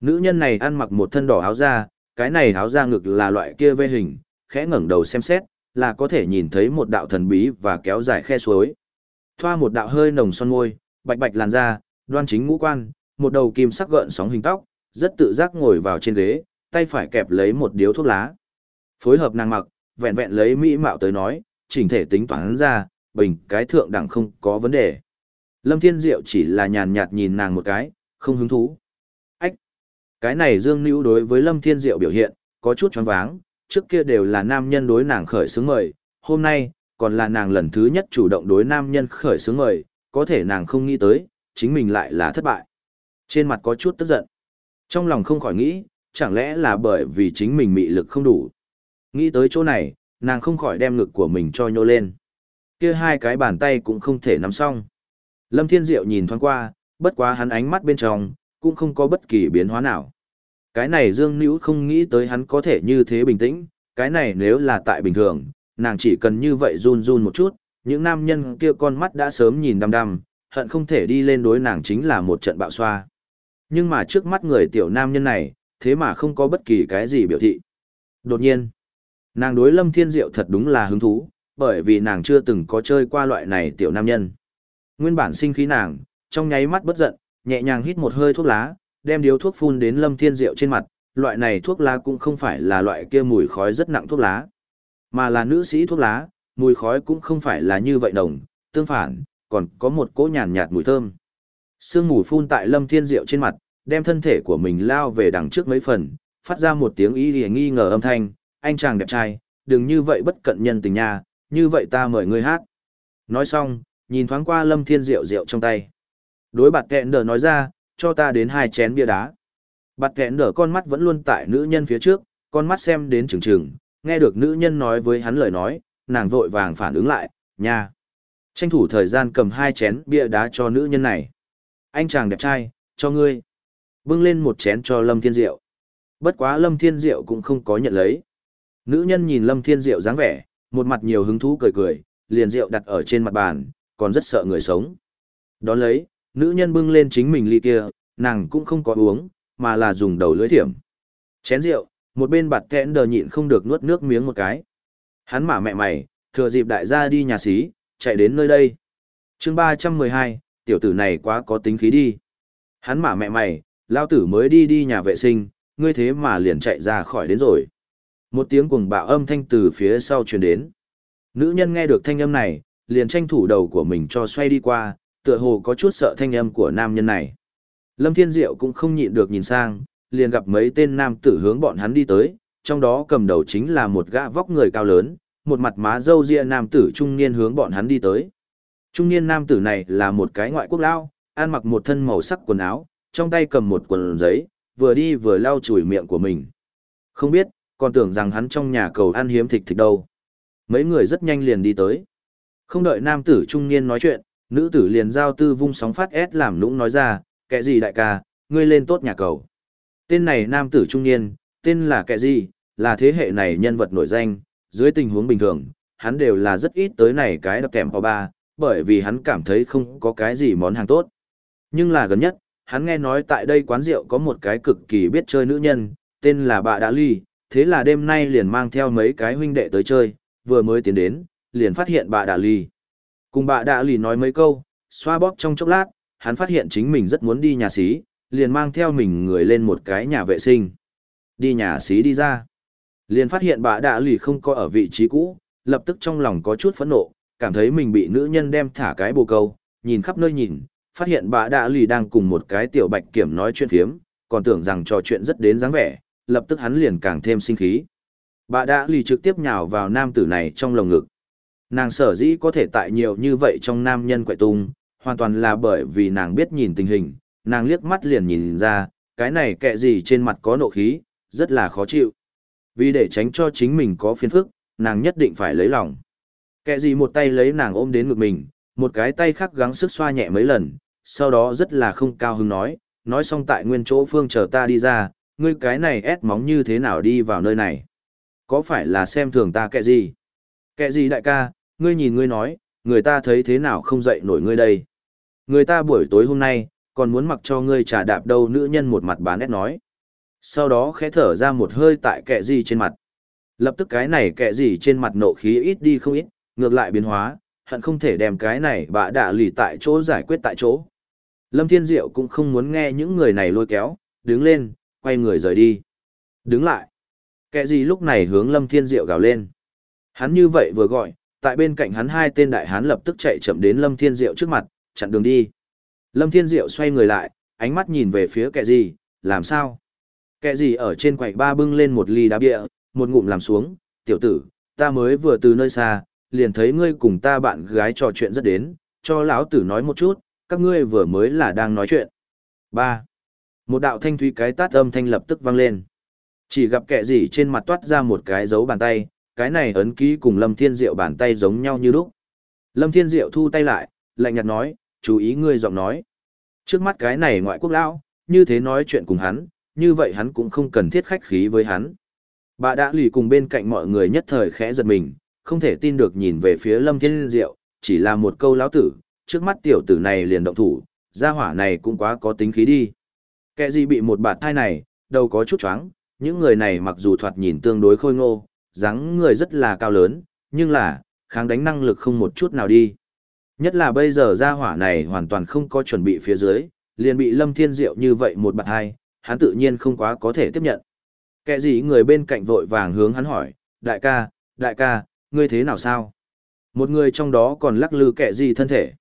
Nữ nhân này ăn mặc một thân đỏ áo da, cái này áo da ngực là loại kia vê hình, khẽ ngẩng đầu xem xét, là có thể nhìn thấy một đạo thần bí và kéo dài khe suối. Thoa một đạo hơi nồng son môi, bạch bạch làn da, đoan chính ngũ quan, một đầu kim sắc gợn sóng hình tóc, rất tự giác ngồi vào trên ghế, tay phải kẹp lấy một điếu thuốc lá. Phối hợp nàng mặc, vẹn vẹn lấy mỹ mạo tới nói, chỉnh thể tính toán ra, bình cái thượng đẳng không có vấn đề. Lâm Thiên Diệu chỉ là nhàn nhạt nhìn nàng một cái, không hứng thú. Cái này Dương Nữu đối với Lâm Thiên Diệu biểu hiện, có chút choáng váng, trước kia đều là nam nhân đối nàng khởi xướng mời, hôm nay, còn là nàng lần thứ nhất chủ động đối nam nhân khởi xướng mời, có thể nàng không nghĩ tới, chính mình lại là thất bại. Trên mặt có chút tức giận. Trong lòng không khỏi nghĩ, chẳng lẽ là bởi vì chính mình mị lực không đủ. Nghĩ tới chỗ này, nàng không khỏi đem ngực của mình cho nhô lên. Kia hai cái bàn tay cũng không thể nắm xong. Lâm Thiên Diệu nhìn thoáng qua, bất quá hắn ánh mắt bên trong, cũng không có bất kỳ biến hóa nào. Cái này Dương Nữu không nghĩ tới hắn có thể như thế bình tĩnh, cái này nếu là tại bình thường, nàng chỉ cần như vậy run run một chút, những nam nhân kia con mắt đã sớm nhìn đăm đăm, hận không thể đi lên đối nàng chính là một trận bạo xoa. Nhưng mà trước mắt người tiểu nam nhân này, thế mà không có bất kỳ cái gì biểu thị. Đột nhiên, nàng đối Lâm Thiên Diệu thật đúng là hứng thú, bởi vì nàng chưa từng có chơi qua loại này tiểu nam nhân. Nguyên bản sinh khí nàng, trong nháy mắt bất giận, nhẹ nhàng hít một hơi thuốc lá, đem điếu thuốc phun đến Lâm Thiên Diệu trên mặt, loại này thuốc lá cũng không phải là loại kia mùi khói rất nặng thuốc lá, mà là nữ sĩ thuốc lá, mùi khói cũng không phải là như vậy đồng, tương phản, còn có một cỗ nhàn nhạt mùi thơm. Sương mù phun tại Lâm Thiên Diệu trên mặt, đem thân thể của mình lao về đằng trước mấy phần, phát ra một tiếng ý lìa nghi ngờ âm thanh, anh chàng đẹp trai, đừng như vậy bất cận nhân tình nha, như vậy ta mời ngươi hát. Nói xong, nhìn thoáng qua Lâm Thiên Diệu rượu trong tay. Đối bạt kẹn đờ nói ra, cho ta đến hai chén bia đá. Bạt kẹn nở con mắt vẫn luôn tại nữ nhân phía trước, con mắt xem đến chừng chừng, nghe được nữ nhân nói với hắn lời nói, nàng vội vàng phản ứng lại, nha. Tranh thủ thời gian cầm hai chén bia đá cho nữ nhân này. Anh chàng đẹp trai, cho ngươi. Bưng lên một chén cho Lâm Thiên Diệu. Bất quá Lâm Thiên Diệu cũng không có nhận lấy. Nữ nhân nhìn Lâm Thiên Diệu dáng vẻ, một mặt nhiều hứng thú cười cười, liền rượu đặt ở trên mặt bàn, còn rất sợ người sống. Đón lấy, nữ nhân bưng lên chính mình ly kia, nàng cũng không có uống, mà là dùng đầu lưỡi thiểm. Chén rượu, một bên bạt kẽn đờ nhịn không được nuốt nước miếng một cái. Hắn mả mẹ mày, thừa dịp đại gia đi nhà xí, chạy đến nơi đây. chương 312, tiểu tử này quá có tính khí đi. Hắn mả mẹ mày, lao tử mới đi đi nhà vệ sinh, ngươi thế mà liền chạy ra khỏi đến rồi. Một tiếng cuồng bạo âm thanh từ phía sau truyền đến. Nữ nhân nghe được thanh âm này, liền tranh thủ đầu của mình cho xoay đi qua, tựa hồ có chút sợ thanh âm của nam nhân này. Lâm Thiên Diệu cũng không nhịn được nhìn sang, liền gặp mấy tên nam tử hướng bọn hắn đi tới, trong đó cầm đầu chính là một gã vóc người cao lớn, một mặt má râu ria nam tử trung niên hướng bọn hắn đi tới. Trung niên nam tử này là một cái ngoại quốc lao, ăn mặc một thân màu sắc quần áo, trong tay cầm một quần giấy, vừa đi vừa lau chùi miệng của mình. Không biết, còn tưởng rằng hắn trong nhà cầu ăn hiếm thịt thịt đâu. Mấy người rất nhanh liền đi tới. Không đợi nam tử trung niên nói chuyện, nữ tử liền giao tư vung sóng phát ép làm lũng nói ra, kẻ gì đại ca, ngươi lên tốt nhà cầu. Tên này nam tử trung niên, tên là kẻ gì, là thế hệ này nhân vật nổi danh, dưới tình huống bình thường, hắn đều là rất ít tới này cái đập kèm vào ba, bởi vì hắn cảm thấy không có cái gì món hàng tốt. Nhưng là gần nhất, hắn nghe nói tại đây quán rượu có một cái cực kỳ biết chơi nữ nhân, tên là bà Đã Ly, thế là đêm nay liền mang theo mấy cái huynh đệ tới chơi, vừa mới tiến đến, liền phát hiện bà Đà Ly. Cùng bà đã lì nói mấy câu, xoa bóp trong chốc lát, hắn phát hiện chính mình rất muốn đi nhà xí, liền mang theo mình người lên một cái nhà vệ sinh. Đi nhà xí đi ra. Liền phát hiện bà đã lì không có ở vị trí cũ, lập tức trong lòng có chút phẫn nộ, cảm thấy mình bị nữ nhân đem thả cái bồ câu, nhìn khắp nơi nhìn, phát hiện bà đã lì đang cùng một cái tiểu bạch kiểm nói chuyện phiếm, còn tưởng rằng trò chuyện rất đến dáng vẻ, lập tức hắn liền càng thêm sinh khí. Bà đã lì trực tiếp nhào vào nam tử này trong lồng ngực. Nàng sở dĩ có thể tại nhiều như vậy trong nam nhân quậy tung, hoàn toàn là bởi vì nàng biết nhìn tình hình, nàng liếc mắt liền nhìn ra, cái này kệ gì trên mặt có nộ khí, rất là khó chịu. Vì để tránh cho chính mình có phiền phức, nàng nhất định phải lấy lòng. Kệ gì một tay lấy nàng ôm đến ngực mình, một cái tay khác gắng sức xoa nhẹ mấy lần, sau đó rất là không cao hứng nói, nói xong tại nguyên chỗ phương chờ ta đi ra, ngươi cái này ép móng như thế nào đi vào nơi này? Có phải là xem thường ta kệ gì? Kệ gì đại ca, ngươi nhìn ngươi nói, người ta thấy thế nào không dậy nổi ngươi đây? Người ta buổi tối hôm nay, còn muốn mặc cho ngươi trả đạp đâu nữ nhân một mặt bán ép nói. Sau đó khẽ thở ra một hơi tại kẹ gì trên mặt. Lập tức cái này kẹ gì trên mặt nộ khí ít đi không ít, ngược lại biến hóa, hận không thể đem cái này bạ đạ lì tại chỗ giải quyết tại chỗ. Lâm Thiên Diệu cũng không muốn nghe những người này lôi kéo, đứng lên, quay người rời đi. Đứng lại. Kẻ gì lúc này hướng Lâm Thiên Diệu gào lên. Hắn như vậy vừa gọi, tại bên cạnh hắn hai tên đại hán lập tức chạy chậm đến Lâm Thiên Diệu trước mặt, chặn đường đi. Lâm Thiên Diệu xoay người lại, ánh mắt nhìn về phía kẻ gì, làm sao? Kẻ gì ở trên quầy ba bưng lên một ly đá bia, một ngụm làm xuống, tiểu tử, ta mới vừa từ nơi xa, liền thấy ngươi cùng ta bạn gái trò chuyện rất đến, cho lão tử nói một chút, các ngươi vừa mới là đang nói chuyện. 3. Một đạo thanh thúy cái tát âm thanh lập tức vang lên. Chỉ gặp kẻ gì trên mặt toát ra một cái dấu bàn tay, cái này ấn ký cùng Lâm Thiên Diệu bàn tay giống nhau như lúc. Lâm Thiên Diệu thu tay lại, lạnh nhạt nói, chú ý ngươi giọng nói. Trước mắt cái này ngoại quốc lão, như thế nói chuyện cùng hắn, như vậy hắn cũng không cần thiết khách khí với hắn. Bà đã lì cùng bên cạnh mọi người nhất thời khẽ giật mình, không thể tin được nhìn về phía Lâm Thiên Diệu, chỉ là một câu lão tử, trước mắt tiểu tử này liền động thủ, gia hỏa này cũng quá có tính khí đi. Kẻ gì bị một bạt thai này, đầu có chút choáng, những người này mặc dù thoạt nhìn tương đối khôi ngô, dáng người rất là cao lớn, nhưng là, kháng đánh năng lực không một chút nào đi. Nhất là bây giờ gia hỏa này hoàn toàn không có chuẩn bị phía dưới, liền bị Lâm Thiên Diệu như vậy một bạt hai, hắn tự nhiên không quá có thể tiếp nhận. Kẻ gì người bên cạnh vội vàng hướng hắn hỏi, đại ca, đại ca, ngươi thế nào sao? Một người trong đó còn lắc lư kẻ gì thân thể.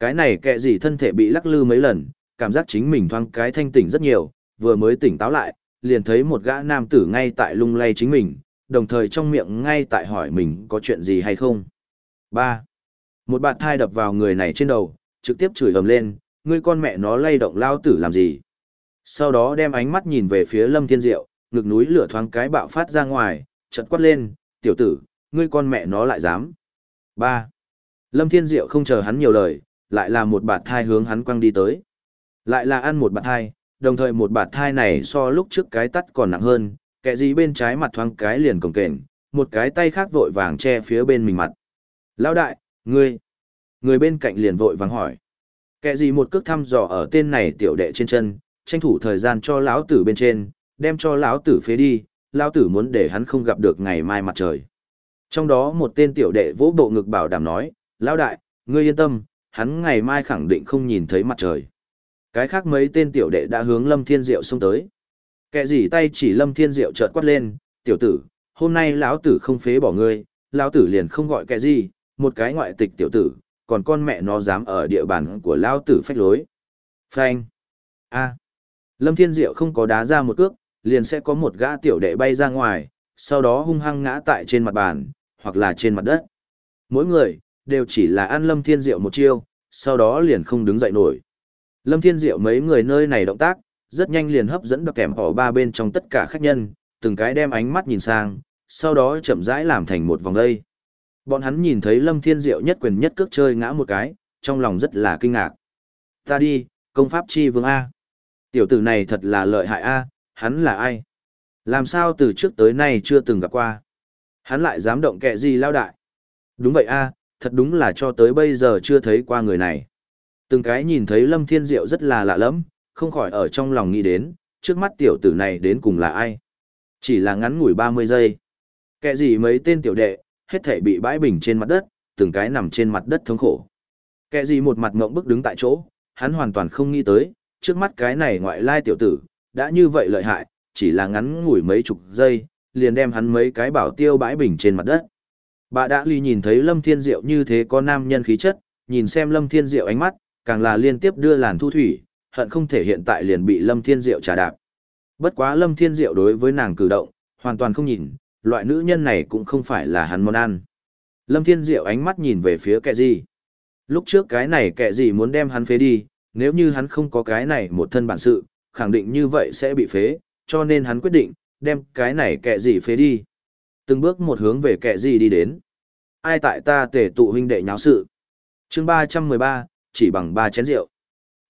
Cái này kẻ gì thân thể bị lắc lư mấy lần, cảm giác chính mình thoáng cái thanh tỉnh rất nhiều, vừa mới tỉnh táo lại, liền thấy một gã nam tử ngay tại lung lay chính mình, đồng thời trong miệng ngay tại hỏi mình có chuyện gì hay không. 3. Một bạt thai đập vào người này trên đầu, trực tiếp chửi ầm lên, ngươi con mẹ nó lay động lao tử làm gì. Sau đó đem ánh mắt nhìn về phía lâm thiên diệu, ngực núi lửa thoáng cái bạo phát ra ngoài, chật quát lên, tiểu tử, ngươi con mẹ nó lại dám. 3. Lâm thiên diệu không chờ hắn nhiều lời, lại là một bạt thai hướng hắn quăng đi tới. Lại là ăn một bạt thai, đồng thời một bạt thai này so lúc trước cái tắt còn nặng hơn, kẻ gì bên trái mặt thoáng cái liền cổng kềnh, một cái tay khác vội vàng che phía bên mình mặt. Lão đại, ngươi, người bên cạnh liền vội vàng hỏi. Kẻ gì một cước thăm dò ở tên này tiểu đệ trên chân, tranh thủ thời gian cho lão tử bên trên, đem cho lão tử phế đi, lão tử muốn để hắn không gặp được ngày mai mặt trời. Trong đó một tên tiểu đệ vỗ bộ ngực bảo đảm nói, lão đại, ngươi yên tâm, hắn ngày mai khẳng định không nhìn thấy mặt trời. Cái khác mấy tên tiểu đệ đã hướng Lâm Thiên Diệu xông tới. Kẻ gì tay chỉ Lâm Thiên Diệu chợt quát lên, tiểu tử, hôm nay lão tử không phế bỏ ngươi, lão tử liền không gọi kẻ gì, một cái ngoại tịch tiểu tử, còn con mẹ nó dám ở địa bàn của lão tử phách lối. Phanh. A. Lâm Thiên Diệu không có đá ra một cước, liền sẽ có một gã tiểu đệ bay ra ngoài, sau đó hung hăng ngã tại trên mặt bàn, hoặc là trên mặt đất. Mỗi người, đều chỉ là ăn Lâm Thiên Diệu một chiêu, sau đó liền không đứng dậy nổi. Lâm Thiên Diệu mấy người nơi này động tác, rất nhanh liền hấp dẫn đập kèm họ ba bên trong tất cả khách nhân, từng cái đem ánh mắt nhìn sang, sau đó chậm rãi làm thành một vòng dây. Bọn hắn nhìn thấy Lâm Thiên Diệu nhất quyền nhất cước chơi ngã một cái, trong lòng rất là kinh ngạc. Ta đi, công pháp chi vương A. Tiểu tử này thật là lợi hại A, hắn là ai? Làm sao từ trước tới nay chưa từng gặp qua? Hắn lại dám động kẹ gì lao đại? Đúng vậy A, thật đúng là cho tới bây giờ chưa thấy qua người này. Từng cái nhìn thấy Lâm Thiên Diệu rất là lạ lẫm, không khỏi ở trong lòng nghĩ đến, trước mắt tiểu tử này đến cùng là ai. Chỉ là ngắn ngủi 30 giây. Kẻ gì mấy tên tiểu đệ, hết thể bị bãi bình trên mặt đất, từng cái nằm trên mặt đất thống khổ. Kẻ gì một mặt ngộng bức đứng tại chỗ, hắn hoàn toàn không nghĩ tới, trước mắt cái này ngoại lai tiểu tử, đã như vậy lợi hại, chỉ là ngắn ngủi mấy chục giây, liền đem hắn mấy cái bảo tiêu bãi bình trên mặt đất. Bà đã ly nhìn thấy Lâm Thiên Diệu như thế có nam nhân khí chất, nhìn xem Lâm Thiên Diệu ánh mắt, càng là liên tiếp đưa làn thu thủy, hận không thể hiện tại liền bị Lâm Thiên Diệu trả đạp. Bất quá Lâm Thiên Diệu đối với nàng cử động, hoàn toàn không nhìn, loại nữ nhân này cũng không phải là hắn món ăn. Lâm Thiên Diệu ánh mắt nhìn về phía kẻ gì. Lúc trước cái này kẻ gì muốn đem hắn phế đi, nếu như hắn không có cái này một thân bản sự, khẳng định như vậy sẽ bị phế, cho nên hắn quyết định, đem cái này kẻ gì phế đi. Từng bước một hướng về kẻ gì đi đến. Ai tại ta tể tụ huynh đệ nháo sự. chương 313, chỉ bằng ba chén rượu.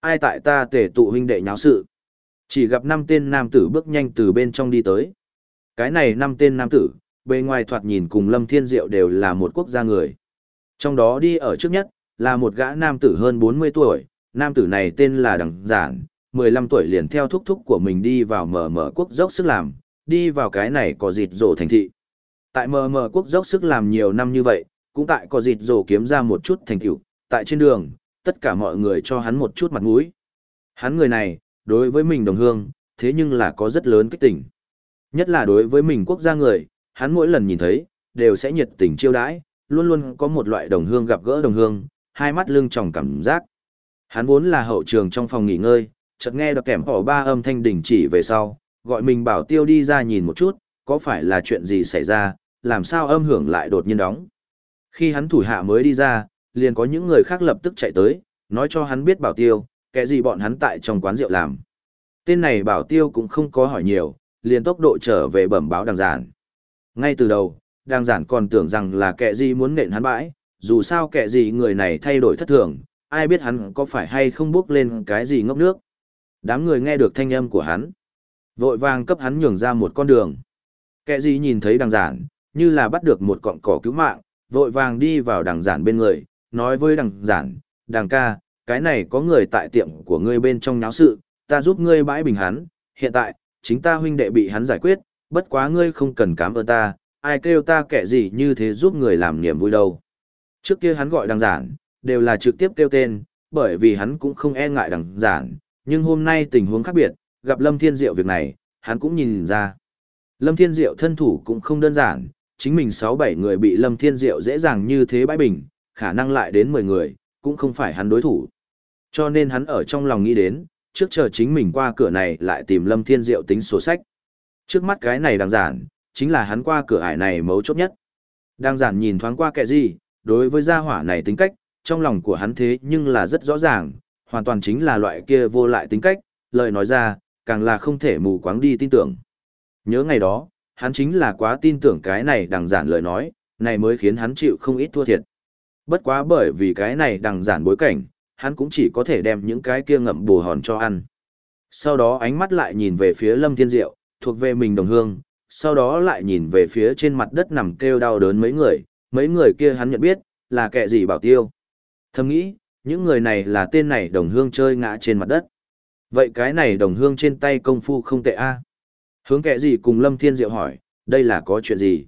Ai tại ta tể tụ huynh đệ nháo sự. Chỉ gặp năm tên nam tử bước nhanh từ bên trong đi tới. Cái này năm tên nam tử, bề ngoài thoạt nhìn cùng Lâm Thiên Diệu đều là một quốc gia người. Trong đó đi ở trước nhất, là một gã nam tử hơn 40 tuổi, nam tử này tên là Đằng Giản, 15 tuổi liền theo thúc thúc của mình đi vào mở mở quốc dốc sức làm, đi vào cái này có dịt rổ thành thị. Tại mở mở quốc dốc sức làm nhiều năm như vậy, cũng tại có dịt rổ kiếm ra một chút thành tựu, tại trên đường, tất cả mọi người cho hắn một chút mặt mũi. Hắn người này, đối với mình đồng hương, thế nhưng là có rất lớn kích tình. Nhất là đối với mình quốc gia người, hắn mỗi lần nhìn thấy, đều sẽ nhiệt tình chiêu đãi, luôn luôn có một loại đồng hương gặp gỡ đồng hương, hai mắt lưng tròng cảm giác. Hắn vốn là hậu trường trong phòng nghỉ ngơi, chợt nghe được kèm họ ba âm thanh đình chỉ về sau, gọi mình bảo tiêu đi ra nhìn một chút, có phải là chuyện gì xảy ra, làm sao âm hưởng lại đột nhiên đóng. Khi hắn thủ hạ mới đi ra, liền có những người khác lập tức chạy tới, nói cho hắn biết bảo tiêu, kẻ gì bọn hắn tại trong quán rượu làm. Tên này bảo tiêu cũng không có hỏi nhiều, liền tốc độ trở về bẩm báo đàng giản. Ngay từ đầu, đàng giản còn tưởng rằng là kẻ gì muốn nện hắn bãi, dù sao kẻ gì người này thay đổi thất thường, ai biết hắn có phải hay không bước lên cái gì ngốc nước. Đám người nghe được thanh âm của hắn. Vội vàng cấp hắn nhường ra một con đường. Kẻ gì nhìn thấy đàng giản, như là bắt được một cọng cỏ cứu mạng, vội vàng đi vào đàng giản bên người, nói với đằng giản, đằng ca, cái này có người tại tiệm của ngươi bên trong nháo sự, ta giúp ngươi bãi bình hắn, hiện tại, chính ta huynh đệ bị hắn giải quyết, bất quá ngươi không cần cảm ơn ta, ai kêu ta kẻ gì như thế giúp người làm niềm vui đâu. Trước kia hắn gọi đằng giản, đều là trực tiếp kêu tên, bởi vì hắn cũng không e ngại đằng giản, nhưng hôm nay tình huống khác biệt, gặp Lâm Thiên Diệu việc này, hắn cũng nhìn ra. Lâm Thiên Diệu thân thủ cũng không đơn giản, chính mình 6-7 người bị Lâm Thiên Diệu dễ dàng như thế bãi bình, khả năng lại đến 10 người, cũng không phải hắn đối thủ. Cho nên hắn ở trong lòng nghĩ đến, trước chờ chính mình qua cửa này lại tìm Lâm Thiên Diệu tính sổ sách. Trước mắt cái này đang giản, chính là hắn qua cửa ải này mấu chốt nhất. Đang giản nhìn thoáng qua kẻ gì, đối với gia hỏa này tính cách, trong lòng của hắn thế nhưng là rất rõ ràng, hoàn toàn chính là loại kia vô lại tính cách, lời nói ra, càng là không thể mù quáng đi tin tưởng. Nhớ ngày đó, hắn chính là quá tin tưởng cái này đằng giản lời nói, này mới khiến hắn chịu không ít thua thiệt. Bất quá bởi vì cái này đằng giản bối cảnh, hắn cũng chỉ có thể đem những cái kia ngậm bù hòn cho ăn. Sau đó ánh mắt lại nhìn về phía Lâm Thiên Diệu, thuộc về mình đồng hương, sau đó lại nhìn về phía trên mặt đất nằm kêu đau đớn mấy người, mấy người kia hắn nhận biết, là kẻ gì bảo tiêu. Thầm nghĩ, những người này là tên này đồng hương chơi ngã trên mặt đất. Vậy cái này đồng hương trên tay công phu không tệ a Hướng kẻ gì cùng Lâm Thiên Diệu hỏi, đây là có chuyện gì?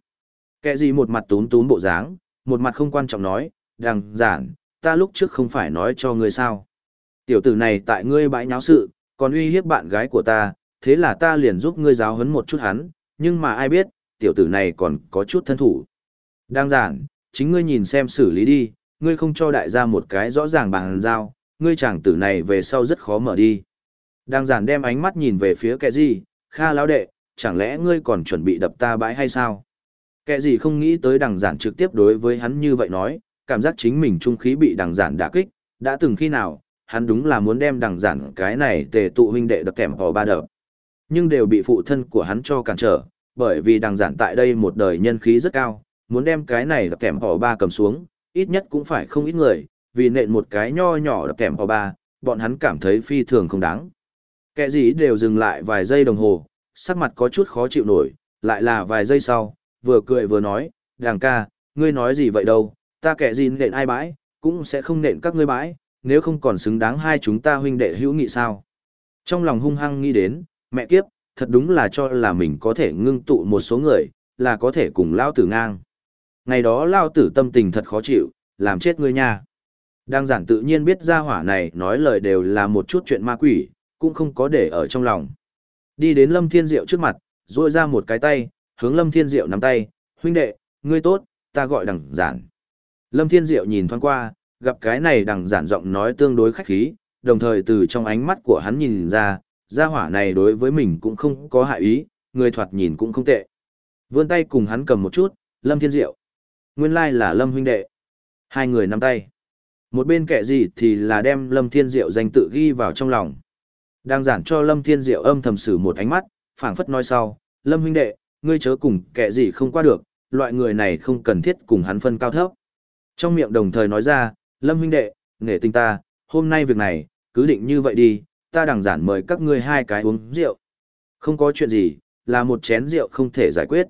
Kẻ gì một mặt túm túm bộ dáng, một mặt không quan trọng nói, đằng giản, ta lúc trước không phải nói cho ngươi sao. Tiểu tử này tại ngươi bãi nháo sự, còn uy hiếp bạn gái của ta, thế là ta liền giúp ngươi giáo huấn một chút hắn, nhưng mà ai biết, tiểu tử này còn có chút thân thủ. Đang giản, chính ngươi nhìn xem xử lý đi, ngươi không cho đại gia một cái rõ ràng bằng giao, ngươi chàng tử này về sau rất khó mở đi. Đang giản đem ánh mắt nhìn về phía kẻ gì, kha lão đệ, chẳng lẽ ngươi còn chuẩn bị đập ta bãi hay sao? Kẻ gì không nghĩ tới đằng giản trực tiếp đối với hắn như vậy nói, cảm giác chính mình trung khí bị đằng giản đả kích, đã từng khi nào, hắn đúng là muốn đem đằng giản cái này tề tụ huynh đệ đập kèm vào ba đập. Nhưng đều bị phụ thân của hắn cho cản trở, bởi vì đằng giản tại đây một đời nhân khí rất cao, muốn đem cái này đập kèm vào ba cầm xuống, ít nhất cũng phải không ít người, vì nện một cái nho nhỏ đập kèm vào ba, bọn hắn cảm thấy phi thường không đáng. Kẻ gì đều dừng lại vài giây đồng hồ, sắc mặt có chút khó chịu nổi, lại là vài giây sau, vừa cười vừa nói, đằng ca, ngươi nói gì vậy đâu, ta kẻ gì nện ai bãi, cũng sẽ không nện các ngươi bãi, nếu không còn xứng đáng hai chúng ta huynh đệ hữu nghị sao. Trong lòng hung hăng nghĩ đến, mẹ kiếp, thật đúng là cho là mình có thể ngưng tụ một số người, là có thể cùng lao tử ngang. Ngày đó lao tử tâm tình thật khó chịu, làm chết ngươi nha. Đang giản tự nhiên biết ra hỏa này nói lời đều là một chút chuyện ma quỷ, cũng không có để ở trong lòng. Đi đến Lâm Thiên Diệu trước mặt, rôi ra một cái tay, hướng Lâm Thiên Diệu nắm tay, huynh đệ, ngươi tốt, ta gọi đằng giản. Lâm Thiên Diệu nhìn thoáng qua, gặp cái này đằng giản giọng nói tương đối khách khí, đồng thời từ trong ánh mắt của hắn nhìn ra, gia hỏa này đối với mình cũng không có hại ý, người thoạt nhìn cũng không tệ. Vươn tay cùng hắn cầm một chút, Lâm Thiên Diệu. Nguyên lai là Lâm huynh đệ. Hai người nắm tay. Một bên kẻ gì thì là đem Lâm Thiên Diệu danh tự ghi vào trong lòng. Đang giản cho Lâm Thiên Diệu âm thầm sử một ánh mắt, phảng phất nói sau, Lâm huynh đệ, ngươi chớ cùng kẻ gì không qua được, loại người này không cần thiết cùng hắn phân cao thấp. Trong miệng đồng thời nói ra, Lâm huynh đệ, nghệ tình ta, hôm nay việc này, cứ định như vậy đi, ta đằng giản mời các ngươi hai cái uống rượu. Không có chuyện gì, là một chén rượu không thể giải quyết.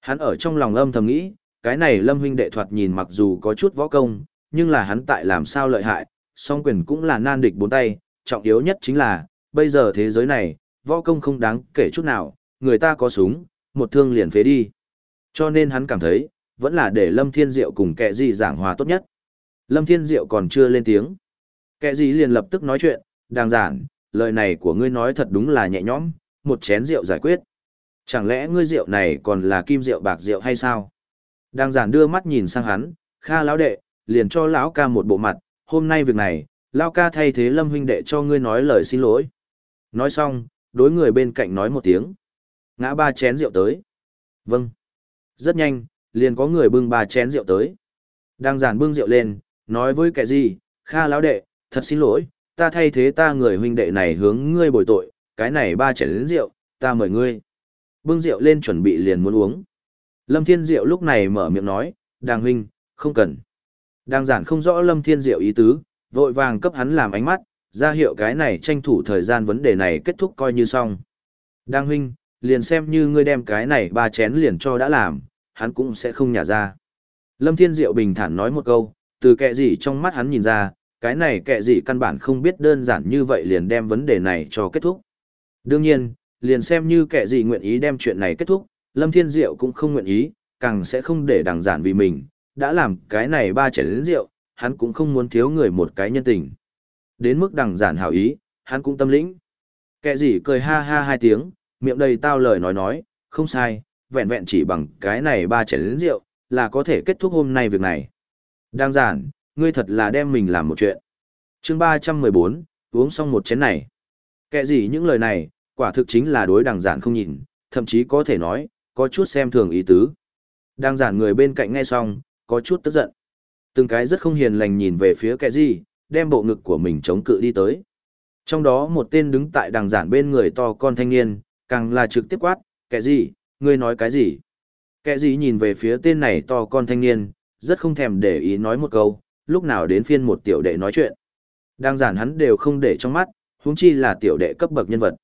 Hắn ở trong lòng âm thầm nghĩ, cái này Lâm huynh đệ thoạt nhìn mặc dù có chút võ công, nhưng là hắn tại làm sao lợi hại, song quyền cũng là nan địch bốn tay, trọng yếu nhất chính là, bây giờ thế giới này, võ công không đáng kể chút nào, người ta có súng, một thương liền phế đi. Cho nên hắn cảm thấy, vẫn là để Lâm Thiên Diệu cùng kẻ gì giảng hòa tốt nhất. Lâm Thiên Diệu còn chưa lên tiếng. Kẻ gì liền lập tức nói chuyện, đang giản, lời này của ngươi nói thật đúng là nhẹ nhõm, một chén rượu giải quyết. Chẳng lẽ ngươi rượu này còn là kim rượu bạc rượu hay sao? Đang giản đưa mắt nhìn sang hắn, kha lão đệ, liền cho lão ca một bộ mặt, hôm nay việc này, lão ca thay thế lâm huynh đệ cho ngươi nói lời xin lỗi. Nói xong, đối người bên cạnh nói một tiếng. Ngã ba chén rượu tới. Vâng. Rất nhanh, liền có người bưng ba chén rượu tới. Đang giản bưng rượu lên, nói với kẻ gì, kha lão đệ, thật xin lỗi, ta thay thế ta người huynh đệ này hướng ngươi bồi tội, cái này ba chén đến rượu, ta mời ngươi. Bưng rượu lên chuẩn bị liền muốn uống. Lâm Thiên Diệu lúc này mở miệng nói, đàng huynh, không cần. Đang giản không rõ Lâm Thiên Diệu ý tứ, vội vàng cấp hắn làm ánh mắt, ra hiệu cái này tranh thủ thời gian vấn đề này kết thúc coi như xong. Đang huynh, liền xem như ngươi đem cái này ba chén liền cho đã làm, hắn cũng sẽ không nhả ra. Lâm Thiên Diệu bình thản nói một câu, từ kệ gì trong mắt hắn nhìn ra, cái này kệ gì căn bản không biết đơn giản như vậy liền đem vấn đề này cho kết thúc. Đương nhiên, liền xem như kệ gì nguyện ý đem chuyện này kết thúc, Lâm Thiên Diệu cũng không nguyện ý, càng sẽ không để đằng giản vì mình, đã làm cái này ba chén đến rượu, hắn cũng không muốn thiếu người một cái nhân tình. Đến mức đằng giản hảo ý, hắn cũng tâm lĩnh. Kệ gì cười ha ha hai tiếng, miệng đầy tao lời nói nói, không sai, vẹn vẹn chỉ bằng cái này ba chén lớn rượu, là có thể kết thúc hôm nay việc này. Đang giản, ngươi thật là đem mình làm một chuyện. chương 314, uống xong một chén này. Kệ gì những lời này, quả thực chính là đối đằng giản không nhìn, thậm chí có thể nói, có chút xem thường ý tứ. Đang giản người bên cạnh nghe xong, có chút tức giận. Từng cái rất không hiền lành nhìn về phía kẻ gì, đem bộ ngực của mình chống cự đi tới. Trong đó một tên đứng tại đằng giản bên người to con thanh niên, càng là trực tiếp quát, kẻ gì, ngươi nói cái gì? Kẻ gì nhìn về phía tên này to con thanh niên, rất không thèm để ý nói một câu, lúc nào đến phiên một tiểu đệ nói chuyện. Đang giản hắn đều không để trong mắt, huống chi là tiểu đệ cấp bậc nhân vật.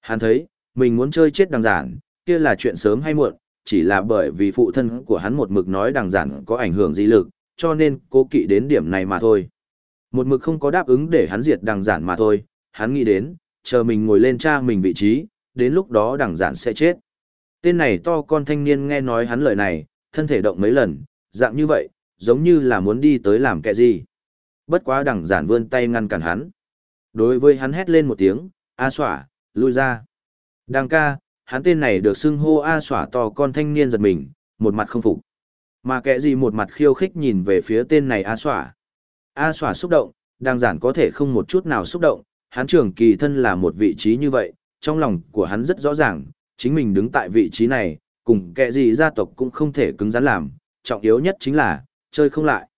Hắn thấy, mình muốn chơi chết đằng giản, kia là chuyện sớm hay muộn, chỉ là bởi vì phụ thân của hắn một mực nói đằng giản có ảnh hưởng di lực, cho nên cố kỵ đến điểm này mà thôi. Một mực không có đáp ứng để hắn diệt đằng giản mà thôi, hắn nghĩ đến, chờ mình ngồi lên cha mình vị trí, đến lúc đó đằng giản sẽ chết. Tên này to con thanh niên nghe nói hắn lời này, thân thể động mấy lần, dạng như vậy, giống như là muốn đi tới làm kẻ gì. Bất quá đằng giản vươn tay ngăn cản hắn. Đối với hắn hét lên một tiếng, A xỏa, lui ra. Đằng ca, hắn tên này được xưng hô A xỏa to con thanh niên giật mình, một mặt không phục. Mà kẻ gì một mặt khiêu khích nhìn về phía tên này A xỏa. A xỏa xúc động, đằng giản có thể không một chút nào xúc động, hắn trưởng kỳ thân là một vị trí như vậy, trong lòng của hắn rất rõ ràng, chính mình đứng tại vị trí này, cùng kẻ gì gia tộc cũng không thể cứng rắn làm, trọng yếu nhất chính là, chơi không lại.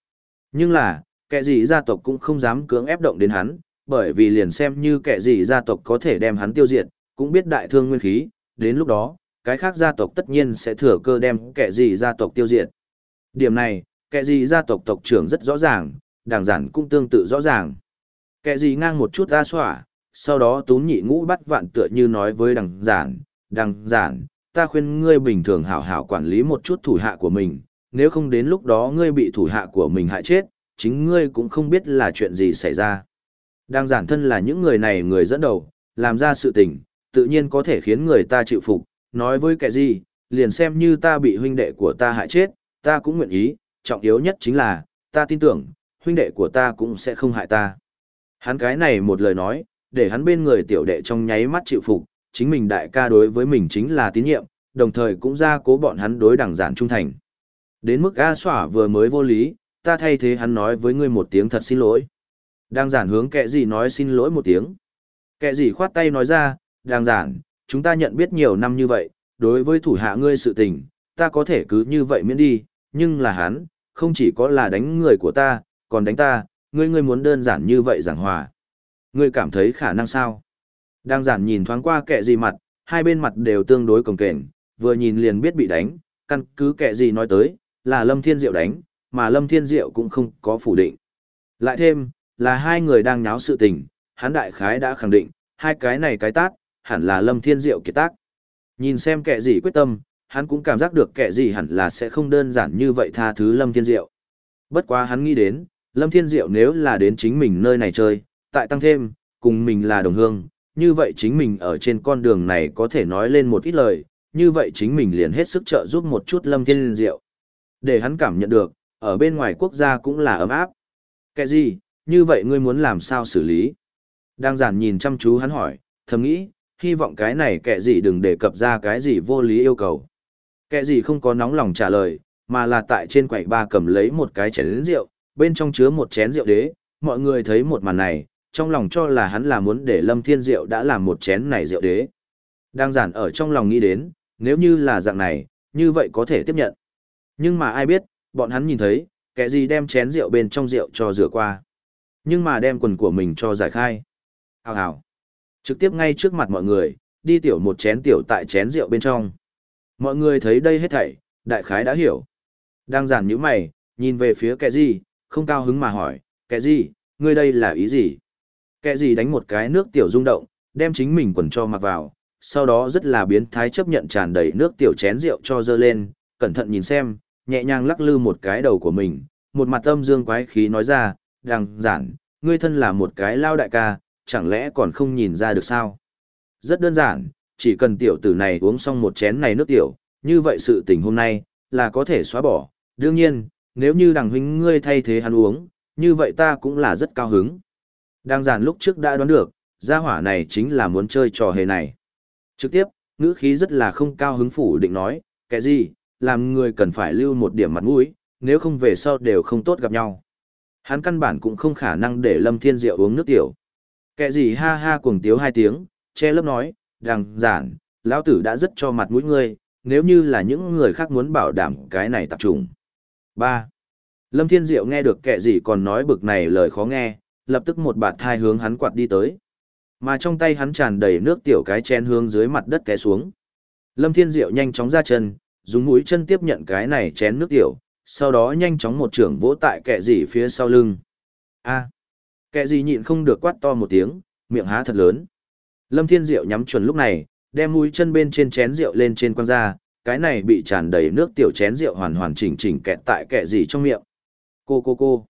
Nhưng là, kẻ gì gia tộc cũng không dám cưỡng ép động đến hắn, bởi vì liền xem như kẻ gì gia tộc có thể đem hắn tiêu diệt, cũng biết đại thương nguyên khí, đến lúc đó, cái khác gia tộc tất nhiên sẽ thừa cơ đem kẻ gì gia tộc tiêu diệt. Điểm này, kẻ gì gia tộc tộc trưởng rất rõ ràng, đảng giản cũng tương tự rõ ràng. Kẻ gì ngang một chút ra xỏa, sau đó tún nhị ngũ bắt vạn tựa như nói với đảng giản, đằng giản, ta khuyên ngươi bình thường hảo hảo quản lý một chút thủ hạ của mình, nếu không đến lúc đó ngươi bị thủ hạ của mình hại chết, chính ngươi cũng không biết là chuyện gì xảy ra. Đang giản thân là những người này người dẫn đầu, làm ra sự tình, tự nhiên có thể khiến người ta chịu phục, nói với kẻ gì, liền xem như ta bị huynh đệ của ta hại chết, ta cũng nguyện ý, trọng yếu nhất chính là, ta tin tưởng, huynh đệ của ta cũng sẽ không hại ta. Hắn cái này một lời nói, để hắn bên người tiểu đệ trong nháy mắt chịu phục, chính mình đại ca đối với mình chính là tín nhiệm, đồng thời cũng ra cố bọn hắn đối đẳng giản trung thành. Đến mức A xỏa vừa mới vô lý, ta thay thế hắn nói với ngươi một tiếng thật xin lỗi. Đang giản hướng kẻ gì nói xin lỗi một tiếng. Kẻ gì khoát tay nói ra, đang giản, chúng ta nhận biết nhiều năm như vậy, đối với thủ hạ ngươi sự tình, ta có thể cứ như vậy miễn đi, nhưng là hắn, không chỉ có là đánh người của ta, còn đánh ta, ngươi ngươi muốn đơn giản như vậy giảng hòa. Ngươi cảm thấy khả năng sao? Đang giản nhìn thoáng qua kẻ gì mặt, hai bên mặt đều tương đối cồng kềnh, vừa nhìn liền biết bị đánh, căn cứ kẻ gì nói tới, là Lâm Thiên Diệu đánh, mà Lâm Thiên Diệu cũng không có phủ định. Lại thêm, là hai người đang nháo sự tình, hắn đại khái đã khẳng định, hai cái này cái tác, hẳn là Lâm Thiên Diệu kiệt tác. Nhìn xem kẻ gì quyết tâm, hắn cũng cảm giác được kẻ gì hẳn là sẽ không đơn giản như vậy tha thứ Lâm Thiên Diệu. Bất quá hắn nghĩ đến, Lâm Thiên Diệu nếu là đến chính mình nơi này chơi, tại tăng thêm, cùng mình là đồng hương, như vậy chính mình ở trên con đường này có thể nói lên một ít lời, như vậy chính mình liền hết sức trợ giúp một chút Lâm Thiên Diệu. Để hắn cảm nhận được, ở bên ngoài quốc gia cũng là ấm áp. Cái gì, như vậy ngươi muốn làm sao xử lý? Đang giản nhìn chăm chú hắn hỏi, thầm nghĩ, hy vọng cái này kẻ gì đừng đề cập ra cái gì vô lý yêu cầu. Kẻ gì không có nóng lòng trả lời, mà là tại trên quầy ba cầm lấy một cái chén rượu, bên trong chứa một chén rượu đế, mọi người thấy một màn này, trong lòng cho là hắn là muốn để Lâm Thiên Diệu đã làm một chén này rượu đế. Đang giản ở trong lòng nghĩ đến, nếu như là dạng này, như vậy có thể tiếp nhận. Nhưng mà ai biết, bọn hắn nhìn thấy, kẻ gì đem chén rượu bên trong rượu cho rửa qua. Nhưng mà đem quần của mình cho giải khai. Hào hào. Trực tiếp ngay trước mặt mọi người, đi tiểu một chén tiểu tại chén rượu bên trong. Mọi người thấy đây hết thảy, đại khái đã hiểu. Đang giản như mày, nhìn về phía kẻ gì, không cao hứng mà hỏi, kẻ gì, ngươi đây là ý gì? Kẻ gì đánh một cái nước tiểu rung động, đem chính mình quần cho mặc vào, sau đó rất là biến thái chấp nhận tràn đầy nước tiểu chén rượu cho dơ lên, cẩn thận nhìn xem, nhẹ nhàng lắc lư một cái đầu của mình, một mặt âm dương quái khí nói ra, rằng giản, ngươi thân là một cái lao đại ca, chẳng lẽ còn không nhìn ra được sao? Rất đơn giản, chỉ cần tiểu tử này uống xong một chén này nước tiểu, như vậy sự tình hôm nay, là có thể xóa bỏ. Đương nhiên, nếu như đằng huynh ngươi thay thế hắn uống, như vậy ta cũng là rất cao hứng. Đang giản lúc trước đã đoán được, gia hỏa này chính là muốn chơi trò hề này. Trực tiếp, ngữ khí rất là không cao hứng phủ định nói, kẻ gì, làm người cần phải lưu một điểm mặt mũi, nếu không về sau đều không tốt gặp nhau. Hắn căn bản cũng không khả năng để Lâm Thiên Diệu uống nước tiểu. Kẻ gì ha ha cuồng tiếu hai tiếng, che lớp nói, rằng, giản, lão tử đã rất cho mặt mũi ngươi, nếu như là những người khác muốn bảo đảm cái này tập trung. 3. Lâm Thiên Diệu nghe được kẻ gì còn nói bực này lời khó nghe, lập tức một bạt thai hướng hắn quạt đi tới. Mà trong tay hắn tràn đầy nước tiểu cái chén hướng dưới mặt đất té xuống. Lâm Thiên Diệu nhanh chóng ra chân, dùng mũi chân tiếp nhận cái này chén nước tiểu, sau đó nhanh chóng một trưởng vỗ tại kẻ gì phía sau lưng. A. Kẻ gì nhịn không được quát to một tiếng, miệng há thật lớn. Lâm Thiên Diệu nhắm chuẩn lúc này, đem mũi chân bên trên chén rượu lên trên quăng ra, cái này bị tràn đầy nước tiểu chén rượu hoàn hoàn chỉnh chỉnh kẹt tại kẻ gì trong miệng. Cô cô cô.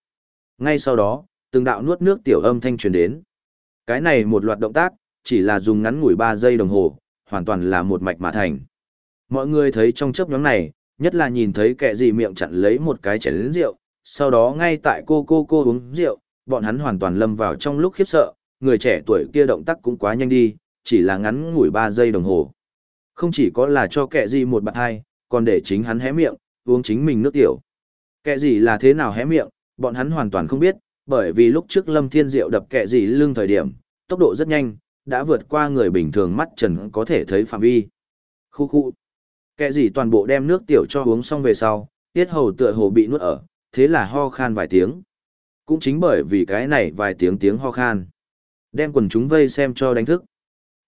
Ngay sau đó, từng đạo nuốt nước tiểu âm thanh truyền đến. Cái này một loạt động tác, chỉ là dùng ngắn ngủi 3 giây đồng hồ, hoàn toàn là một mạch mà thành. Mọi người thấy trong chớp nhóm này, nhất là nhìn thấy kẻ gì miệng chặn lấy một cái chén rượu, sau đó ngay tại cô cô cô uống rượu, bọn hắn hoàn toàn lâm vào trong lúc khiếp sợ, người trẻ tuổi kia động tác cũng quá nhanh đi, chỉ là ngắn ngủi 3 giây đồng hồ. Không chỉ có là cho kẻ gì một bạn hai, còn để chính hắn hé miệng, uống chính mình nước tiểu. Kẻ gì là thế nào hé miệng, bọn hắn hoàn toàn không biết, bởi vì lúc trước Lâm Thiên Diệu đập kẻ gì lưng thời điểm, tốc độ rất nhanh, đã vượt qua người bình thường mắt trần có thể thấy phạm vi. Khu khu. Kẻ gì toàn bộ đem nước tiểu cho uống xong về sau, tiết hầu tựa hồ bị nuốt ở, thế là ho khan vài tiếng. Cũng chính bởi vì cái này vài tiếng tiếng ho khan. Đem quần chúng vây xem cho đánh thức.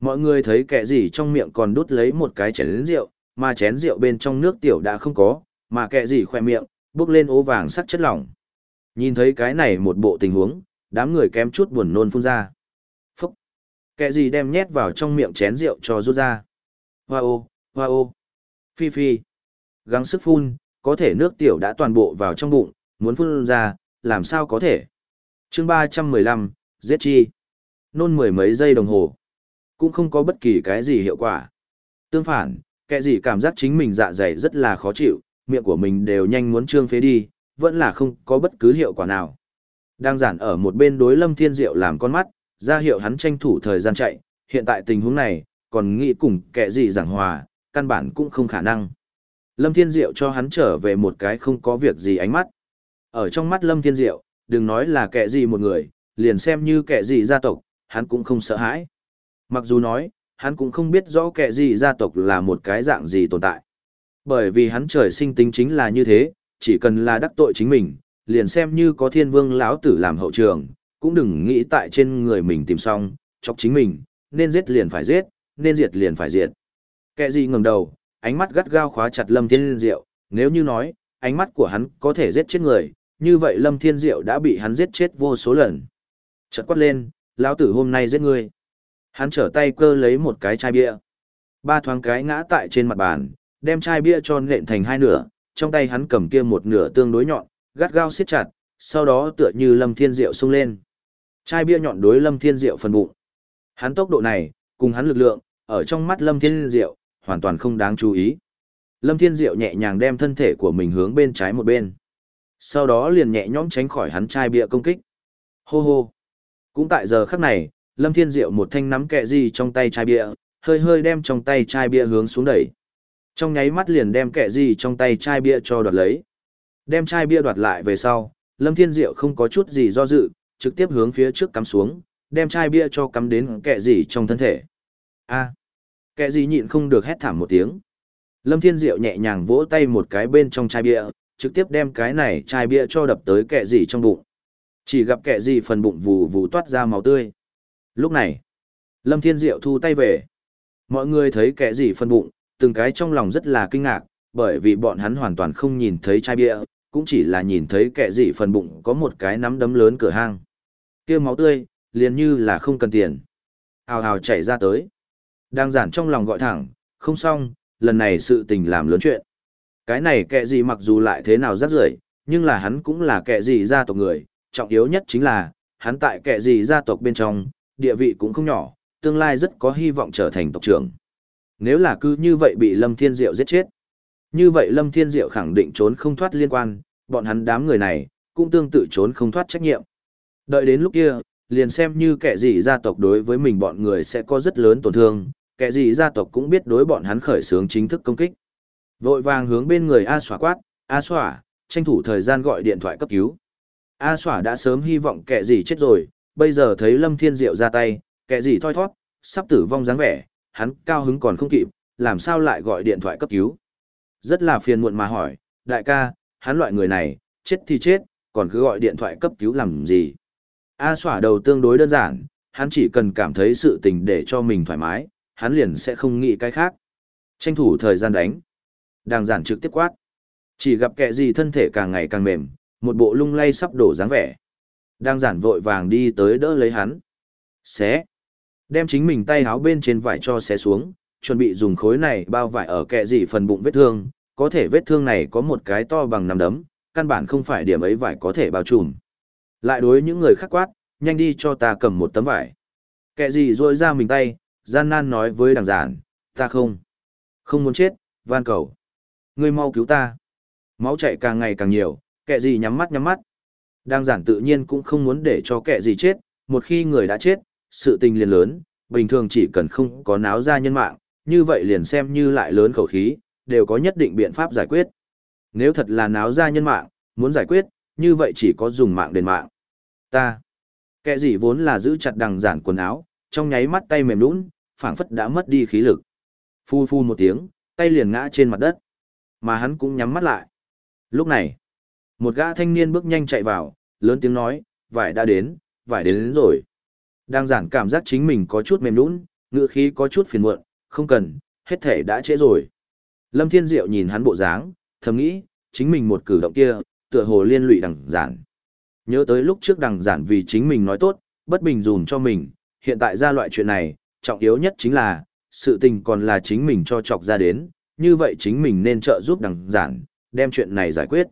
Mọi người thấy kẻ gì trong miệng còn đút lấy một cái chén rượu, mà chén rượu bên trong nước tiểu đã không có, mà kẻ gì khoe miệng, bước lên ố vàng sắc chất lỏng. Nhìn thấy cái này một bộ tình huống, đám người kém chút buồn nôn phun ra. Phúc! Kẻ gì đem nhét vào trong miệng chén rượu cho rút ra. Hoa ô, hoa ô. Phi phi. Gắng sức phun, có thể nước tiểu đã toàn bộ vào trong bụng, muốn phun ra, làm sao có thể. chương ba trăm mười lăm giết chi. Nôn mười mấy giây đồng hồ. Cũng không có bất kỳ cái gì hiệu quả. Tương phản, kẻ gì cảm giác chính mình dạ dày rất là khó chịu, miệng của mình đều nhanh muốn trương phế đi, vẫn là không có bất cứ hiệu quả nào. Đang giản ở một bên đối Lâm Thiên Diệu làm con mắt, ra hiệu hắn tranh thủ thời gian chạy, hiện tại tình huống này, còn nghĩ cùng kẻ gì giảng hòa, căn bản cũng không khả năng. Lâm Thiên Diệu cho hắn trở về một cái không có việc gì ánh mắt. Ở trong mắt Lâm Thiên Diệu, đừng nói là kẻ gì một người, liền xem như kẻ gì gia tộc, hắn cũng không sợ hãi. Mặc dù nói, hắn cũng không biết rõ kẻ gì gia tộc là một cái dạng gì tồn tại. Bởi vì hắn trời sinh tính chính là như thế, chỉ cần là đắc tội chính mình, liền xem như có thiên vương lão tử làm hậu trường, cũng đừng nghĩ tại trên người mình tìm xong, chọc chính mình, nên giết liền phải giết, nên diệt liền phải diệt. Kẻ gì ngẩng đầu, ánh mắt gắt gao khóa chặt Lâm Thiên Diệu, nếu như nói, ánh mắt của hắn có thể giết chết người, như vậy Lâm Thiên Diệu đã bị hắn giết chết vô số lần. Chợt quát lên, lão tử hôm nay giết ngươi. Hắn trở tay cơ lấy một cái chai bia. Ba thoáng cái ngã tại trên mặt bàn, đem chai bia cho nện thành hai nửa, trong tay hắn cầm kia một nửa tương đối nhọn, gắt gao siết chặt, sau đó tựa như Lâm Thiên Diệu xông lên. Chai bia nhọn đối Lâm Thiên Diệu phần bụng. Hắn tốc độ này, cùng hắn lực lượng, ở trong mắt Lâm Thiên Diệu, hoàn toàn không đáng chú ý. Lâm Thiên Diệu nhẹ nhàng đem thân thể của mình hướng bên trái một bên. Sau đó liền nhẹ nhõm tránh khỏi hắn chai bia công kích. Hô hô. Cũng tại giờ khắc này, Lâm Thiên Diệu một thanh nắm kẹ gì trong tay chai bia, hơi hơi đem trong tay chai bia hướng xuống đẩy. Trong nháy mắt liền đem kẻ gì trong tay chai bia cho đoạt lấy. Đem chai bia đoạt lại về sau, Lâm Thiên Diệu không có chút gì do dự, trực tiếp hướng phía trước cắm xuống, đem chai bia cho cắm đến kẻ gì trong thân thể. A. kẻ gì nhịn không được hét thảm một tiếng. Lâm Thiên Diệu nhẹ nhàng vỗ tay một cái bên trong chai bia, trực tiếp đem cái này chai bia cho đập tới kẻ gì trong bụng. Chỉ gặp kẻ gì phần bụng vù vù toát ra máu tươi. Lúc này, Lâm Thiên Diệu thu tay về. Mọi người thấy kẻ gì phần bụng, từng cái trong lòng rất là kinh ngạc, bởi vì bọn hắn hoàn toàn không nhìn thấy chai bia, cũng chỉ là nhìn thấy kẻ gì phần bụng có một cái nắm đấm lớn cửa hang. kia máu tươi, liền như là không cần tiền. Hào hào chảy ra tới. Đang giản trong lòng gọi thẳng, không xong, lần này sự tình làm lớn chuyện. Cái này kẻ gì mặc dù lại thế nào rắc rưởi nhưng là hắn cũng là kẻ gì gia tộc người, trọng yếu nhất chính là, hắn tại kẻ gì gia tộc bên trong, địa vị cũng không nhỏ, tương lai rất có hy vọng trở thành tộc trưởng. Nếu là cứ như vậy bị Lâm Thiên Diệu giết chết, như vậy Lâm Thiên Diệu khẳng định trốn không thoát liên quan, bọn hắn đám người này, cũng tương tự trốn không thoát trách nhiệm. Đợi đến lúc kia, liền xem như kẻ gì gia tộc đối với mình bọn người sẽ có rất lớn tổn thương, kẻ gì gia tộc cũng biết đối bọn hắn khởi xướng chính thức công kích. Vội vàng hướng bên người A xỏa quát, A xỏa, tranh thủ thời gian gọi điện thoại cấp cứu. A xỏa đã sớm hy vọng kẻ gì chết rồi, bây giờ thấy Lâm Thiên Diệu ra tay, kẻ gì thoi thoát, sắp tử vong dáng vẻ, hắn cao hứng còn không kịp, làm sao lại gọi điện thoại cấp cứu. Rất là phiền muộn mà hỏi, đại ca, hắn loại người này, chết thì chết, còn cứ gọi điện thoại cấp cứu làm gì. A xỏa đầu tương đối đơn giản, hắn chỉ cần cảm thấy sự tình để cho mình thoải mái, hắn liền sẽ không nghĩ cái khác. Tranh thủ thời gian đánh. Đang giản trực tiếp quát. Chỉ gặp kẻ gì thân thể càng ngày càng mềm, một bộ lung lay sắp đổ dáng vẻ. Đang giản vội vàng đi tới đỡ lấy hắn. Xé. Đem chính mình tay háo bên trên vải cho xé xuống, chuẩn bị dùng khối này bao vải ở kẹ gì phần bụng vết thương, có thể vết thương này có một cái to bằng nằm đấm, căn bản không phải điểm ấy vải có thể bao trùm. Lại đối những người khác quát, nhanh đi cho ta cầm một tấm vải. Kẹ gì rôi ra mình tay, gian nan nói với đằng giản, ta không. Không muốn chết, van cầu. Ngươi mau cứu ta. Máu chạy càng ngày càng nhiều, kẹ gì nhắm mắt nhắm mắt, đằng giản tự nhiên cũng không muốn để cho kẻ gì chết, một khi người đã chết, sự tình liền lớn, bình thường chỉ cần không có náo ra nhân mạng, như vậy liền xem như lại lớn khẩu khí, đều có nhất định biện pháp giải quyết. Nếu thật là náo ra nhân mạng, muốn giải quyết, như vậy chỉ có dùng mạng đền mạng. Ta, kẻ gì vốn là giữ chặt đằng giản quần áo, trong nháy mắt tay mềm nũng, phảng phất đã mất đi khí lực. Phu phu một tiếng, tay liền ngã trên mặt đất. Mà hắn cũng nhắm mắt lại. Lúc này, một gã thanh niên bước nhanh chạy vào, lớn tiếng nói, vải đã đến, vải đến, đến rồi. Đang giản cảm giác chính mình có chút mềm nũng, ngựa khí có chút phiền muộn, không cần, hết thể đã trễ rồi. Lâm Thiên Diệu nhìn hắn bộ dáng, thầm nghĩ, chính mình một cử động kia, tựa hồ liên lụy đằng giản. Nhớ tới lúc trước đằng giản vì chính mình nói tốt, bất bình dùm cho mình, hiện tại ra loại chuyện này, trọng yếu nhất chính là, sự tình còn là chính mình cho chọc ra đến, như vậy chính mình nên trợ giúp đằng giản, đem chuyện này giải quyết.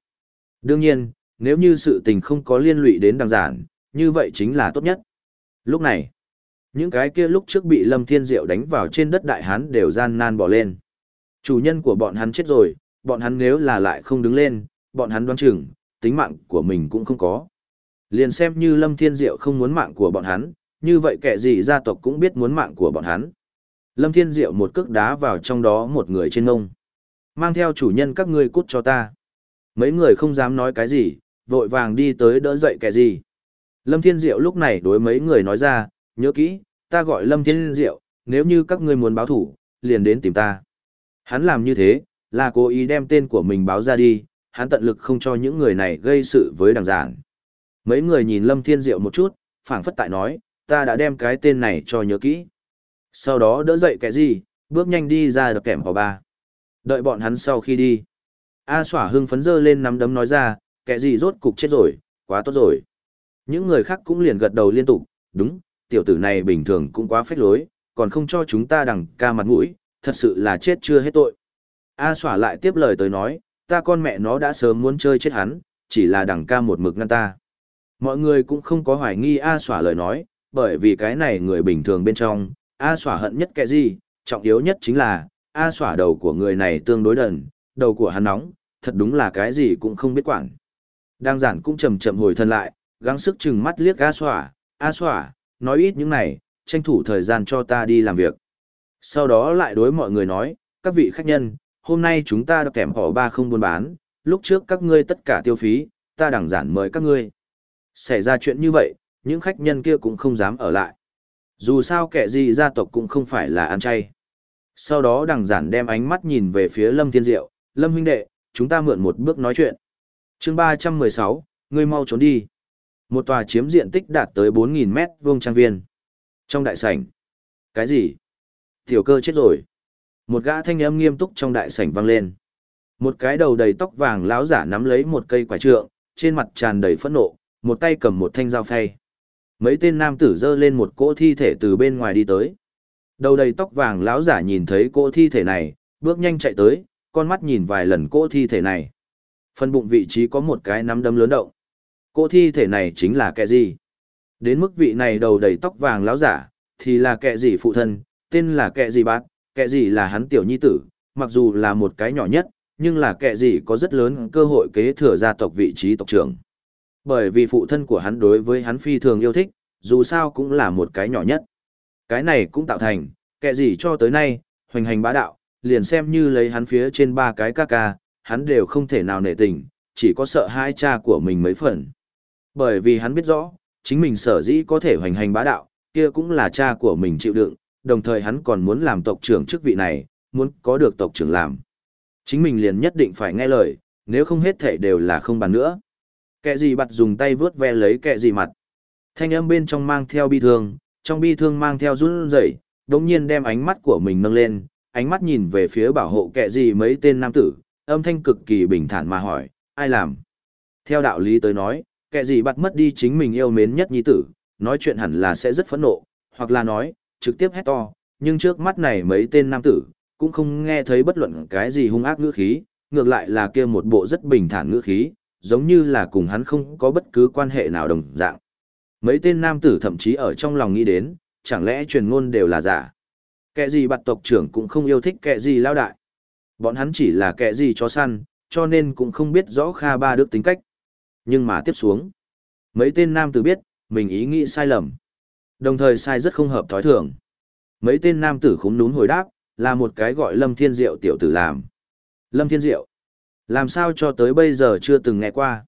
Đương nhiên, nếu như sự tình không có liên lụy đến đằng giản, như vậy chính là tốt nhất. Lúc này, những cái kia lúc trước bị Lâm Thiên Diệu đánh vào trên đất đại hán đều gian nan bỏ lên. Chủ nhân của bọn hắn chết rồi, bọn hắn nếu là lại không đứng lên, bọn hắn đoán chừng, tính mạng của mình cũng không có. Liền xem như Lâm Thiên Diệu không muốn mạng của bọn hắn, như vậy kẻ gì gia tộc cũng biết muốn mạng của bọn hắn. Lâm Thiên Diệu một cước đá vào trong đó một người trên ngông. Mang theo chủ nhân các ngươi cút cho ta. Mấy người không dám nói cái gì, vội vàng đi tới đỡ dậy kẻ gì. Lâm Thiên Diệu lúc này đối mấy người nói ra, nhớ kỹ, ta gọi Lâm Thiên Diệu, nếu như các ngươi muốn báo thủ, liền đến tìm ta. Hắn làm như thế, là cố ý đem tên của mình báo ra đi, hắn tận lực không cho những người này gây sự với đằng giản. Mấy người nhìn Lâm Thiên Diệu một chút, phảng phất tại nói, ta đã đem cái tên này cho nhớ kỹ. Sau đó đỡ dậy kẻ gì, bước nhanh đi ra đập kẻm vào ba. Đợi bọn hắn sau khi đi. A xỏa hưng phấn dơ lên nắm đấm nói ra, kẻ gì rốt cục chết rồi, quá tốt rồi. Những người khác cũng liền gật đầu liên tục, đúng, tiểu tử này bình thường cũng quá phách lối, còn không cho chúng ta đằng ca mặt mũi, thật sự là chết chưa hết tội. A xỏa lại tiếp lời tới nói, ta con mẹ nó đã sớm muốn chơi chết hắn, chỉ là đằng ca một mực ngăn ta. Mọi người cũng không có hoài nghi A xỏa lời nói, bởi vì cái này người bình thường bên trong, A xỏa hận nhất kẻ gì, trọng yếu nhất chính là, A xỏa đầu của người này tương đối đần, đầu của hắn nóng, thật đúng là cái gì cũng không biết quản. Đang giản cũng chậm chậm hồi thân lại, gắng sức chừng mắt liếc A xỏa, A xỏa, nói ít những này, tranh thủ thời gian cho ta đi làm việc. Sau đó lại đối mọi người nói, các vị khách nhân, hôm nay chúng ta đã kèm họ ba không buôn bán, lúc trước các ngươi tất cả tiêu phí, ta đẳng giản mời các ngươi. Xảy ra chuyện như vậy, những khách nhân kia cũng không dám ở lại. Dù sao kẻ gì gia tộc cũng không phải là ăn chay. Sau đó đằng giản đem ánh mắt nhìn về phía Lâm Thiên Diệu, Lâm huynh đệ, chúng ta mượn một bước nói chuyện. chương 316, ngươi mau trốn đi. Một tòa chiếm diện tích đạt tới 4.000 mét vuông trang viên. Trong đại sảnh. Cái gì? Tiểu cơ chết rồi. Một gã thanh âm nghiêm túc trong đại sảnh vang lên. Một cái đầu đầy tóc vàng lão giả nắm lấy một cây quả trượng, trên mặt tràn đầy phẫn nộ, một tay cầm một thanh dao phay. Mấy tên nam tử dơ lên một cỗ thi thể từ bên ngoài đi tới. Đầu đầy tóc vàng lão giả nhìn thấy cỗ thi thể này, bước nhanh chạy tới, con mắt nhìn vài lần cỗ thi thể này. Phần bụng vị trí có một cái nắm đấm lớn động. Cô thi thể này chính là kẻ gì? Đến mức vị này đầu đầy tóc vàng láo giả, thì là kẻ gì phụ thân, tên là kẻ gì bác, kẻ gì là hắn tiểu nhi tử, mặc dù là một cái nhỏ nhất, nhưng là kẻ gì có rất lớn cơ hội kế thừa gia tộc vị trí tộc trưởng. Bởi vì phụ thân của hắn đối với hắn phi thường yêu thích, dù sao cũng là một cái nhỏ nhất. Cái này cũng tạo thành, kẻ gì cho tới nay, hoành hành bá đạo, liền xem như lấy hắn phía trên ba cái ca ca, hắn đều không thể nào nể tình, chỉ có sợ hai cha của mình mấy phần. Bởi vì hắn biết rõ, chính mình sở dĩ có thể hoành hành bá đạo, kia cũng là cha của mình chịu đựng, đồng thời hắn còn muốn làm tộc trưởng chức vị này, muốn có được tộc trưởng làm. Chính mình liền nhất định phải nghe lời, nếu không hết thể đều là không bàn nữa. Kẻ gì bặt dùng tay vướt ve lấy kẻ gì mặt. Thanh âm bên trong mang theo bi thương, trong bi thương mang theo run rẩy, đống nhiên đem ánh mắt của mình nâng lên, ánh mắt nhìn về phía bảo hộ kẻ gì mấy tên nam tử, âm thanh cực kỳ bình thản mà hỏi, ai làm? Theo đạo lý tới nói, kẻ gì bắt mất đi chính mình yêu mến nhất nhi tử, nói chuyện hẳn là sẽ rất phẫn nộ, hoặc là nói, trực tiếp hét to, nhưng trước mắt này mấy tên nam tử, cũng không nghe thấy bất luận cái gì hung ác ngữ khí, ngược lại là kia một bộ rất bình thản ngữ khí, giống như là cùng hắn không có bất cứ quan hệ nào đồng dạng. Mấy tên nam tử thậm chí ở trong lòng nghĩ đến, chẳng lẽ truyền ngôn đều là giả. Kẻ gì bạt tộc trưởng cũng không yêu thích kẻ gì lao đại. Bọn hắn chỉ là kẻ gì cho săn, cho nên cũng không biết rõ Kha Ba Đức tính cách. Nhưng mà tiếp xuống, mấy tên nam tử biết, mình ý nghĩ sai lầm. Đồng thời sai rất không hợp thói thường. Mấy tên nam tử khúng núm hồi đáp, là một cái gọi Lâm Thiên Diệu tiểu tử làm. Lâm Thiên Diệu, làm sao cho tới bây giờ chưa từng nghe qua?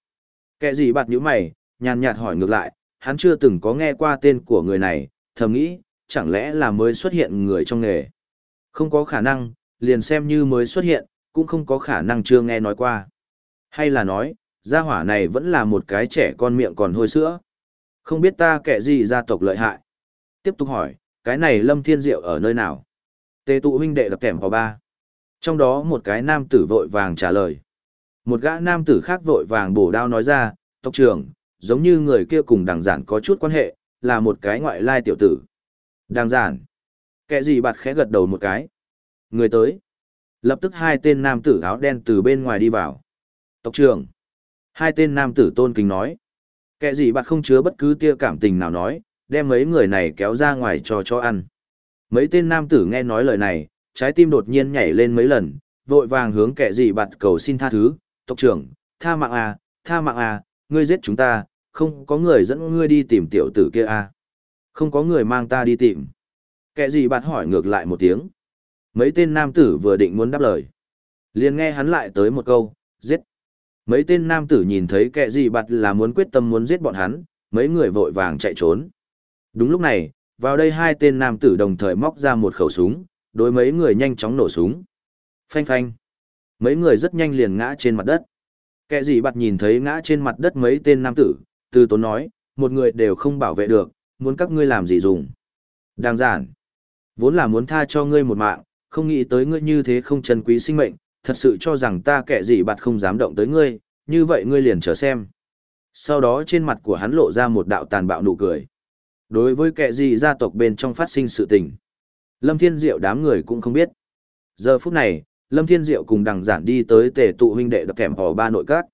Kẻ gì bạt nhíu mày, nhàn nhạt hỏi ngược lại, hắn chưa từng có nghe qua tên của người này, thầm nghĩ, chẳng lẽ là mới xuất hiện người trong nghề. Không có khả năng, liền xem như mới xuất hiện, cũng không có khả năng chưa nghe nói qua. Hay là nói, gia hỏa này vẫn là một cái trẻ con miệng còn hôi sữa. Không biết ta kẻ gì gia tộc lợi hại. Tiếp tục hỏi, cái này Lâm Thiên Diệu ở nơi nào? Tề tụ huynh đệ đập kèm vào ba. Trong đó một cái nam tử vội vàng trả lời. Một gã nam tử khác vội vàng bổ đao nói ra, tộc trưởng, giống như người kia cùng đằng giản có chút quan hệ, là một cái ngoại lai tiểu tử. Đằng giản. Kẻ gì bạt khẽ gật đầu một cái. Người tới. Lập tức hai tên nam tử áo đen từ bên ngoài đi vào. Tộc trưởng. Hai tên nam tử tôn kính nói. Kẻ gì bạc không chứa bất cứ tia cảm tình nào nói, đem mấy người này kéo ra ngoài cho cho ăn. Mấy tên nam tử nghe nói lời này, trái tim đột nhiên nhảy lên mấy lần, vội vàng hướng kẻ gì bạc cầu xin tha thứ, tộc trưởng, tha mạng à, tha mạng à, ngươi giết chúng ta, không có người dẫn ngươi đi tìm tiểu tử kia à. Không có người mang ta đi tìm. Kẻ gì bạc hỏi ngược lại một tiếng. Mấy tên nam tử vừa định muốn đáp lời. liền nghe hắn lại tới một câu, giết. Mấy tên nam tử nhìn thấy kẻ gì bặt là muốn quyết tâm muốn giết bọn hắn, mấy người vội vàng chạy trốn. Đúng lúc này, vào đây hai tên nam tử đồng thời móc ra một khẩu súng, đối mấy người nhanh chóng nổ súng. Phanh phanh. Mấy người rất nhanh liền ngã trên mặt đất. Kẻ gì bặt nhìn thấy ngã trên mặt đất mấy tên nam tử, từ tốn nói, một người đều không bảo vệ được, muốn các ngươi làm gì dùng. Đang giản. Vốn là muốn tha cho ngươi một mạng, không nghĩ tới ngươi như thế không trân quý sinh mệnh, thật sự cho rằng ta kẻ gì bạt không dám động tới ngươi, như vậy ngươi liền chờ xem. Sau đó trên mặt của hắn lộ ra một đạo tàn bạo nụ cười. Đối với kẻ gì gia tộc bên trong phát sinh sự tình, Lâm Thiên Diệu đám người cũng không biết. Giờ phút này, Lâm Thiên Diệu cùng đằng giản đi tới tề tụ huynh đệ đập kèm hò ba nội các.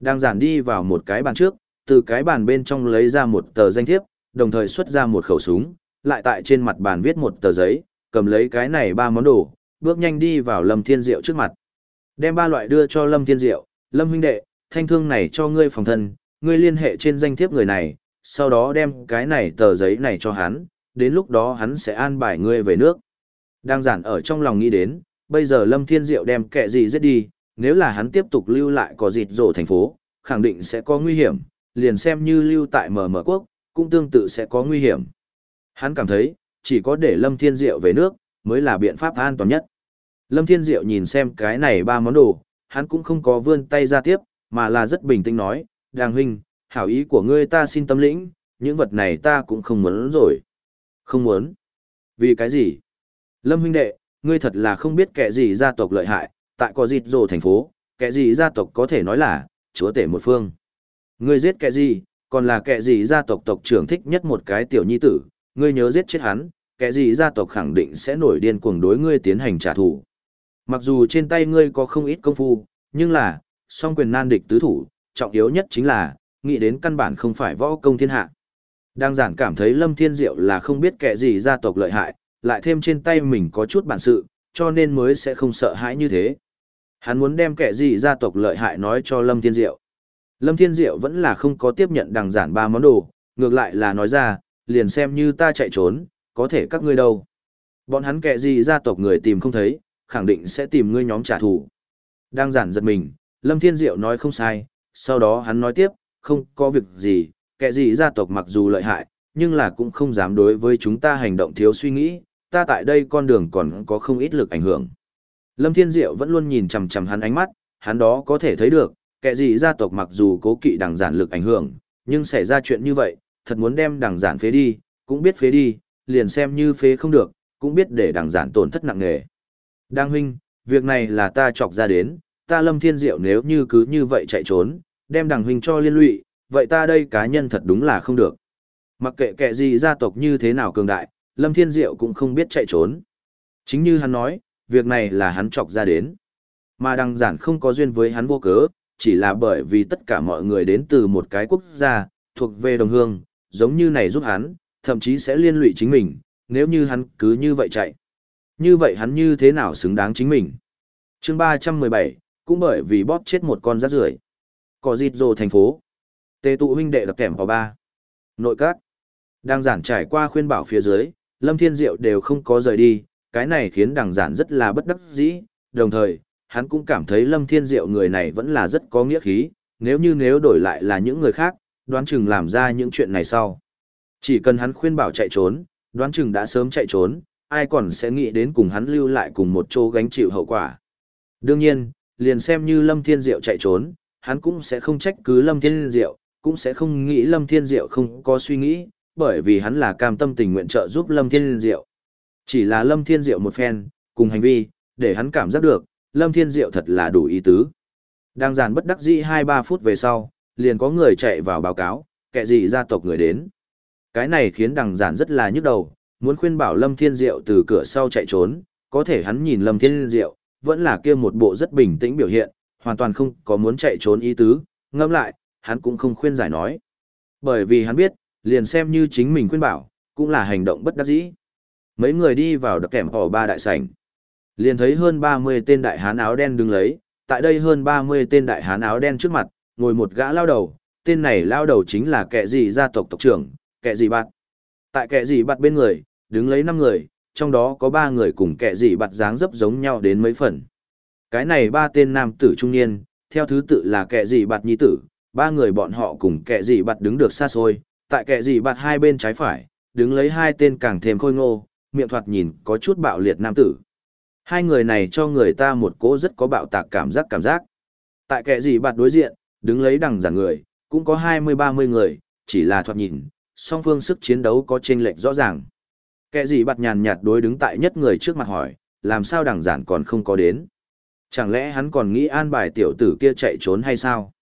Đằng giản đi vào một cái bàn trước, từ cái bàn bên trong lấy ra một tờ danh thiếp, đồng thời xuất ra một khẩu súng, lại tại trên mặt bàn viết một tờ giấy, cầm lấy cái này ba món đồ, bước nhanh đi vào Lâm Thiên Diệu trước mặt. Đem ba loại đưa cho Lâm Thiên Diệu, Lâm huynh đệ, thanh thương này cho ngươi phòng thân, ngươi liên hệ trên danh thiếp người này, sau đó đem cái này tờ giấy này cho hắn, đến lúc đó hắn sẽ an bài ngươi về nước. Đang giản ở trong lòng nghĩ đến, bây giờ Lâm Thiên Diệu đem kẻ gì giết đi, nếu là hắn tiếp tục lưu lại có dịt rổ thành phố, khẳng định sẽ có nguy hiểm, liền xem như lưu tại mở mở quốc, cũng tương tự sẽ có nguy hiểm. Hắn cảm thấy, chỉ có để Lâm Thiên Diệu về nước, mới là biện pháp an toàn nhất. Lâm Thiên Diệu nhìn xem cái này ba món đồ, hắn cũng không có vươn tay ra tiếp, mà là rất bình tĩnh nói, Đàng huynh, hảo ý của ngươi ta xin tâm lĩnh, những vật này ta cũng không muốn rồi. Không muốn. Vì cái gì? Lâm huynh đệ, ngươi thật là không biết kẻ gì gia tộc lợi hại, tại có dịt rồ thành phố, kẻ gì gia tộc có thể nói là, chúa tể một phương. Ngươi giết kẻ gì, còn là kẻ gì gia tộc tộc trưởng thích nhất một cái tiểu nhi tử, ngươi nhớ giết chết hắn, kẻ gì gia tộc khẳng định sẽ nổi điên cuồng đối ngươi tiến hành trả thù. Mặc dù trên tay ngươi có không ít công phu, nhưng là, song quyền nan địch tứ thủ, trọng yếu nhất chính là, nghĩ đến căn bản không phải võ công thiên hạ. Đang giản cảm thấy Lâm Thiên Diệu là không biết kẻ gì gia tộc lợi hại, lại thêm trên tay mình có chút bản sự, cho nên mới sẽ không sợ hãi như thế. Hắn muốn đem kẻ gì gia tộc lợi hại nói cho Lâm Thiên Diệu. Lâm Thiên Diệu vẫn là không có tiếp nhận đằng giản ba món đồ, ngược lại là nói ra, liền xem như ta chạy trốn, có thể các ngươi đâu. Bọn hắn kẻ gì gia tộc người tìm không thấy, khẳng định sẽ tìm ngươi nhóm trả thù. Đang giản giật mình, Lâm Thiên Diệu nói không sai, sau đó hắn nói tiếp, không có việc gì, kẻ gì gia tộc mặc dù lợi hại, nhưng là cũng không dám đối với chúng ta hành động thiếu suy nghĩ, ta tại đây con đường còn có không ít lực ảnh hưởng. Lâm Thiên Diệu vẫn luôn nhìn chằm chằm hắn ánh mắt, hắn đó có thể thấy được, kẻ gì gia tộc mặc dù cố kỵ đằng giản lực ảnh hưởng, nhưng xảy ra chuyện như vậy, thật muốn đem đằng giản phế đi, cũng biết phế đi, liền xem như phế không được, cũng biết để đằng giản tổn thất nặng nề. Đang huynh, việc này là ta chọc ra đến, ta Lâm Thiên Diệu nếu như cứ như vậy chạy trốn, đem đằng huynh cho liên lụy, vậy ta đây cá nhân thật đúng là không được. Mặc kệ kệ gì gia tộc như thế nào cường đại, Lâm Thiên Diệu cũng không biết chạy trốn. Chính như hắn nói, việc này là hắn chọc ra đến. Mà Đằng giản không có duyên với hắn vô cớ, chỉ là bởi vì tất cả mọi người đến từ một cái quốc gia, thuộc về đồng hương, giống như này giúp hắn, thậm chí sẽ liên lụy chính mình, nếu như hắn cứ như vậy chạy. Như vậy hắn như thế nào xứng đáng chính mình? chương 317, cũng bởi vì bóp chết một con rác rưởi Có dịt rồ thành phố. Tề tụ huynh đệ đập kèm vào ba. Nội các. Đang giản trải qua khuyên bảo phía dưới, Lâm Thiên Diệu đều không có rời đi, cái này khiến đằng giản rất là bất đắc dĩ, đồng thời, hắn cũng cảm thấy Lâm Thiên Diệu người này vẫn là rất có nghĩa khí, nếu như nếu đổi lại là những người khác, đoán chừng làm ra những chuyện này sau. Chỉ cần hắn khuyên bảo chạy trốn, đoán chừng đã sớm chạy trốn, ai còn sẽ nghĩ đến cùng hắn lưu lại cùng một chỗ gánh chịu hậu quả. Đương nhiên, liền xem như Lâm Thiên Diệu chạy trốn, hắn cũng sẽ không trách cứ Lâm Thiên Diệu, cũng sẽ không nghĩ Lâm Thiên Diệu không có suy nghĩ, bởi vì hắn là cam tâm tình nguyện trợ giúp Lâm Thiên Diệu. Chỉ là Lâm Thiên Diệu một phen, cùng hành vi, để hắn cảm giác được, Lâm Thiên Diệu thật là đủ ý tứ. Đang giàn bất đắc dĩ 2-3 phút về sau, liền có người chạy vào báo cáo, kẻ gì gia tộc người đến. Cái này khiến đằng giản rất là nhức đầu, muốn khuyên bảo Lâm Thiên Diệu từ cửa sau chạy trốn, có thể hắn nhìn Lâm Thiên Diệu, vẫn là kia một bộ rất bình tĩnh biểu hiện, hoàn toàn không có muốn chạy trốn ý tứ, ngẫm lại, hắn cũng không khuyên giải nói. Bởi vì hắn biết, liền xem như chính mình khuyên bảo, cũng là hành động bất đắc dĩ. Mấy người đi vào đập kèm hò ba đại sảnh. Liền thấy hơn 30 tên đại hán áo đen đứng lấy, tại đây hơn 30 tên đại hán áo đen trước mặt, ngồi một gã lao đầu, tên này lao đầu chính là kẻ gì gia tộc tộc trưởng, kẻ gì bạn. Tại kẻ gì bặt bên người, đứng lấy 5 người, trong đó có 3 người cùng kẻ gì bạt dáng dấp giống nhau đến mấy phần. Cái này ba tên nam tử trung niên, theo thứ tự là kẻ gì bạt nhi tử, ba người bọn họ cùng kẻ gì bạt đứng được xa xôi, tại kẻ gì bạt hai bên trái phải, đứng lấy hai tên càng thêm khôi ngô, miệng thoạt nhìn có chút bạo liệt nam tử. Hai người này cho người ta một cỗ rất có bạo tạc cảm giác cảm giác. Tại kẻ gì bạt đối diện, đứng lấy đằng giả người, cũng có 20-30 người, chỉ là thoạt nhìn, song phương sức chiến đấu có chênh lệch rõ ràng. Kẻ gì bạt nhàn nhạt đối đứng tại nhất người trước mặt hỏi, làm sao đằng giản còn không có đến? Chẳng lẽ hắn còn nghĩ an bài tiểu tử kia chạy trốn hay sao?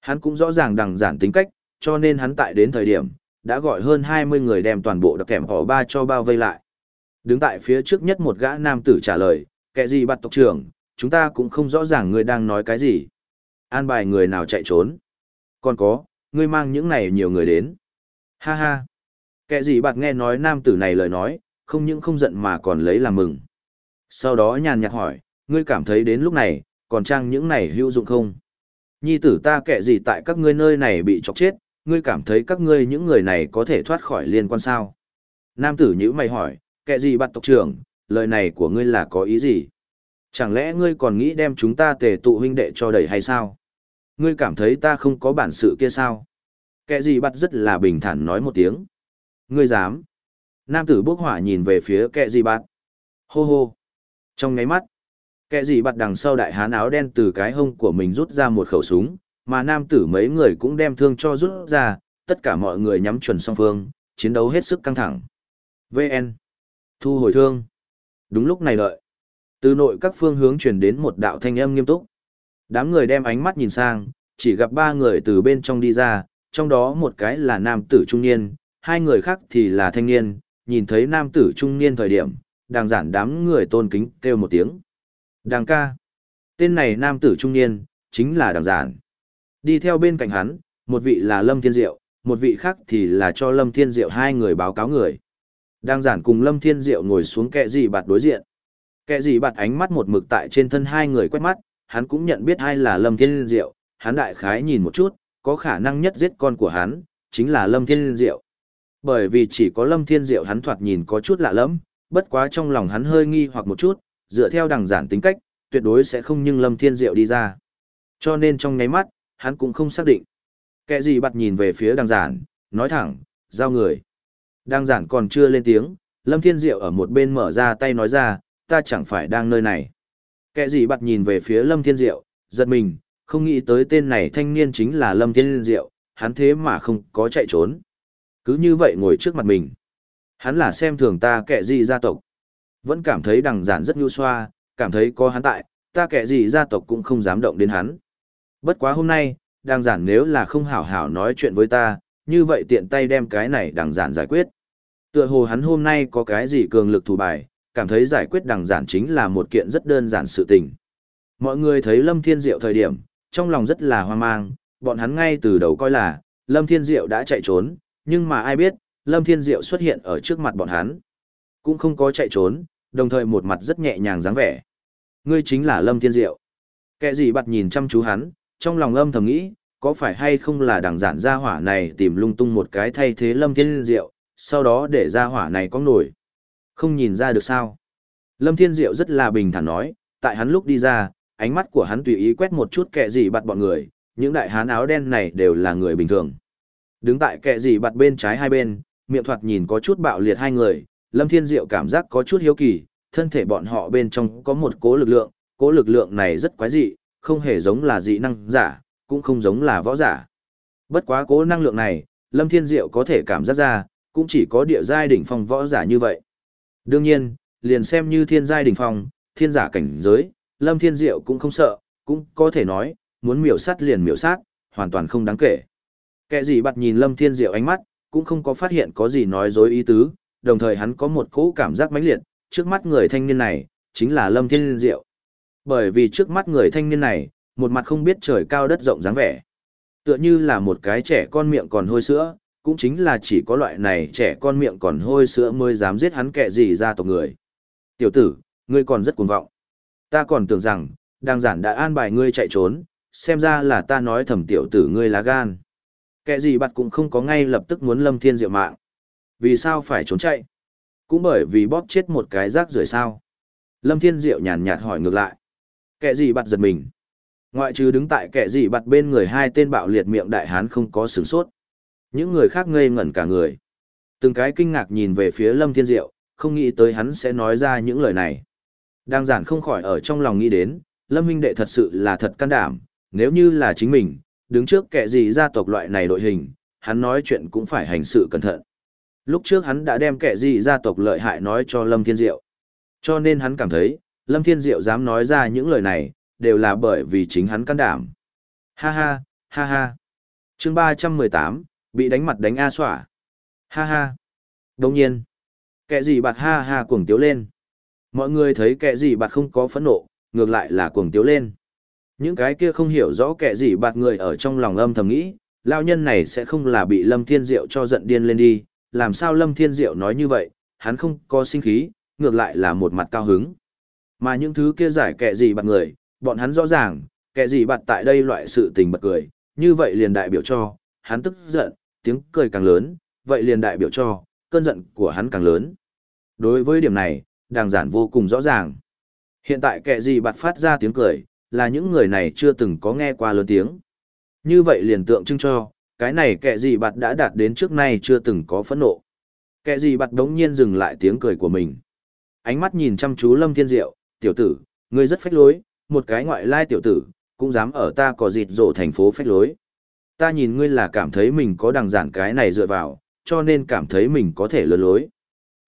Hắn cũng rõ ràng đằng giản tính cách, cho nên hắn tại đến thời điểm, đã gọi hơn 20 người đem toàn bộ đặc kèm họ ba cho bao vây lại. Đứng tại phía trước nhất một gã nam tử trả lời, kẻ gì bắt tộc trưởng, chúng ta cũng không rõ ràng người đang nói cái gì. An bài người nào chạy trốn. Còn có, ngươi mang những này nhiều người đến. Ha ha. Kẻ gì bạt nghe nói nam tử này lời nói, không những không giận mà còn lấy làm mừng. Sau đó nhàn nhạt hỏi, ngươi cảm thấy đến lúc này, còn trang những này hữu dụng không? Nhi tử ta kệ gì tại các ngươi nơi này bị chọc chết, ngươi cảm thấy các ngươi những người này có thể thoát khỏi liên quan sao? Nam tử nhữ mày hỏi, kệ gì bạc tộc trưởng, lời này của ngươi là có ý gì? Chẳng lẽ ngươi còn nghĩ đem chúng ta tề tụ huynh đệ cho đầy hay sao? Ngươi cảm thấy ta không có bản sự kia sao? Kệ gì bắt rất là bình thản nói một tiếng. Ngươi dám? Nam tử bốc hỏa nhìn về phía kệ gì bắt. Hô hô. Trong ngáy mắt, kệ gì bắt đằng sau đại hán áo đen từ cái hông của mình rút ra một khẩu súng, mà nam tử mấy người cũng đem thương cho rút ra, tất cả mọi người nhắm chuẩn song phương, chiến đấu hết sức căng thẳng. VN. Thu hồi thương. Đúng lúc này đợi. Từ nội các phương hướng truyền đến một đạo thanh âm nghiêm túc. Đám người đem ánh mắt nhìn sang, chỉ gặp ba người từ bên trong đi ra, trong đó một cái là nam tử trung niên, hai người khác thì là thanh niên, nhìn thấy nam tử trung niên thời điểm, đang giản đám người tôn kính kêu một tiếng. Đàng ca. Tên này nam tử trung niên, chính là đàng giản. Đi theo bên cạnh hắn, một vị là Lâm Thiên Diệu, một vị khác thì là cho Lâm Thiên Diệu hai người báo cáo người. Đàng giản cùng Lâm Thiên Diệu ngồi xuống kẹ gì bạt đối diện. Kẹ gì bạt ánh mắt một mực tại trên thân hai người quét mắt, hắn cũng nhận biết hai là Lâm Thiên Diệu, hắn đại khái nhìn một chút, có khả năng nhất giết con của hắn, chính là Lâm Thiên Diệu. Bởi vì chỉ có Lâm Thiên Diệu hắn thoạt nhìn có chút lạ lẫm, bất quá trong lòng hắn hơi nghi hoặc một chút, dựa theo đằng giản tính cách, tuyệt đối sẽ không nhưng Lâm Thiên Diệu đi ra. Cho nên trong nháy mắt, hắn cũng không xác định. Kẻ gì bặt nhìn về phía đằng giản, nói thẳng, giao người. Đằng giản còn chưa lên tiếng, Lâm Thiên Diệu ở một bên mở ra tay nói ra, ta chẳng phải đang nơi này. Kẻ gì bặt nhìn về phía Lâm Thiên Diệu, giật mình, không nghĩ tới tên này thanh niên chính là Lâm Thiên Diệu, hắn thế mà không có chạy trốn. Cứ như vậy ngồi trước mặt mình. Hắn là xem thường ta kẻ gì gia tộc. Vẫn cảm thấy đằng giản rất nhu xoa, cảm thấy có hắn tại, ta kẻ gì gia tộc cũng không dám động đến hắn. Bất quá hôm nay, đằng giản nếu là không hảo hảo nói chuyện với ta, như vậy tiện tay đem cái này đằng giản giải quyết. Tựa hồ hắn hôm nay có cái gì cường lực thủ bài, cảm thấy giải quyết đằng giản chính là một kiện rất đơn giản sự tình. Mọi người thấy Lâm Thiên Diệu thời điểm, trong lòng rất là hoang mang, bọn hắn ngay từ đầu coi là, Lâm Thiên Diệu đã chạy trốn, nhưng mà ai biết, Lâm Thiên Diệu xuất hiện ở trước mặt bọn hắn. Cũng không có chạy trốn, đồng thời một mặt rất nhẹ nhàng dáng vẻ. Ngươi chính là Lâm Thiên Diệu. Kẻ gì bặt nhìn chăm chú hắn, trong lòng âm thầm nghĩ, có phải hay không là đằng giản gia hỏa này tìm lung tung một cái thay thế Lâm Thiên Diệu, sau đó để gia hỏa này có nổi. Không nhìn ra được sao. Lâm Thiên Diệu rất là bình thản nói, tại hắn lúc đi ra, ánh mắt của hắn tùy ý quét một chút kẻ gì bặt bọn người, những đại hán áo đen này đều là người bình thường. Đứng tại kẻ gì bặt bên trái hai bên, miệng thoạt nhìn có chút bạo liệt hai người, Lâm Thiên Diệu cảm giác có chút hiếu kỳ, thân thể bọn họ bên trong có một cố lực lượng, cố lực lượng này rất quái dị, không hề giống là dị năng giả, cũng không giống là võ giả. Bất quá cố năng lượng này, Lâm Thiên Diệu có thể cảm giác ra, cũng chỉ có địa giai đỉnh phong võ giả như vậy. Đương nhiên, liền xem như thiên giai đỉnh phong, thiên giả cảnh giới, Lâm Thiên Diệu cũng không sợ, cũng có thể nói, muốn miểu sát liền miểu sát, hoàn toàn không đáng kể. Kẻ gì bắt nhìn Lâm Thiên Diệu ánh mắt, cũng không có phát hiện có gì nói dối ý tứ, đồng thời hắn có một cỗ cảm giác mãnh liệt, trước mắt người thanh niên này, chính là Lâm Thiên Diệu. Bởi vì trước mắt người thanh niên này, một mặt không biết trời cao đất rộng dáng vẻ. Tựa như là một cái trẻ con miệng còn hôi sữa, cũng chính là chỉ có loại này trẻ con miệng còn hôi sữa mới dám giết hắn kẻ gì ra tộc người. Tiểu tử, ngươi còn rất cuồng vọng. Ta còn tưởng rằng, đang giản đã an bài ngươi chạy trốn, xem ra là ta nói thầm tiểu tử ngươi lá gan. Kẻ gì bặt cũng không có ngay lập tức muốn lâm thiên diệu mạng. Vì sao phải trốn chạy? Cũng bởi vì bóp chết một cái rác rưởi sao. Lâm thiên diệu nhàn nhạt hỏi ngược lại. Kẻ gì bặt giật mình. Ngoại trừ đứng tại kẻ gì bặt bên người hai tên bạo liệt miệng đại hán không có sửng sốt. Những người khác ngây ngẩn cả người. Từng cái kinh ngạc nhìn về phía Lâm Thiên Diệu, không nghĩ tới hắn sẽ nói ra những lời này. Đang giản không khỏi ở trong lòng nghĩ đến, Lâm huynh đệ thật sự là thật can đảm, nếu như là chính mình, đứng trước kẻ gì gia tộc loại này đội hình, hắn nói chuyện cũng phải hành sự cẩn thận. Lúc trước hắn đã đem kẻ gì gia tộc lợi hại nói cho Lâm Thiên Diệu. Cho nên hắn cảm thấy, Lâm Thiên Diệu dám nói ra những lời này, đều là bởi vì chính hắn can đảm. Ha ha, ha ha. chương 318, bị đánh mặt đánh A xỏa. Ha ha. Đồng nhiên, kẻ gì bạt ha ha cuồng tiếu lên. Mọi người thấy kẻ gì bạt không có phẫn nộ, ngược lại là cuồng tiếu lên. Những cái kia không hiểu rõ kẻ gì bạt người ở trong lòng âm thầm nghĩ, lao nhân này sẽ không là bị Lâm Thiên Diệu cho giận điên lên đi, làm sao Lâm Thiên Diệu nói như vậy, hắn không có sinh khí, ngược lại là một mặt cao hứng. Mà những thứ kia giải kẻ gì bạt người, bọn hắn rõ ràng, kẻ gì bạt tại đây loại sự tình bật cười, như vậy liền đại biểu cho, hắn tức giận, tiếng cười càng lớn, vậy liền đại biểu cho, cơn giận của hắn càng lớn. Đối với điểm này, đàng giản vô cùng rõ ràng. Hiện tại kẻ gì bạt phát ra tiếng cười, là những người này chưa từng có nghe qua lớn tiếng. Như vậy liền tượng trưng cho, cái này kẻ gì bạt đã đạt đến trước nay chưa từng có phẫn nộ. Kẻ gì bạt đống nhiên dừng lại tiếng cười của mình. Ánh mắt nhìn chăm chú Lâm Thiên Diệu, tiểu tử, ngươi rất phách lối, một cái ngoại lai tiểu tử, cũng dám ở ta có dịt rổ thành phố phách lối. Ta nhìn ngươi là cảm thấy mình có đằng giản cái này dựa vào, cho nên cảm thấy mình có thể lớn lối.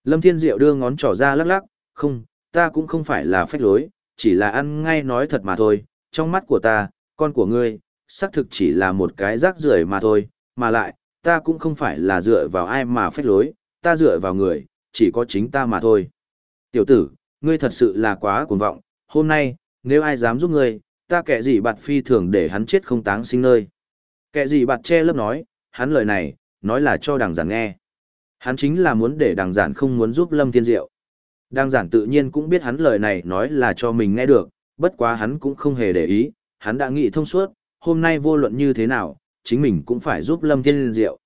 Lâm Thiên Diệu đưa ngón trỏ ra lắc lắc, không, ta cũng không phải là phách lối, chỉ là ăn ngay nói thật mà thôi, trong mắt của ta, con của ngươi, xác thực chỉ là một cái rác rưởi mà thôi, mà lại, ta cũng không phải là dựa vào ai mà phách lối, ta dựa vào người, chỉ có chính ta mà thôi. Tiểu tử, ngươi thật sự là quá cuồng vọng, hôm nay, nếu ai dám giúp ngươi, ta kẻ gì bạt phi thường để hắn chết không táng sinh nơi. Kẻ gì bạt che lớp nói, hắn lời này, nói là cho đằng giản nghe. Hắn chính là muốn để đằng giản không muốn giúp Lâm Thiên Diệu đang giản tự nhiên cũng biết hắn lời này nói là cho mình nghe được, bất quá hắn cũng không hề để ý, hắn đã nghĩ thông suốt, hôm nay vô luận như thế nào, chính mình cũng phải giúp Lâm Thiên Diệu.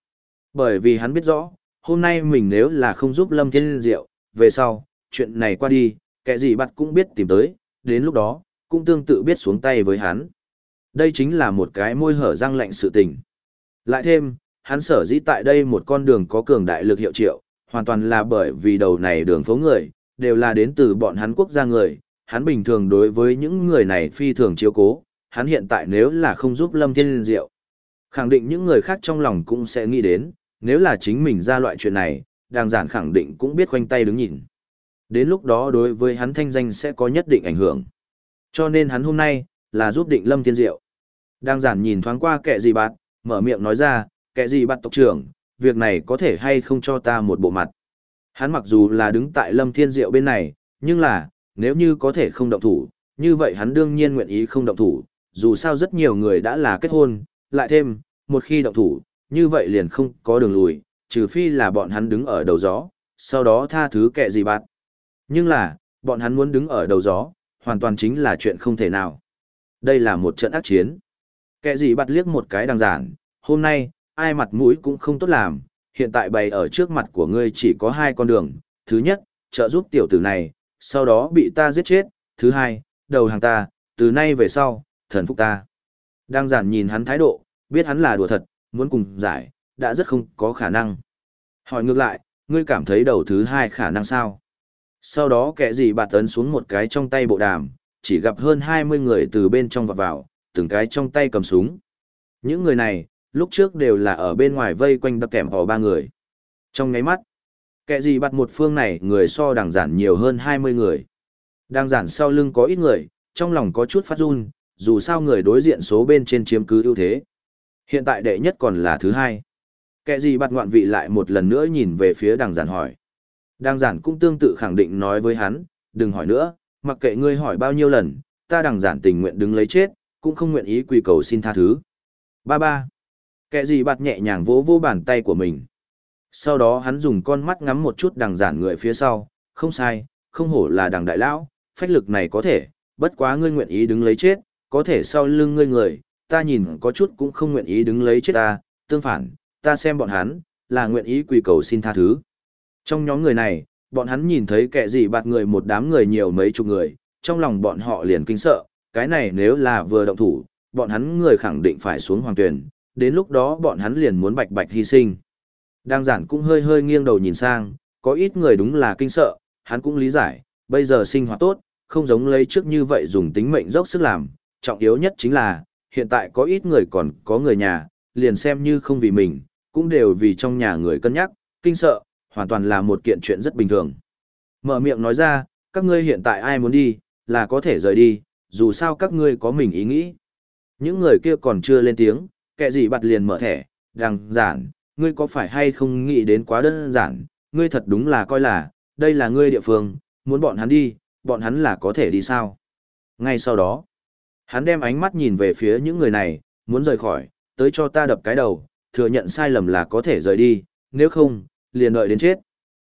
Bởi vì hắn biết rõ, hôm nay mình nếu là không giúp Lâm Thiên Diệu, về sau, chuyện này qua đi, kẻ gì bắt cũng biết tìm tới, đến lúc đó, cũng tương tự biết xuống tay với hắn. Đây chính là một cái môi hở răng lạnh sự tình. Lại thêm, hắn sở dĩ tại đây một con đường có cường đại lực hiệu triệu, hoàn toàn là bởi vì đầu này đường phố người, đều là đến từ bọn hắn quốc gia người, hắn bình thường đối với những người này phi thường chiếu cố, hắn hiện tại nếu là không giúp Lâm Thiên Diệu, khẳng định những người khác trong lòng cũng sẽ nghĩ đến, nếu là chính mình ra loại chuyện này, đàng giản khẳng định cũng biết khoanh tay đứng nhìn. Đến lúc đó đối với hắn thanh danh sẽ có nhất định ảnh hưởng. Cho nên hắn hôm nay, là giúp định Lâm Thiên Diệu. đàng giản nhìn thoáng qua kẻ gì bạn, mở miệng nói ra, kẻ gì bạn tộc trưởng, việc này có thể hay không cho ta một bộ mặt. Hắn mặc dù là đứng tại Lâm Thiên Diệu bên này, nhưng là, nếu như có thể không động thủ, như vậy hắn đương nhiên nguyện ý không động thủ, dù sao rất nhiều người đã là kết hôn, lại thêm, một khi động thủ, như vậy liền không có đường lùi, trừ phi là bọn hắn đứng ở đầu gió, sau đó tha thứ kẻ gì bạn. Nhưng là, bọn hắn muốn đứng ở đầu gió, hoàn toàn chính là chuyện không thể nào. Đây là một trận ác chiến. Kẻ gì bạt liếc một cái đằng giản, hôm nay, ai mặt mũi cũng không tốt làm, hiện tại bày ở trước mặt của ngươi chỉ có hai con đường. Thứ nhất, trợ giúp tiểu tử này, sau đó bị ta giết chết. Thứ hai, đầu hàng ta, từ nay về sau, thần phục ta. Đang giản nhìn hắn thái độ, biết hắn là đùa thật, muốn cùng giải, đã rất không có khả năng. Hỏi ngược lại, ngươi cảm thấy đầu thứ hai khả năng sao? Sau đó kẻ gì bạt tấn xuống một cái trong tay bộ đàm, chỉ gặp hơn 20 người từ bên trong vọt vào, từng cái trong tay cầm súng. Những người này, lúc trước đều là ở bên ngoài vây quanh đập kèm họ ba người. Trong ngáy mắt, kẻ gì bắt một phương này người so đằng giản nhiều hơn 20 người. Đằng giản sau lưng có ít người, trong lòng có chút phát run, dù sao người đối diện số bên trên chiếm cứ ưu thế. Hiện tại đệ nhất còn là thứ hai. Kẻ gì bắt ngoạn vị lại một lần nữa nhìn về phía đằng giản hỏi. Đằng giản cũng tương tự khẳng định nói với hắn, đừng hỏi nữa, mặc kệ ngươi hỏi bao nhiêu lần, ta đằng giản tình nguyện đứng lấy chết, cũng không nguyện ý quỳ cầu xin tha thứ. Ba ba. Kẻ gì bạt nhẹ nhàng vỗ vỗ bàn tay của mình. Sau đó hắn dùng con mắt ngắm một chút đằng giản người phía sau, không sai, không hổ là đằng đại lão, phách lực này có thể, bất quá ngươi nguyện ý đứng lấy chết, có thể sau lưng ngươi người, ta nhìn có chút cũng không nguyện ý đứng lấy chết ta, tương phản, ta xem bọn hắn, là nguyện ý quỳ cầu xin tha thứ. Trong nhóm người này, bọn hắn nhìn thấy kẻ gì bạt người một đám người nhiều mấy chục người, trong lòng bọn họ liền kinh sợ, cái này nếu là vừa động thủ, bọn hắn người khẳng định phải xuống hoàng tuyển, đến lúc đó bọn hắn liền muốn bạch bạch hy sinh. Đang giản cũng hơi hơi nghiêng đầu nhìn sang, có ít người đúng là kinh sợ, hắn cũng lý giải, bây giờ sinh hoạt tốt, không giống lấy trước như vậy dùng tính mệnh dốc sức làm, trọng yếu nhất chính là, hiện tại có ít người còn có người nhà, liền xem như không vì mình, cũng đều vì trong nhà người cân nhắc, kinh sợ, hoàn toàn là một kiện chuyện rất bình thường. Mở miệng nói ra, các ngươi hiện tại ai muốn đi, là có thể rời đi, dù sao các ngươi có mình ý nghĩ. Những người kia còn chưa lên tiếng, kẻ gì bật liền mở thẻ, rằng, giản, ngươi có phải hay không nghĩ đến quá đơn giản, ngươi thật đúng là coi là, đây là ngươi địa phương, muốn bọn hắn đi, bọn hắn là có thể đi sao. Ngay sau đó, hắn đem ánh mắt nhìn về phía những người này, muốn rời khỏi, tới cho ta đập cái đầu, thừa nhận sai lầm là có thể rời đi, nếu không, liền đợi đến chết.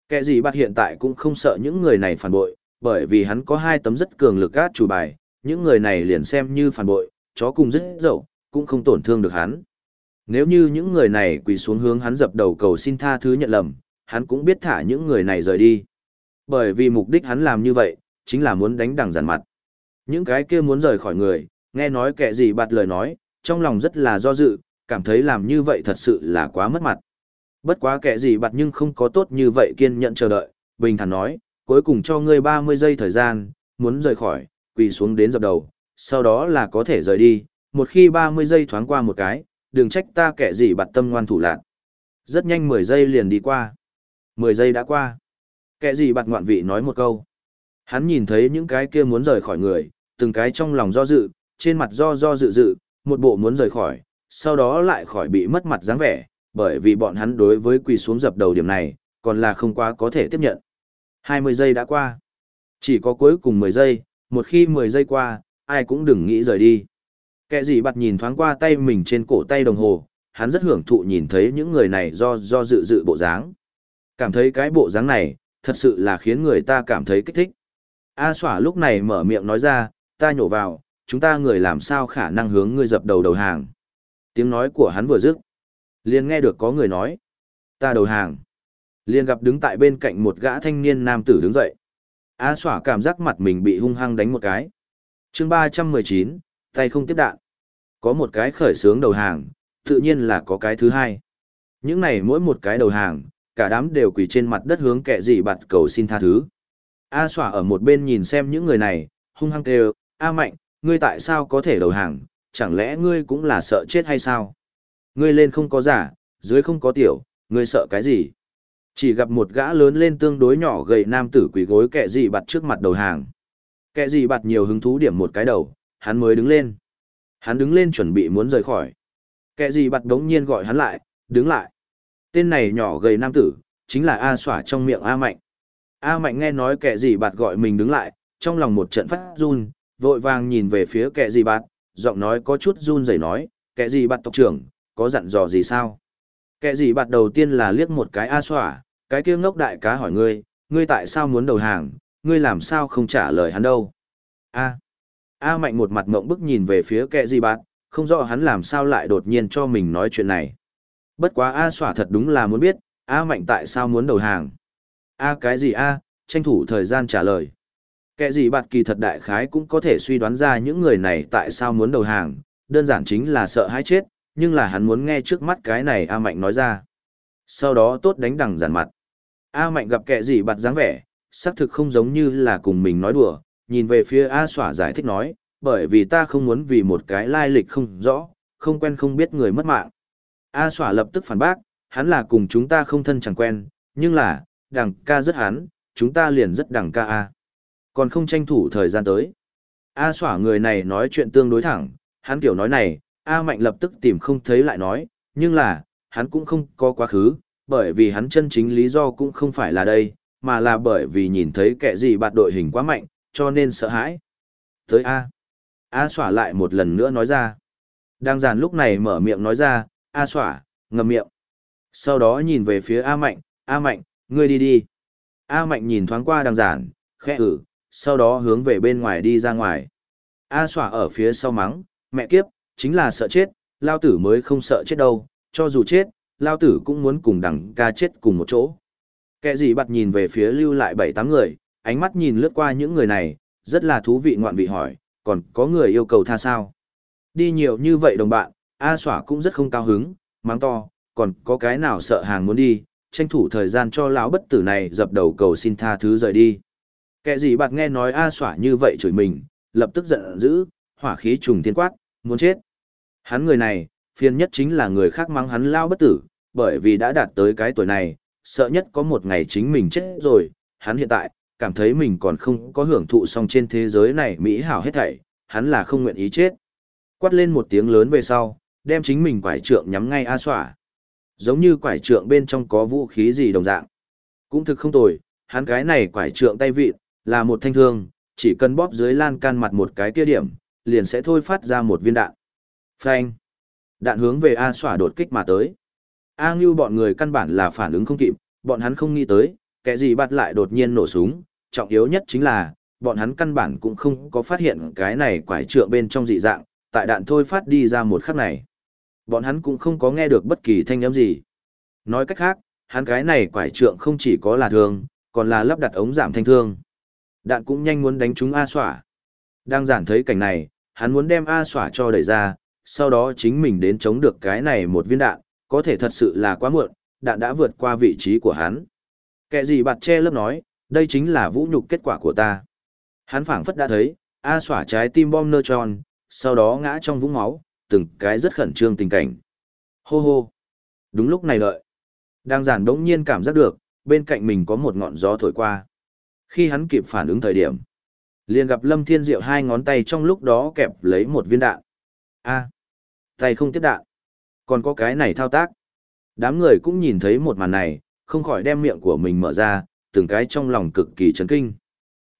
Kẻ gì bắt hiện tại cũng không sợ những người này phản bội, bởi vì hắn có hai tấm rất cường lực át chủ bài, những người này liền xem như phản bội, chó cùng rất dậu, cũng không tổn thương được hắn. Nếu như những người này quỳ xuống hướng hắn dập đầu cầu xin tha thứ nhận lầm, hắn cũng biết thả những người này rời đi. Bởi vì mục đích hắn làm như vậy, chính là muốn đánh đằng giản mặt. Những cái kia muốn rời khỏi người, nghe nói kẻ gì bạt lời nói, trong lòng rất là do dự, cảm thấy làm như vậy thật sự là quá mất mặt. Bất quá kẻ gì bạt nhưng không có tốt như vậy kiên nhẫn chờ đợi, bình thản nói, cuối cùng cho ngươi 30 giây thời gian, muốn rời khỏi, quỳ xuống đến dập đầu, sau đó là có thể rời đi, một khi 30 giây thoáng qua một cái, đừng trách ta kẻ gì bạt tâm ngoan thủ lạc. Rất nhanh 10 giây liền đi qua. 10 giây đã qua. Kẻ gì bạt ngoạn vị nói một câu. Hắn nhìn thấy những cái kia muốn rời khỏi người, từng cái trong lòng do dự, trên mặt do do dự dự, một bộ muốn rời khỏi, sau đó lại khỏi bị mất mặt dáng vẻ, bởi vì bọn hắn đối với quỳ xuống dập đầu điểm này, còn là không quá có thể tiếp nhận. 20 giây đã qua. Chỉ có cuối cùng 10 giây, một khi 10 giây qua, ai cũng đừng nghĩ rời đi. Kẻ gì bặt nhìn thoáng qua tay mình trên cổ tay đồng hồ, hắn rất hưởng thụ nhìn thấy những người này do do dự dự bộ dáng. Cảm thấy cái bộ dáng này, thật sự là khiến người ta cảm thấy kích thích. A xỏa lúc này mở miệng nói ra, ta nhổ vào, chúng ta người làm sao khả năng hướng ngươi dập đầu đầu hàng. Tiếng nói của hắn vừa dứt. liền nghe được có người nói. Ta đầu hàng. liền gặp đứng tại bên cạnh một gã thanh niên nam tử đứng dậy. A xỏa cảm giác mặt mình bị hung hăng đánh một cái. chương ba trăm mười chín tay không tiếp đạn. Có một cái khởi sướng đầu hàng, tự nhiên là có cái thứ hai. Những này mỗi một cái đầu hàng, cả đám đều quỳ trên mặt đất hướng kẻ gì bặt cầu xin tha thứ. A xỏa ở một bên nhìn xem những người này, hung hăng kêu, A mạnh, ngươi tại sao có thể đầu hàng, chẳng lẽ ngươi cũng là sợ chết hay sao? Ngươi lên không có giả, dưới không có tiểu, ngươi sợ cái gì? Chỉ gặp một gã lớn lên tương đối nhỏ gầy nam tử quỳ gối kẻ gì bặt trước mặt đầu hàng. Kẻ gì bặt nhiều hứng thú điểm một cái đầu, hắn mới đứng lên. Hắn đứng lên chuẩn bị muốn rời khỏi. Kẻ gì bặt đống nhiên gọi hắn lại, đứng lại. Tên này nhỏ gầy nam tử, chính là A xỏa trong miệng A mạnh. A mạnh nghe nói kẻ gì bạt gọi mình đứng lại, trong lòng một trận phát run, vội vàng nhìn về phía kẻ gì bạt, giọng nói có chút run rẩy nói, kẻ gì bạt tộc trưởng, có dặn dò gì sao? Kẻ gì bạt đầu tiên là liếc một cái A xỏa, cái kia ngốc đại cá hỏi ngươi, ngươi tại sao muốn đầu hàng, ngươi làm sao không trả lời hắn đâu? A. A mạnh một mặt ngộng bức nhìn về phía kẻ gì bạt, không rõ hắn làm sao lại đột nhiên cho mình nói chuyện này. Bất quá A xỏa thật đúng là muốn biết, A mạnh tại sao muốn đầu hàng. A cái gì A, tranh thủ thời gian trả lời. Kẻ gì bạt kỳ thật đại khái cũng có thể suy đoán ra những người này tại sao muốn đầu hàng, đơn giản chính là sợ hãi chết, nhưng là hắn muốn nghe trước mắt cái này A Mạnh nói ra. Sau đó tốt đánh đằng giản mặt. A Mạnh gặp kẻ gì bạt dáng vẻ, xác thực không giống như là cùng mình nói đùa, nhìn về phía A xỏa giải thích nói, bởi vì ta không muốn vì một cái lai lịch không rõ, không quen không biết người mất mạng. A xỏa lập tức phản bác, hắn là cùng chúng ta không thân chẳng quen, nhưng là, đằng ca rất hắn, chúng ta liền rất đằng ca A. Còn không tranh thủ thời gian tới. A xỏa người này nói chuyện tương đối thẳng, hắn kiểu nói này, A mạnh lập tức tìm không thấy lại nói, nhưng là, hắn cũng không có quá khứ, bởi vì hắn chân chính lý do cũng không phải là đây, mà là bởi vì nhìn thấy kẻ gì bạt đội hình quá mạnh, cho nên sợ hãi. Tới A. A xỏa lại một lần nữa nói ra. Đang giàn lúc này mở miệng nói ra, A xỏa, ngậm miệng. Sau đó nhìn về phía A mạnh, A mạnh, ngươi đi đi. A mạnh nhìn thoáng qua đằng giản, khẽ ử, sau đó hướng về bên ngoài đi ra ngoài. A xỏa ở phía sau mắng, mẹ kiếp, chính là sợ chết, lao tử mới không sợ chết đâu, cho dù chết, lao tử cũng muốn cùng đằng ca chết cùng một chỗ. Kẻ gì bặt nhìn về phía lưu lại bảy tám người, ánh mắt nhìn lướt qua những người này, rất là thú vị ngoạn vị hỏi, còn có người yêu cầu tha sao? Đi nhiều như vậy đồng bạn, A xỏa cũng rất không cao hứng, mắng to, còn có cái nào sợ hàng muốn đi, tranh thủ thời gian cho lão bất tử này dập đầu cầu xin tha thứ rời đi. Kẻ gì bạt nghe nói A xỏa như vậy chửi mình, lập tức giận dữ, hỏa khí trùng thiên quát, muốn chết. Hắn người này, phiền nhất chính là người khác mắng hắn lao bất tử, bởi vì đã đạt tới cái tuổi này, sợ nhất có một ngày chính mình chết rồi, hắn hiện tại, cảm thấy mình còn không có hưởng thụ xong trên thế giới này mỹ hảo hết thảy, hắn là không nguyện ý chết. Quát lên một tiếng lớn về sau, đem chính mình quải trượng nhắm ngay A xỏa. Giống như quải trượng bên trong có vũ khí gì đồng dạng. Cũng thực không tồi, hắn cái này quải trượng tay vịt, là một thanh thương, chỉ cần bóp dưới lan can mặt một cái kia điểm, liền sẽ thôi phát ra một viên đạn. Phanh! Đạn hướng về A xỏa đột kích mà tới. A Ngưu bọn người căn bản là phản ứng không kịp, bọn hắn không nghĩ tới, kẻ gì bắt lại đột nhiên nổ súng, trọng yếu nhất chính là, bọn hắn căn bản cũng không có phát hiện cái này quải trượng bên trong dị dạng, tại đạn thôi phát đi ra một khắc này. Bọn hắn cũng không có nghe được bất kỳ thanh âm gì. Nói cách khác, hắn cái này quải trượng không chỉ có là thương, còn là lắp đặt ống giảm thanh thương. Đạn cũng nhanh muốn đánh trúng A xỏa. Đang giản thấy cảnh này, hắn muốn đem A xỏa cho đẩy ra, sau đó chính mình đến chống được cái này một viên đạn, có thể thật sự là quá muộn, đạn đã vượt qua vị trí của hắn. Kẻ gì bạt che lớp nói, đây chính là vũ nhục kết quả của ta. Hắn phảng phất đã thấy, A xỏa trái tim bom nơ tròn, sau đó ngã trong vũng máu, từng cái rất khẩn trương tình cảnh. Hô hô. Đúng lúc này đợi. Đang giản đống nhiên cảm giác được, bên cạnh mình có một ngọn gió thổi qua. Khi hắn kịp phản ứng thời điểm, liền gặp Lâm Thiên Diệu hai ngón tay trong lúc đó kẹp lấy một viên đạn. A, tay không tiếp đạn. Còn có cái này thao tác. Đám người cũng nhìn thấy một màn này, không khỏi đem miệng của mình mở ra, từng cái trong lòng cực kỳ chấn kinh.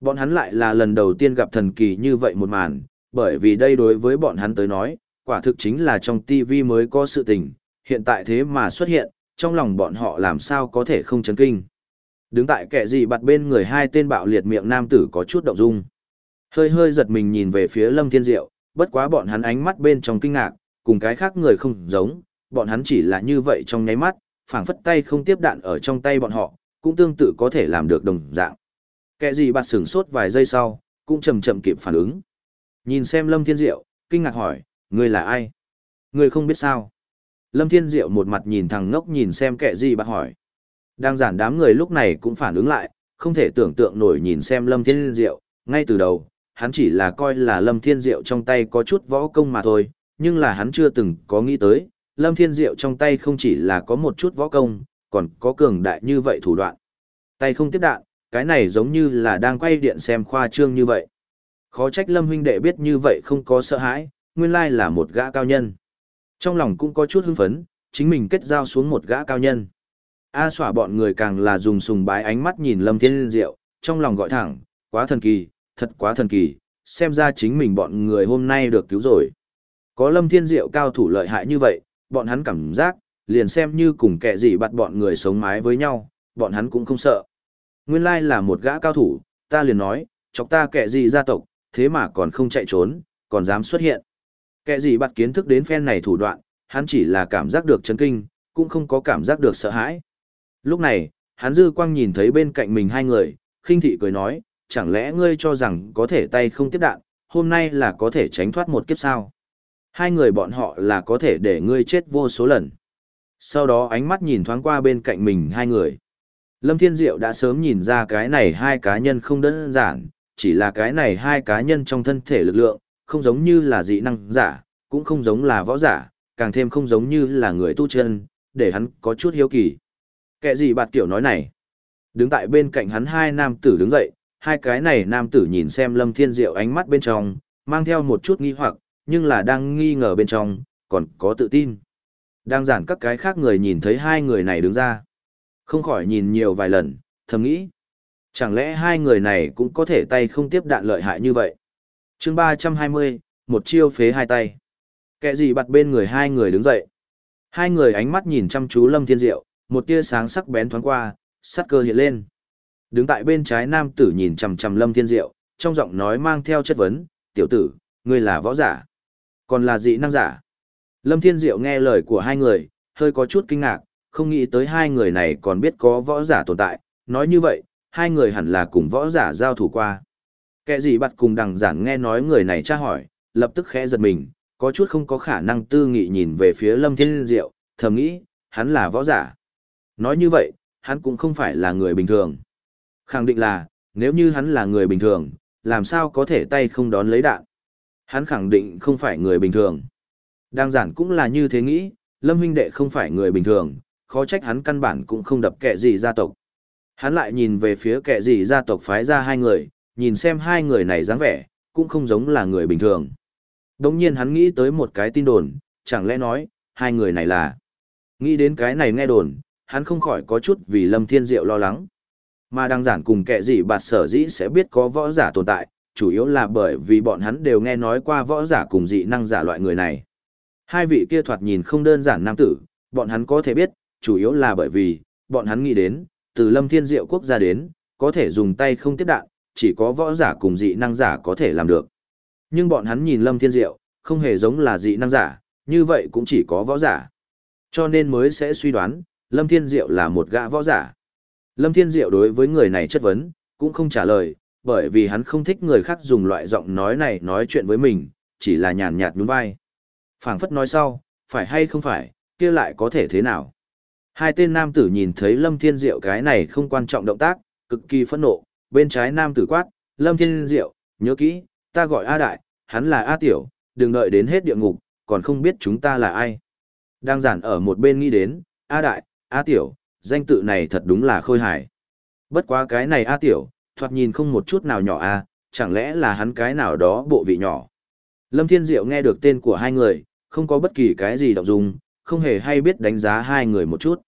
Bọn hắn lại là lần đầu tiên gặp thần kỳ như vậy một màn, bởi vì đây đối với bọn hắn tới nói, quả thực chính là trong TV mới có sự tình, hiện tại thế mà xuất hiện, trong lòng bọn họ làm sao có thể không chấn kinh. Đứng tại kẻ gì bặt bên người hai tên bạo liệt miệng nam tử có chút động dung. Hơi hơi giật mình nhìn về phía Lâm Thiên Diệu, bất quá bọn hắn ánh mắt bên trong kinh ngạc, cùng cái khác người không giống, bọn hắn chỉ là như vậy trong nháy mắt, phảng phất tay không tiếp đạn ở trong tay bọn họ, cũng tương tự có thể làm được đồng dạng. Kẻ gì bạt sửng sốt vài giây sau, cũng chậm chậm kịp phản ứng. Nhìn xem Lâm Thiên Diệu, kinh ngạc hỏi, ngươi là ai? Ngươi không biết sao? Lâm Thiên Diệu một mặt nhìn thằng ngốc nhìn xem kẻ gì bạt hỏi. Đang giản đám người lúc này cũng phản ứng lại, không thể tưởng tượng nổi nhìn xem Lâm Thiên Diệu, ngay từ đầu, hắn chỉ là coi là Lâm Thiên Diệu trong tay có chút võ công mà thôi, nhưng là hắn chưa từng có nghĩ tới, Lâm Thiên Diệu trong tay không chỉ là có một chút võ công, còn có cường đại như vậy thủ đoạn. Tay không tiếp đạn, cái này giống như là đang quay điện xem khoa trương như vậy. Khó trách Lâm huynh đệ biết như vậy không có sợ hãi, nguyên lai là một gã cao nhân. Trong lòng cũng có chút hưng phấn, chính mình kết giao xuống một gã cao nhân. A xỏa bọn người càng là dùng sùng bái ánh mắt nhìn Lâm Thiên Diệu, trong lòng gọi thẳng, quá thần kỳ, thật quá thần kỳ, xem ra chính mình bọn người hôm nay được cứu rồi. Có Lâm Thiên Diệu cao thủ lợi hại như vậy, bọn hắn cảm giác, liền xem như cùng kẻ gì bắt bọn người sống mái với nhau, bọn hắn cũng không sợ. Nguyên lai là một gã cao thủ, ta liền nói, chọc ta kẻ gì gia tộc, thế mà còn không chạy trốn, còn dám xuất hiện. Kẻ gì bắt kiến thức đến phen này thủ đoạn, hắn chỉ là cảm giác được chấn kinh, cũng không có cảm giác được sợ hãi. Lúc này, hắn dư quang nhìn thấy bên cạnh mình hai người, khinh thị cười nói, chẳng lẽ ngươi cho rằng có thể tay không tiếp đạn, hôm nay là có thể tránh thoát một kiếp sao? Hai người bọn họ là có thể để ngươi chết vô số lần. Sau đó ánh mắt nhìn thoáng qua bên cạnh mình hai người. Lâm Thiên Diệu đã sớm nhìn ra cái này hai cá nhân không đơn giản, chỉ là cái này hai cá nhân trong thân thể lực lượng, không giống như là dị năng giả, cũng không giống là võ giả, càng thêm không giống như là người tu chân, để hắn có chút hiếu kỳ. kệ gì bạt Tiểu nói này? Đứng tại bên cạnh hắn hai nam tử đứng dậy, hai cái này nam tử nhìn xem Lâm Thiên Diệu ánh mắt bên trong, mang theo một chút nghi hoặc, nhưng là đang nghi ngờ bên trong, còn có tự tin. Đang giản các cái khác người nhìn thấy hai người này đứng ra. Không khỏi nhìn nhiều vài lần, thầm nghĩ. Chẳng lẽ hai người này cũng có thể tay không tiếp đạn lợi hại như vậy? chương 320, một chiêu phế hai tay. Kẻ gì bặt bên người hai người đứng dậy. Hai người ánh mắt nhìn chăm chú Lâm Thiên Diệu, một tia sáng sắc bén thoáng qua, sắt cơ hiện lên. Đứng tại bên trái nam tử nhìn chằm chằm Lâm Thiên Diệu, trong giọng nói mang theo chất vấn, "Tiểu tử, ngươi là võ giả, còn là dị năng giả?" Lâm Thiên Diệu nghe lời của hai người, hơi có chút kinh ngạc, không nghĩ tới hai người này còn biết có võ giả tồn tại, nói như vậy, hai người hẳn là cùng võ giả giao thủ qua. Kẻ gì bắt cùng đằng giản nghe nói người này tra hỏi, lập tức khẽ giật mình, có chút không có khả năng tư nghị nhìn về phía Lâm Thiên Diệu, thầm nghĩ, hắn là võ giả. Nói như vậy, hắn cũng không phải là người bình thường. Khẳng định là, nếu như hắn là người bình thường, làm sao có thể tay không đón lấy đạn. Hắn khẳng định không phải người bình thường. Đang giản cũng là như thế nghĩ, Lâm huynh đệ không phải người bình thường, khó trách hắn căn bản cũng không đập kẻ gì gia tộc. Hắn lại nhìn về phía kẻ gì gia tộc phái ra hai người, nhìn xem hai người này dáng vẻ, cũng không giống là người bình thường. Đồng nhiên hắn nghĩ tới một cái tin đồn, chẳng lẽ nói, hai người này là... Nghĩ đến cái này nghe đồn, hắn không khỏi có chút vì Lâm Thiên Diệu lo lắng. Mà đang giản cùng kẻ gì bạt sở dĩ sẽ biết có võ giả tồn tại, chủ yếu là bởi vì bọn hắn đều nghe nói qua võ giả cùng dị năng giả loại người này. Hai vị kia thoạt nhìn không đơn giản nam tử, bọn hắn có thể biết, chủ yếu là bởi vì, bọn hắn nghĩ đến, từ Lâm Thiên Diệu quốc gia đến, có thể dùng tay không tiếp đạn, chỉ có võ giả cùng dị năng giả có thể làm được. Nhưng bọn hắn nhìn Lâm Thiên Diệu, không hề giống là dị năng giả, như vậy cũng chỉ có võ giả. Cho nên mới sẽ suy đoán, Lâm Thiên Diệu là một gã võ giả. Lâm Thiên Diệu đối với người này chất vấn, cũng không trả lời, bởi vì hắn không thích người khác dùng loại giọng nói này nói chuyện với mình, chỉ là nhàn nhạt nhún vai phảng phất nói sau, phải hay không phải, kia lại có thể thế nào. Hai tên nam tử nhìn thấy Lâm Thiên Diệu cái này không quan trọng động tác, cực kỳ phẫn nộ, bên trái nam tử quát, Lâm Thiên Diệu, nhớ kỹ, ta gọi A Đại, hắn là A Tiểu, đừng đợi đến hết địa ngục, còn không biết chúng ta là ai. Đang giản ở một bên nghĩ đến, A Đại, A Tiểu, danh tự này thật đúng là khôi hài. Bất quá cái này A Tiểu, thoạt nhìn không một chút nào nhỏ A, chẳng lẽ là hắn cái nào đó bộ vị nhỏ. Lâm Thiên Diệu nghe được tên của hai người, không có bất kỳ cái gì động dung, không hề hay biết đánh giá hai người một chút.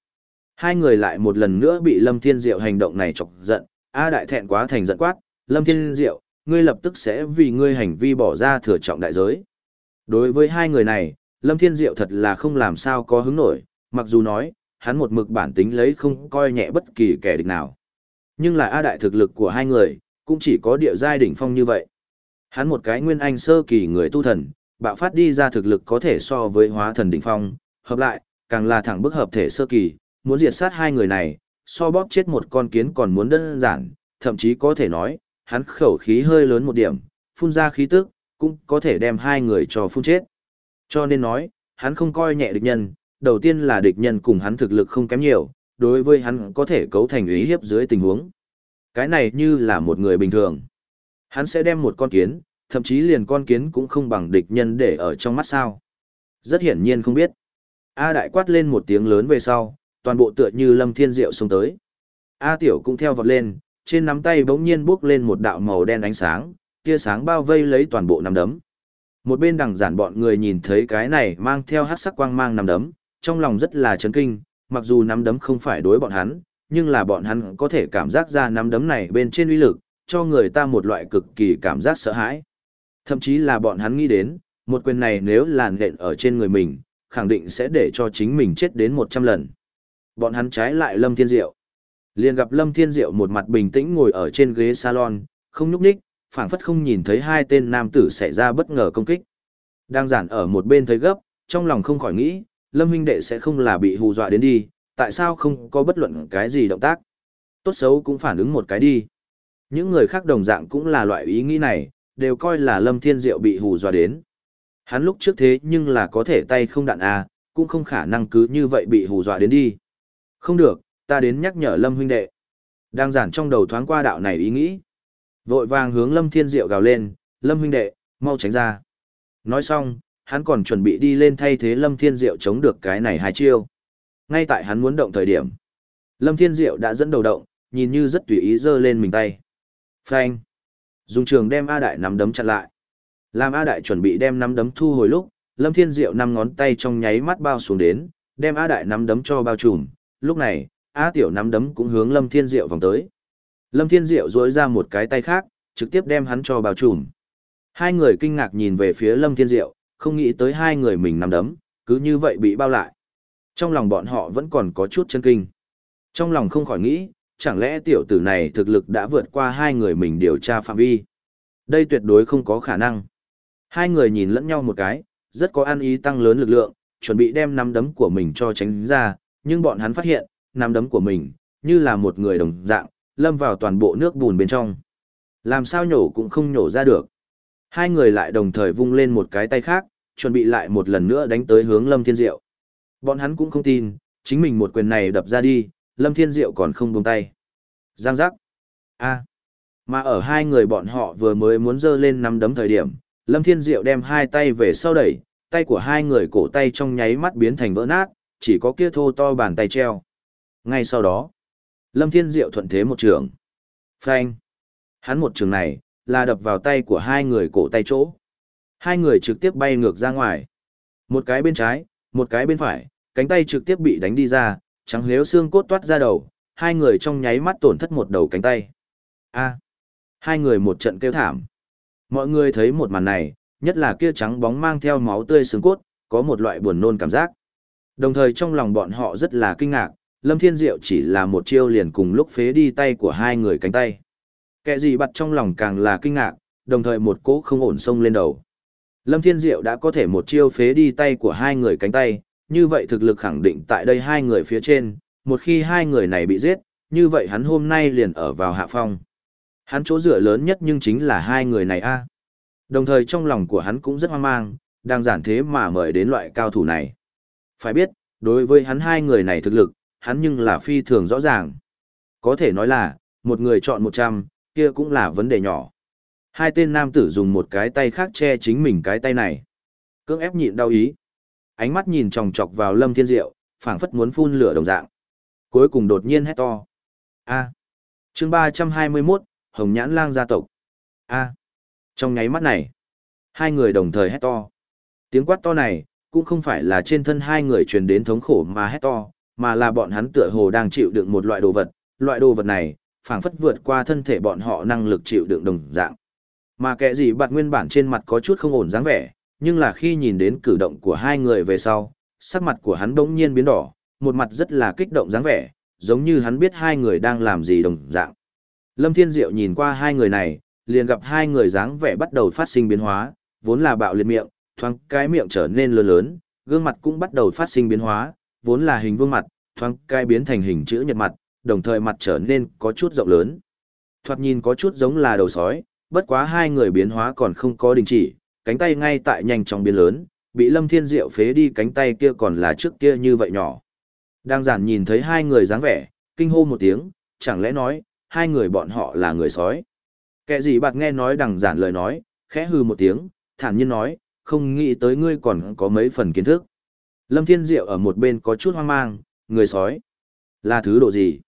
Hai người lại một lần nữa bị Lâm Thiên Diệu hành động này chọc giận, A đại thẹn quá thành giận quát, Lâm Thiên Diệu, ngươi lập tức sẽ vì ngươi hành vi bỏ ra thừa trọng đại giới. Đối với hai người này, Lâm Thiên Diệu thật là không làm sao có hứng nổi, mặc dù nói, hắn một mực bản tính lấy không coi nhẹ bất kỳ kẻ địch nào. Nhưng là A đại thực lực của hai người, cũng chỉ có địa giai đỉnh phong như vậy. Hắn một cái nguyên anh sơ kỳ người tu thần, bạo phát đi ra thực lực có thể so với hóa thần đỉnh phong, hợp lại, càng là thẳng bức hợp thể sơ kỳ, muốn diệt sát hai người này, so bóp chết một con kiến còn muốn đơn giản, thậm chí có thể nói, hắn khẩu khí hơi lớn một điểm, phun ra khí tức, cũng có thể đem hai người cho phun chết. Cho nên nói, hắn không coi nhẹ địch nhân, đầu tiên là địch nhân cùng hắn thực lực không kém nhiều, đối với hắn có thể cấu thành ý hiếp dưới tình huống. Cái này như là một người bình thường. Hắn sẽ đem một con kiến, thậm chí liền con kiến cũng không bằng địch nhân để ở trong mắt sao. Rất hiển nhiên không biết. A đại quát lên một tiếng lớn về sau, toàn bộ tựa như lâm thiên diệu xuống tới. A tiểu cũng theo vọt lên, trên nắm tay bỗng nhiên bước lên một đạo màu đen ánh sáng, tia sáng bao vây lấy toàn bộ nắm đấm. Một bên đằng giản bọn người nhìn thấy cái này mang theo hắc sắc quang mang nắm đấm, trong lòng rất là chấn kinh, mặc dù nắm đấm không phải đối bọn hắn, nhưng là bọn hắn có thể cảm giác ra nắm đấm này bên trên uy lực, cho người ta một loại cực kỳ cảm giác sợ hãi. Thậm chí là bọn hắn nghĩ đến, một quyền này nếu làn nện ở trên người mình, khẳng định sẽ để cho chính mình chết đến 100 lần. Bọn hắn trái lại Lâm Thiên Diệu. Liền gặp Lâm Thiên Diệu một mặt bình tĩnh ngồi ở trên ghế salon, không nhúc nhích, phảng phất không nhìn thấy hai tên nam tử xảy ra bất ngờ công kích. Đang giản ở một bên thấy gấp, trong lòng không khỏi nghĩ, Lâm huynh đệ sẽ không là bị hù dọa đến đi, tại sao không có bất luận cái gì động tác. Tốt xấu cũng phản ứng một cái đi. Những người khác đồng dạng cũng là loại ý nghĩ này, đều coi là Lâm Thiên Diệu bị hù dọa đến. Hắn lúc trước thế nhưng là có thể tay không đạn à, cũng không khả năng cứ như vậy bị hù dọa đến đi. Không được, ta đến nhắc nhở Lâm huynh đệ. Đang giản trong đầu thoáng qua đạo này ý nghĩ. Vội vàng hướng Lâm Thiên Diệu gào lên, Lâm huynh đệ, mau tránh ra. Nói xong, hắn còn chuẩn bị đi lên thay thế Lâm Thiên Diệu chống được cái này hai chiêu. Ngay tại hắn muốn động thời điểm. Lâm Thiên Diệu đã dẫn đầu động, nhìn như rất tùy ý giơ lên mình tay. Phanh. Dùng trường đem A Đại nắm đấm chặn lại. Làm A Đại chuẩn bị đem nắm đấm thu hồi lúc, Lâm Thiên Diệu năm ngón tay trong nháy mắt bao xuống đến, đem A Đại nắm đấm cho bao trùm. Lúc này, A Tiểu nắm đấm cũng hướng Lâm Thiên Diệu vòng tới. Lâm Thiên Diệu duỗi ra một cái tay khác, trực tiếp đem hắn cho bao trùm. Hai người kinh ngạc nhìn về phía Lâm Thiên Diệu, không nghĩ tới hai người mình nắm đấm, cứ như vậy bị bao lại. Trong lòng bọn họ vẫn còn có chút chân kinh. Trong lòng không khỏi nghĩ, chẳng lẽ tiểu tử này thực lực đã vượt qua hai người mình điều tra phạm vi. Đây tuyệt đối không có khả năng. Hai người nhìn lẫn nhau một cái, rất có ăn ý tăng lớn lực lượng, chuẩn bị đem nắm đấm của mình cho tránh ra, nhưng bọn hắn phát hiện, nắm đấm của mình, như là một người đồng dạng, lâm vào toàn bộ nước bùn bên trong. Làm sao nhổ cũng không nhổ ra được. Hai người lại đồng thời vung lên một cái tay khác, chuẩn bị lại một lần nữa đánh tới hướng Lâm Thiên Diệu. Bọn hắn cũng không tin, chính mình một quyền này đập ra đi, Lâm Thiên Diệu còn không buông tay. Giang giác. A. Mà ở hai người bọn họ vừa mới muốn dơ lên nắm đấm thời điểm, Lâm Thiên Diệu đem hai tay về sau đẩy, tay của hai người cổ tay trong nháy mắt biến thành vỡ nát, chỉ có kia thô to bàn tay treo. Ngay sau đó, Lâm Thiên Diệu thuận thế một trường. Phanh. Hắn một trường này, là đập vào tay của hai người cổ tay chỗ. Hai người trực tiếp bay ngược ra ngoài. Một cái bên trái, một cái bên phải, cánh tay trực tiếp bị đánh đi ra, trắng liếu xương cốt toát ra đầu, hai người trong nháy mắt tổn thất một đầu cánh tay. A. Hai người một trận kêu thảm. Mọi người thấy một màn này, nhất là kia trắng bóng mang theo máu tươi xương cốt, có một loại buồn nôn cảm giác. Đồng thời trong lòng bọn họ rất là kinh ngạc, Lâm Thiên Diệu chỉ là một chiêu liền cùng lúc phế đi tay của hai người cánh tay. Kẻ gì bặt trong lòng càng là kinh ngạc, đồng thời một cỗ không ổn sông lên đầu. Lâm Thiên Diệu đã có thể một chiêu phế đi tay của hai người cánh tay, như vậy thực lực khẳng định tại đây hai người phía trên, một khi hai người này bị giết, như vậy hắn hôm nay liền ở vào hạ phong. Hắn chỗ dựa lớn nhất nhưng chính là hai người này a. Đồng thời trong lòng của hắn cũng rất hoang mang, đang giản thế mà mời đến loại cao thủ này. Phải biết, đối với hắn hai người này thực lực, hắn nhưng là phi thường rõ ràng. Có thể nói là, một người chọn một trăm, kia cũng là vấn đề nhỏ. Hai tên nam tử dùng một cái tay khác che chính mình cái tay này. Cưỡng ép nhịn đau ý. Ánh mắt nhìn chòng chọc vào Lâm Thiên Diệu, phảng phất muốn phun lửa đồng dạng. Cuối cùng đột nhiên hét to. A. chương ba trăm hai mươi mốt Hồng Nhãn Lang gia tộc. A. Trong nháy mắt này, hai người đồng thời hét to. Tiếng quát to này, cũng không phải là trên thân hai người truyền đến thống khổ mà hét to, mà là bọn hắn tựa hồ đang chịu đựng một loại đồ vật, loại đồ vật này, phảng phất vượt qua thân thể bọn họ năng lực chịu đựng đồng dạng. Mà kẻ gì bạt nguyên bản trên mặt có chút không ổn dáng vẻ, nhưng là khi nhìn đến cử động của hai người về sau, sắc mặt của hắn bỗng nhiên biến đỏ, một mặt rất là kích động dáng vẻ, giống như hắn biết hai người đang làm gì đồng dạng. Lâm Thiên Diệu nhìn qua hai người này, liền gặp hai người dáng vẻ bắt đầu phát sinh biến hóa, vốn là bạo liệt miệng, thoáng cái miệng trở nên lớn lớn, gương mặt cũng bắt đầu phát sinh biến hóa, vốn là hình vuông mặt, thoáng cái biến thành hình chữ nhật mặt, đồng thời mặt trở nên có chút rộng lớn. Thoạt nhìn có chút giống là đầu sói, bất quá hai người biến hóa còn không có đình chỉ, cánh tay ngay tại nhanh chóng biến lớn, bị Lâm Thiên Diệu phế đi cánh tay kia còn là trước kia như vậy nhỏ. Đang giản nhìn thấy hai người dáng vẻ, kinh hô một tiếng, chẳng lẽ nói, hai người bọn họ là người sói. Kẻ gì bạt nghe nói đằng giản lời nói, khẽ hư một tiếng, thản nhiên nói, không nghĩ tới ngươi còn có mấy phần kiến thức. Lâm Thiên Diệu ở một bên có chút hoang mang, người sói. Là thứ độ gì?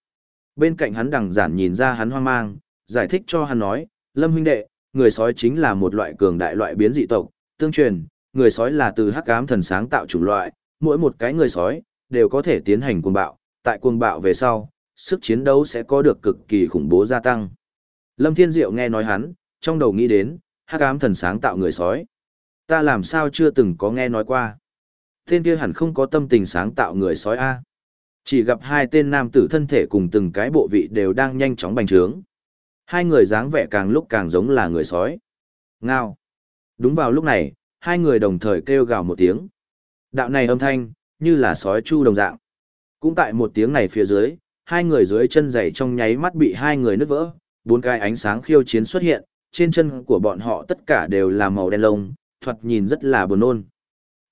Bên cạnh hắn đằng giản nhìn ra hắn hoang mang, giải thích cho hắn nói, Lâm huynh đệ, người sói chính là một loại cường đại loại biến dị tộc, tương truyền, người sói là từ hắc ám thần sáng tạo chủng loại, mỗi một cái người sói đều có thể tiến hành cuồng bạo, tại cuồng bạo về sau, sức chiến đấu sẽ có được cực kỳ khủng bố gia tăng. Lâm Thiên Diệu nghe nói hắn, trong đầu nghĩ đến, hắc ám thần sáng tạo người sói. Ta làm sao chưa từng có nghe nói qua. Tên kia hẳn không có tâm tình sáng tạo người sói A. Chỉ gặp hai tên nam tử thân thể cùng từng cái bộ vị đều đang nhanh chóng bành trướng. Hai người dáng vẻ càng lúc càng giống là người sói. Ngao. Đúng vào lúc này, hai người đồng thời kêu gào một tiếng. Đạo này âm thanh, như là sói chu đồng dạng. Cũng tại một tiếng này phía dưới, hai người dưới chân giày trong nháy mắt bị hai người nứt vỡ, bốn cái ánh sáng khiêu chiến xuất hiện, trên chân của bọn họ tất cả đều là màu đen lông, thoạt nhìn rất là buồn nôn.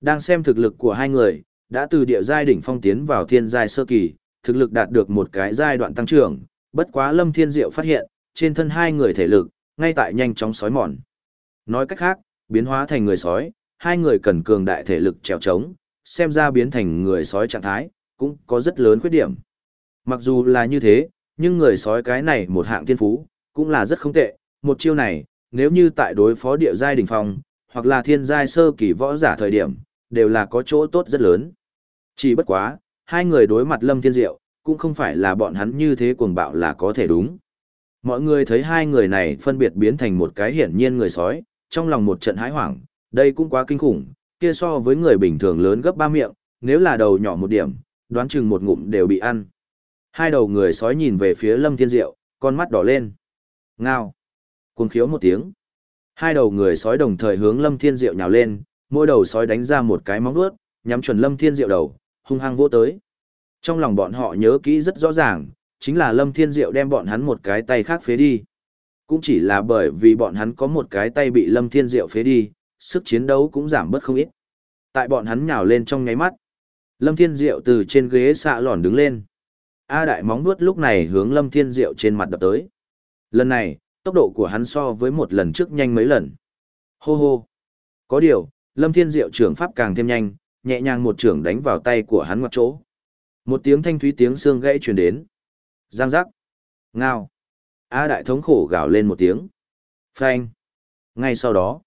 Đang xem thực lực của hai người, đã từ địa giai đỉnh phong tiến vào thiên giai sơ kỳ, thực lực đạt được một cái giai đoạn tăng trưởng, bất quá Lâm Thiên Diệu phát hiện, trên thân hai người thể lực, ngay tại nhanh chóng sói mòn. Nói cách khác, biến hóa thành người sói, hai người cần cường đại thể lực trèo trống, xem ra biến thành người sói trạng thái, cũng có rất lớn khuyết điểm. Mặc dù là như thế, nhưng người sói cái này một hạng thiên phú, cũng là rất không tệ, một chiêu này, nếu như tại đối phó địa giai đỉnh phong, hoặc là thiên giai sơ kỳ võ giả thời điểm, đều là có chỗ tốt rất lớn. Chỉ bất quá, hai người đối mặt Lâm Thiên Diệu, cũng không phải là bọn hắn như thế cuồng bạo là có thể đúng. Mọi người thấy hai người này phân biệt biến thành một cái hiển nhiên người sói, trong lòng một trận hãi hoảng, đây cũng quá kinh khủng, kia so với người bình thường lớn gấp ba miệng, nếu là đầu nhỏ một điểm, đoán chừng một ngụm đều bị ăn. Hai đầu người sói nhìn về phía Lâm Thiên Diệu, con mắt đỏ lên. Ngao. Cuồng khiếu một tiếng. Hai đầu người sói đồng thời hướng Lâm Thiên Diệu nhào lên, mỗi đầu sói đánh ra một cái móng vuốt, nhắm chuẩn Lâm Thiên Diệu đầu, hung hăng vỗ tới. Trong lòng bọn họ nhớ kỹ rất rõ ràng, chính là Lâm Thiên Diệu đem bọn hắn một cái tay khác phế đi. Cũng chỉ là bởi vì bọn hắn có một cái tay bị Lâm Thiên Diệu phế đi, sức chiến đấu cũng giảm bớt không ít. Tại bọn hắn nhào lên trong nháy mắt. Lâm Thiên Diệu từ trên ghế xạ lòn đứng lên. A đại móng vuốt lúc này hướng Lâm Thiên Diệu trên mặt đập tới. Lần này, tốc độ của hắn so với một lần trước nhanh mấy lần. Hô hô. Có điều, Lâm Thiên Diệu trưởng pháp càng thêm nhanh, nhẹ nhàng một trưởng đánh vào tay của hắn ngoặt chỗ. Một tiếng thanh thúy tiếng xương gãy truyền đến. Giang giác. Ngao. A đại thống khổ gào lên một tiếng. Phanh. Ngay sau đó,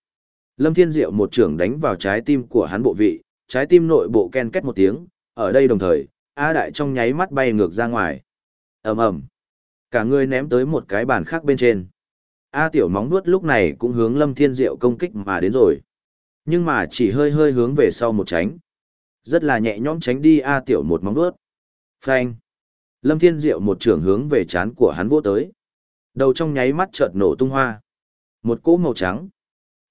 Lâm Thiên Diệu một trưởng đánh vào trái tim của hắn bộ vị, trái tim nội bộ ken két một tiếng, ở đây đồng thời, A đại trong nháy mắt bay ngược ra ngoài. ầm ầm, Cả người ném tới một cái bàn khác bên trên. A tiểu móng vuốt lúc này cũng hướng Lâm Thiên Diệu công kích mà đến rồi. Nhưng mà chỉ hơi hơi hướng về sau một tránh. Rất là nhẹ nhõm tránh đi A tiểu một móng vuốt Phanh. Lâm Thiên Diệu một trường hướng về chán của hắn vỗ tới. Đầu trong nháy mắt chợt nổ tung hoa. Một cỗ màu trắng.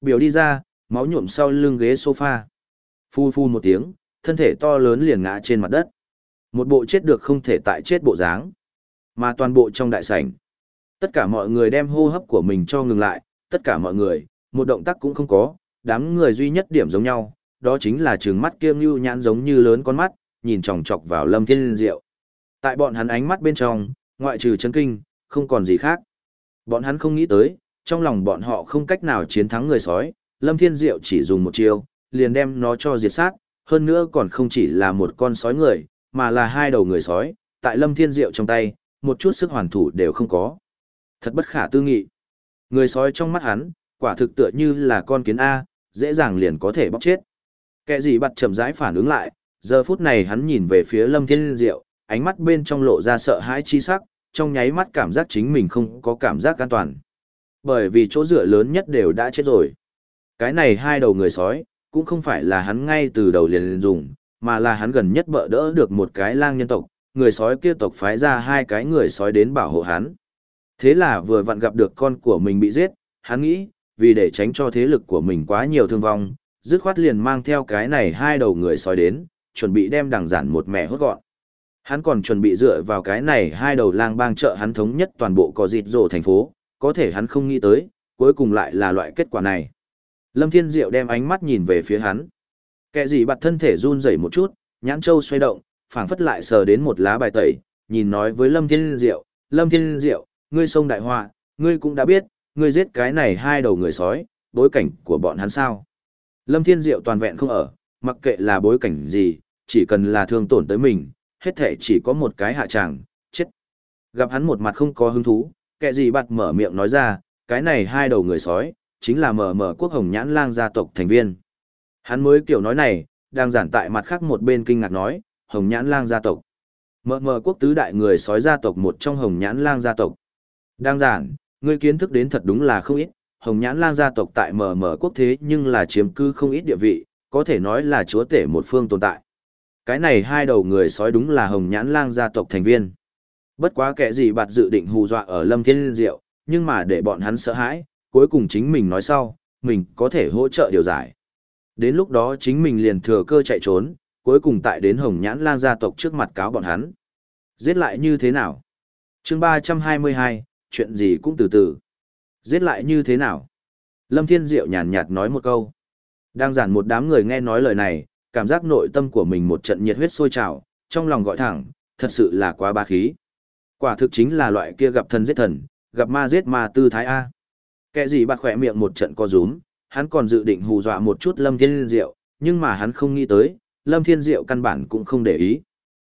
Biểu đi ra, máu nhuộm sau lưng ghế sofa. Phu phu một tiếng, thân thể to lớn liền ngã trên mặt đất. Một bộ chết được không thể tại chết bộ dáng. Mà toàn bộ trong đại sảnh. Tất cả mọi người đem hô hấp của mình cho ngừng lại, tất cả mọi người, một động tác cũng không có, đám người duy nhất điểm giống nhau, đó chính là trừng mắt kia như nhãn giống như lớn con mắt, nhìn chòng chọc vào Lâm Thiên Diệu. Tại bọn hắn ánh mắt bên trong, ngoại trừ chấn kinh, không còn gì khác. Bọn hắn không nghĩ tới, trong lòng bọn họ không cách nào chiến thắng người sói, Lâm Thiên Diệu chỉ dùng một chiêu, liền đem nó cho diệt sát, hơn nữa còn không chỉ là một con sói người, mà là hai đầu người sói, tại Lâm Thiên Diệu trong tay, một chút sức hoàn thủ đều không có. Thật bất khả tư nghị. Người sói trong mắt hắn, quả thực tựa như là con kiến A, dễ dàng liền có thể bóc chết. Kẻ gì bật chậm rãi phản ứng lại, giờ phút này hắn nhìn về phía Lâm Thiên Diệu, ánh mắt bên trong lộ ra sợ hãi chi sắc, trong nháy mắt cảm giác chính mình không có cảm giác an toàn. Bởi vì chỗ dựa lớn nhất đều đã chết rồi. Cái này hai đầu người sói, cũng không phải là hắn ngay từ đầu liền liền dùng, mà là hắn gần nhất bỡ đỡ được một cái lang nhân tộc, người sói kia tộc phái ra hai cái người sói đến bảo hộ hắn. Thế là vừa vặn gặp được con của mình bị giết, hắn nghĩ, vì để tránh cho thế lực của mình quá nhiều thương vong, dứt khoát liền mang theo cái này hai đầu người sói đến, chuẩn bị đem đằng giản một mẹ hốt gọn. Hắn còn chuẩn bị dựa vào cái này hai đầu lang bang trợ hắn thống nhất toàn bộ có dịt rổ thành phố, có thể hắn không nghĩ tới, cuối cùng lại là loại kết quả này. Lâm Thiên Diệu đem ánh mắt nhìn về phía hắn. Kẻ gì bặt thân thể run rẩy một chút, nhãn châu xoay động, phảng phất lại sờ đến một lá bài tẩy, nhìn nói với Lâm Thiên Diệu, Lâm Thiên Diệu, ngươi sông đại họa, ngươi cũng đã biết, ngươi giết cái này hai đầu người sói, bối cảnh của bọn hắn sao. Lâm Thiên Diệu toàn vẹn không ở, mặc kệ là bối cảnh gì, chỉ cần là thương tổn tới mình, hết thể chỉ có một cái hạ tràng, chết. Gặp hắn một mặt không có hứng thú, kẻ gì bặt mở miệng nói ra, cái này hai đầu người sói, chính là mở mở quốc hồng nhãn lang gia tộc thành viên. Hắn mới kiểu nói này, đang giản tại mặt khác một bên kinh ngạc nói, hồng nhãn lang gia tộc. Mở mở quốc tứ đại người sói gia tộc một trong hồng nhãn lang gia tộc. Đang giản, ngươi kiến thức đến thật đúng là không ít, hồng nhãn lang gia tộc tại mở mở quốc thế nhưng là chiếm cư không ít địa vị, có thể nói là chúa tể một phương tồn tại. Cái này hai đầu người sói đúng là hồng nhãn lang gia tộc thành viên. Bất quá kẻ gì bạt dự định hù dọa ở lâm thiên diệu, nhưng mà để bọn hắn sợ hãi, cuối cùng chính mình nói sau, mình có thể hỗ trợ điều giải. Đến lúc đó chính mình liền thừa cơ chạy trốn, cuối cùng tại đến hồng nhãn lang gia tộc trước mặt cáo bọn hắn. Giết lại như thế nào? chương 322, chuyện gì cũng từ từ. Giết lại như thế nào? Lâm Thiên Diệu nhàn nhạt nói một câu. Đang giản một đám người nghe nói lời này, cảm giác nội tâm của mình một trận nhiệt huyết sôi trào, trong lòng gọi thẳng, thật sự là quá ba khí. Quả thực chính là loại kia gặp thần giết thần, gặp ma giết ma tư thái A. Kẻ gì bạc khỏe miệng một trận co rúm, hắn còn dự định hù dọa một chút Lâm Thiên Diệu, nhưng mà hắn không nghĩ tới, Lâm Thiên Diệu căn bản cũng không để ý.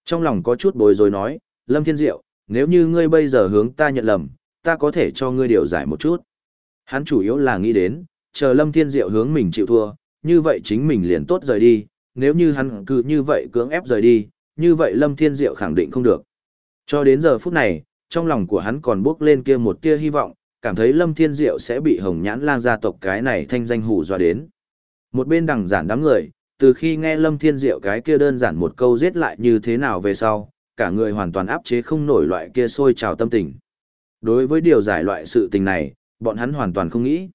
Trong lòng có chút bối rối nói, Lâm Thiên Diệu, nếu như ngươi bây giờ hướng ta nhận lầm, ta có thể cho ngươi điều giải một chút. Hắn chủ yếu là nghĩ đến, chờ Lâm Thiên Diệu hướng mình chịu thua, như vậy chính mình liền tốt rời đi, nếu như hắn cứ như vậy cưỡng ép rời đi, như vậy Lâm Thiên Diệu khẳng định không được. Cho đến giờ phút này, trong lòng của hắn còn bước lên kia một tia hy vọng, cảm thấy Lâm Thiên Diệu sẽ bị Hồng Nhãn Lang gia tộc cái này thanh danh hù dọa đến. Một bên đằng giản đám người, từ khi nghe Lâm Thiên Diệu cái kia đơn giản một câu giết lại như thế nào về sau, cả người hoàn toàn áp chế không nổi loại kia sôi trào tâm tình. Đối với điều giải loại sự tình này, bọn hắn hoàn toàn không nghĩ.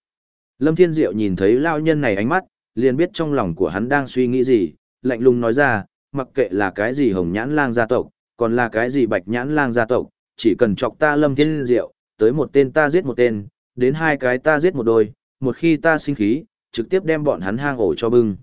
Lâm Thiên Diệu nhìn thấy lao nhân này ánh mắt, liền biết trong lòng của hắn đang suy nghĩ gì, lạnh lùng nói ra, mặc kệ là cái gì hồng nhãn lang gia tộc, còn là cái gì bạch nhãn lang gia tộc, chỉ cần chọc ta Lâm Thiên Diệu, tới một tên ta giết một tên, đến hai cái ta giết một đôi, một khi ta sinh khí, trực tiếp đem bọn hắn hang ổ cho bưng.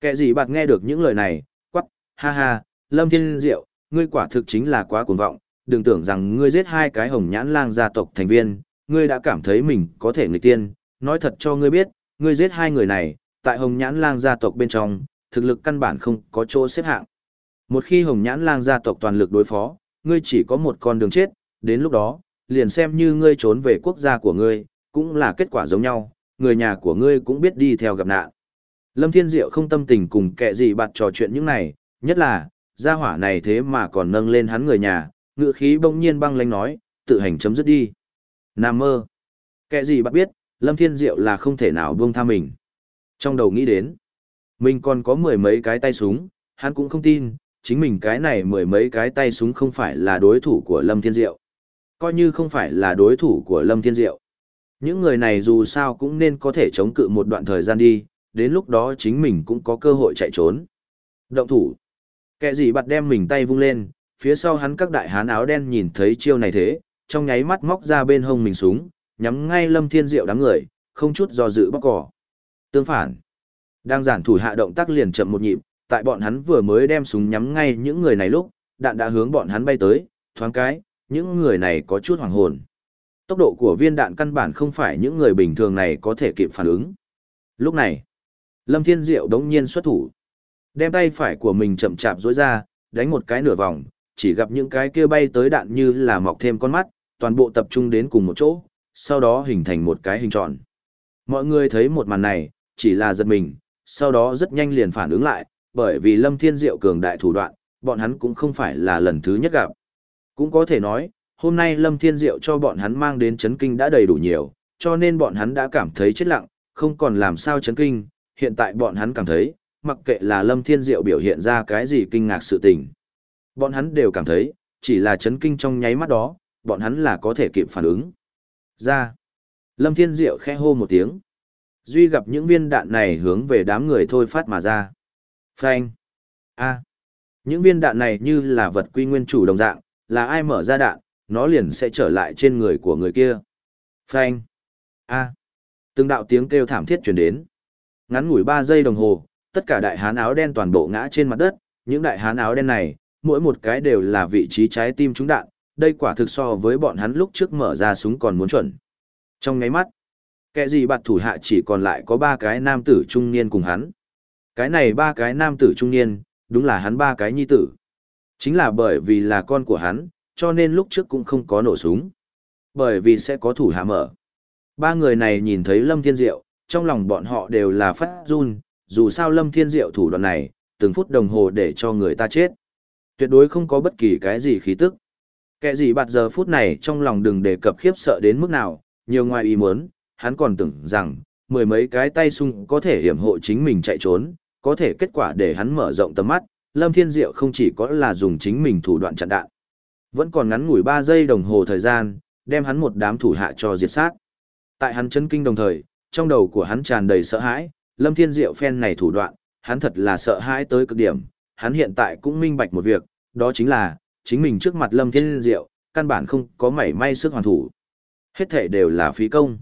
Kẻ gì bạt nghe được những lời này, quắc, ha ha, Lâm Thiên Diệu, ngươi quả thực chính là quá cuồng vọng, đừng tưởng rằng ngươi giết hai cái hồng nhãn lang gia tộc thành viên, ngươi đã cảm thấy mình có thể người tiên, nói thật cho ngươi biết, ngươi giết hai người này, tại hồng nhãn lang gia tộc bên trong, thực lực căn bản không có chỗ xếp hạng. Một khi hồng nhãn lang gia tộc toàn lực đối phó, ngươi chỉ có một con đường chết, đến lúc đó, liền xem như ngươi trốn về quốc gia của ngươi, cũng là kết quả giống nhau, người nhà của ngươi cũng biết đi theo gặp nạn. Lâm Thiên Diệu không tâm tình cùng kệ gì bạt trò chuyện những này, nhất là, gia hỏa này thế mà còn nâng lên hắn người nhà, ngựa khí bỗng nhiên băng lánh nói, tự hành chấm dứt đi. Nam mơ. kệ gì bạt biết, Lâm Thiên Diệu là không thể nào buông tha mình. Trong đầu nghĩ đến, mình còn có mười mấy cái tay súng, hắn cũng không tin, chính mình cái này mười mấy cái tay súng không phải là đối thủ của Lâm Thiên Diệu. Coi như không phải là đối thủ của Lâm Thiên Diệu. Những người này dù sao cũng nên có thể chống cự một đoạn thời gian đi, đến lúc đó chính mình cũng có cơ hội chạy trốn. Động thủ. Kẻ gì bật đem mình tay vung lên, phía sau hắn các đại hán áo đen nhìn thấy chiêu này thế, trong nháy mắt móc ra bên hông mình súng, nhắm ngay Lâm Thiên Diệu đám người, không chút do dự bóc cỏ. Tương phản, đang giản thủ hạ động tác liền chậm một nhịp, tại bọn hắn vừa mới đem súng nhắm ngay những người này lúc, đạn đã hướng bọn hắn bay tới, thoáng cái, những người này có chút hoàng hồn. Tốc độ của viên đạn căn bản không phải những người bình thường này có thể kịp phản ứng. Lúc này, Lâm Thiên Diệu đống nhiên xuất thủ. Đem tay phải của mình chậm chạp dối ra, đánh một cái nửa vòng, chỉ gặp những cái kia bay tới đạn như là mọc thêm con mắt, toàn bộ tập trung đến cùng một chỗ, sau đó hình thành một cái hình tròn. Mọi người thấy một màn này, chỉ là giật mình, sau đó rất nhanh liền phản ứng lại, bởi vì Lâm Thiên Diệu cường đại thủ đoạn, bọn hắn cũng không phải là lần thứ nhất gặp. Cũng có thể nói, hôm nay Lâm Thiên Diệu cho bọn hắn mang đến chấn kinh đã đầy đủ nhiều, cho nên bọn hắn đã cảm thấy chết lặng, không còn làm sao chấn kinh, hiện tại bọn hắn cảm thấy, mặc kệ là Lâm Thiên Diệu biểu hiện ra cái gì kinh ngạc sự tình. Bọn hắn đều cảm thấy, chỉ là chấn kinh trong nháy mắt đó, bọn hắn là có thể kịp phản ứng. Ra. Lâm Thiên Diệu khẽ hô một tiếng. Duy gặp những viên đạn này hướng về đám người thôi phát mà ra. Phanh. A. Những viên đạn này như là vật quy nguyên chủ đồng dạng, là ai mở ra đạn, nó liền sẽ trở lại trên người của người kia. Phanh. A. Từng đạo tiếng kêu thảm thiết truyền đến. Ngắn ngủi 3 giây đồng hồ, tất cả đại hán áo đen toàn bộ ngã trên mặt đất, những đại hán áo đen này, mỗi một cái đều là vị trí trái tim trúng đạn, đây quả thực so với bọn hắn lúc trước mở ra súng còn muốn chuẩn. Trong ngáy mắt, kẻ gì bạt thủ hạ chỉ còn lại có ba cái nam tử trung niên cùng hắn. Cái này ba cái nam tử trung niên, đúng là hắn ba cái nhi tử. Chính là bởi vì là con của hắn, cho nên lúc trước cũng không có nổ súng. Bởi vì sẽ có thủ hạ mở. Ba người này nhìn thấy Lâm Thiên Diệu, trong lòng bọn họ đều là phát run, dù sao Lâm Thiên Diệu thủ đoạn này, từng phút đồng hồ để cho người ta chết. Tuyệt đối không có bất kỳ cái gì khí tức. Kẻ gì bạt giờ phút này trong lòng đừng đề cập khiếp sợ đến mức nào, nhiều ngoài ý muốn, hắn còn tưởng rằng, mười mấy cái tay sung có thể hiểm hộ chính mình chạy trốn, có thể kết quả để hắn mở rộng tầm mắt, Lâm Thiên Diệu không chỉ có là dùng chính mình thủ đoạn chặn đạn, vẫn còn ngắn ngủi 3 giây đồng hồ thời gian, đem hắn một đám thủ hạ cho diệt sát. Tại hắn chấn kinh đồng thời, trong đầu của hắn tràn đầy sợ hãi, Lâm Thiên Diệu phen này thủ đoạn, hắn thật là sợ hãi tới cực điểm, hắn hiện tại cũng minh bạch một việc, đó chính là, chính mình trước mặt Lâm Thiên Diệu, căn bản không có mảy may sức hoàn thủ. Hết thể đều là phí công.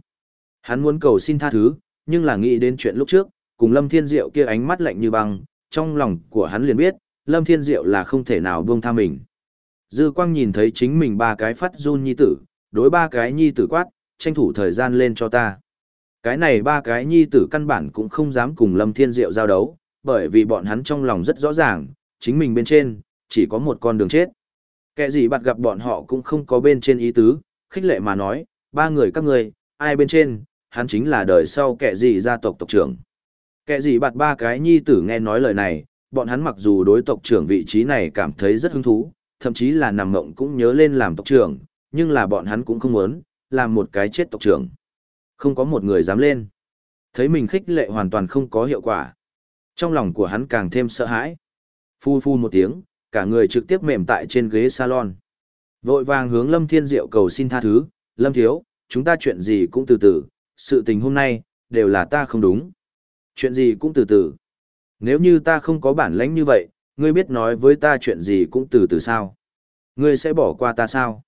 Hắn muốn cầu xin tha thứ, nhưng là nghĩ đến chuyện lúc trước, cùng Lâm Thiên Diệu kia ánh mắt lạnh như băng, trong lòng của hắn liền biết, Lâm Thiên Diệu là không thể nào buông tha mình. Dư Quang nhìn thấy chính mình ba cái phát run nhi tử, đối ba cái nhi tử quát, tranh thủ thời gian lên cho ta. Cái này ba cái nhi tử căn bản cũng không dám cùng Lâm Thiên Diệu giao đấu, bởi vì bọn hắn trong lòng rất rõ ràng, chính mình bên trên, chỉ có một con đường chết. Kẻ gì bắt gặp bọn họ cũng không có bên trên ý tứ, khích lệ mà nói, ba người các người, ai bên trên, hắn chính là đời sau kẻ gì gia tộc tộc trưởng. Kẻ gì bạt ba cái nhi tử nghe nói lời này, bọn hắn mặc dù đối tộc trưởng vị trí này cảm thấy rất hứng thú, thậm chí là nằm mộng cũng nhớ lên làm tộc trưởng, nhưng là bọn hắn cũng không muốn, làm một cái chết tộc trưởng. Không có một người dám lên. Thấy mình khích lệ hoàn toàn không có hiệu quả. Trong lòng của hắn càng thêm sợ hãi. Phu phu một tiếng, cả người trực tiếp mềm tại trên ghế salon. Vội vàng hướng Lâm Thiên Diệu cầu xin tha thứ, Lâm Thiếu, chúng ta chuyện gì cũng từ từ, sự tình hôm nay, đều là ta không đúng. Chuyện gì cũng từ từ. Nếu như ta không có bản lãnh như vậy, ngươi biết nói với ta chuyện gì cũng từ từ sao? Ngươi sẽ bỏ qua ta sao?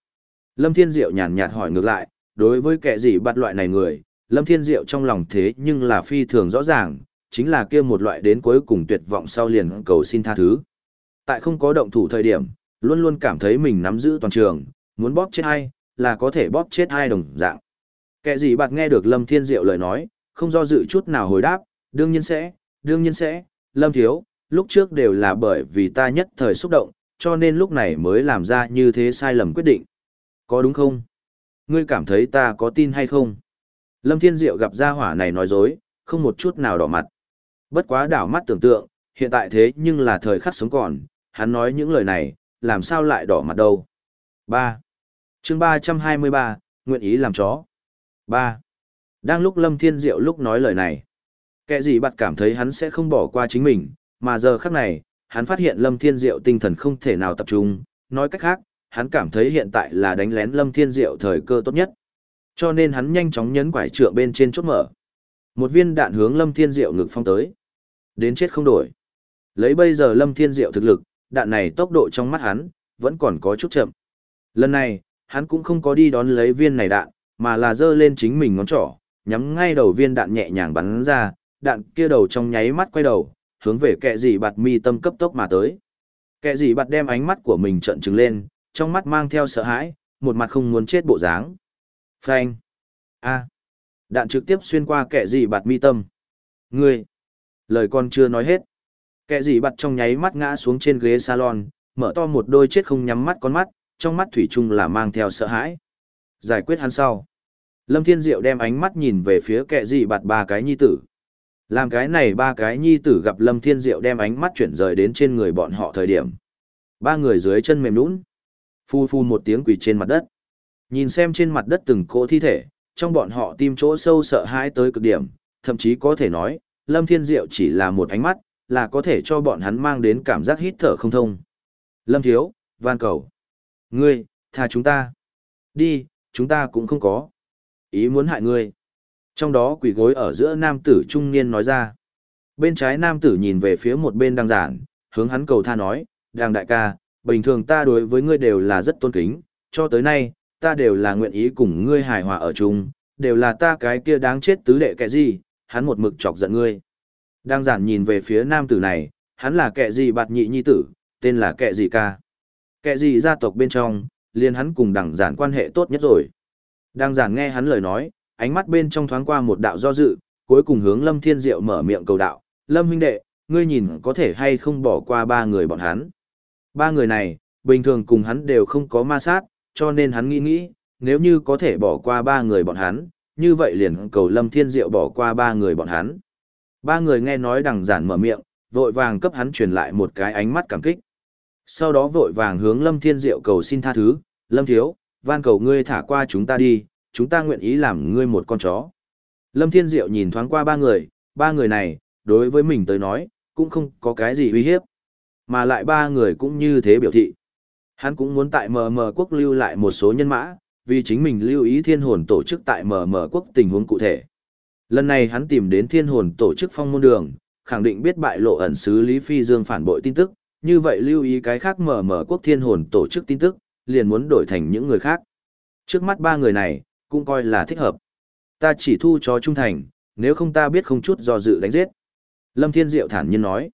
Lâm Thiên Diệu nhàn nhạt hỏi ngược lại, đối với kẻ gì bắt loại này người, Lâm Thiên Diệu trong lòng thế nhưng là phi thường rõ ràng, chính là kia một loại đến cuối cùng tuyệt vọng sau liền cầu xin tha thứ. Tại không có động thủ thời điểm, luôn luôn cảm thấy mình nắm giữ toàn trường, muốn bóp chết ai, là có thể bóp chết ai đồng dạng. Kẻ gì bạt nghe được Lâm Thiên Diệu lời nói, không do dự chút nào hồi đáp, đương nhiên sẽ, đương nhiên sẽ, Lâm Thiếu, lúc trước đều là bởi vì ta nhất thời xúc động, cho nên lúc này mới làm ra như thế sai lầm quyết định. Có đúng không? Ngươi cảm thấy ta có tin hay không? Lâm Thiên Diệu gặp gia hỏa này nói dối, không một chút nào đỏ mặt. Bất quá đảo mắt tưởng tượng, hiện tại thế nhưng là thời khắc sống còn, hắn nói những lời này, làm sao lại đỏ mặt đâu. 3. chương 323, nguyện ý làm chó. Ba. Đang lúc Lâm Thiên Diệu lúc nói lời này, kẻ gì bạn cảm thấy hắn sẽ không bỏ qua chính mình, mà giờ khắc này, hắn phát hiện Lâm Thiên Diệu tinh thần không thể nào tập trung, nói cách khác, hắn cảm thấy hiện tại là đánh lén Lâm Thiên Diệu thời cơ tốt nhất. Cho nên hắn nhanh chóng nhấn quải trượng bên trên chốt mở. Một viên đạn hướng Lâm Thiên Diệu ngực phong tới. Đến chết không đổi. Lấy bây giờ Lâm Thiên Diệu thực lực, đạn này tốc độ trong mắt hắn, vẫn còn có chút chậm. Lần này, hắn cũng không có đi đón lấy viên này đạn, mà là giơ lên chính mình ngón trỏ, nhắm ngay đầu viên đạn nhẹ nhàng bắn ra, đạn kia đầu trong nháy mắt quay đầu, hướng về kẻ dị bạt mi tâm cấp tốc mà tới. Kẻ dị bạt đem ánh mắt của mình trận trừng lên, trong mắt mang theo sợ hãi, một mặt không muốn chết bộ dáng. Phanh. A. Đạn trực tiếp xuyên qua kẻ dị bạt mi tâm. Ngươi. Lời con chưa nói hết. Kẻ dị bạt trong nháy mắt ngã xuống trên ghế salon, mở to một đôi chết không nhắm mắt con mắt, trong mắt thủy chung là mang theo sợ hãi. Giải quyết hắn sau. Lâm Thiên Diệu đem ánh mắt nhìn về phía kẻ gì bạt ba cái nhi tử. Làm cái này ba cái nhi tử gặp Lâm Thiên Diệu đem ánh mắt chuyển rời đến trên người bọn họ thời điểm. Ba người dưới chân mềm nũng. Phu phu một tiếng quỳ trên mặt đất. Nhìn xem trên mặt đất từng cỗ thi thể, trong bọn họ tim chỗ sâu sợ hãi tới cực điểm, thậm chí có thể nói, Lâm Thiên Diệu chỉ là một ánh mắt, là có thể cho bọn hắn mang đến cảm giác hít thở không thông. Lâm Thiếu, van cầu. Ngươi, tha chúng ta. Đi, chúng ta cũng không có. Ý muốn hại ngươi. Trong đó quỷ gối ở giữa nam tử trung niên nói ra. Bên trái nam tử nhìn về phía một bên đăng giản, hướng hắn cầu tha nói, đàng đại ca, bình thường ta đối với ngươi đều là rất tôn kính, cho tới nay, ta đều là nguyện ý cùng ngươi hài hòa ở chung, đều là ta cái kia đáng chết tứ đệ kẻ gì, hắn một mực chọc giận ngươi. Đang giản nhìn về phía nam tử này, hắn là kẻ gì bạt nhị nhi tử, tên là kẻ gì ca. Kẻ gì gia tộc bên trong, liền hắn cùng đằng giản quan hệ tốt nhất rồi. Đằng giản nghe hắn lời nói, ánh mắt bên trong thoáng qua một đạo do dự, cuối cùng hướng Lâm Thiên Diệu mở miệng cầu đạo, Lâm huynh đệ, ngươi nhìn có thể hay không bỏ qua ba người bọn hắn. Ba người này, bình thường cùng hắn đều không có ma sát, cho nên hắn nghĩ nghĩ, nếu như có thể bỏ qua ba người bọn hắn, như vậy liền cầu Lâm Thiên Diệu bỏ qua ba người bọn hắn. Ba người nghe nói đằng giản mở miệng, vội vàng cấp hắn truyền lại một cái ánh mắt cảm kích. Sau đó vội vàng hướng Lâm Thiên Diệu cầu xin tha thứ, Lâm Thiếu, van cầu ngươi thả qua chúng ta đi, chúng ta nguyện ý làm ngươi một con chó. Lâm Thiên Diệu nhìn thoáng qua ba người, ba người này, đối với mình tới nói, cũng không có cái gì uy hiếp. Mà lại ba người cũng như thế biểu thị. Hắn cũng muốn tại mờ mờ quốc lưu lại một số nhân mã, vì chính mình lưu ý thiên hồn tổ chức tại mờ mờ quốc tình huống cụ thể. Lần này hắn tìm đến thiên hồn tổ chức phong môn đường, khẳng định biết bại lộ ẩn sứ Lý Phi Dương phản bội tin tức, như vậy lưu ý cái khác mờ mờ quốc thiên hồn tổ chức tin tức, liền muốn đổi thành những người khác. Trước mắt ba người này, cũng coi là thích hợp. Ta chỉ thu cho trung thành, nếu không ta biết không chút do dự đánh giết. Lâm Thiên Diệu thản nhiên nói.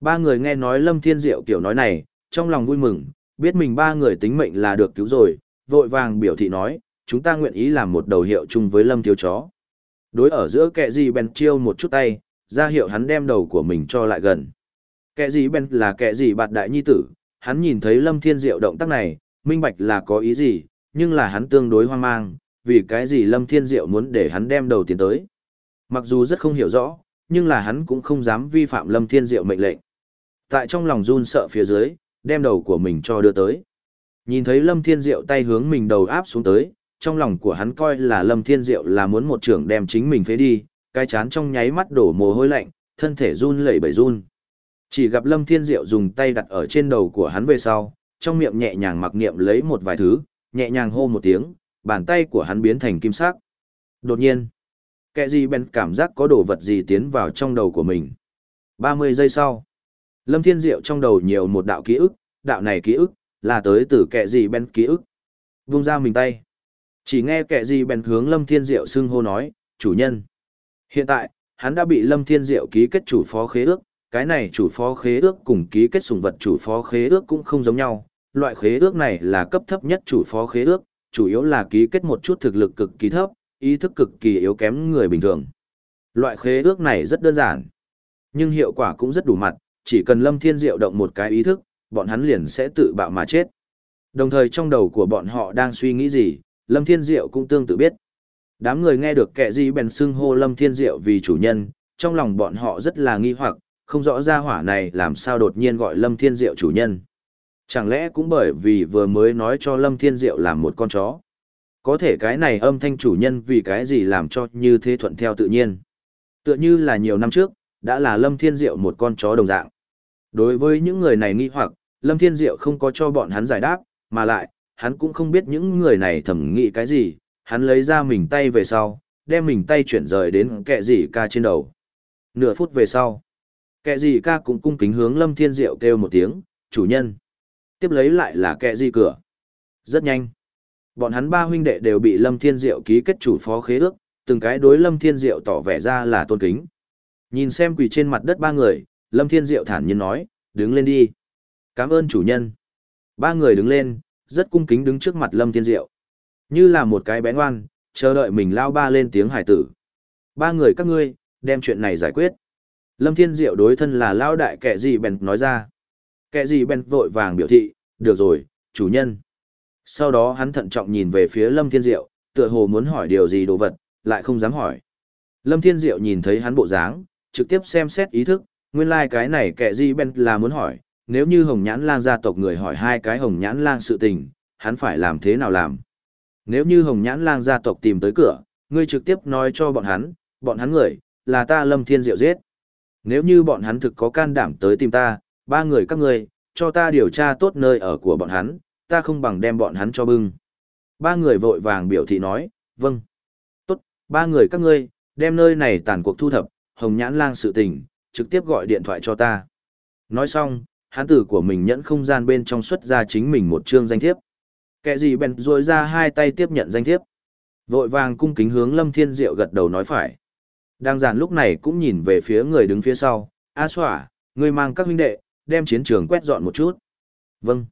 Ba người nghe nói Lâm Thiên Diệu kiểu nói này, trong lòng vui mừng, biết mình ba người tính mệnh là được cứu rồi, vội vàng biểu thị nói, chúng ta nguyện ý làm một đầu hiệu chung với Lâm Thiếu Chó. Đối ở giữa kẻ gì bèn chiêu một chút tay, ra hiệu hắn đem đầu của mình cho lại gần. Kẻ gì bèn là kẻ gì bạt đại nhi tử, hắn nhìn thấy Lâm Thiên Diệu động tác này, minh bạch là có ý gì, nhưng là hắn tương đối hoang mang, vì cái gì Lâm Thiên Diệu muốn để hắn đem đầu tiến tới. Mặc dù rất không hiểu rõ, nhưng là hắn cũng không dám vi phạm Lâm Thiên Diệu mệnh lệnh. Tại trong lòng run sợ phía dưới, đem đầu của mình cho đưa tới. Nhìn thấy Lâm Thiên Diệu tay hướng mình đầu áp xuống tới, trong lòng của hắn coi là Lâm Thiên Diệu là muốn một trưởng đem chính mình phế đi, cái chán trong nháy mắt đổ mồ hôi lạnh, thân thể run lẩy bẩy run. Chỉ gặp Lâm Thiên Diệu dùng tay đặt ở trên đầu của hắn về sau, trong miệng nhẹ nhàng mặc niệm lấy một vài thứ, nhẹ nhàng hô một tiếng, bàn tay của hắn biến thành kim sắc. Đột nhiên, kẻ gì bèn cảm giác có đồ vật gì tiến vào trong đầu của mình. 30 giây sau, Lâm Thiên Diệu trong đầu nhiều một đạo ký ức, đạo này ký ức, là tới từ kẻ gì bèn ký ức. Vung ra mình tay. Chỉ nghe kẻ gì bèn hướng Lâm Thiên Diệu xưng hô nói, chủ nhân. Hiện tại, hắn đã bị Lâm Thiên Diệu ký kết chủ phó khế ước, cái này chủ phó khế ước cùng ký kết sùng vật chủ phó khế ước cũng không giống nhau. Loại khế ước này là cấp thấp nhất chủ phó khế ước, chủ yếu là ký kết một chút thực lực cực kỳ thấp, ý thức cực kỳ yếu kém người bình thường. Loại khế ước này rất đơn giản, nhưng hiệu quả cũng rất đủ mặt, chỉ cần Lâm Thiên Diệu động một cái ý thức, bọn hắn liền sẽ tự bạo mà chết. Đồng thời trong đầu của bọn họ đang suy nghĩ gì, Lâm Thiên Diệu cũng tương tự biết. Đám người nghe được kẻ gì bèn xưng hô Lâm Thiên Diệu vì chủ nhân, trong lòng bọn họ rất là nghi hoặc, không rõ ra hỏa này làm sao đột nhiên gọi Lâm Thiên Diệu chủ nhân. Chẳng lẽ cũng bởi vì vừa mới nói cho Lâm Thiên Diệu làm một con chó. Có thể cái này âm thanh chủ nhân vì cái gì làm cho như thế thuận theo tự nhiên. Tựa như là nhiều năm trước, đã là Lâm Thiên Diệu một con chó đồng dạng. Đối với những người này nghi hoặc, Lâm Thiên Diệu không có cho bọn hắn giải đáp, mà lại, hắn cũng không biết những người này thẩm nghĩ cái gì, hắn lấy ra mình tay về sau, đem mình tay chuyển rời đến kẹ gì ca trên đầu. Nửa phút về sau, kẹ gì ca cũng cung kính hướng Lâm Thiên Diệu kêu một tiếng, chủ nhân. Tiếp lấy lại là kẹ gì cửa. Rất nhanh. Bọn hắn ba huynh đệ đều bị Lâm Thiên Diệu ký kết chủ phó khế ước, từng cái đối Lâm Thiên Diệu tỏ vẻ ra là tôn kính. Nhìn xem quỳ trên mặt đất ba người, Lâm Thiên Diệu thản nhiên nói, đứng lên đi. Cảm ơn chủ nhân. Ba người đứng lên, rất cung kính đứng trước mặt Lâm Thiên Diệu. Như là một cái bé ngoan, chờ đợi mình lao ba lên tiếng hải tử. Ba người các ngươi, đem chuyện này giải quyết. Lâm Thiên Diệu đối thân là Lão đại kẻ gì bèn nói ra. Kẻ gì bèn vội vàng biểu thị, được rồi, chủ nhân. Sau đó hắn thận trọng nhìn về phía Lâm Thiên Diệu, tựa hồ muốn hỏi điều gì đồ vật, lại không dám hỏi. Lâm Thiên Diệu nhìn thấy hắn bộ dáng, trực tiếp xem xét ý thức, nguyên lai like cái này kẻ gì bèn là muốn hỏi, nếu như hồng nhãn lang gia tộc người hỏi hai cái hồng nhãn lang sự tình, hắn phải làm thế nào làm. Nếu như hồng nhãn lang gia tộc tìm tới cửa, ngươi trực tiếp nói cho bọn hắn, bọn hắn người, là ta lâm thiên diệu giết. Nếu như bọn hắn thực có can đảm tới tìm ta, ba người các ngươi, cho ta điều tra tốt nơi ở của bọn hắn, ta không bằng đem bọn hắn cho bưng. Ba người vội vàng biểu thị nói, vâng. Tốt, ba người các ngươi, đem nơi này tàn cuộc thu thập, hồng nhãn lang sự tình, trực tiếp gọi điện thoại cho ta. Nói xong, hắn tử của mình nhẫn không gian bên trong xuất ra chính mình một chương danh thiếp. Kẻ gì bèn rôi ra hai tay tiếp nhận danh thiếp. Vội vàng cung kính hướng Lâm Thiên Diệu gật đầu nói phải. Đang giản lúc này cũng nhìn về phía người đứng phía sau. A xỏa, người mang các huynh đệ, đem chiến trường quét dọn một chút. Vâng.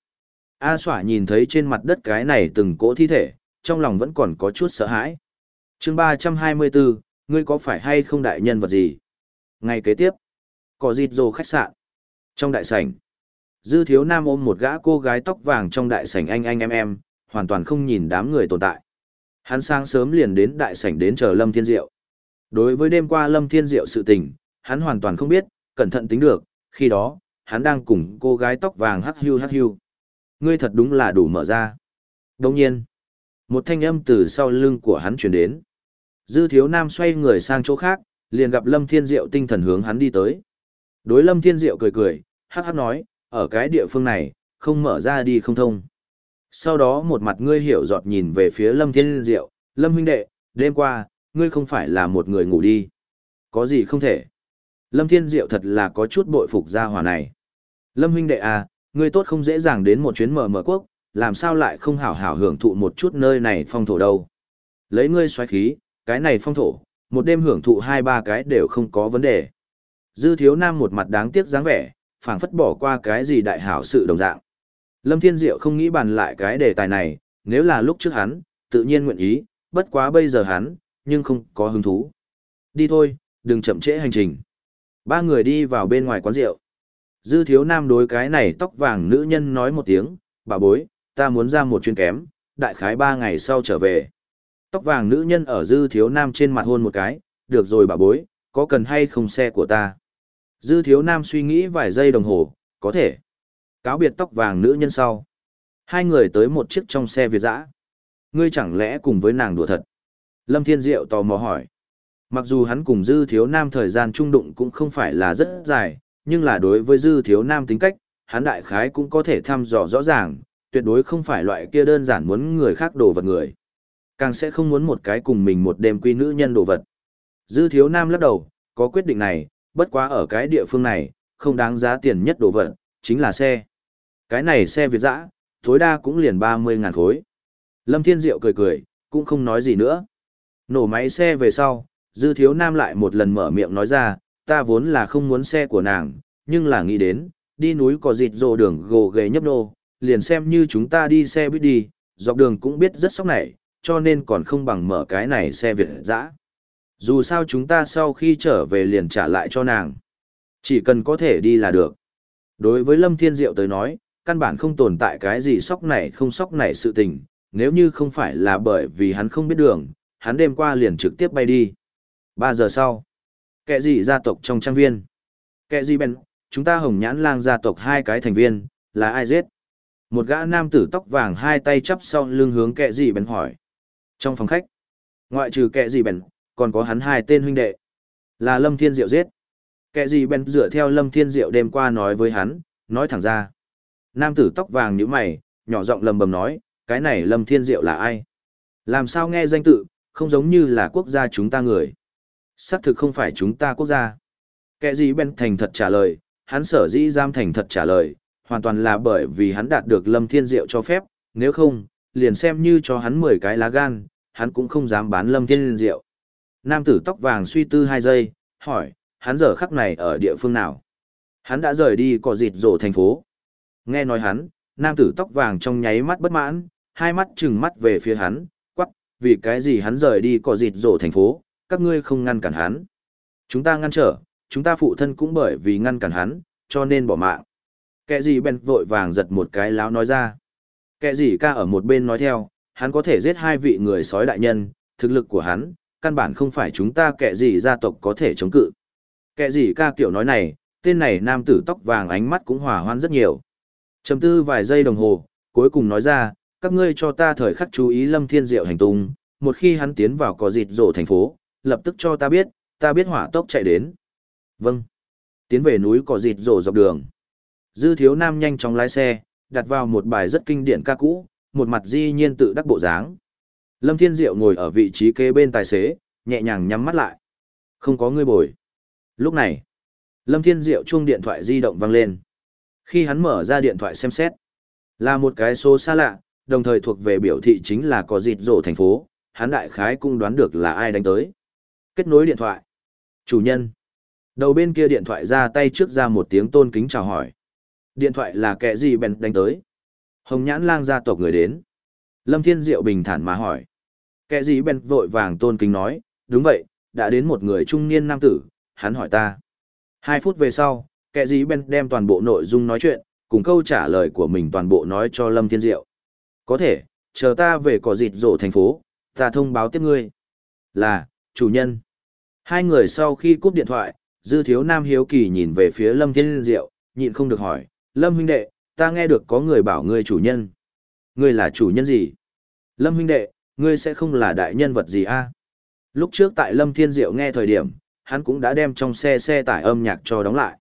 A xỏa nhìn thấy trên mặt đất cái này từng cỗ thi thể, trong lòng vẫn còn có chút sợ hãi. chương 324, ngươi có phải hay không đại nhân vật gì? Ngày kế tiếp, có dịt rồ khách sạn. Trong đại sảnh, Dư thiếu nam ôm một gã cô gái tóc vàng trong đại sảnh anh anh em em, hoàn toàn không nhìn đám người tồn tại. Hắn sáng sớm liền đến đại sảnh đến chờ Lâm Thiên Diệu. Đối với đêm qua Lâm Thiên Diệu sự tình, hắn hoàn toàn không biết, cẩn thận tính được, khi đó, hắn đang cùng cô gái tóc vàng hắc hưu hắc hưu. Ngươi thật đúng là đủ mở ra. Đồng nhiên, một thanh âm từ sau lưng của hắn truyền đến. Dư thiếu nam xoay người sang chỗ khác, liền gặp Lâm Thiên Diệu tinh thần hướng hắn đi tới. Đối Lâm Thiên Diệu cười cười, hắc hắc nói, ở cái địa phương này, không mở ra đi không thông. Sau đó một mặt ngươi hiểu giọt nhìn về phía Lâm Thiên Diệu, Lâm huynh đệ, đêm qua, ngươi không phải là một người ngủ đi. Có gì không thể. Lâm Thiên Diệu thật là có chút bội phục gia hỏa này. Lâm huynh đệ à, ngươi tốt không dễ dàng đến một chuyến mở mở quốc, làm sao lại không hảo hảo hưởng thụ một chút nơi này phong thổ đâu. Lấy ngươi xoáy khí, cái này phong thổ, một đêm hưởng thụ hai ba cái đều không có vấn đề. Dư thiếu nam một mặt đáng tiếc dáng vẻ, phảng phất bỏ qua cái gì đại hảo sự đồng dạng. Lâm Thiên Diệu không nghĩ bàn lại cái đề tài này, nếu là lúc trước hắn, tự nhiên nguyện ý, bất quá bây giờ hắn, nhưng không có hứng thú. Đi thôi, đừng chậm trễ hành trình. Ba người đi vào bên ngoài quán rượu. Dư thiếu nam đối cái này tóc vàng nữ nhân nói một tiếng, bà bối, ta muốn ra một chuyên kém, đại khái ba ngày sau trở về. Tóc vàng nữ nhân ở dư thiếu nam trên mặt hôn một cái, được rồi bà bối, có cần hay không xe của ta. Dư thiếu nam suy nghĩ vài giây đồng hồ, có thể. Cáo biệt tóc vàng nữ nhân sau. Hai người tới một chiếc trong xe Việt dã. Ngươi chẳng lẽ cùng với nàng đùa thật? Lâm Thiên Diệu tò mò hỏi. Mặc dù hắn cùng dư thiếu nam thời gian trung đụng cũng không phải là rất dài, nhưng là đối với dư thiếu nam tính cách, hắn đại khái cũng có thể thăm dò rõ ràng, tuyệt đối không phải loại kia đơn giản muốn người khác đổ vật người. Càng sẽ không muốn một cái cùng mình một đêm quy nữ nhân đồ vật. Dư thiếu nam lắc đầu, có quyết định này, bất quá ở cái địa phương này, không đáng giá tiền nhất đồ vật, chính là xe. Cái này xe Việt dã, tối đa cũng liền 30 ngàn khối. Lâm Thiên Diệu cười cười, cũng không nói gì nữa. Nổ máy xe về sau, Dư Thiếu Nam lại một lần mở miệng nói ra, ta vốn là không muốn xe của nàng, nhưng là nghĩ đến, đi núi có dịt rồ đường gồ ghề nhấp nô, liền xem như chúng ta đi xe buýt đi, dọc đường cũng biết rất sốc này, cho nên còn không bằng mở cái này xe Việt dã. Dù sao chúng ta sau khi trở về liền trả lại cho nàng. Chỉ cần có thể đi là được. Đối với Lâm Thiên Diệu tới nói, căn bản không tồn tại cái gì sóc này không sóc này sự tình, nếu như không phải là bởi vì hắn không biết đường, hắn đêm qua liền trực tiếp bay đi. Ba giờ sau, kẻ gì gia tộc trong trang viên? Kẻ gì bèn, chúng ta hồng nhãn lang gia tộc hai cái thành viên, là ai giết? Một gã nam tử tóc vàng hai tay chắp sau lưng hướng kẻ gì bèn hỏi. Trong phòng khách, ngoại trừ kẻ gì bèn, còn có hắn hai tên huynh đệ. Là Lâm Thiên Diệu giết. Kẻ gì bèn dựa theo Lâm Thiên Diệu đêm qua nói với hắn, nói thẳng ra. Nam tử tóc vàng như mày, nhỏ giọng lầm bầm nói, cái này Lâm Thiên Diệu là ai? Làm sao nghe danh tự, không giống như là quốc gia chúng ta người. Xác thực không phải chúng ta quốc gia. Kẻ gì bên thành thật trả lời, hắn sở dĩ giam thành thật trả lời, hoàn toàn là bởi vì hắn đạt được Lâm Thiên Diệu cho phép, nếu không, liền xem như cho hắn 10 cái lá gan, hắn cũng không dám bán Lâm Thiên Diệu. Nam tử tóc vàng suy tư 2 giây, hỏi, hắn giờ khắc này ở địa phương nào? Hắn đã rời đi cỏ dịt rổ thành phố. Nghe nói hắn, nam tử tóc vàng trong nháy mắt bất mãn, hai mắt trừng mắt về phía hắn, vì cái gì hắn rời đi cỏ dịt rổ thành phố, các ngươi không ngăn cản hắn. Chúng ta ngăn trở, chúng ta phụ thân cũng bởi vì ngăn cản hắn, cho nên bỏ mạng. Kẻ gì bèn vội vàng giật một cái láo nói ra. Kẻ gì ca ở một bên nói theo, hắn có thể giết hai vị người sói đại nhân, thực lực của hắn, căn bản không phải chúng ta kẻ gì gia tộc có thể chống cự. Kẻ gì ca kiểu nói này, tên này nam tử tóc vàng ánh mắt cũng hòa hoan rất nhiều. Chầm tư vài giây đồng hồ, cuối cùng nói ra, các ngươi cho ta thời khắc chú ý lâm thiên diệu hành tung, một khi hắn tiến vào có dịt rổ thành phố, lập tức cho ta biết, ta biết hỏa tốc chạy đến. Vâng. Tiến về núi có dịt rổ dọc đường. Dư thiếu nam nhanh chóng lái xe, đặt vào một bài rất kinh điển ca cũ, một mặt di nhiên tự đắc bộ dáng. Lâm Thiên Diệu ngồi ở vị trí kế bên tài xế, nhẹ nhàng nhắm mắt lại. Không có người bồi. Lúc này, Lâm Thiên Diệu chuông điện thoại di động vang lên. Khi hắn mở ra điện thoại xem xét, là một cái số xa lạ, đồng thời thuộc về biểu thị chính là có dịt rổ thành phố, hắn đại khái cũng đoán được là ai đánh tới. Kết nối điện thoại. Chủ nhân. Đầu bên kia điện thoại ra tay trước ra một tiếng tôn kính chào hỏi. Điện thoại là kẻ gì bèn đánh tới. Hồng nhãn lang gia tộc người đến. Lâm Thiên Diệu bình thản mà hỏi. Kẻ gì bèn vội vàng tôn kính nói, đúng vậy, đã đến một người trung niên nam tử, hắn hỏi ta. Hai phút về sau, kẻ gì bèn đem toàn bộ nội dung nói chuyện, cùng câu trả lời của mình toàn bộ nói cho Lâm Thiên Diệu. Có thể, chờ ta về cỏ dịt rổ thành phố, ta thông báo tiếp ngươi. Là, chủ nhân. Hai người sau khi cúp điện thoại, dư thiếu nam hiếu kỳ nhìn về phía Lâm Thiên Diệu, nhịn không được hỏi, Lâm huynh đệ, ta nghe được có người bảo ngươi chủ nhân. Ngươi là chủ nhân gì? Lâm huynh đệ, ngươi sẽ không là đại nhân vật gì a? Lúc trước tại Lâm Thiên Diệu nghe thời điểm, hắn cũng đã đem trong xe xe tải âm nhạc cho đóng lại.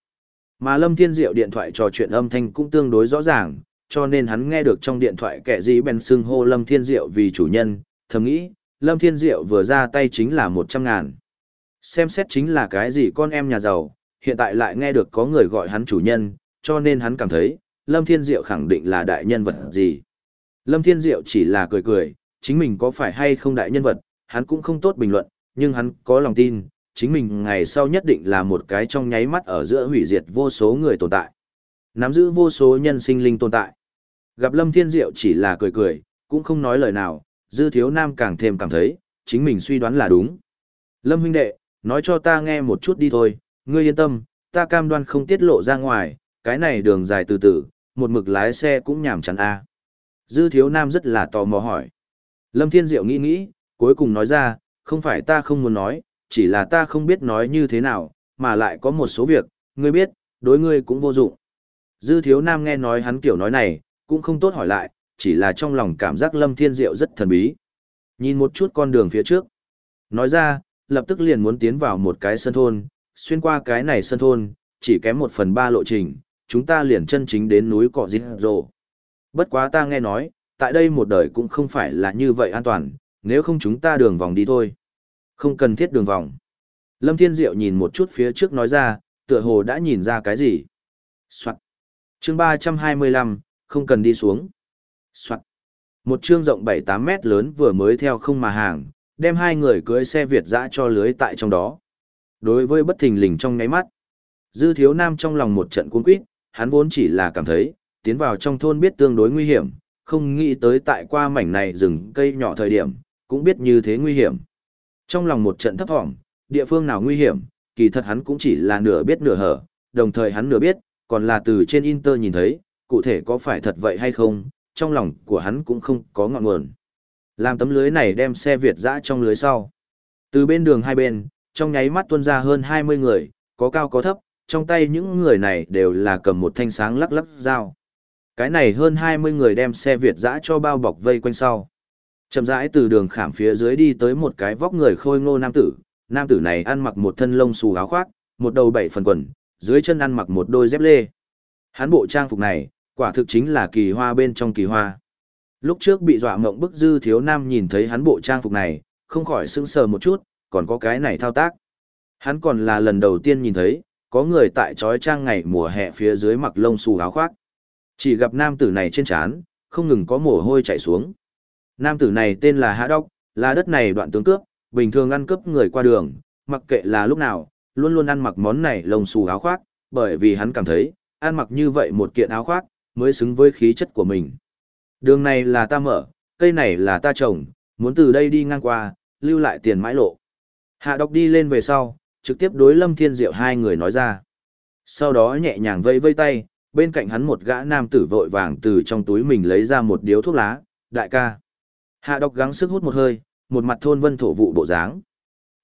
Mà Lâm Thiên Diệu điện thoại trò chuyện âm thanh cũng tương đối rõ ràng, cho nên hắn nghe được trong điện thoại kẻ gì bèn xưng hô Lâm Thiên Diệu vì chủ nhân, thầm nghĩ, Lâm Thiên Diệu vừa ra tay chính là một trăm ngàn. Xem xét chính là cái gì con em nhà giàu, hiện tại lại nghe được có người gọi hắn chủ nhân, cho nên hắn cảm thấy, Lâm Thiên Diệu khẳng định là đại nhân vật gì. Lâm Thiên Diệu chỉ là cười cười, chính mình có phải hay không đại nhân vật, hắn cũng không tốt bình luận, nhưng hắn có lòng tin, chính mình ngày sau nhất định là một cái trong nháy mắt ở giữa hủy diệt vô số người tồn tại. Nắm giữ vô số nhân sinh linh tồn tại. Gặp Lâm Thiên Diệu chỉ là cười cười, cũng không nói lời nào, Dư Thiếu Nam càng thêm cảm thấy, chính mình suy đoán là đúng. Lâm huynh đệ, nói cho ta nghe một chút đi thôi, ngươi yên tâm, ta cam đoan không tiết lộ ra ngoài, cái này đường dài từ từ, một mực lái xe cũng nhảm chán a. Dư Thiếu Nam rất là tò mò hỏi. Lâm Thiên Diệu nghĩ nghĩ, cuối cùng nói ra, không phải ta không muốn nói, chỉ là ta không biết nói như thế nào, mà lại có một số việc, ngươi biết, đối ngươi cũng vô dụng. Dư thiếu nam nghe nói hắn kiểu nói này, cũng không tốt hỏi lại, chỉ là trong lòng cảm giác lâm thiên diệu rất thần bí. Nhìn một chút con đường phía trước. Nói ra, lập tức liền muốn tiến vào một cái sân thôn, xuyên qua cái này sân thôn, chỉ kém một phần ba lộ trình, chúng ta liền chân chính đến núi cỏ dít rồ. Bất quá ta nghe nói, tại đây một đời cũng không phải là như vậy an toàn, nếu không chúng ta đường vòng đi thôi. Không cần thiết đường vòng. Lâm Thiên Diệu nhìn một chút phía trước nói ra, tựa hồ đã nhìn ra cái gì. Soạn. Chương 325, không cần đi xuống. Soạn. Một chương rộng 7-8 mét lớn vừa mới theo không mà hàng, đem hai người cưới xe Việt dã cho lưới tại trong đó. Đối với bất thình lình trong ngáy mắt, Dư Thiếu Nam trong lòng một trận cuốn quýt, hắn vốn chỉ là cảm thấy, tiến vào trong thôn biết tương đối nguy hiểm, không nghĩ tới tại qua mảnh này rừng cây nhỏ thời điểm, cũng biết như thế nguy hiểm. Trong lòng một trận thấp thỏm, địa phương nào nguy hiểm, kỳ thật hắn cũng chỉ là nửa biết nửa hở, đồng thời hắn nửa biết, còn là từ trên Inter nhìn thấy, cụ thể có phải thật vậy hay không, trong lòng của hắn cũng không có ngọn nguồn. Làm tấm lưới này đem xe Việt dã trong lưới sau. Từ bên đường hai bên, trong nháy mắt tuôn ra hơn 20 người, có cao có thấp, trong tay những người này đều là cầm một thanh sáng lắc lắc dao. Cái này hơn 20 người đem xe Việt dã cho bao bọc vây quanh sau chậm rãi từ đường khảm phía dưới đi tới một cái vóc người khôi ngô nam tử nam tử này ăn mặc một thân lông xù áo khoác một đầu bảy phần quần, dưới chân ăn mặc một đôi dép lê. Hắn bộ trang phục này, quả thực chính là kỳ hoa bên trong kỳ hoa. Lúc trước bị dọa mộng bức dư thiếu nam nhìn thấy hắn bộ trang phục này, không khỏi sững sờ một chút, còn có cái này thao tác. Hắn còn là lần đầu tiên nhìn thấy, có người tại trói trang ngày mùa hè phía dưới mặc lông xù áo khoác. Chỉ gặp nam tử này trên trán, không ngừng có mồ hôi chảy xuống. Nam tử này tên là Hạ Đốc, là đất này đoạn tướng cướp, bình thường ăn cướp người qua đường, mặc kệ là lúc nào, luôn luôn ăn mặc món này lông xù áo khoác, bởi vì hắn cảm thấy, ăn mặc như vậy một kiện áo khoác, mới xứng với khí chất của mình. Đường này là ta mở, cây này là ta trồng, muốn từ đây đi ngang qua, lưu lại tiền mãi lộ. Hạ độc đi lên về sau, trực tiếp đối Lâm Thiên Diệu hai người nói ra. Sau đó nhẹ nhàng vây vây tay, bên cạnh hắn một gã nam tử vội vàng từ trong túi mình lấy ra một điếu thuốc lá, đại ca. Hạ độc gắng sức hút một hơi, một mặt thôn vân thổ vụ bộ dáng.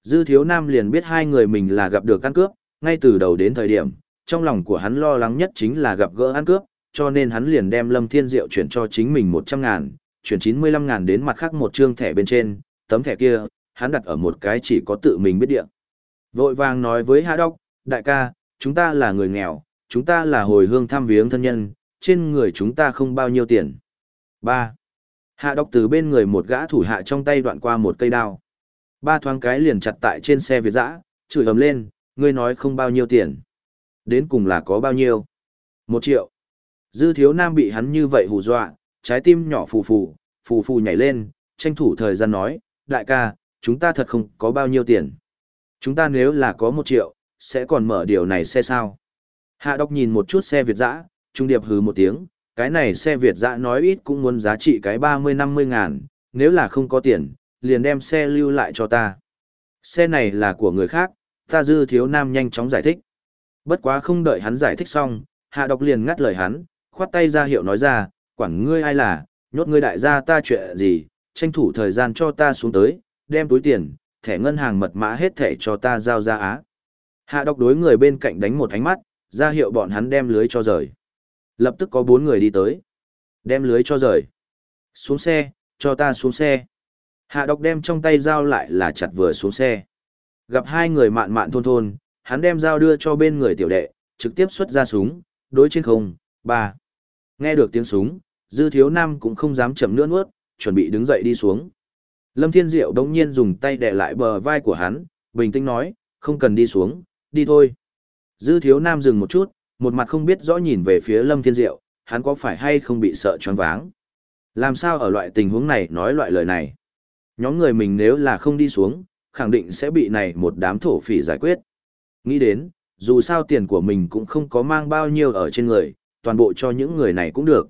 Dư thiếu nam liền biết hai người mình là gặp được ăn cướp, ngay từ đầu đến thời điểm, trong lòng của hắn lo lắng nhất chính là gặp gỡ ăn cướp, cho nên hắn liền đem Lâm Thiên Diệu chuyển cho chính mình 100 ngàn, chuyển 95 ngàn đến mặt khác một trương thẻ bên trên, tấm thẻ kia, hắn đặt ở một cái chỉ có tự mình biết địa. Vội vàng nói với Hạ Đốc, đại ca, chúng ta là người nghèo, chúng ta là hồi hương thăm viếng thân nhân, trên người chúng ta không bao nhiêu tiền. 3. Hạ Đốc từ bên người một gã thủ hạ trong tay đoạn qua một cây đao. Ba thoáng cái liền chặt tại trên xe Việt dã, chửi ầm lên, ngươi nói không bao nhiêu tiền. Đến cùng là có bao nhiêu? Một triệu. Dư thiếu nam bị hắn như vậy hù dọa, trái tim nhỏ phù phù, phù phù nhảy lên, tranh thủ thời gian nói, đại ca, chúng ta thật không có bao nhiêu tiền. Chúng ta nếu là có một triệu, sẽ còn mở điều này xe sao? Hạ đốc nhìn một chút xe Việt dã, trung điệp hừ một tiếng, cái này xe Việt dã nói ít cũng muốn giá trị cái 30-50 ngàn, nếu là không có tiền, liền đem xe lưu lại cho ta. Xe này là của người khác, ta dư thiếu nam nhanh chóng giải thích. Bất quá không đợi hắn giải thích xong, hạ đọc liền ngắt lời hắn, khoát tay ra hiệu nói ra, quản ngươi ai là, nhốt ngươi đại gia ta chuyện gì, tranh thủ thời gian cho ta xuống tới, đem túi tiền, thẻ ngân hàng mật mã hết thẻ cho ta giao ra á. Hạ độc đối người bên cạnh đánh một ánh mắt, ra hiệu bọn hắn đem lưới cho rời. Lập tức có bốn người đi tới. Đem lưới cho rời. Xuống xe, cho ta xuống xe. Hạ độc đem trong tay dao lại là chặt vừa xuống xe. Gặp hai người mạn mạn thôn thôn, hắn đem dao đưa cho bên người tiểu đệ, trực tiếp xuất ra súng, đối trên không, ba. Nghe được tiếng súng, dư thiếu nam cũng không dám chậm nữa nuốt, chuẩn bị đứng dậy đi xuống. Lâm Thiên Diệu đống nhiên dùng tay đè lại bờ vai của hắn, bình tĩnh nói, không cần đi xuống, đi thôi. Dư thiếu nam dừng một chút, một mặt không biết rõ nhìn về phía Lâm Thiên Diệu, hắn có phải hay không bị sợ choáng váng. Làm sao ở loại tình huống này nói loại lời này? Nhóm người mình nếu là không đi xuống, khẳng định sẽ bị này một đám thổ phỉ giải quyết. Nghĩ đến, dù sao tiền của mình cũng không có mang bao nhiêu ở trên người, toàn bộ cho những người này cũng được.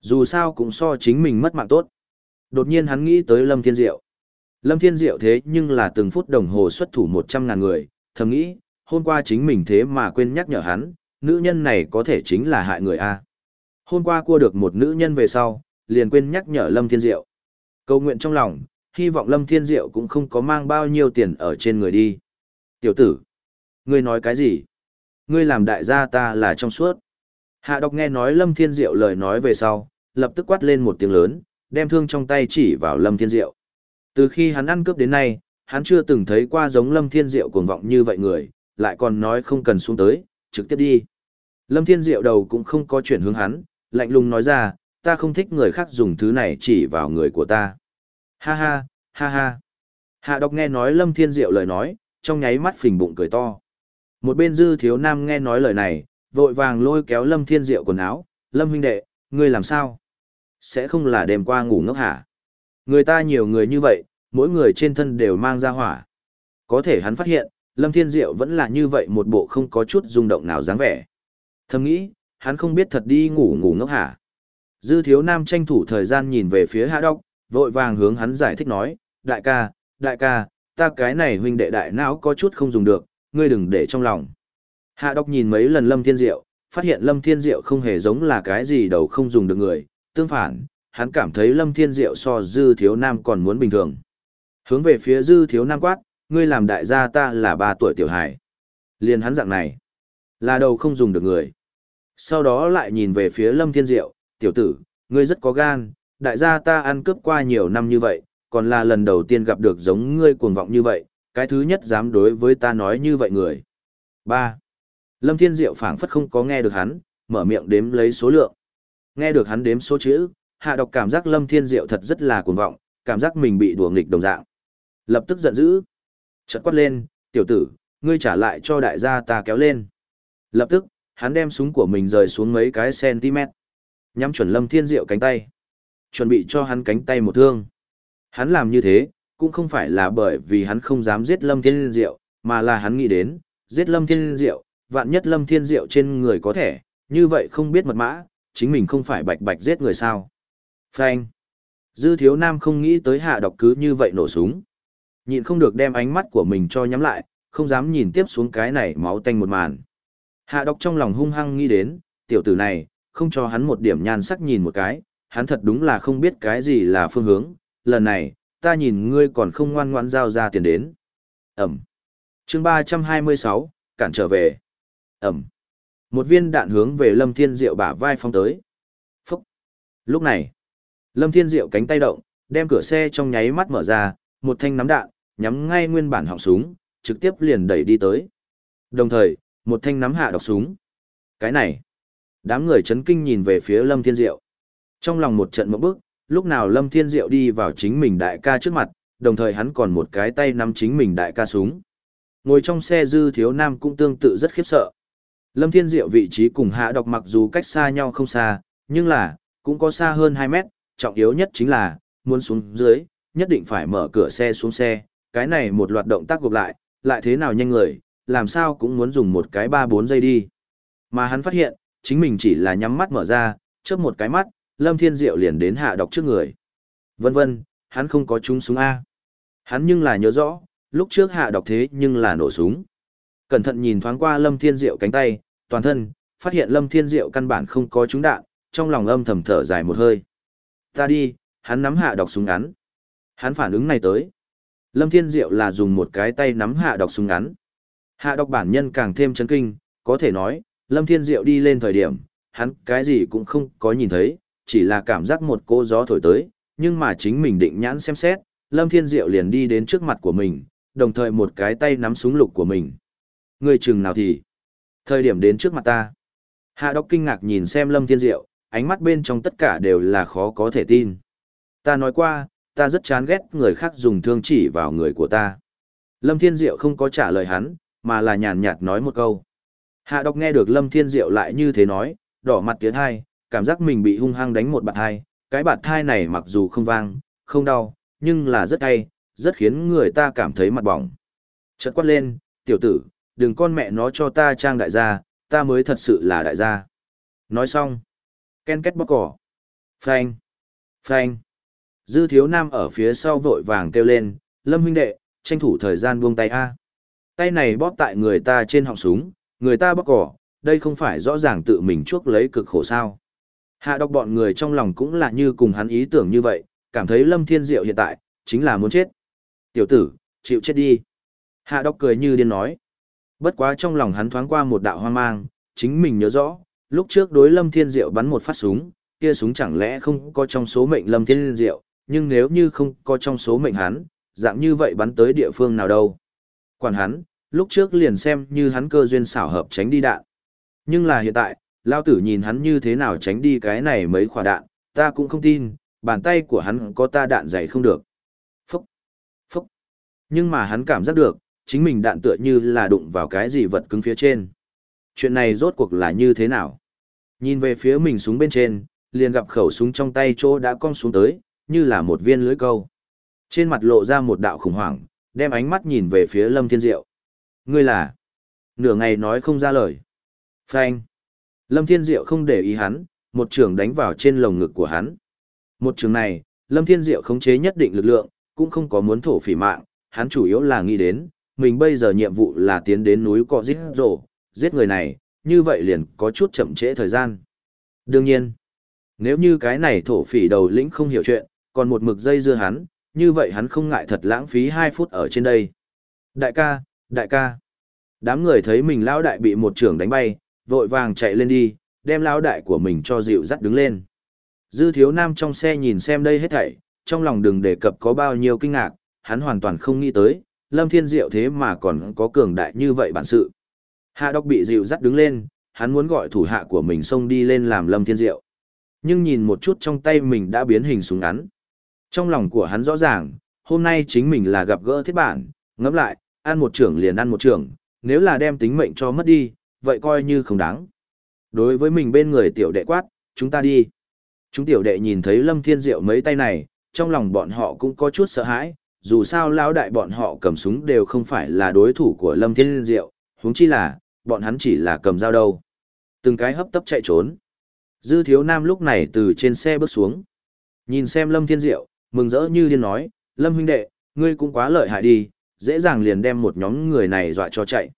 Dù sao cũng so chính mình mất mạng tốt. Đột nhiên hắn nghĩ tới Lâm Thiên Diệu. Lâm Thiên Diệu thế nhưng là từng phút đồng hồ xuất thủ 100 ngàn người, thầm nghĩ, hôm qua chính mình thế mà quên nhắc nhở hắn, nữ nhân này có thể chính là hại người A. Hôm qua cua được một nữ nhân về sau, liền quên nhắc nhở Lâm Thiên Diệu. Cầu nguyện trong lòng, hy vọng Lâm Thiên Diệu cũng không có mang bao nhiêu tiền ở trên người đi. Tiểu tử, ngươi nói cái gì? Ngươi làm đại gia ta là trong suốt. Hạ độc nghe nói Lâm Thiên Diệu lời nói về sau, lập tức quát lên một tiếng lớn, đem thương trong tay chỉ vào Lâm Thiên Diệu. Từ khi hắn ăn cướp đến nay, hắn chưa từng thấy qua giống Lâm Thiên Diệu cuồng vọng như vậy người, lại còn nói không cần xuống tới, trực tiếp đi. Lâm Thiên Diệu đầu cũng không có chuyển hướng hắn, lạnh lùng nói ra, ta không thích người khác dùng thứ này chỉ vào người của ta. Ha ha, ha ha. Hạ độc nghe nói Lâm Thiên Diệu lời nói, trong nháy mắt phình bụng cười to. Một bên dư thiếu nam nghe nói lời này, vội vàng lôi kéo Lâm Thiên Diệu quần áo, Lâm huynh đệ, ngươi làm sao? Sẽ không là đêm qua ngủ ngốc hả? Người ta nhiều người như vậy, mỗi người trên thân đều mang ra hỏa. Có thể hắn phát hiện, Lâm Thiên Diệu vẫn là như vậy một bộ không có chút rung động nào dáng vẻ. Thầm nghĩ, hắn không biết thật đi ngủ ngủ ngốc hả? Dư thiếu nam tranh thủ thời gian nhìn về phía hạ đốc, vội vàng hướng hắn giải thích nói, đại ca, đại ca, ta cái này huynh đệ đại não có chút không dùng được, ngươi đừng để trong lòng. Hạ đốc nhìn mấy lần Lâm Thiên Diệu, phát hiện Lâm Thiên Diệu không hề giống là cái gì đầu không dùng được người, tương phản, hắn cảm thấy Lâm Thiên Diệu so Dư Thiếu Nam còn muốn bình thường. Hướng về phía Dư Thiếu Nam quát, ngươi làm đại gia ta là ba tuổi tiểu hải. Liền hắn dạng này, là đầu không dùng được người. Sau đó lại nhìn về phía Lâm Thiên Diệu, tiểu tử, ngươi rất có gan, đại gia ta ăn cướp qua nhiều năm như vậy, còn là lần đầu tiên gặp được giống ngươi cuồng vọng như vậy, cái thứ nhất dám đối với ta nói như vậy người. ba Lâm Thiên Diệu phảng phất không có nghe được hắn, mở miệng đếm lấy số lượng. Nghe được hắn đếm số chữ, hạ độc cảm giác Lâm Thiên Diệu thật rất là cuồng vọng, cảm giác mình bị đùa nghịch đồng dạng. Lập tức giận dữ. Chợt quát lên, tiểu tử, ngươi trả lại cho đại gia ta kéo lên. Lập tức, hắn đem súng của mình rời xuống mấy cái cm. Nhắm chuẩn Lâm Thiên Diệu cánh tay. Chuẩn bị cho hắn cánh tay một thương. Hắn làm như thế, cũng không phải là bởi vì hắn không dám giết Lâm Thiên Diệu, mà là hắn nghĩ đến, giết Lâm Thiên Diệu, vạn nhất Lâm Thiên Diệu trên người có thể, như vậy không biết mật mã, chính mình không phải bạch bạch giết người sao. Frank. Dư thiếu nam không nghĩ tới hạ độc cứ như vậy nổ súng. Nhịn không được đem ánh mắt của mình cho nhắm lại, không dám nhìn tiếp xuống cái này máu tanh một màn. Hạ độc trong lòng hung hăng nghĩ đến, tiểu tử này, không cho hắn một điểm nhan sắc nhìn một cái, hắn thật đúng là không biết cái gì là phương hướng, lần này, ta nhìn ngươi còn không ngoan ngoãn giao ra tiền đến. Ẩm. chương 326, cản trở về. Ẩm. Một viên đạn hướng về Lâm Thiên Diệu bả vai phong tới. Phúc. Lúc này, Lâm Thiên Diệu cánh tay động, đem cửa xe trong nháy mắt mở ra, một thanh nắm đạn, nhắm ngay nguyên bản họng súng, trực tiếp liền đẩy đi tới. Đồng thời, một thanh nắm hạ độc súng. Cái này, đám người chấn kinh nhìn về phía Lâm Thiên Diệu. Trong lòng một trận mộng bức, lúc nào Lâm Thiên Diệu đi vào chính mình đại ca trước mặt, đồng thời hắn còn một cái tay nắm chính mình đại ca súng. Ngồi trong xe dư thiếu nam cũng tương tự rất khiếp sợ. Lâm Thiên Diệu vị trí cùng hạ độc mặc dù cách xa nhau không xa, nhưng là, cũng có xa hơn 2 mét, trọng yếu nhất chính là, muốn xuống dưới, nhất định phải mở cửa xe xuống xe, cái này một loạt động tác gộp lại, lại thế nào nhanh người, làm sao cũng muốn dùng một cái 3-4 giây đi. Mà hắn phát hiện, chính mình chỉ là nhắm mắt mở ra, chớp một cái mắt, Lâm Thiên Diệu liền đến hạ độc trước người. Vân vân, hắn không có trúng súng A. Hắn nhưng là nhớ rõ, lúc trước hạ độc thế nhưng là nổ súng. Cẩn thận nhìn thoáng qua Lâm Thiên Diệu cánh tay, toàn thân, phát hiện Lâm Thiên Diệu căn bản không có trúng đạn, trong lòng âm thầm thở dài một hơi. Ta đi, hắn nắm hạ đọc súng ngắn. Hắn phản ứng này tới. Lâm Thiên Diệu là dùng một cái tay nắm hạ đọc súng ngắn. Hạ đọc bản nhân càng thêm chấn kinh, có thể nói, Lâm Thiên Diệu đi lên thời điểm, hắn cái gì cũng không có nhìn thấy, chỉ là cảm giác một cô gió thổi tới, nhưng mà chính mình định nhãn xem xét, Lâm Thiên Diệu liền đi đến trước mặt của mình, đồng thời một cái tay nắm súng lục của mình. Người chừng nào thì, thời điểm đến trước mặt ta. Hạ đốc kinh ngạc nhìn xem Lâm Thiên Diệu, ánh mắt bên trong tất cả đều là khó có thể tin. Ta nói qua, ta rất chán ghét người khác dùng thương chỉ vào người của ta. Lâm Thiên Diệu không có trả lời hắn, mà là nhàn nhạt nói một câu. Hạ Đốc nghe được Lâm Thiên Diệu lại như thế nói, đỏ mặt tiến thai, cảm giác mình bị hung hăng đánh một bạt thai. cái bạt thai này mặc dù không vang, không đau, nhưng là rất cay, rất khiến người ta cảm thấy mặt bỏng. Chợt quát lên, tiểu tử, đừng con mẹ nó cho ta trang đại gia, ta mới thật sự là đại gia. Nói xong, ken kết bóc cỏ. Phanh, phanh. Dư thiếu nam ở phía sau vội vàng kêu lên, lâm huynh đệ, tranh thủ thời gian buông tay A. Tay này bóp tại người ta trên họng súng, người ta bóc cỏ, đây không phải rõ ràng tự mình chuốc lấy cực khổ sao. Hạ độc bọn người trong lòng cũng là như cùng hắn ý tưởng như vậy, cảm thấy Lâm Thiên Diệu hiện tại, chính là muốn chết. Tiểu tử, chịu chết đi. Hạ độc cười như điên nói. Bất quá trong lòng hắn thoáng qua một đạo hoang mang, chính mình nhớ rõ, lúc trước đối Lâm Thiên Diệu bắn một phát súng, kia súng chẳng lẽ không có trong số mệnh Lâm Thiên Diệu, nhưng nếu như không có trong số mệnh hắn, dạng như vậy bắn tới địa phương nào đâu. Quản hắn, lúc trước liền xem như hắn cơ duyên xảo hợp tránh đi đạn. Nhưng là hiện tại, Lao tử nhìn hắn như thế nào tránh đi cái này mấy quả đạn, ta cũng không tin, bàn tay của hắn có ta đạn dày không được. Phúc, phúc. Nhưng mà hắn cảm giác được, chính mình đạn tựa như là đụng vào cái gì vật cứng phía trên. Chuyện này rốt cuộc là như thế nào? Nhìn về phía mình súng bên trên, liền gặp khẩu súng trong tay chỗ đã cong xuống tới, như là một viên lưới câu. Trên mặt lộ ra một đạo khủng hoảng, đem ánh mắt nhìn về phía Lâm Thiên Diệu. Ngươi là? Nửa ngày nói không ra lời. Phanh. Lâm Thiên Diệu không để ý hắn, một trường đánh vào trên lồng ngực của hắn. Một trường này, Lâm Thiên Diệu khống chế nhất định lực lượng, cũng không có muốn thổ phỉ mạng, hắn chủ yếu là nghĩ đến, mình bây giờ nhiệm vụ là tiến đến núi cọ giết rổ, giết người này, như vậy liền có chút chậm trễ thời gian. Đương nhiên, nếu như cái này thổ phỉ đầu lĩnh không hiểu chuyện, còn một mực dây dưa hắn, như vậy hắn không ngại thật lãng phí 2 phút ở trên đây. Đại ca, đại ca. Đám người thấy mình lão đại bị một trưởng đánh bay, vội vàng chạy lên đi, đem lão đại của mình cho dịu dắt đứng lên. Dư thiếu nam trong xe nhìn xem đây hết thảy, trong lòng đừng đề cập có bao nhiêu kinh ngạc, hắn hoàn toàn không nghĩ tới, Lâm Thiên Diệu thế mà còn có cường đại như vậy bản sự. Hạ độc bị dịu dắt đứng lên, hắn muốn gọi thủ hạ của mình xông đi lên làm lâm thiên diệu. Nhưng nhìn một chút trong tay mình đã biến hình súng ngắn. Trong lòng của hắn rõ ràng, hôm nay chính mình là gặp gỡ thiết bản, ngẫm lại, ăn một trưởng liền ăn một trưởng, nếu là đem tính mệnh cho mất đi, vậy coi như không đáng. Đối với mình bên người tiểu đệ quát, chúng ta đi. Chúng tiểu đệ nhìn thấy Lâm Thiên Diệu mấy tay này, trong lòng bọn họ cũng có chút sợ hãi, dù sao lão đại bọn họ cầm súng đều không phải là đối thủ của Lâm Thiên Diệu, huống chi là, bọn hắn chỉ là cầm dao đâu. Từng cái hấp tấp chạy trốn. Dư thiếu nam lúc này từ trên xe bước xuống. Nhìn xem Lâm Thiên Diệu, mừng rỡ như điên nói, Lâm huynh đệ, ngươi cũng quá lợi hại đi, dễ dàng liền đem một nhóm người này dọa cho chạy.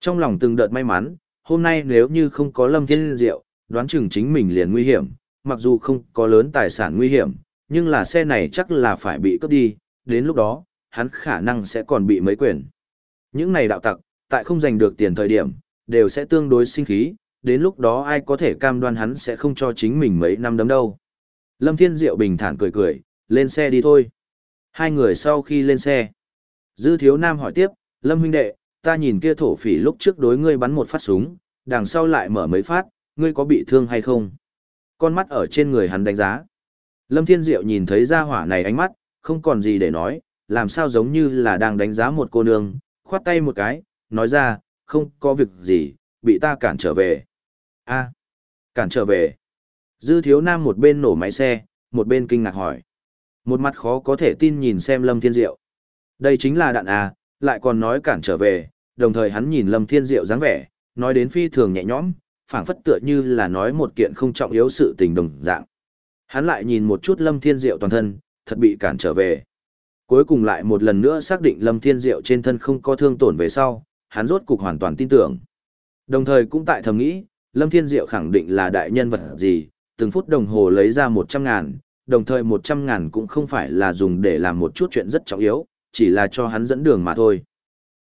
Trong lòng từng đợt may mắn, hôm nay nếu như không có Lâm Thiên Diệu, đoán chừng chính mình liền nguy hiểm, mặc dù không có lớn tài sản nguy hiểm, nhưng là xe này chắc là phải bị cướp đi, đến lúc đó, hắn khả năng sẽ còn bị mấy quyền. Những này đạo tặc, tại không giành được tiền thời điểm, đều sẽ tương đối sinh khí, đến lúc đó ai có thể cam đoan hắn sẽ không cho chính mình mấy năm đấm đâu. Lâm Thiên Diệu bình thản cười cười, lên xe đi thôi. Hai người sau khi lên xe, Dư Thiếu Nam hỏi tiếp, Lâm huynh đệ, ta nhìn kia thổ phỉ lúc trước đối ngươi bắn một phát súng, đằng sau lại mở mấy phát, ngươi có bị thương hay không? Con mắt ở trên người hắn đánh giá. Lâm Thiên Diệu nhìn thấy ra hỏa này ánh mắt, không còn gì để nói, làm sao giống như là đang đánh giá một cô nương, khoát tay một cái, nói ra, không có việc gì, bị ta cản trở về. a cản trở về. Dư thiếu nam một bên nổ máy xe, một bên kinh ngạc hỏi. Một mặt khó có thể tin nhìn xem Lâm Thiên Diệu. Đây chính là đạn A, lại còn nói cản trở về, đồng thời hắn nhìn Lâm Thiên Diệu dáng vẻ, nói đến phi thường nhẹ nhõm, phảng phất tựa như là nói một kiện không trọng yếu sự tình đồng dạng. Hắn lại nhìn một chút Lâm Thiên Diệu toàn thân, thật bị cản trở về. Cuối cùng lại một lần nữa xác định Lâm Thiên Diệu trên thân không có thương tổn về sau, hắn rốt cục hoàn toàn tin tưởng. Đồng thời cũng tại thầm nghĩ, Lâm Thiên Diệu khẳng định là đại nhân vật gì, từng phút đồng hồ lấy ra 100 ngàn, đồng thời 100 ngàn cũng không phải là dùng để làm một chút chuyện rất trọng yếu, chỉ là cho hắn dẫn đường mà thôi.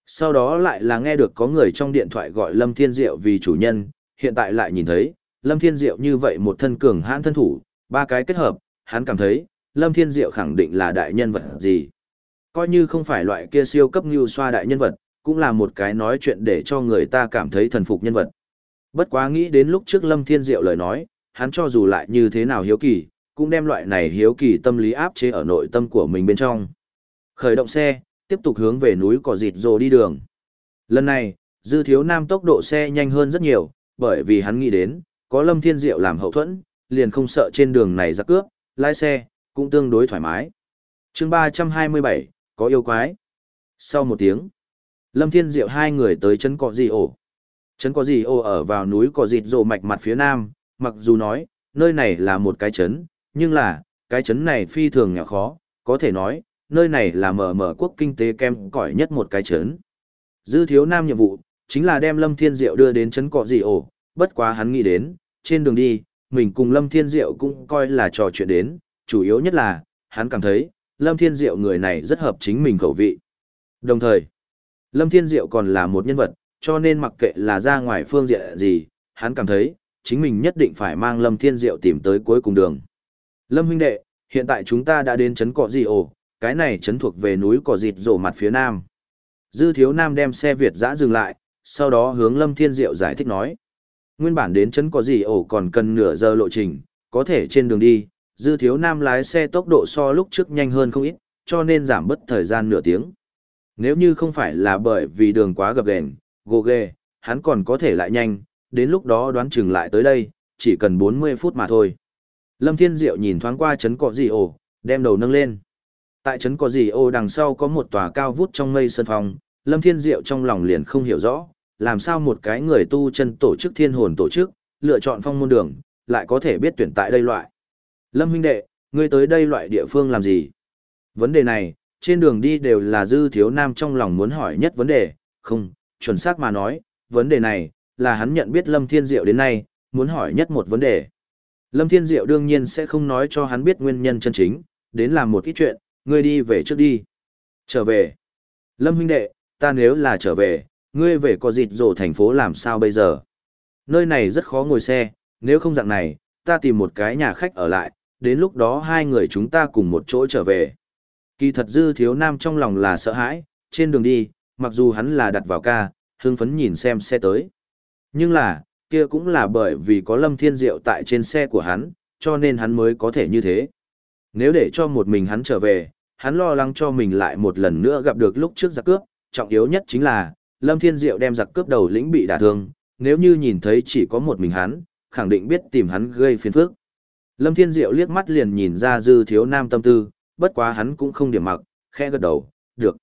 Sau đó lại là nghe được có người trong điện thoại gọi Lâm Thiên Diệu vì chủ nhân, hiện tại lại nhìn thấy, Lâm Thiên Diệu như vậy một thân cường hãn thân thủ, ba cái kết hợp, hắn cảm thấy, Lâm Thiên Diệu khẳng định là đại nhân vật gì. Coi như không phải loại kia siêu cấp như xoa đại nhân vật, cũng là một cái nói chuyện để cho người ta cảm thấy thần phục nhân vật. Bất quá nghĩ đến lúc trước Lâm Thiên Diệu lời nói, hắn cho dù lại như thế nào hiếu kỳ, cũng đem loại này hiếu kỳ tâm lý áp chế ở nội tâm của mình bên trong. Khởi động xe, tiếp tục hướng về núi cỏ dịt rồ đi đường. Lần này, dư thiếu nam tốc độ xe nhanh hơn rất nhiều, bởi vì hắn nghĩ đến, có Lâm Thiên Diệu làm hậu thuẫn, liền không sợ trên đường này giặc cướp, lái xe, cũng tương đối thoải mái. chương 327, có yêu quái. Sau một tiếng, Lâm Thiên Diệu hai người tới chân cọ gì ổ. Trấn có gì ổ ở vào núi cọ dịt rộ mạch mặt phía nam, mặc dù nói, nơi này là một cái trấn, nhưng là, cái trấn này phi thường nhỏ khó, có thể nói, nơi này là mở mở quốc kinh tế kem cỏi nhất một cái trấn. Dư thiếu nam nhiệm vụ, chính là đem Lâm Thiên Diệu đưa đến trấn cọ gì ổ, bất quá hắn nghĩ đến, trên đường đi, mình cùng Lâm Thiên Diệu cũng coi là trò chuyện đến, chủ yếu nhất là, hắn cảm thấy, Lâm Thiên Diệu người này rất hợp chính mình khẩu vị. Đồng thời, Lâm Thiên Diệu còn là một nhân vật, cho nên mặc kệ là ra ngoài phương diện gì, hắn cảm thấy, chính mình nhất định phải mang Lâm Thiên Diệu tìm tới cuối cùng đường. Lâm huynh đệ, hiện tại chúng ta đã đến trấn cọ gì ổ, cái này trấn thuộc về núi cỏ dịt rổ mặt phía nam. Dư thiếu nam đem xe Việt dã dừng lại, sau đó hướng Lâm Thiên Diệu giải thích nói. Nguyên bản đến trấn cỏ gì ổ còn cần nửa giờ lộ trình, có thể trên đường đi, dư thiếu nam lái xe tốc độ so lúc trước nhanh hơn không ít, cho nên giảm bớt thời gian nửa tiếng. Nếu như không phải là bởi vì đường quá gập ghềnh, gồ ghê, hắn còn có thể lại nhanh, đến lúc đó đoán chừng lại tới đây, chỉ cần 40 phút mà thôi. Lâm Thiên Diệu nhìn thoáng qua chấn cọ gì ổ, đem đầu nâng lên. Tại trấn cọ gì ổ đằng sau có một tòa cao vút trong mây sân phòng, Lâm Thiên Diệu trong lòng liền không hiểu rõ, làm sao một cái người tu chân tổ chức thiên hồn tổ chức, lựa chọn phong môn đường, lại có thể biết tuyển tại đây loại. Lâm huynh đệ, ngươi tới đây loại địa phương làm gì? Vấn đề này, trên đường đi đều là dư thiếu nam trong lòng muốn hỏi nhất vấn đề, không, chuẩn xác mà nói, vấn đề này, là hắn nhận biết Lâm Thiên Diệu đến nay, muốn hỏi nhất một vấn đề. Lâm Thiên Diệu đương nhiên sẽ không nói cho hắn biết nguyên nhân chân chính, đến làm một ít chuyện, ngươi đi về trước đi. Trở về. Lâm huynh đệ, ta nếu là trở về, ngươi về có dịt rổ thành phố làm sao bây giờ? Nơi này rất khó ngồi xe, nếu không dạng này, ta tìm một cái nhà khách ở lại, đến lúc đó hai người chúng ta cùng một chỗ trở về. Kỳ thật dư thiếu nam trong lòng là sợ hãi, trên đường đi, mặc dù hắn là đặt vào ca, hưng phấn nhìn xem xe tới. Nhưng là, kia cũng là bởi vì có Lâm Thiên Diệu tại trên xe của hắn, cho nên hắn mới có thể như thế. Nếu để cho một mình hắn trở về, hắn lo lắng cho mình lại một lần nữa gặp được lúc trước giặc cướp, trọng yếu nhất chính là, Lâm Thiên Diệu đem giặc cướp đầu lĩnh bị đả thương, nếu như nhìn thấy chỉ có một mình hắn, khẳng định biết tìm hắn gây phiền phức. Lâm Thiên Diệu liếc mắt liền nhìn ra Dư Thiếu Nam tâm tư, bất quá hắn cũng không điểm mặc, khẽ gật đầu, được.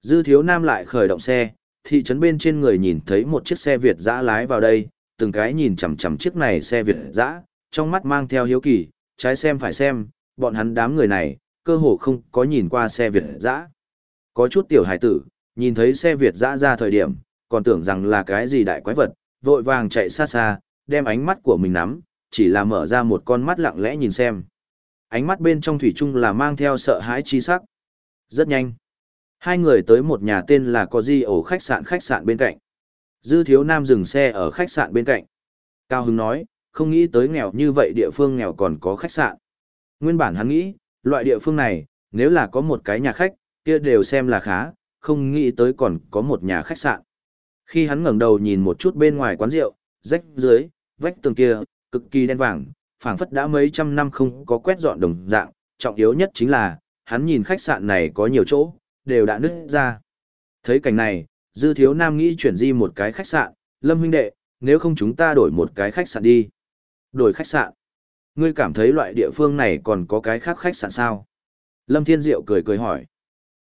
Dư Thiếu Nam lại khởi động xe, thị trấn bên trên người nhìn thấy một chiếc xe Việt dã lái vào đây, từng cái nhìn chằm chằm chiếc này xe Việt dã, trong mắt mang theo hiếu kỳ, trái xem phải xem, bọn hắn đám người này, cơ hồ không có nhìn qua xe Việt dã. Có chút tiểu hải tử, nhìn thấy xe Việt dã ra thời điểm, còn tưởng rằng là cái gì đại quái vật, vội vàng chạy xa xa, đem ánh mắt của mình nắm, chỉ là mở ra một con mắt lặng lẽ nhìn xem. Ánh mắt bên trong thủy chung là mang theo sợ hãi chi sắc. Rất nhanh. Hai người tới một nhà tên là Có Di ổ khách sạn khách sạn bên cạnh. Dư thiếu nam dừng xe ở khách sạn bên cạnh. Cao Hưng nói, không nghĩ tới nghèo như vậy địa phương nghèo còn có khách sạn. Nguyên bản hắn nghĩ, loại địa phương này, nếu là có một cái nhà khách, kia đều xem là khá, không nghĩ tới còn có một nhà khách sạn. Khi hắn ngẩng đầu nhìn một chút bên ngoài quán rượu, rách dưới, vách tường kia, cực kỳ đen vàng, phảng phất đã mấy trăm năm không có quét dọn đồng dạng, trọng yếu nhất chính là, hắn nhìn khách sạn này có nhiều chỗ, đều đã nứt ra. Thấy cảnh này, Dư Thiếu Nam nghĩ chuyển di một cái khách sạn, Lâm huynh đệ, nếu không chúng ta đổi một cái khách sạn đi. Đổi khách sạn. Ngươi cảm thấy loại địa phương này còn có cái khác khách sạn sao? Lâm Thiên Diệu cười cười hỏi.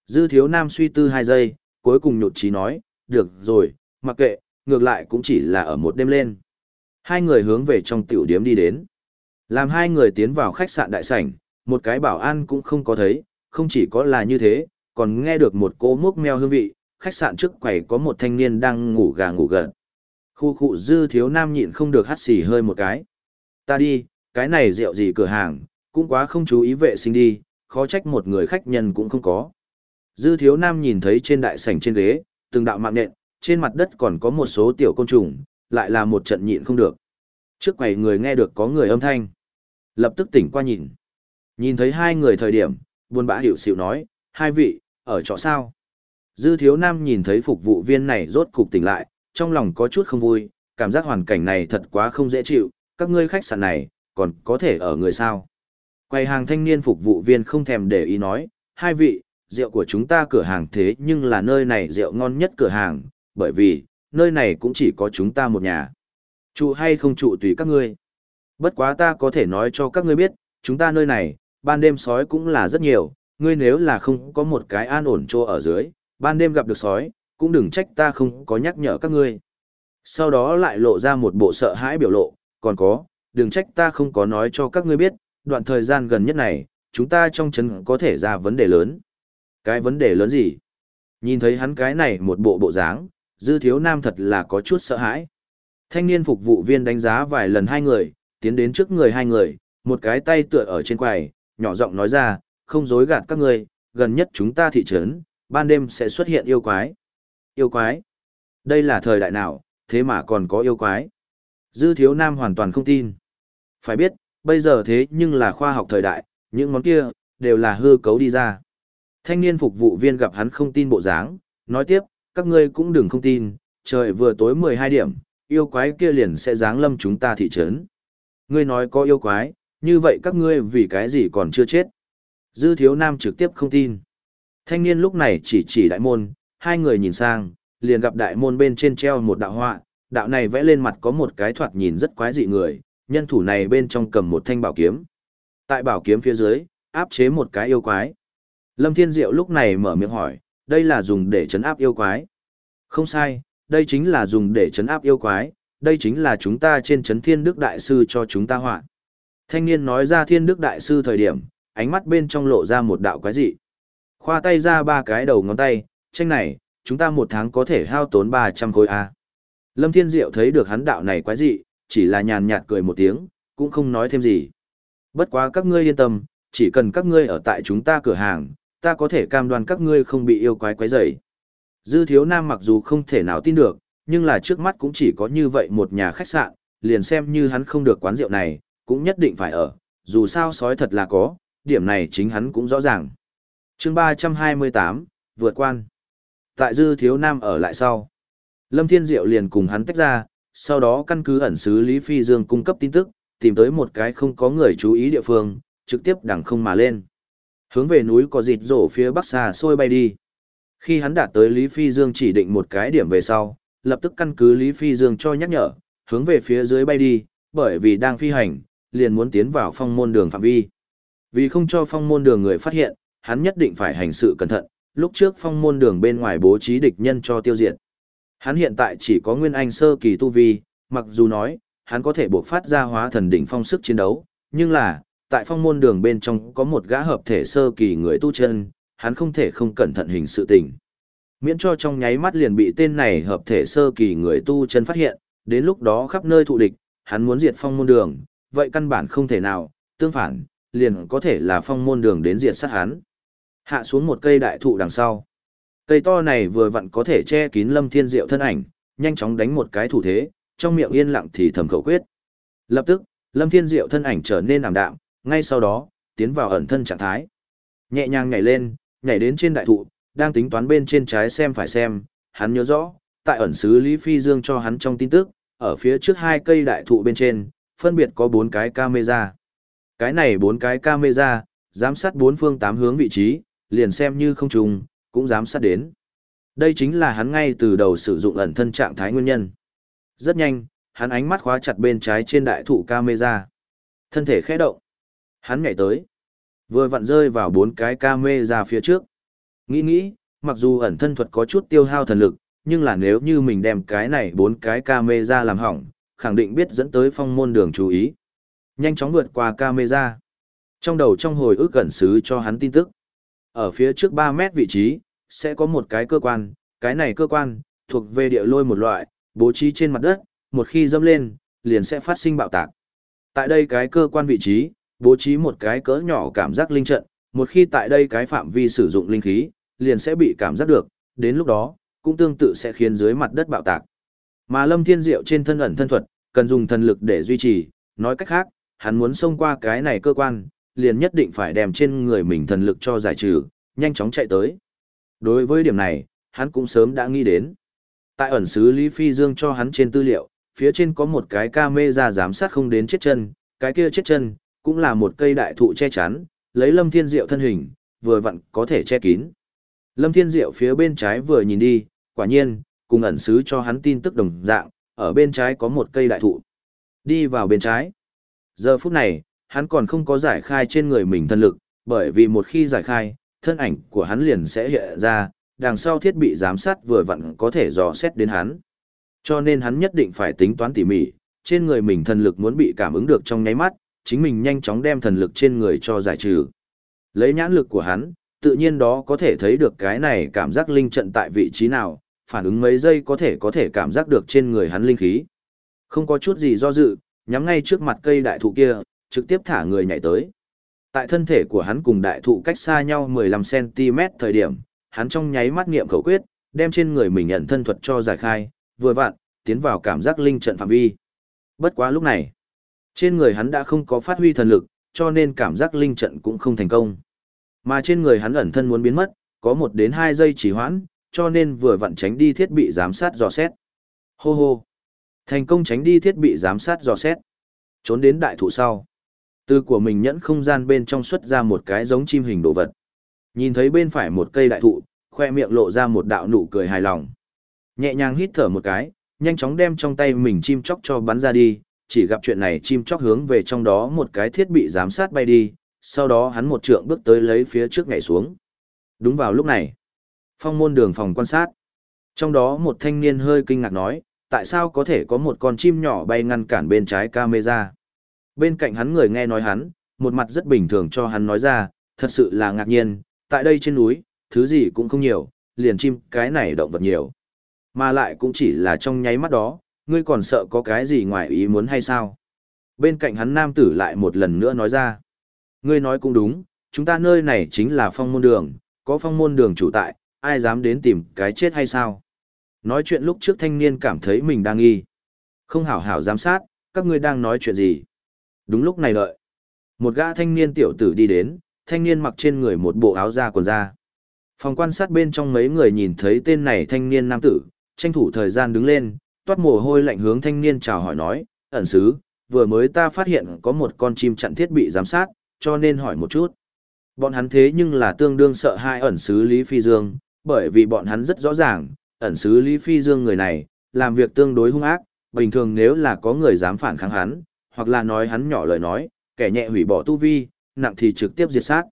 Dư Thiếu Nam suy tư hai giây, cuối cùng nhụt chí nói, được rồi, mặc kệ, ngược lại cũng chỉ là ở một đêm lên. Hai người hướng về trong tiểu điếm đi đến. Làm hai người tiến vào khách sạn đại sảnh, một cái bảo an cũng không có thấy, không chỉ có là như thế, còn nghe được một cô mốc meo hương vị, khách sạn trước quầy có một thanh niên đang ngủ gà ngủ gật. Khu khu dư thiếu nam nhịn không được hắt xì hơi một cái. Ta đi, cái này rượu gì cửa hàng, cũng quá không chú ý vệ sinh đi, khó trách một người khách nhân cũng không có. Dư thiếu nam nhìn thấy trên đại sảnh trên ghế, từng đạo mạng nện, trên mặt đất còn có một số tiểu côn trùng, lại là một trận nhịn không được. Trước quầy người nghe được có người âm thanh. Lập tức tỉnh qua nhìn. Nhìn thấy hai người thời điểm, buồn bã hiểu xịu nói, hai vị, ở chỗ sao? Dư thiếu nam nhìn thấy phục vụ viên này rốt cục tỉnh lại, trong lòng có chút không vui, cảm giác hoàn cảnh này thật quá không dễ chịu, các ngươi khách sạn này, còn có thể ở người sao? Quầy hàng thanh niên phục vụ viên không thèm để ý nói, hai vị, rượu của chúng ta cửa hàng thế nhưng là nơi này rượu ngon nhất cửa hàng, bởi vì, nơi này cũng chỉ có chúng ta một nhà. Trụ hay không trụ tùy các ngươi. Bất quá ta có thể nói cho các ngươi biết, chúng ta nơi này, ban đêm sói cũng là rất nhiều, ngươi nếu là không có một cái an ổn chỗ ở dưới, ban đêm gặp được sói, cũng đừng trách ta không có nhắc nhở các ngươi. Sau đó lại lộ ra một bộ sợ hãi biểu lộ, còn có, đừng trách ta không có nói cho các ngươi biết, đoạn thời gian gần nhất này, chúng ta trong chấn có thể ra vấn đề lớn. Cái vấn đề lớn gì? Nhìn thấy hắn cái này một bộ bộ dáng, dư thiếu nam thật là có chút sợ hãi. Thanh niên phục vụ viên đánh giá vài lần hai người, tiến đến trước người hai người, một cái tay tựa ở trên quầy, nhỏ giọng nói ra, không dối gạt các người, gần nhất chúng ta thị trấn, ban đêm sẽ xuất hiện yêu quái. Yêu quái? Đây là thời đại nào, thế mà còn có yêu quái? Dư thiếu nam hoàn toàn không tin. Phải biết, bây giờ thế nhưng là khoa học thời đại, những món kia, đều là hư cấu đi ra. Thanh niên phục vụ viên gặp hắn không tin bộ dáng, nói tiếp, các ngươi cũng đừng không tin, trời vừa tối 12 điểm, yêu quái kia liền sẽ giáng lâm chúng ta thị trấn. Ngươi nói có yêu quái, như vậy các ngươi vì cái gì còn chưa chết? Dư thiếu nam trực tiếp không tin. Thanh niên lúc này chỉ chỉ đại môn, hai người nhìn sang, liền gặp đại môn bên trên treo một đạo họa, đạo này vẽ lên mặt có một cái thoạt nhìn rất quái dị người, nhân thủ này bên trong cầm một thanh bảo kiếm. Tại bảo kiếm phía dưới, áp chế một cái yêu quái. Lâm Thiên Diệu lúc này mở miệng hỏi, đây là dùng để chấn áp yêu quái. Không sai, đây chính là dùng để chấn áp yêu quái, đây chính là chúng ta trên chấn thiên đức đại sư cho chúng ta họa. Thanh niên nói ra thiên đức đại sư thời điểm, ánh mắt bên trong lộ ra một đạo quái dị. Khoa tay ra ba cái đầu ngón tay, tranh này, chúng ta một tháng có thể hao tốn 300 khối A. Lâm Thiên Diệu thấy được hắn đạo này quái dị, chỉ là nhàn nhạt cười một tiếng, cũng không nói thêm gì. Bất quá các ngươi yên tâm, chỉ cần các ngươi ở tại chúng ta cửa hàng, ta có thể cam đoan các ngươi không bị yêu quái quái rầy. Dư thiếu nam mặc dù không thể nào tin được, nhưng là trước mắt cũng chỉ có như vậy một nhà khách sạn, liền xem như hắn không được quán rượu này, cũng nhất định phải ở, dù sao sói thật là có, điểm này chính hắn cũng rõ ràng. chương 328, vượt quan. Tại dư thiếu nam ở lại sau. Lâm Thiên Diệu liền cùng hắn tách ra, sau đó căn cứ ẩn sứ Lý Phi Dương cung cấp tin tức, tìm tới một cái không có người chú ý địa phương, trực tiếp đằng không mà lên. Hướng về núi có dịt rổ phía bắc xa xôi bay đi. Khi hắn đạt tới Lý Phi Dương chỉ định một cái điểm về sau, lập tức căn cứ Lý Phi Dương cho nhắc nhở, hướng về phía dưới bay đi, bởi vì đang phi hành, liền muốn tiến vào phong môn đường phạm vi. Vì không cho phong môn đường người phát hiện, hắn nhất định phải hành sự cẩn thận, lúc trước phong môn đường bên ngoài bố trí địch nhân cho tiêu diệt. Hắn hiện tại chỉ có nguyên anh sơ kỳ tu vi, mặc dù nói, hắn có thể buộc phát ra hóa thần đỉnh phong sức chiến đấu, nhưng là, tại phong môn đường bên trong có một gã hợp thể sơ kỳ người tu chân, hắn không thể không cẩn thận hình sự tình. Miễn cho trong nháy mắt liền bị tên này hợp thể sơ kỳ người tu chân phát hiện, đến lúc đó khắp nơi thụ địch, hắn muốn diệt phong môn đường, vậy căn bản không thể nào, tương phản, liền có thể là phong môn đường đến diệt sát hắn. Hạ xuống một cây đại thụ đằng sau. Cây to này vừa vặn có thể che kín lâm thiên diệu thân ảnh, nhanh chóng đánh một cái thủ thế, trong miệng yên lặng thì thầm khẩu quyết. Lập tức, lâm thiên diệu thân ảnh trở nên ảm đạm, ngay sau đó, tiến vào ẩn thân trạng thái. Nhẹ nhàng nhảy lên, nhảy đến trên đại thụ, đang tính toán bên trên trái xem phải xem, hắn nhớ rõ, tại ẩn xứ Lý Phi Dương cho hắn trong tin tức, ở phía trước hai cây đại thụ bên trên, phân biệt có bốn cái camera. Cái này bốn cái camera, giám sát bốn phương tám hướng vị trí, liền xem như không trùng, cũng giám sát đến. Đây chính là hắn ngay từ đầu sử dụng ẩn thân trạng thái nguyên nhân. Rất nhanh, hắn ánh mắt khóa chặt bên trái trên đại thụ camera. Thân thể khẽ động. Hắn nhảy tới. Vừa vặn rơi vào bốn cái camera phía trước. Nghĩ nghĩ, mặc dù ẩn thân thuật có chút tiêu hao thần lực, nhưng là nếu như mình đem cái này bốn cái camera làm hỏng, khẳng định biết dẫn tới phong môn đường chú ý. Nhanh chóng vượt qua camera. Trong đầu trong hồi ức cẩn xứ cho hắn tin tức. Ở phía trước 3 mét vị trí, sẽ có một cái cơ quan, cái này cơ quan, thuộc về địa lôi một loại, bố trí trên mặt đất, một khi dâm lên, liền sẽ phát sinh bạo tạc. Tại đây cái cơ quan vị trí, bố trí một cái cỡ nhỏ cảm giác linh trận, một khi tại đây cái phạm vi sử dụng linh khí, liền sẽ bị cảm giác được, đến lúc đó, cũng tương tự sẽ khiến dưới mặt đất bạo tạc. Mà Lâm Thiên Diệu trên thân ẩn thân thuật, cần dùng thần lực để duy trì, nói cách khác, hắn muốn xông qua cái này cơ quan, liền nhất định phải đem trên người mình thần lực cho giải trừ, nhanh chóng chạy tới. Đối với điểm này, hắn cũng sớm đã nghĩ đến. Tại ẩn sứ Lý Phi Dương cho hắn trên tư liệu, phía trên có một cái camera giám sát không đến chết chân, cái kia chết chân, cũng là một cây đại thụ che chắn, lấy Lâm Thiên Diệu thân hình, vừa vặn có thể che kín. Lâm Thiên Diệu phía bên trái vừa nhìn đi, quả nhiên, cùng ẩn sứ cho hắn tin tức đồng dạng, ở bên trái có một cây đại thụ. Đi vào bên trái. Giờ phút này, hắn còn không có giải khai trên người mình thân lực, bởi vì một khi giải khai, thân ảnh của hắn liền sẽ hiện ra, đằng sau thiết bị giám sát vừa vặn có thể dò xét đến hắn. Cho nên hắn nhất định phải tính toán tỉ mỉ, trên người mình thần lực muốn bị cảm ứng được trong nháy mắt, chính mình nhanh chóng đem thần lực trên người cho giải trừ. Lấy nhãn lực của hắn, tự nhiên đó có thể thấy được cái này cảm giác linh trận tại vị trí nào, phản ứng mấy giây có thể có thể cảm giác được trên người hắn linh khí. Không có chút gì do dự, nhắm ngay trước mặt cây đại thụ kia, trực tiếp thả người nhảy tới. Tại thân thể của hắn cùng đại thụ cách xa nhau 15cm thời điểm, hắn trong nháy mắt niệm khẩu quyết, đem trên người mình nhận thân thuật cho giải khai, vừa vặn, tiến vào cảm giác linh trận phạm vi. Bất quá lúc này, trên người hắn đã không có phát huy thần lực, cho nên cảm giác linh trận cũng không thành công. Mà trên người hắn ẩn thân muốn biến mất, có một đến hai giây chỉ hoãn, cho nên vừa vặn tránh đi thiết bị giám sát dò xét. Hô hô. Thành công tránh đi thiết bị giám sát dò xét. Trốn đến đại thụ sau. Từ của mình nhẫn không gian bên trong xuất ra một cái giống chim hình đồ vật. Nhìn thấy bên phải một cây đại thụ, khoe miệng lộ ra một đạo nụ cười hài lòng. Nhẹ nhàng hít thở một cái, nhanh chóng đem trong tay mình chim chóc cho bắn ra đi, chỉ gặp chuyện này chim chóc hướng về trong đó một cái thiết bị giám sát bay đi, sau đó hắn một trượng bước tới lấy phía trước nhảy xuống. Đúng vào lúc này, phong môn đường phòng quan sát. Trong đó một thanh niên hơi kinh ngạc nói, tại sao có thể có một con chim nhỏ bay ngăn cản bên trái camera. Bên cạnh hắn người nghe nói hắn, một mặt rất bình thường cho hắn nói ra, thật sự là ngạc nhiên, tại đây trên núi, thứ gì cũng không nhiều, liền chim cái này động vật nhiều. Mà lại cũng chỉ là trong nháy mắt đó, ngươi còn sợ có cái gì ngoài ý muốn hay sao? Bên cạnh hắn nam tử lại một lần nữa nói ra. Ngươi nói cũng đúng, chúng ta nơi này chính là phong môn đường, có phong môn đường chủ tại, ai dám đến tìm cái chết hay sao? Nói chuyện lúc trước thanh niên cảm thấy mình đang nghi. Không hảo hảo giám sát, các ngươi đang nói chuyện gì? Đúng lúc này đợi. Một gã thanh niên tiểu tử đi đến, thanh niên mặc trên người một bộ áo da quần da. Phòng quan sát bên trong mấy người nhìn thấy tên này thanh niên nam tử, tranh thủ thời gian đứng lên, toát mồ hôi lạnh hướng thanh niên chào hỏi nói, ẩn sứ, vừa mới ta phát hiện có một con chim chặn thiết bị giám sát, cho nên hỏi một chút. Bọn hắn thế nhưng là tương đương sợ hai ẩn sứ Lý Phi Dương, bởi vì bọn hắn rất rõ ràng, ẩn sứ Lý Phi Dương người này, làm việc tương đối hung ác, bình thường nếu là có người dám phản kháng hắn, hoặc là nói hắn nhỏ lời nói, kẻ nhẹ hủy bỏ tu vi, nặng thì trực tiếp diệt sát.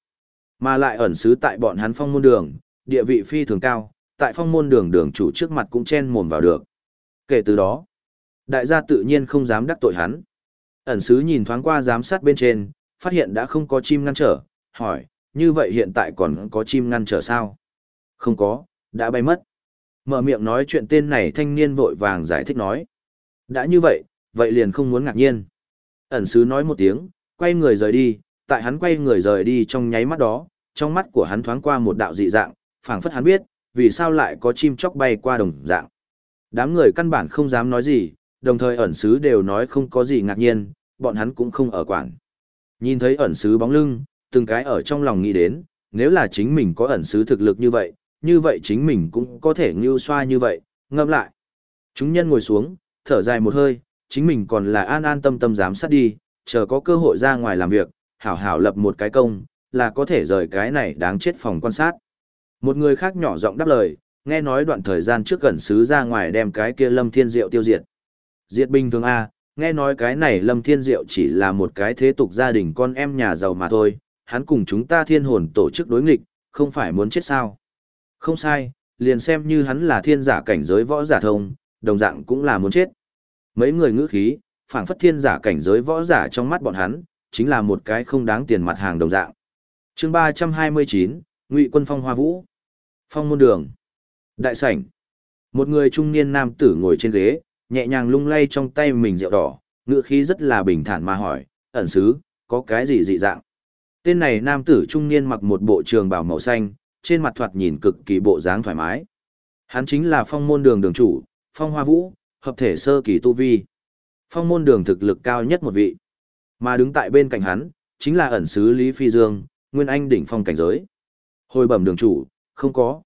Mà lại ẩn sứ tại bọn hắn phong môn đường, địa vị phi thường cao, tại phong môn đường đường chủ trước mặt cũng chen mồm vào được. Kể từ đó, đại gia tự nhiên không dám đắc tội hắn. Ẩn sứ nhìn thoáng qua giám sát bên trên, phát hiện đã không có chim ngăn trở, hỏi, như vậy hiện tại còn có chim ngăn trở sao? Không có, đã bay mất. Mở miệng nói chuyện tên này thanh niên vội vàng giải thích nói. Đã như vậy, vậy liền không muốn ngạc nhiên. Ẩn sứ nói một tiếng, quay người rời đi, tại hắn quay người rời đi trong nháy mắt đó, trong mắt của hắn thoáng qua một đạo dị dạng, phảng phất hắn biết, vì sao lại có chim chóc bay qua đồng dạng. Đám người căn bản không dám nói gì, đồng thời ẩn sứ đều nói không có gì ngạc nhiên, bọn hắn cũng không ở quản. Nhìn thấy ẩn sứ bóng lưng, từng cái ở trong lòng nghĩ đến, nếu là chính mình có ẩn sứ thực lực như vậy, như vậy chính mình cũng có thể ngưu xoa như vậy, ngâm lại. Chúng nhân ngồi xuống, thở dài một hơi, chính mình còn là an an tâm tâm giám sát đi, chờ có cơ hội ra ngoài làm việc, hảo hảo lập một cái công, là có thể rời cái này đáng chết phòng quan sát. Một người khác nhỏ giọng đáp lời, nghe nói đoạn thời gian trước gần sứ ra ngoài đem cái kia lâm thiên diệu tiêu diệt. Diệt bình thường A, nghe nói cái này lâm thiên diệu chỉ là một cái thế tục gia đình con em nhà giàu mà thôi, hắn cùng chúng ta thiên hồn tổ chức đối nghịch, không phải muốn chết sao. Không sai, liền xem như hắn là thiên giả cảnh giới võ giả thông, đồng dạng cũng là muốn chết. Mấy người ngữ khí, phảng phất thiên giả cảnh giới võ giả trong mắt bọn hắn, chính là một cái không đáng tiền mặt hàng đồng dạng. chương 329, Ngụy quân phong hoa vũ. Phong môn đường. Đại sảnh. Một người trung niên nam tử ngồi trên ghế, nhẹ nhàng lung lay trong tay mình rượu đỏ, ngựa khí rất là bình thản mà hỏi, ẩn sứ, có cái gì dị dạng? Tên này nam tử trung niên mặc một bộ trường bào màu xanh, trên mặt thoạt nhìn cực kỳ bộ dáng thoải mái. Hắn chính là phong môn đường đường chủ, phong hoa vũ, hợp thể sơ kỳ tu vi. Phong môn đường thực lực cao nhất một vị. Mà đứng tại bên cạnh hắn, chính là ẩn sứ Lý Phi Dương, nguyên anh đỉnh phong cảnh giới. Hồi bẩm đường chủ, không có.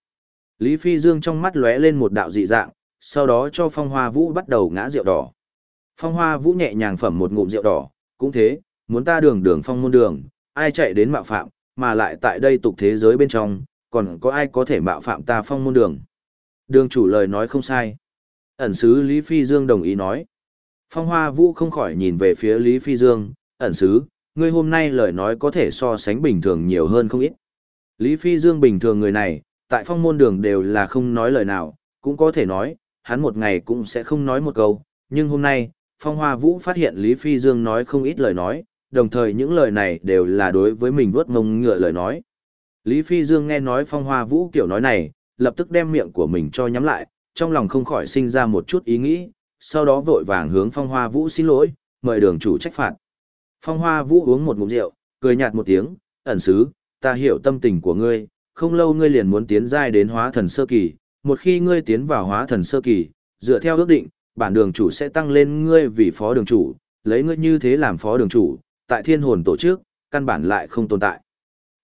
Lý Phi Dương trong mắt lóe lên một đạo dị dạng, sau đó cho phong hoa vũ bắt đầu ngã rượu đỏ. Phong hoa vũ nhẹ nhàng phẩm một ngụm rượu đỏ, cũng thế, muốn ta đường đường phong môn đường, ai chạy đến mạo phạm, mà lại tại đây tục thế giới bên trong, còn có ai có thể mạo phạm ta phong môn đường. Đường chủ lời nói không sai. Ẩn sứ Lý Phi Dương đồng ý nói. Phong Hoa Vũ không khỏi nhìn về phía Lý Phi Dương, ẩn sứ, ngươi hôm nay lời nói có thể so sánh bình thường nhiều hơn không ít. Lý Phi Dương bình thường người này, tại phong môn đường đều là không nói lời nào, cũng có thể nói, hắn một ngày cũng sẽ không nói một câu, nhưng hôm nay, Phong Hoa Vũ phát hiện Lý Phi Dương nói không ít lời nói, đồng thời những lời này đều là đối với mình vớt ngông ngựa lời nói. Lý Phi Dương nghe nói Phong Hoa Vũ kiểu nói này, lập tức đem miệng của mình cho nhắm lại, trong lòng không khỏi sinh ra một chút ý nghĩ, sau đó vội vàng hướng Phong Hoa Vũ xin lỗi, mời đường chủ trách phạt. Phong Hoa Vũ uống một ngụm rượu, cười nhạt một tiếng, ẩn sứ, ta hiểu tâm tình của ngươi, không lâu ngươi liền muốn tiến giai đến hóa thần sơ kỳ, một khi ngươi tiến vào hóa thần sơ kỳ, dựa theo ước định, bản đường chủ sẽ tăng lên ngươi vì phó đường chủ, lấy ngươi như thế làm phó đường chủ, tại thiên hồn tổ chức, căn bản lại không tồn tại.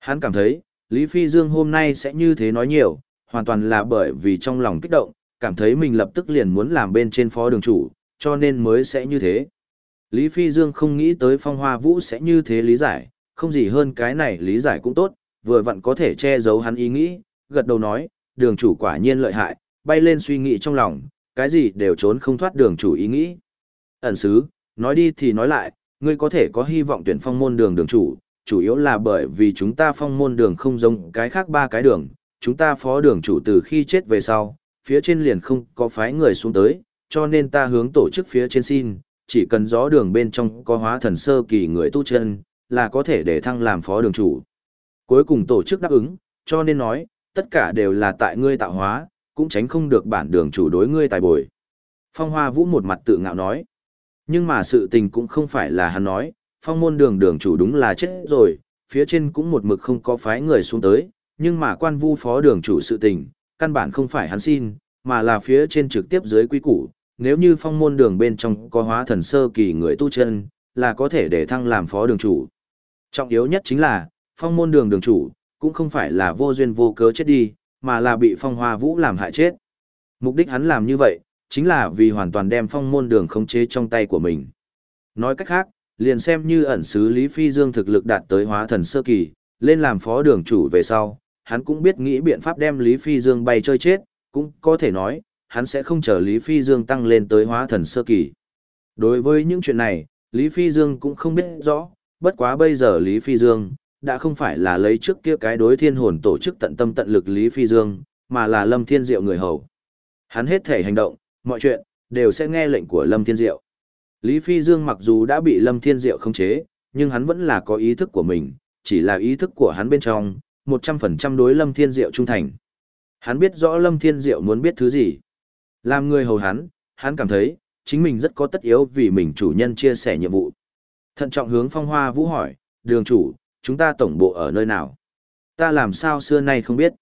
Hắn cảm thấy, Lý Phi Dương hôm nay sẽ như thế nói nhiều, hoàn toàn là bởi vì trong lòng kích động, cảm thấy mình lập tức liền muốn làm bên trên phó đường chủ, cho nên mới sẽ như thế. Lý Phi Dương không nghĩ tới phong hoa vũ sẽ như thế lý giải, không gì hơn cái này lý giải cũng tốt, vừa vặn có thể che giấu hắn ý nghĩ, gật đầu nói, đường chủ quả nhiên lợi hại, bay lên suy nghĩ trong lòng, cái gì đều trốn không thoát đường chủ ý nghĩ. Ẩn sứ, nói đi thì nói lại, ngươi có thể có hy vọng tuyển phong môn đường đường chủ, chủ yếu là bởi vì chúng ta phong môn đường không giống cái khác ba cái đường, chúng ta phó đường chủ từ khi chết về sau, phía trên liền không có phái người xuống tới, cho nên ta hướng tổ chức phía trên xin, chỉ cần gió đường bên trong có hóa thần sơ kỳ người tu chân, là có thể để thăng làm phó đường chủ. Cuối cùng tổ chức đáp ứng, cho nên nói, tất cả đều là tại ngươi tạo hóa, cũng tránh không được bản đường chủ đối ngươi tài bồi. Phong Hoa Vũ một mặt tự ngạo nói. Nhưng mà sự tình cũng không phải là hắn nói, phong môn đường đường chủ đúng là chết rồi, phía trên cũng một mực không có phái người xuống tới, nhưng mà quan vu phó đường chủ sự tình, căn bản không phải hắn xin, mà là phía trên trực tiếp dưới quy củ, nếu như phong môn đường bên trong có hóa thần sơ kỳ người tu chân, là có thể để thăng làm phó đường chủ. Trọng yếu nhất chính là, phong môn đường đường chủ, cũng không phải là vô duyên vô cớ chết đi, mà là bị phong hoa vũ làm hại chết. Mục đích hắn làm như vậy, chính là vì hoàn toàn đem phong môn đường khống chế trong tay của mình. Nói cách khác, liền xem như ẩn sứ Lý Phi Dương thực lực đạt tới hóa thần sơ kỳ, lên làm phó đường chủ về sau, hắn cũng biết nghĩ biện pháp đem Lý Phi Dương bay chơi chết, cũng có thể nói, hắn sẽ không chờ Lý Phi Dương tăng lên tới hóa thần sơ kỳ. Đối với những chuyện này, Lý Phi Dương cũng không biết rõ, bất quá bây giờ Lý Phi Dương, đã không phải là lấy trước kia cái đối thiên hồn tổ chức tận tâm tận lực Lý Phi Dương, mà là Lâm Thiên Diệu người hầu. Hắn hết thể hành động, mọi chuyện, đều sẽ nghe lệnh của Lâm Thiên Diệu. Lý Phi Dương mặc dù đã bị Lâm Thiên Diệu khống chế, nhưng hắn vẫn là có ý thức của mình, chỉ là ý thức của hắn bên trong, 100% đối Lâm Thiên Diệu trung thành. Hắn biết rõ Lâm Thiên Diệu muốn biết thứ gì. Làm người hầu hắn, hắn cảm thấy, chính mình rất có tất yếu vì mình chủ nhân chia sẻ nhiệm vụ. Thận trọng hướng phong hoa vũ hỏi, đường chủ, chúng ta tổng bộ ở nơi nào? Ta làm sao xưa nay không biết.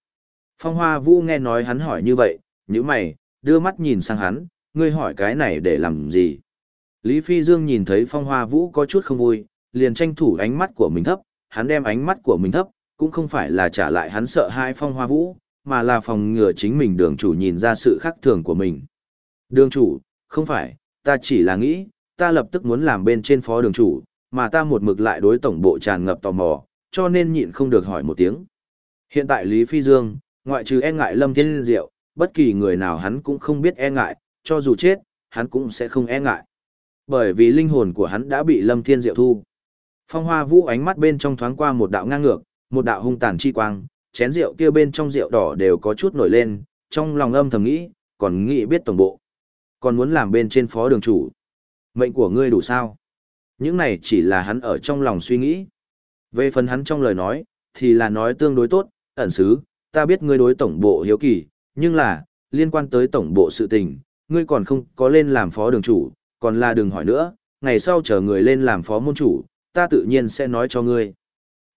Phong hoa vũ nghe nói hắn hỏi như vậy, nhíu mày, đưa mắt nhìn sang hắn, ngươi hỏi cái này để làm gì? Lý Phi Dương nhìn thấy phong hoa vũ có chút không vui, liền tranh thủ ánh mắt của mình thấp, hắn đem ánh mắt của mình thấp, cũng không phải là trả lại hắn sợ hai phong hoa vũ, mà là phòng ngừa chính mình đường chủ nhìn ra sự khác thường của mình. Đường chủ, không phải, ta chỉ là nghĩ, ta lập tức muốn làm bên trên phó đường chủ, mà ta một mực lại đối tổng bộ tràn ngập tò mò, cho nên nhịn không được hỏi một tiếng. Hiện tại Lý Phi Dương, ngoại trừ e ngại Lâm Thiên Diệu, bất kỳ người nào hắn cũng không biết e ngại, cho dù chết, hắn cũng sẽ không e ngại. Bởi vì linh hồn của hắn đã bị Lâm Thiên Diệu thu. Phong Hoa Vũ ánh mắt bên trong thoáng qua một đạo ngang ngược, một đạo hung tàn chi quang, chén rượu kia bên trong rượu đỏ đều có chút nổi lên, trong lòng âm thầm nghĩ, còn nghĩ biết tổng bộ. Còn muốn làm bên trên phó đường chủ. Mệnh của ngươi đủ sao? Những này chỉ là hắn ở trong lòng suy nghĩ. Về phần hắn trong lời nói, thì là nói tương đối tốt, ẩn sứ, ta biết ngươi đối tổng bộ hiếu kỳ, nhưng là, liên quan tới tổng bộ sự tình, ngươi còn không có lên làm phó đường chủ, còn là đừng hỏi nữa, ngày sau chờ người lên làm phó môn chủ, ta tự nhiên sẽ nói cho ngươi.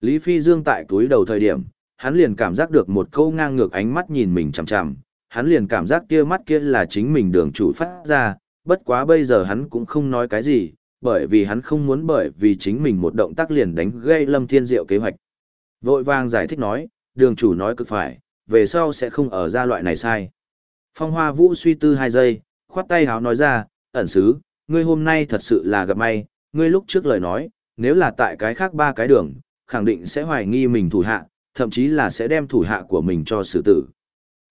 Lý Phi Dương tại túi đầu thời điểm, hắn liền cảm giác được một câu ngang ngược ánh mắt nhìn mình chằm chằm, hắn liền cảm giác kia mắt kia là chính mình đường chủ phát ra, bất quá bây giờ hắn cũng không nói cái gì, bởi vì hắn không muốn bởi vì chính mình một động tác liền đánh gây Lâm Thiên Diệu kế hoạch. Vội vàng giải thích nói, đường chủ nói cực phải, về sau sẽ không ở ra loại này sai. Phong Hoa Vũ suy tư hai giây, khoát tay háo nói ra, ẩn sứ, ngươi hôm nay thật sự là gặp may, ngươi lúc trước lời nói, nếu là tại cái khác ba cái đường, khẳng định sẽ hoài nghi mình thủ hạ, thậm chí là sẽ đem thủ hạ của mình cho xử tử.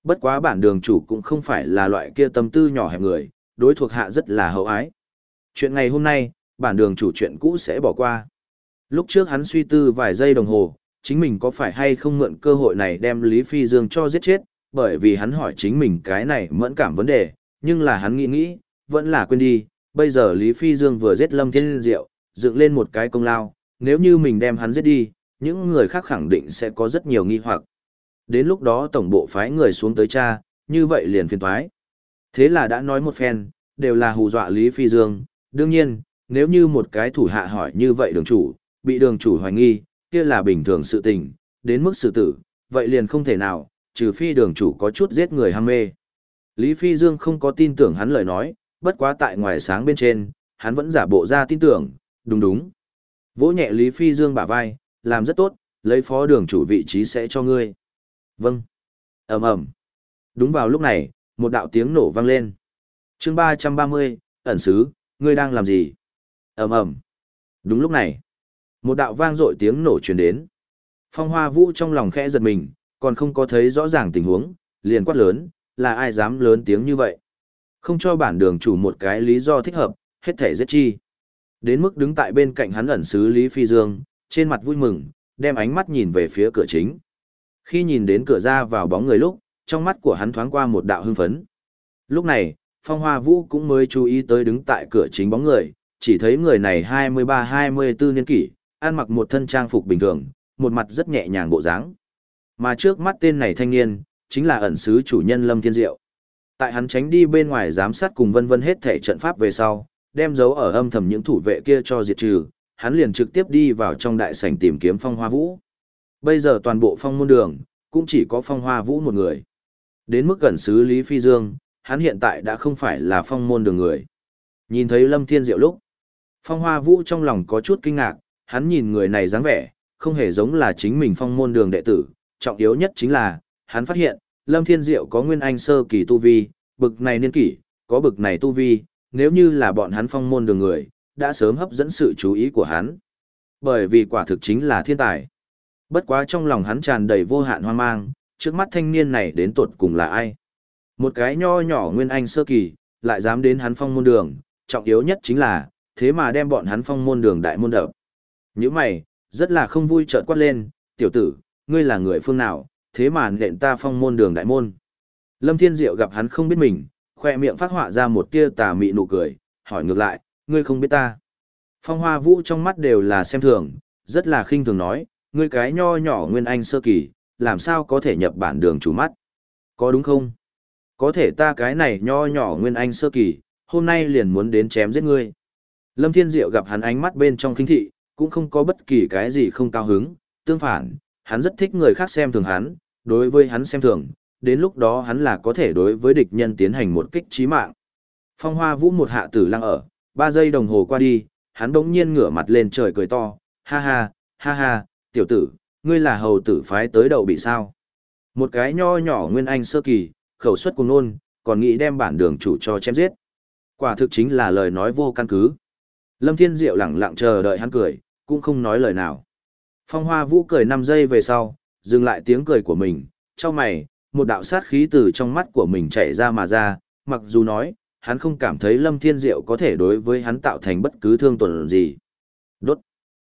Bất quá bản đường chủ cũng không phải là loại kia tâm tư nhỏ hẹp người, đối thuộc hạ rất là hậu ái. Chuyện ngày hôm nay, bản đường chủ chuyện cũ sẽ bỏ qua. Lúc trước hắn suy tư vài giây đồng hồ, chính mình có phải hay không mượn cơ hội này đem Lý Phi Dương cho giết chết, bởi vì hắn hỏi chính mình cái này mẫn cảm vấn đề, nhưng là hắn nghĩ nghĩ, vẫn là quên đi, bây giờ Lý Phi Dương vừa giết Lâm Thiên Diệu, dựng lên một cái công lao, nếu như mình đem hắn giết đi, những người khác khẳng định sẽ có rất nhiều nghi hoặc. Đến lúc đó tổng bộ phái người xuống tới cha, như vậy liền phiền thoái. Thế là đã nói một phen, đều là hù dọa Lý Phi Dương, đương nhiên, nếu như một cái thủ hạ hỏi như vậy đường chủ, bị đường chủ hoài nghi, kia là bình thường sự tình, đến mức sự tử, vậy liền không thể nào, trừ phi đường chủ có chút giết người ham mê. Lý Phi Dương không có tin tưởng hắn lời nói, bất quá tại ngoài sáng bên trên, hắn vẫn giả bộ ra tin tưởng, đúng đúng. Vỗ nhẹ Lý Phi Dương bả vai, làm rất tốt, lấy phó đường chủ vị trí sẽ cho ngươi. Vâng. ầm ầm. Đúng vào lúc này, một đạo tiếng nổ vang lên. chương 330, ẩn sứ, ngươi đang làm gì? Ầm ầm. Đúng lúc này, một đạo vang dội tiếng nổ truyền đến. Phong Hoa Vũ trong lòng khẽ giật mình, còn không có thấy rõ ràng tình huống, liền quát lớn, là ai dám lớn tiếng như vậy? Không cho bản đường chủ một cái lý do thích hợp, hết thể giết chi. Đến mức đứng tại bên cạnh hắn ẩn sứ Lý Phi Dương, trên mặt vui mừng, đem ánh mắt nhìn về phía cửa chính. Khi nhìn đến cửa ra vào bóng người lúc, trong mắt của hắn thoáng qua một đạo hưng phấn. Lúc này, Phong Hoa Vũ cũng mới chú ý tới đứng tại cửa chính bóng người, chỉ thấy người này 23-24 niên kỷ, ăn mặc một thân trang phục bình thường, một mặt rất nhẹ nhàng bộ dáng. Mà trước mắt tên này thanh niên, chính là ẩn sứ chủ nhân Lâm Thiên Diệu. Tại hắn tránh đi bên ngoài giám sát cùng vân vân hết thể trận pháp về sau, đem dấu ở âm thầm những thủ vệ kia cho diệt trừ, hắn liền trực tiếp đi vào trong đại sảnh tìm kiếm phong hoa vũ. Bây giờ toàn bộ phong môn đường, cũng chỉ có phong hoa vũ một người. Đến mức gần sứ Lý Phi Dương, hắn hiện tại đã không phải là phong môn đường người. Nhìn thấy Lâm Thiên Diệu lúc, phong hoa vũ trong lòng có chút kinh ngạc, hắn nhìn người này dáng vẻ, không hề giống là chính mình phong môn đường đệ tử, trọng yếu nhất chính là, hắn phát hiện, Lâm Thiên Diệu có nguyên anh sơ kỳ tu vi, bực này niên kỷ, có bực này tu vi, nếu như là bọn hắn phong môn đường người, đã sớm hấp dẫn sự chú ý của hắn. Bởi vì quả thực chính là thiên tài. Bất quá trong lòng hắn tràn đầy vô hạn hoang mang, trước mắt thanh niên này đến tuột cùng là ai? Một cái nho nhỏ nguyên anh sơ kỳ, lại dám đến hắn phong môn đường, trọng yếu nhất chính là, thế mà đem bọn hắn phong môn đường đại môn đập. Những mày, rất là không vui trợn quát lên, tiểu tử, ngươi là người phương nào, thế mà nện ta phong môn đường đại môn. Lâm Thiên Diệu gặp hắn không biết mình, khoe miệng phát họa ra một tia tà mị nụ cười, hỏi ngược lại, ngươi không biết ta. Phong hoa vũ trong mắt đều là xem thường, rất là khinh thường nói, ngươi cái nho nhỏ nguyên anh sơ kỳ, làm sao có thể nhập bản đường chủ mắt. Có đúng không? Có thể ta cái này nho nhỏ nguyên anh sơ kỳ, hôm nay liền muốn đến chém giết ngươi. Lâm Thiên Diệu gặp hắn ánh mắt bên trong khinh thị, cũng không có bất kỳ cái gì không cao hứng, tương phản, hắn rất thích người khác xem thường hắn, đối với hắn xem thường, đến lúc đó hắn là có thể đối với địch nhân tiến hành một kích chí mạng. Phong Hoa Vũ một hạ tử lăng ở, ba giây đồng hồ qua đi, hắn bỗng nhiên ngửa mặt lên trời cười to, ha ha, ha ha, tiểu tử, ngươi là hầu tử phái tới đầu bị sao. Một cái nho nhỏ nguyên anh sơ kỳ, khẩu suất cùng nôn, còn nghĩ đem bản đường chủ cho chém giết. Quả thực chính là lời nói vô căn cứ. Lâm Thiên Diệu lặng lặng chờ đợi hắn cười, cũng không nói lời nào. Phong Hoa Vũ cười 5 giây về sau, dừng lại tiếng cười của mình, trong mày, một đạo sát khí từ trong mắt của mình chảy ra mà ra, mặc dù nói, hắn không cảm thấy Lâm Thiên Diệu có thể đối với hắn tạo thành bất cứ thương tổn gì. Đốt.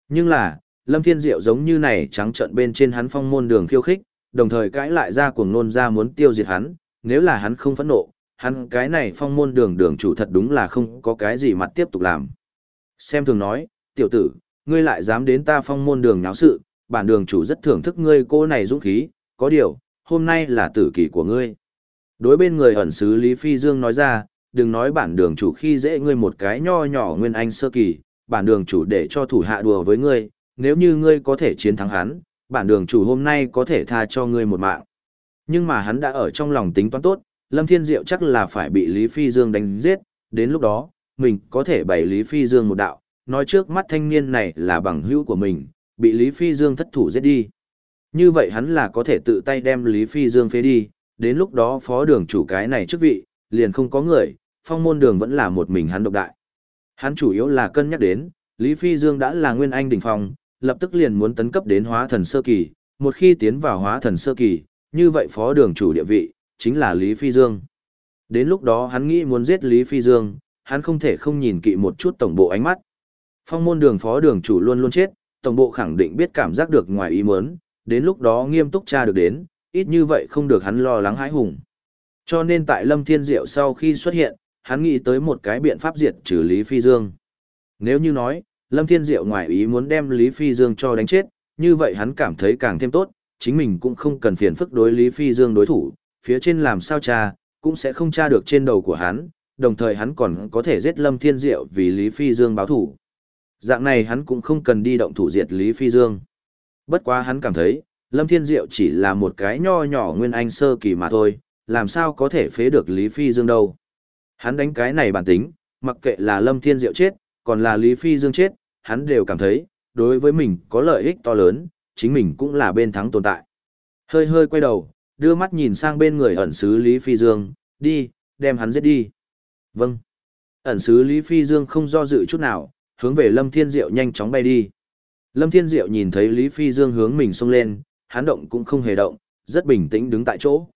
Nhưng là, Lâm Thiên Diệu giống như này trắng trợn bên trên hắn phong môn đường khiêu khích, đồng thời cãi lại ra cuồng nôn ra muốn tiêu diệt hắn, nếu là hắn không phẫn nộ, hắn cái này phong môn đường đường chủ thật đúng là không có cái gì mặt tiếp tục làm. Xem thường nói, tiểu tử, ngươi lại dám đến ta phong môn đường nháo sự, bản đường chủ rất thưởng thức ngươi cô này dũng khí, có điều, hôm nay là tử kỳ của ngươi. Đối bên người ẩn sứ Lý Phi Dương nói ra, đừng nói bản đường chủ khi dễ ngươi một cái nho nhỏ nguyên anh sơ kỳ, bản đường chủ để cho thủ hạ đùa với ngươi, nếu như ngươi có thể chiến thắng hắn, bản đường chủ hôm nay có thể tha cho ngươi một mạng. Nhưng mà hắn đã ở trong lòng tính toán tốt, Lâm Thiên Diệu chắc là phải bị Lý Phi Dương đánh giết, đến lúc đó, mình có thể bày Lý Phi Dương một đạo, nói trước mắt thanh niên này là bằng hữu của mình, bị Lý Phi Dương thất thủ giết đi. Như vậy hắn là có thể tự tay đem Lý Phi Dương phế đi, đến lúc đó phó đường chủ cái này chức vị, liền không có người, phong môn đường vẫn là một mình hắn độc đại. Hắn chủ yếu là cân nhắc đến, Lý Phi Dương đã là nguyên anh đỉnh phong, lập tức liền muốn tấn cấp đến hóa thần sơ kỳ, một khi tiến vào hóa thần sơ kỳ, như vậy phó đường chủ địa vị, chính là Lý Phi Dương. Đến lúc đó hắn nghĩ muốn giết Lý Phi Dương, hắn không thể không nhìn kỵ một chút tổng bộ ánh mắt. Phong môn đường phó đường chủ luôn luôn chết, tổng bộ khẳng định biết cảm giác được ngoài ý muốn, đến lúc đó nghiêm túc tra được đến, ít như vậy không được hắn lo lắng hãi hùng. Cho nên tại Lâm Thiên Diệu sau khi xuất hiện, hắn nghĩ tới một cái biện pháp diệt trừ Lý Phi Dương. Nếu như nói, Lâm Thiên Diệu ngoài ý muốn đem Lý Phi Dương cho đánh chết, như vậy hắn cảm thấy càng thêm tốt, chính mình cũng không cần phiền phức đối Lý Phi Dương đối thủ, phía trên làm sao tra, cũng sẽ không tra được trên đầu của hắn, đồng thời hắn còn có thể giết Lâm Thiên Diệu vì Lý Phi Dương báo thủ. Dạng này hắn cũng không cần đi động thủ diệt Lý Phi Dương. Bất quá hắn cảm thấy, Lâm Thiên Diệu chỉ là một cái nho nhỏ nguyên anh sơ kỳ mà thôi, làm sao có thể phế được Lý Phi Dương đâu. Hắn đánh cái này bản tính, mặc kệ là Lâm Thiên Diệu chết, còn là Lý Phi Dương chết, hắn đều cảm thấy, đối với mình có lợi ích to lớn, chính mình cũng là bên thắng tồn tại. Hơi hơi quay đầu, đưa mắt nhìn sang bên người ẩn sứ Lý Phi Dương, đi, đem hắn giết đi. Vâng. Ẩn sứ Lý Phi Dương không do dự chút nào, hướng về Lâm Thiên Diệu nhanh chóng bay đi. Lâm Thiên Diệu nhìn thấy Lý Phi Dương hướng mình xông lên, hắn động cũng không hề động, rất bình tĩnh đứng tại chỗ.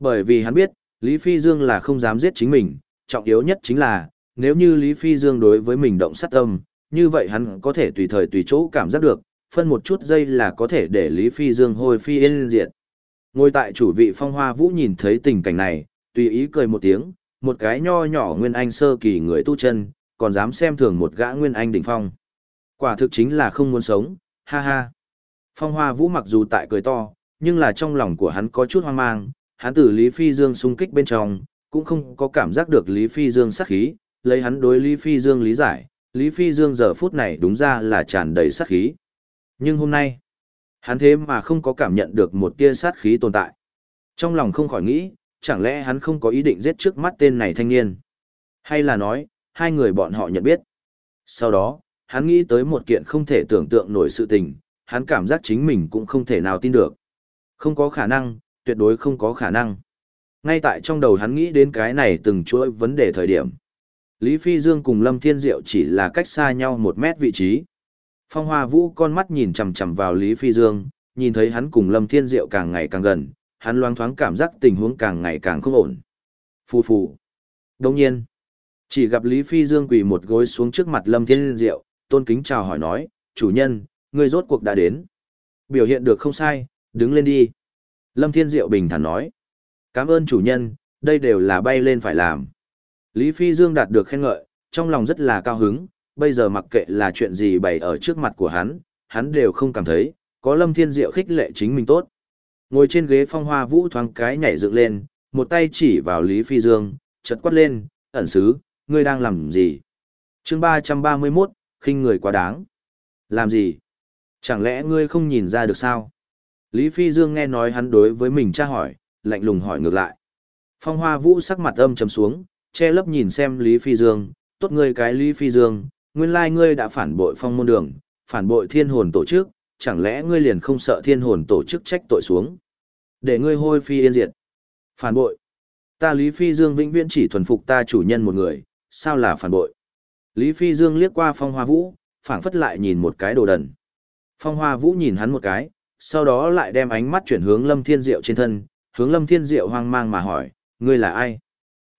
Bởi vì hắn biết, Lý Phi Dương là không dám giết chính mình, trọng yếu nhất chính là, nếu như Lý Phi Dương đối với mình động sát tâm, như vậy hắn có thể tùy thời tùy chỗ cảm giác được, phân một chút giây là có thể để Lý Phi Dương hồi phi yên diệt. Ngồi tại chủ vị phong hoa vũ nhìn thấy tình cảnh này, tùy ý cười một tiếng, một cái nho nhỏ nguyên anh sơ kỳ người tu chân, còn dám xem thường một gã nguyên anh đỉnh phong. Quả thực chính là không muốn sống, ha ha. Phong hoa vũ mặc dù tại cười to, nhưng là trong lòng của hắn có chút hoang mang, hắn từ Lý Phi Dương xung kích bên trong, cũng không có cảm giác được Lý Phi Dương sát khí, lấy hắn đối Lý Phi Dương lý giải, Lý Phi Dương giờ phút này đúng ra là tràn đầy sát khí. Nhưng hôm nay, hắn thế mà không có cảm nhận được một tia sát khí tồn tại. Trong lòng không khỏi nghĩ, chẳng lẽ hắn không có ý định giết trước mắt tên này thanh niên? Hay là nói, hai người bọn họ nhận biết? Sau đó, hắn nghĩ tới một kiện không thể tưởng tượng nổi sự tình, hắn cảm giác chính mình cũng không thể nào tin được. Không có khả năng, tuyệt đối không có khả năng. Ngay tại trong đầu hắn nghĩ đến cái này từng chuỗi vấn đề thời điểm. Lý Phi Dương cùng Lâm Thiên Diệu chỉ là cách xa nhau một mét vị trí. Phong Hoa Vũ con mắt nhìn chằm chằm vào Lý Phi Dương, nhìn thấy hắn cùng Lâm Thiên Diệu càng ngày càng gần, hắn loang thoáng cảm giác tình huống càng ngày càng không ổn. Phù phù. Đồng nhiên, chỉ gặp Lý Phi Dương quỳ một gối xuống trước mặt Lâm Thiên Diệu, tôn kính chào hỏi nói, chủ nhân, người rốt cuộc đã đến. Biểu hiện được không sai, đứng lên đi. Lâm Thiên Diệu bình thản nói, cảm ơn chủ nhân, đây đều là bay lên phải làm. Lý Phi Dương đạt được khen ngợi, trong lòng rất là cao hứng, bây giờ mặc kệ là chuyện gì bày ở trước mặt của hắn, hắn đều không cảm thấy, có Lâm Thiên Diệu khích lệ chính mình tốt. Ngồi trên ghế phong hoa vũ thoáng cái nhảy dựng lên, một tay chỉ vào Lý Phi Dương, chật quát lên, ẩn sứ, ngươi đang làm gì? chương 331, khinh người quá đáng. Làm gì? Chẳng lẽ ngươi không nhìn ra được sao? Lý Phi Dương nghe nói hắn đối với mình tra hỏi, lạnh lùng hỏi ngược lại. Phong hoa vũ sắc mặt âm trầm xuống, che lấp nhìn xem Lý Phi Dương, tốt ngươi cái Lý Phi Dương, nguyên lai ngươi đã phản bội phong môn đường, phản bội thiên hồn tổ chức, chẳng lẽ ngươi liền không sợ thiên hồn tổ chức trách tội xuống? Để ngươi hôi phi yên diệt. Phản bội. Ta Lý Phi Dương vĩnh viễn chỉ thuần phục ta chủ nhân một người, sao là phản bội? Lý Phi Dương liếc qua Phong Hoa Vũ, phảng phất lại nhìn một cái đồ đần. Phong Hoa Vũ nhìn hắn một cái, sau đó lại đem ánh mắt chuyển hướng Lâm Thiên Diệu trên thân, hướng Lâm Thiên Diệu hoang mang mà hỏi, ngươi là ai?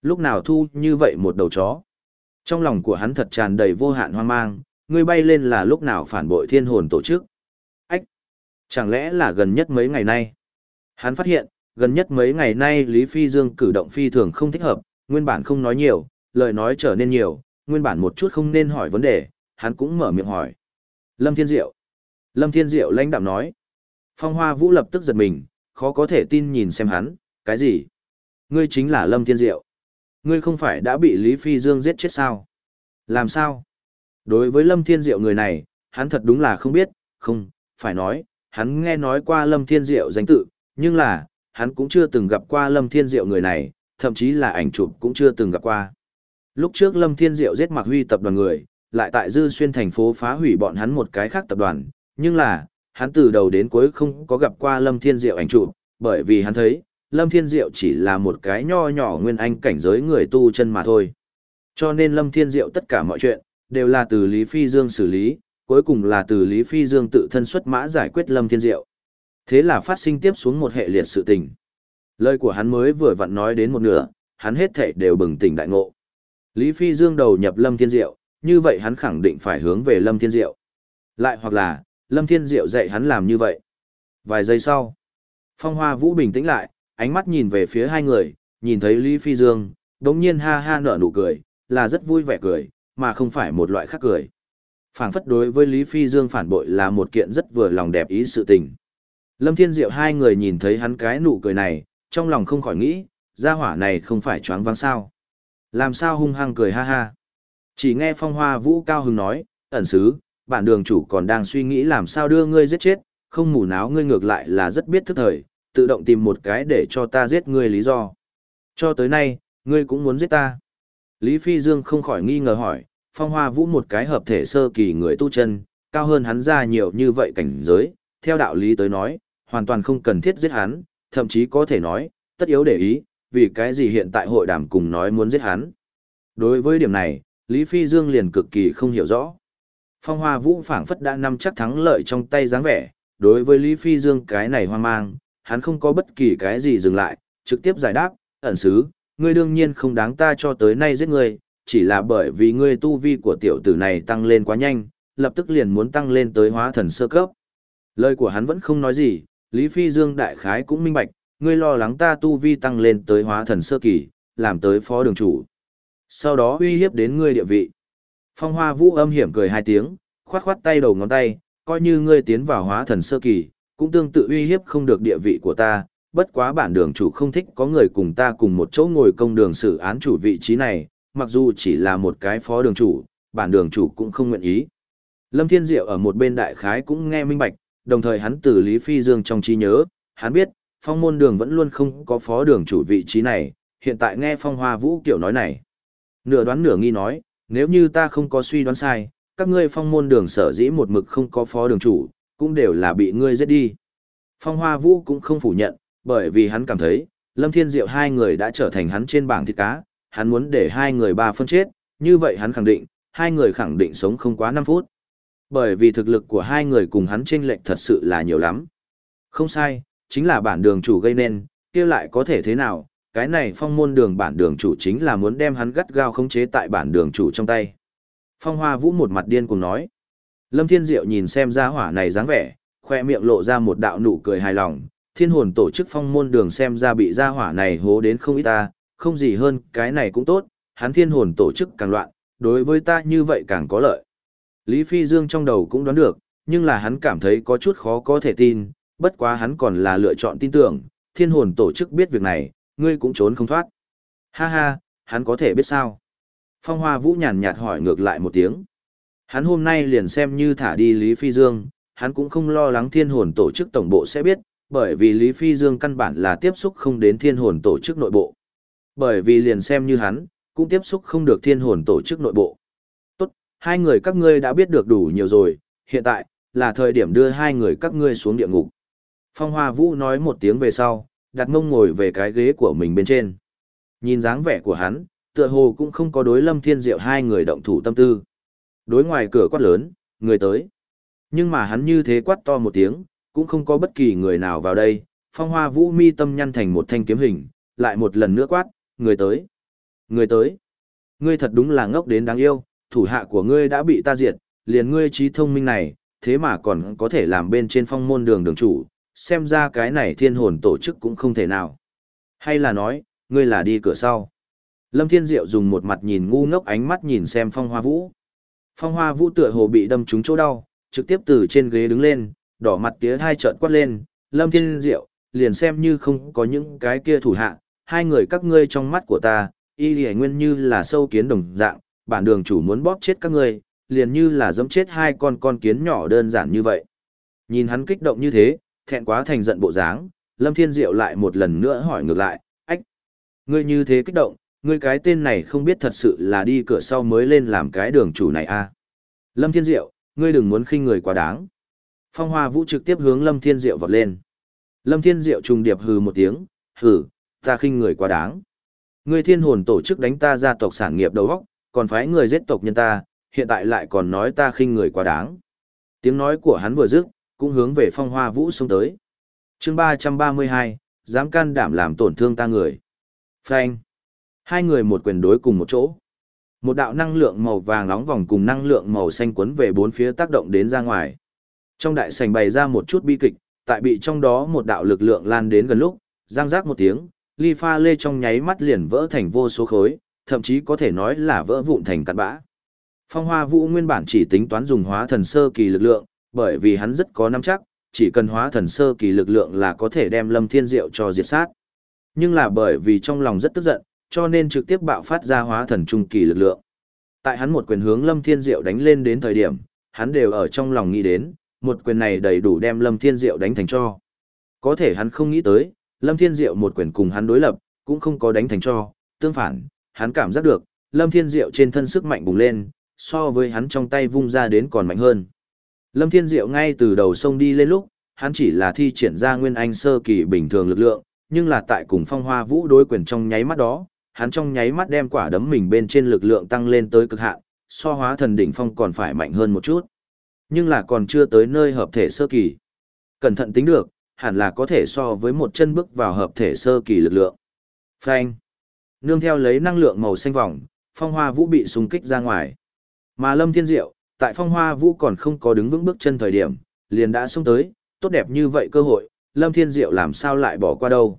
Lúc nào thu như vậy một đầu chó? Trong lòng của hắn thật tràn đầy vô hạn hoang mang, ngươi bay lên là lúc nào phản bội thiên hồn tổ chức? Chẳng lẽ là gần nhất mấy ngày nay? Hắn phát hiện, gần nhất mấy ngày nay Lý Phi Dương cử động phi thường không thích hợp, nguyên bản không nói nhiều, lời nói trở nên nhiều, nguyên bản một chút không nên hỏi vấn đề, hắn cũng mở miệng hỏi. Lâm Thiên Diệu. Lâm Thiên Diệu lãnh đạm nói. Phong Hoa Vũ lập tức giật mình, khó có thể tin nhìn xem hắn, cái gì? Ngươi chính là Lâm Thiên Diệu. Ngươi không phải đã bị Lý Phi Dương giết chết sao? Làm sao? Đối với Lâm Thiên Diệu người này, hắn thật đúng là không biết, không, phải nói, hắn nghe nói qua Lâm Thiên Diệu danh tự, nhưng là, hắn cũng chưa từng gặp qua Lâm Thiên Diệu người này, thậm chí là ảnh chụp cũng chưa từng gặp qua. Lúc trước Lâm Thiên Diệu giết Mạc Huy tập đoàn người, lại tại Dư Xuyên thành phố phá hủy bọn hắn một cái khác tập đoàn, nhưng là, hắn từ đầu đến cuối không có gặp qua Lâm Thiên Diệu ảnh chụp, bởi vì hắn thấy, Lâm Thiên Diệu chỉ là một cái nho nhỏ nguyên anh cảnh giới người tu chân mà thôi. Cho nên Lâm Thiên Diệu tất cả mọi chuyện, đều là từ Lý Phi Dương xử lý, cuối cùng là từ Lý Phi Dương tự thân xuất mã giải quyết Lâm Thiên Diệu. Thế là phát sinh tiếp xuống một hệ liệt sự tình. Lời của hắn mới vừa vặn nói đến một nửa, hắn hết thảy đều bừng tỉnh đại ngộ. Lý Phi Dương đầu nhập Lâm Thiên Diệu, như vậy hắn khẳng định phải hướng về Lâm Thiên Diệu. Lại hoặc là, Lâm Thiên Diệu dạy hắn làm như vậy. Vài giây sau, Phong Hoa Vũ bình tĩnh lại, ánh mắt nhìn về phía hai người, nhìn thấy Lý Phi Dương, đống nhiên ha ha nở nụ cười, là rất vui vẻ cười, mà không phải một loại khác cười. Phản phất đối với Lý Phi Dương phản bội là một kiện rất vừa lòng đẹp ý sự tình. Lâm Thiên Diệu hai người nhìn thấy hắn cái nụ cười này, trong lòng không khỏi nghĩ, gia hỏa này không phải choáng váng sao. Làm sao hung hăng cười ha ha. Chỉ nghe phong hoa vũ cao hứng nói, ẩn sứ, bản đường chủ còn đang suy nghĩ làm sao đưa ngươi giết chết, không mù náo ngươi ngược lại là rất biết thức thời, tự động tìm một cái để cho ta giết ngươi lý do. Cho tới nay, ngươi cũng muốn giết ta. Lý Phi Dương không khỏi nghi ngờ hỏi, phong hoa vũ một cái hợp thể sơ kỳ người tu chân, cao hơn hắn ra nhiều như vậy cảnh giới, theo đạo lý tới nói, hoàn toàn không cần thiết giết hắn, thậm chí có thể nói, tất yếu để ý, vì cái gì hiện tại hội đàm cùng nói muốn giết hắn. Đối với điểm này, Lý Phi Dương liền cực kỳ không hiểu rõ. Phong Hoa Vũ phảng phất đã nắm chắc thắng lợi trong tay dáng vẻ, đối với Lý Phi Dương cái này hoang mang, hắn không có bất kỳ cái gì dừng lại, trực tiếp giải đáp, ẩn sứ, ngươi đương nhiên không đáng ta cho tới nay giết ngươi, chỉ là bởi vì ngươi tu vi của tiểu tử này tăng lên quá nhanh, lập tức liền muốn tăng lên tới hóa thần sơ cấp. Lời của hắn vẫn không nói gì, Lý Phi Dương đại khái cũng minh bạch, ngươi lo lắng ta tu vi tăng lên tới hóa thần sơ kỳ, làm tới phó đường chủ. Sau đó uy hiếp đến ngươi địa vị. Phong Hoa Vũ âm hiểm cười hai tiếng, khoát khoát tay đầu ngón tay, coi như ngươi tiến vào hóa thần sơ kỳ, cũng tương tự uy hiếp không được địa vị của ta, bất quá bản đường chủ không thích có người cùng ta cùng một chỗ ngồi công đường xử án chủ vị trí này, mặc dù chỉ là một cái phó đường chủ, bản đường chủ cũng không nguyện ý. Lâm Thiên Diệu ở một bên đại khái cũng nghe minh bạch, đồng thời hắn từ Lý Phi Dương trong trí nhớ, hắn biết, phong môn đường vẫn luôn không có phó đường chủ vị trí này, hiện tại nghe phong hoa vũ kiểu nói này. Nửa đoán nửa nghi nói, nếu như ta không có suy đoán sai, các ngươi phong môn đường sở dĩ một mực không có phó đường chủ, cũng đều là bị ngươi giết đi. Phong hoa vũ cũng không phủ nhận, bởi vì hắn cảm thấy, Lâm Thiên Diệu hai người đã trở thành hắn trên bảng thịt cá, hắn muốn để hai người ba phân chết, như vậy hắn khẳng định, hai người khẳng định sống không quá 5 phút. Bởi vì thực lực của hai người cùng hắn chênh lệch thật sự là nhiều lắm. Không sai, chính là bản đường chủ gây nên, kia lại có thể thế nào, cái này phong môn đường bản đường chủ chính là muốn đem hắn gắt gao khống chế tại bản đường chủ trong tay. Phong Hoa Vũ một mặt điên cùng nói. Lâm Thiên Diệu nhìn xem ra hỏa này dáng vẻ, khoe miệng lộ ra một đạo nụ cười hài lòng, thiên hồn tổ chức phong môn đường xem ra bị gia hỏa này hố đến không ít ta, không gì hơn, cái này cũng tốt, hắn thiên hồn tổ chức càng loạn, đối với ta như vậy càng có lợi. Lý Phi Dương trong đầu cũng đoán được, nhưng là hắn cảm thấy có chút khó có thể tin, bất quá hắn còn là lựa chọn tin tưởng, thiên hồn tổ chức biết việc này, ngươi cũng trốn không thoát. Ha ha, hắn có thể biết sao? Phong Hoa Vũ nhàn nhạt hỏi ngược lại một tiếng. Hắn hôm nay liền xem như thả đi Lý Phi Dương, hắn cũng không lo lắng thiên hồn tổ chức tổng bộ sẽ biết, bởi vì Lý Phi Dương căn bản là tiếp xúc không đến thiên hồn tổ chức nội bộ. Bởi vì liền xem như hắn, cũng tiếp xúc không được thiên hồn tổ chức nội bộ. Tốt, hai người các ngươi đã biết được đủ nhiều rồi, hiện tại, là thời điểm đưa hai người các ngươi xuống địa ngục. Phong Hoa Vũ nói một tiếng về sau, đặt mông ngồi về cái ghế của mình bên trên. Nhìn dáng vẻ của hắn, tựa hồ cũng không có đối lâm thiên diệu hai người động thủ tâm tư. Đối ngoài cửa quát lớn, người tới. Nhưng mà hắn như thế quát to một tiếng, cũng không có bất kỳ người nào vào đây. Phong Hoa Vũ mi tâm nhăn thành một thanh kiếm hình, lại một lần nữa quát, người tới. Người tới. Ngươi thật đúng là ngốc đến đáng yêu, thủ hạ của ngươi đã bị ta diệt, liền ngươi trí thông minh này, thế mà còn có thể làm bên trên phong môn đường đường chủ, xem ra cái này thiên hồn tổ chức cũng không thể nào. Hay là nói, ngươi là đi cửa sau. Lâm Thiên Diệu dùng một mặt nhìn ngu ngốc ánh mắt nhìn xem phong hoa vũ. Phong hoa vũ tựa hồ bị đâm trúng chỗ đau, trực tiếp từ trên ghế đứng lên, đỏ mặt tía hai trợn quát lên, Lâm Thiên Diệu, liền xem như không có những cái kia thủ hạ, hai người các ngươi trong mắt của ta, y lì nguyên như là sâu kiến đồng dạng, bản đường chủ muốn bóp chết các ngươi, liền như là dẫm chết hai con con kiến nhỏ đơn giản như vậy. Nhìn hắn kích động như thế, thẹn quá thành giận bộ dáng, Lâm Thiên Diệu lại một lần nữa hỏi ngược lại, ách, ngươi như thế kích động, ngươi cái tên này không biết thật sự là đi cửa sau mới lên làm cái đường chủ này à. Lâm Thiên Diệu, ngươi đừng muốn khinh người quá đáng. Phong Hoa Vũ trực tiếp hướng Lâm Thiên Diệu vọt lên. Lâm Thiên Diệu trùng điệp hừ một tiếng, hừ, ta khinh người quá đáng. Ngươi thiên hồn tổ chức đánh ta gia tộc sản nghiệp đầu óc, còn phái người giết tộc nhân ta, hiện tại lại còn nói ta khinh người quá đáng. Tiếng nói của hắn vừa dứt, cũng hướng về phong hoa vũ xuống tới. chương ba trăm ba mươi hai, dám can đảm làm tổn thương ta người. Phanh. Hai người một quyền đối cùng một chỗ. Một đạo năng lượng màu vàng nóng vòng cùng năng lượng màu xanh quấn về bốn phía tác động đến ra ngoài. Trong đại sảnh bày ra một chút bi kịch, tại bị trong đó một đạo lực lượng lan đến gần lúc, giang giác một tiếng, ly pha lê trong nháy mắt liền vỡ thành vô số khối, thậm chí có thể nói là vỡ vụn thành cát bã. Phong Hoa Vũ nguyên bản chỉ tính toán dùng hóa thần sơ kỳ lực lượng, bởi vì hắn rất có nắm chắc, chỉ cần hóa thần sơ kỳ lực lượng là có thể đem Lâm Thiên Diệu cho diệt sát. Nhưng là bởi vì trong lòng rất tức giận, cho nên trực tiếp bạo phát ra hóa thần trung kỳ lực lượng. Tại hắn một quyền hướng Lâm Thiên Diệu đánh lên đến thời điểm, hắn đều ở trong lòng nghĩ đến, một quyền này đầy đủ đem Lâm Thiên Diệu đánh thành cho. Có thể hắn không nghĩ tới, Lâm Thiên Diệu một quyền cùng hắn đối lập, cũng không có đánh thành cho, tương phản, hắn cảm giác được, Lâm Thiên Diệu trên thân sức mạnh bùng lên, so với hắn trong tay vung ra đến còn mạnh hơn. Lâm Thiên Diệu ngay từ đầu sông đi lên lúc, hắn chỉ là thi triển ra nguyên anh sơ kỳ bình thường lực lượng, nhưng là tại cùng phong hoa vũ đối quyền trong nháy mắt đó, hắn trong nháy mắt đem quả đấm mình bên trên lực lượng tăng lên tới cực hạn, so hóa thần đỉnh phong còn phải mạnh hơn một chút. Nhưng là còn chưa tới nơi hợp thể sơ kỳ. Cẩn thận tính được, hẳn là có thể so với một chân bước vào hợp thể sơ kỳ lực lượng. Phanh. Nương theo lấy năng lượng màu xanh vòng, phong hoa vũ bị xung kích ra ngoài. Mà Lâm Thiên Diệu, tại phong hoa vũ còn không có đứng vững bước chân thời điểm, liền đã xông tới, tốt đẹp như vậy cơ hội, Lâm Thiên Diệu làm sao lại bỏ qua đâu.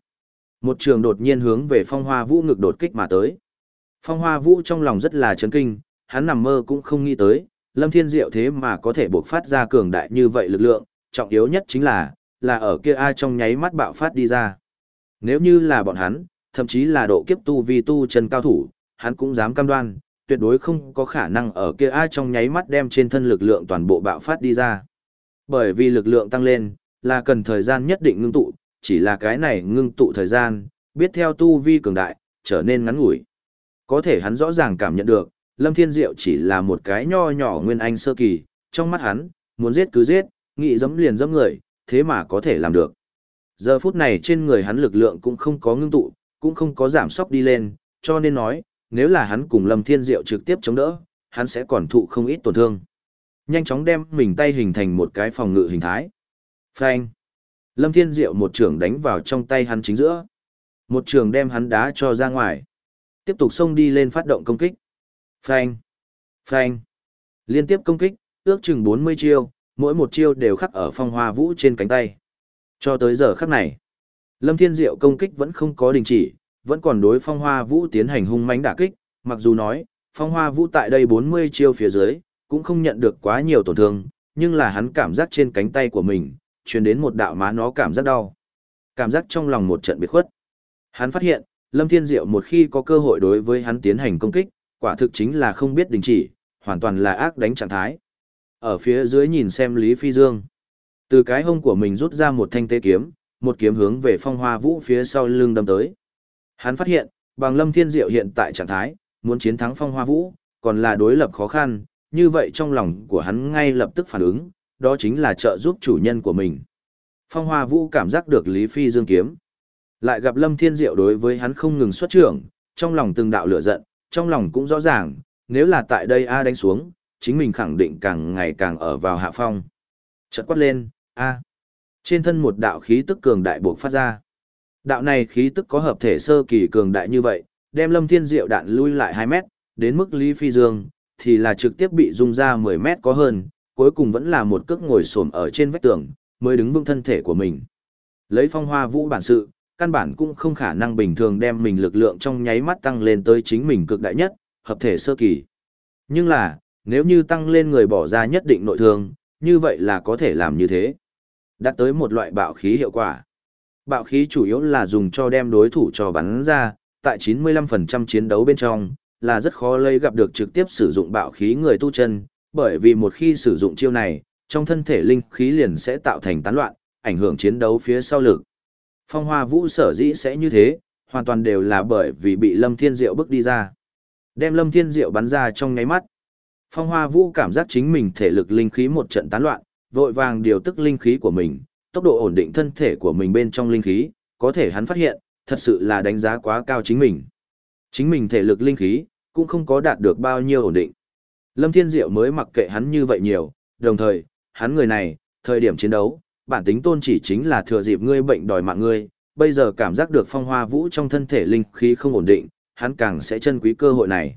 Một trường đột nhiên hướng về phong hoa vũ ngực đột kích mà tới. Phong hoa vũ trong lòng rất là chấn kinh, hắn nằm mơ cũng không nghĩ tới, Lâm Thiên Diệu thế mà có thể buộc phát ra cường đại như vậy lực lượng, trọng yếu nhất chính là, là ở kia ai trong nháy mắt bạo phát đi ra. Nếu như là bọn hắn, thậm chí là độ kiếp tu vi tu chân cao thủ, hắn cũng dám cam đoan, tuyệt đối không có khả năng ở kia ai trong nháy mắt đem trên thân lực lượng toàn bộ bạo phát đi ra. Bởi vì lực lượng tăng lên, là cần thời gian nhất định ngưng tụ, chỉ là cái này ngưng tụ thời gian, biết theo tu vi cường đại, trở nên ngắn ngủi. Có thể hắn rõ ràng cảm nhận được, Lâm Thiên Diệu chỉ là một cái nho nhỏ nguyên anh sơ kỳ, trong mắt hắn, muốn giết cứ giết, nghĩ dẫm liền dẫm người, thế mà có thể làm được. Giờ phút này trên người hắn lực lượng cũng không có ngưng tụ, cũng không có giảm sóc đi lên, cho nên nói, nếu là hắn cùng Lâm Thiên Diệu trực tiếp chống đỡ, hắn sẽ còn thụ không ít tổn thương. Nhanh chóng đem mình tay hình thành một cái phòng ngự hình thái. Phanh. Lâm Thiên Diệu một trường đánh vào trong tay hắn chính giữa. Một trường đem hắn đá cho ra ngoài. Tiếp tục xông đi lên phát động công kích. Phanh. Phanh. Liên tiếp công kích, ước chừng 40 chiêu, mỗi một chiêu đều khắc ở phong hoa vũ trên cánh tay. Cho tới giờ khắc này, Lâm Thiên Diệu công kích vẫn không có đình chỉ, vẫn còn đối phong hoa vũ tiến hành hung mãnh đả kích, mặc dù nói, phong hoa vũ tại đây 40 chiêu phía dưới, cũng không nhận được quá nhiều tổn thương, nhưng là hắn cảm giác trên cánh tay của mình, truyền đến một đạo má nó cảm giác đau. Cảm giác trong lòng một trận biệt khuất. Hắn phát hiện, Lâm Thiên Diệu một khi có cơ hội đối với hắn tiến hành công kích, quả thực chính là không biết đình chỉ, hoàn toàn là ác đánh trạng thái. Ở phía dưới nhìn xem Lý Phi Dương. Từ cái hông của mình rút ra một thanh tế kiếm, một kiếm hướng về phong hoa vũ phía sau lưng đâm tới. Hắn phát hiện, bằng Lâm Thiên Diệu hiện tại trạng thái, muốn chiến thắng phong hoa vũ, còn là đối lập khó khăn, như vậy trong lòng của hắn ngay lập tức phản ứng, đó chính là trợ giúp chủ nhân của mình. Phong Hoa Vũ cảm giác được Lý Phi Dương kiếm. Lại gặp Lâm Thiên Diệu đối với hắn không ngừng xuất trưởng, trong lòng từng đạo lửa giận, trong lòng cũng rõ ràng, nếu là tại đây A đánh xuống, chính mình khẳng định càng ngày càng ở vào hạ phong. Chợt quát lên, A. Trên thân một đạo khí tức cường đại buộc phát ra. Đạo này khí tức có hợp thể sơ kỳ cường đại như vậy, đem Lâm Thiên Diệu đạn lui lại 2 mét, đến mức Lý Phi Dương, thì là trực tiếp bị rung ra 10 mét có hơn, cuối cùng vẫn là một cước ngồi xổm ở trên vách tường, mới đứng vững thân thể của mình. Lấy phong hoa vũ bản sự, căn bản cũng không khả năng bình thường đem mình lực lượng trong nháy mắt tăng lên tới chính mình cực đại nhất, hợp thể sơ kỳ. Nhưng là, nếu như tăng lên người bỏ ra nhất định nội thương, như vậy là có thể làm như thế. Đạt tới một loại bạo khí hiệu quả. Bạo khí chủ yếu là dùng cho đem đối thủ cho bắn ra, tại 95% chiến đấu bên trong, là rất khó lấy gặp được trực tiếp sử dụng bạo khí người tu chân, bởi vì một khi sử dụng chiêu này, trong thân thể linh khí liền sẽ tạo thành tán loạn, ảnh hưởng chiến đấu phía sau lực. Phong Hoa Vũ sở dĩ sẽ như thế, hoàn toàn đều là bởi vì bị Lâm Thiên Diệu bước đi ra. Đem Lâm Thiên Diệu bắn ra trong nháy mắt. Phong Hoa Vũ cảm giác chính mình thể lực linh khí một trận tán loạn, vội vàng điều tức linh khí của mình, tốc độ ổn định thân thể của mình bên trong linh khí, có thể hắn phát hiện, thật sự là đánh giá quá cao chính mình. Chính mình thể lực linh khí, cũng không có đạt được bao nhiêu ổn định. Lâm Thiên Diệu mới mặc kệ hắn như vậy nhiều, đồng thời, hắn người này, thời điểm chiến đấu, bản tính tôn chỉ chính là thừa dịp ngươi bệnh đòi mạng ngươi, bây giờ cảm giác được phong hoa vũ trong thân thể linh khí không ổn định, hắn càng sẽ trân quý cơ hội này.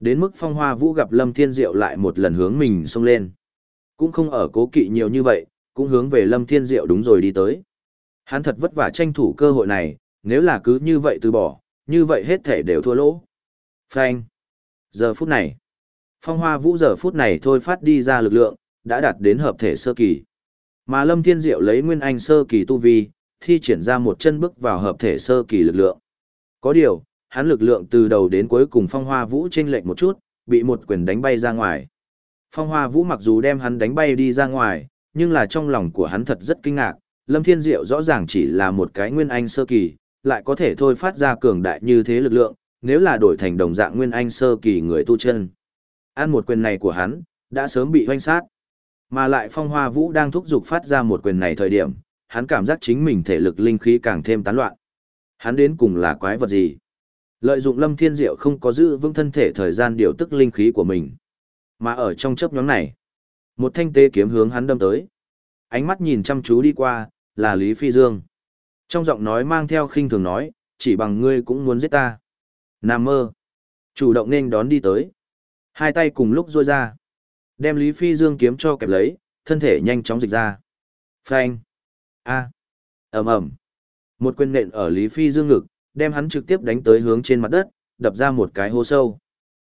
Đến mức phong hoa vũ gặp Lâm Thiên Diệu lại một lần hướng mình xông lên. Cũng không ở cố kỵ nhiều như vậy, cũng hướng về Lâm Thiên Diệu đúng rồi đi tới. Hắn thật vất vả tranh thủ cơ hội này, nếu là cứ như vậy từ bỏ, như vậy hết thể đều thua lỗ. Phanh. Giờ phút này, phong hoa vũ giờ phút này thôi phát đi ra lực lượng, đã đạt đến hợp thể sơ kỳ. Mà Lâm Thiên Diệu lấy nguyên anh sơ kỳ tu vi, thi triển ra một chân bước vào hợp thể sơ kỳ lực lượng. Có điều, hắn lực lượng từ đầu đến cuối cùng phong hoa vũ chênh lệch một chút, bị một quyền đánh bay ra ngoài. Phong hoa vũ mặc dù đem hắn đánh bay đi ra ngoài, nhưng là trong lòng của hắn thật rất kinh ngạc, Lâm Thiên Diệu rõ ràng chỉ là một cái nguyên anh sơ kỳ, lại có thể thôi phát ra cường đại như thế lực lượng, nếu là đổi thành đồng dạng nguyên anh sơ kỳ người tu chân. Ăn một quyền này của hắn, đã sớm bị hoanh sát. Mà lại phong hoa vũ đang thúc giục phát ra một quyền này thời điểm, hắn cảm giác chính mình thể lực linh khí càng thêm tán loạn. Hắn đến cùng là quái vật gì? Lợi dụng lâm thiên diệu không có giữ vững thân thể thời gian điều tức linh khí của mình. Mà ở trong chấp nhóm này, một thanh tế kiếm hướng hắn đâm tới. Ánh mắt nhìn chăm chú đi qua, là Lý Phi Dương. Trong giọng nói mang theo khinh thường nói, chỉ bằng ngươi cũng muốn giết ta. Nam mơ. Chủ động nên đón đi tới. Hai tay cùng lúc rôi ra. Đem Lý Phi Dương kiếm cho kẹp lấy, thân thể nhanh chóng dịch ra. Phanh. A. ầm ầm. Một quyền nện ở Lý Phi Dương ngực, đem hắn trực tiếp đánh tới hướng trên mặt đất, đập ra một cái hố sâu.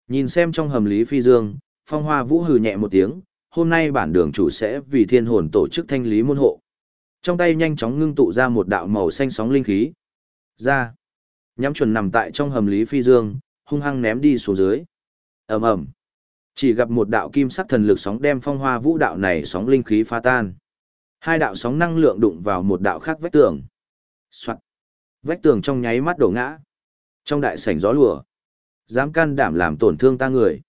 Nhìn xem trong hầm Lý Phi Dương, Phong Hoa Vũ hừ nhẹ một tiếng, hôm nay bản đường chủ sẽ vì thiên hồn tổ chức thanh lý môn hộ. Trong tay nhanh chóng ngưng tụ ra một đạo màu xanh sóng linh khí. Ra. Nhắm chuẩn nằm tại trong hầm Lý Phi Dương, hung hăng ném đi xuống dưới. ầm ầm Chỉ gặp một đạo kim sắc thần lực sóng đem phong hoa vũ đạo này sóng linh khí phá tan. Hai đạo sóng năng lượng đụng vào một đạo khác vách tường. Soạn. Vách tường trong nháy mắt đổ ngã. Trong đại sảnh gió lùa. Dám can đảm làm tổn thương ta người.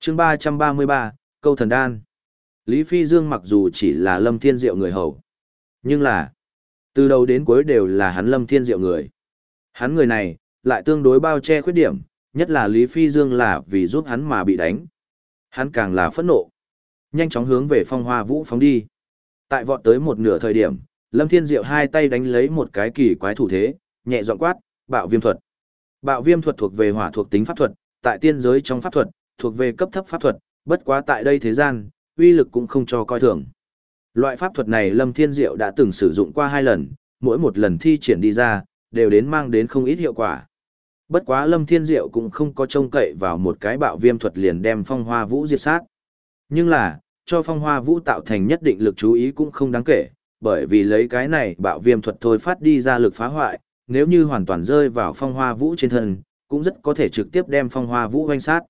chương ba trăm ba mươi ba câu thần đan. Lý Phi Dương mặc dù chỉ là lâm thiên diệu người hầu. Nhưng là, Từ đầu đến cuối đều là hắn Lâm Thiên Diệu người. Hắn người này, lại tương đối bao che khuyết điểm, nhất là Lý Phi Dương là vì giúp hắn mà bị đánh. Hắn càng là phẫn nộ. Nhanh chóng hướng về phong hoa vũ phóng đi. Tại vọt tới một nửa thời điểm, Lâm Thiên Diệu hai tay đánh lấy một cái kỳ quái thủ thế, nhẹ giọng quát, bạo viêm thuật. Bạo viêm thuật thuộc về hỏa thuộc tính pháp thuật, tại tiên giới trong pháp thuật, thuộc về cấp thấp pháp thuật, bất quá tại đây thế gian, uy lực cũng không cho coi thường. Loại pháp thuật này Lâm Thiên Diệu đã từng sử dụng qua hai lần, mỗi một lần thi triển đi ra, đều đến mang đến không ít hiệu quả. Bất quá Lâm Thiên Diệu cũng không có trông cậy vào một cái bạo viêm thuật liền đem phong hoa vũ diệt sát. Nhưng là, cho phong hoa vũ tạo thành nhất định lực chú ý cũng không đáng kể, bởi vì lấy cái này bạo viêm thuật thôi phát đi ra lực phá hoại, nếu như hoàn toàn rơi vào phong hoa vũ trên thân, cũng rất có thể trực tiếp đem phong hoa vũ hoanh sát.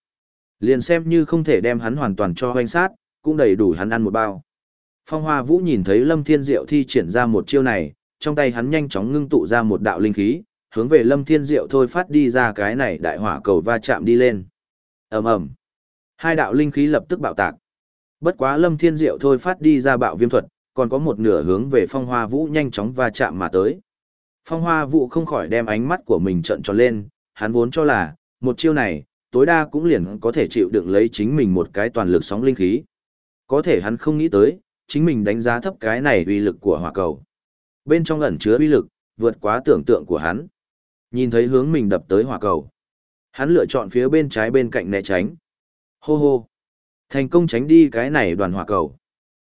Liền xem như không thể đem hắn hoàn toàn cho hoanh sát, cũng đầy đủ hắn ăn một bao. Phong hoa vũ nhìn thấy Lâm Thiên Diệu thi triển ra một chiêu này, trong tay hắn nhanh chóng ngưng tụ ra một đạo linh khí, hướng về Lâm Thiên Diệu thôi phát đi ra cái này đại hỏa cầu va chạm đi lên. ầm ầm, Hai đạo linh khí lập tức bạo tạc. Bất quá Lâm Thiên Diệu thôi phát đi ra bạo viêm thuật, còn có một nửa hướng về phong hoa vũ nhanh chóng va chạm mà tới. Phong hoa Vụ không khỏi đem ánh mắt của mình trận tròn lên, hắn vốn cho là, một chiêu này, tối đa cũng liền có thể chịu đựng lấy chính mình một cái toàn lực sóng linh khí. Có thể hắn không nghĩ tới, chính mình đánh giá thấp cái này uy lực của hỏa cầu. Bên trong ẩn chứa uy lực, vượt quá tưởng tượng của hắn. Nhìn thấy hướng mình đập tới hỏa cầu. Hắn lựa chọn phía bên trái bên cạnh né tránh. Hô hô. Thành công tránh đi cái này đoàn hỏa cầu.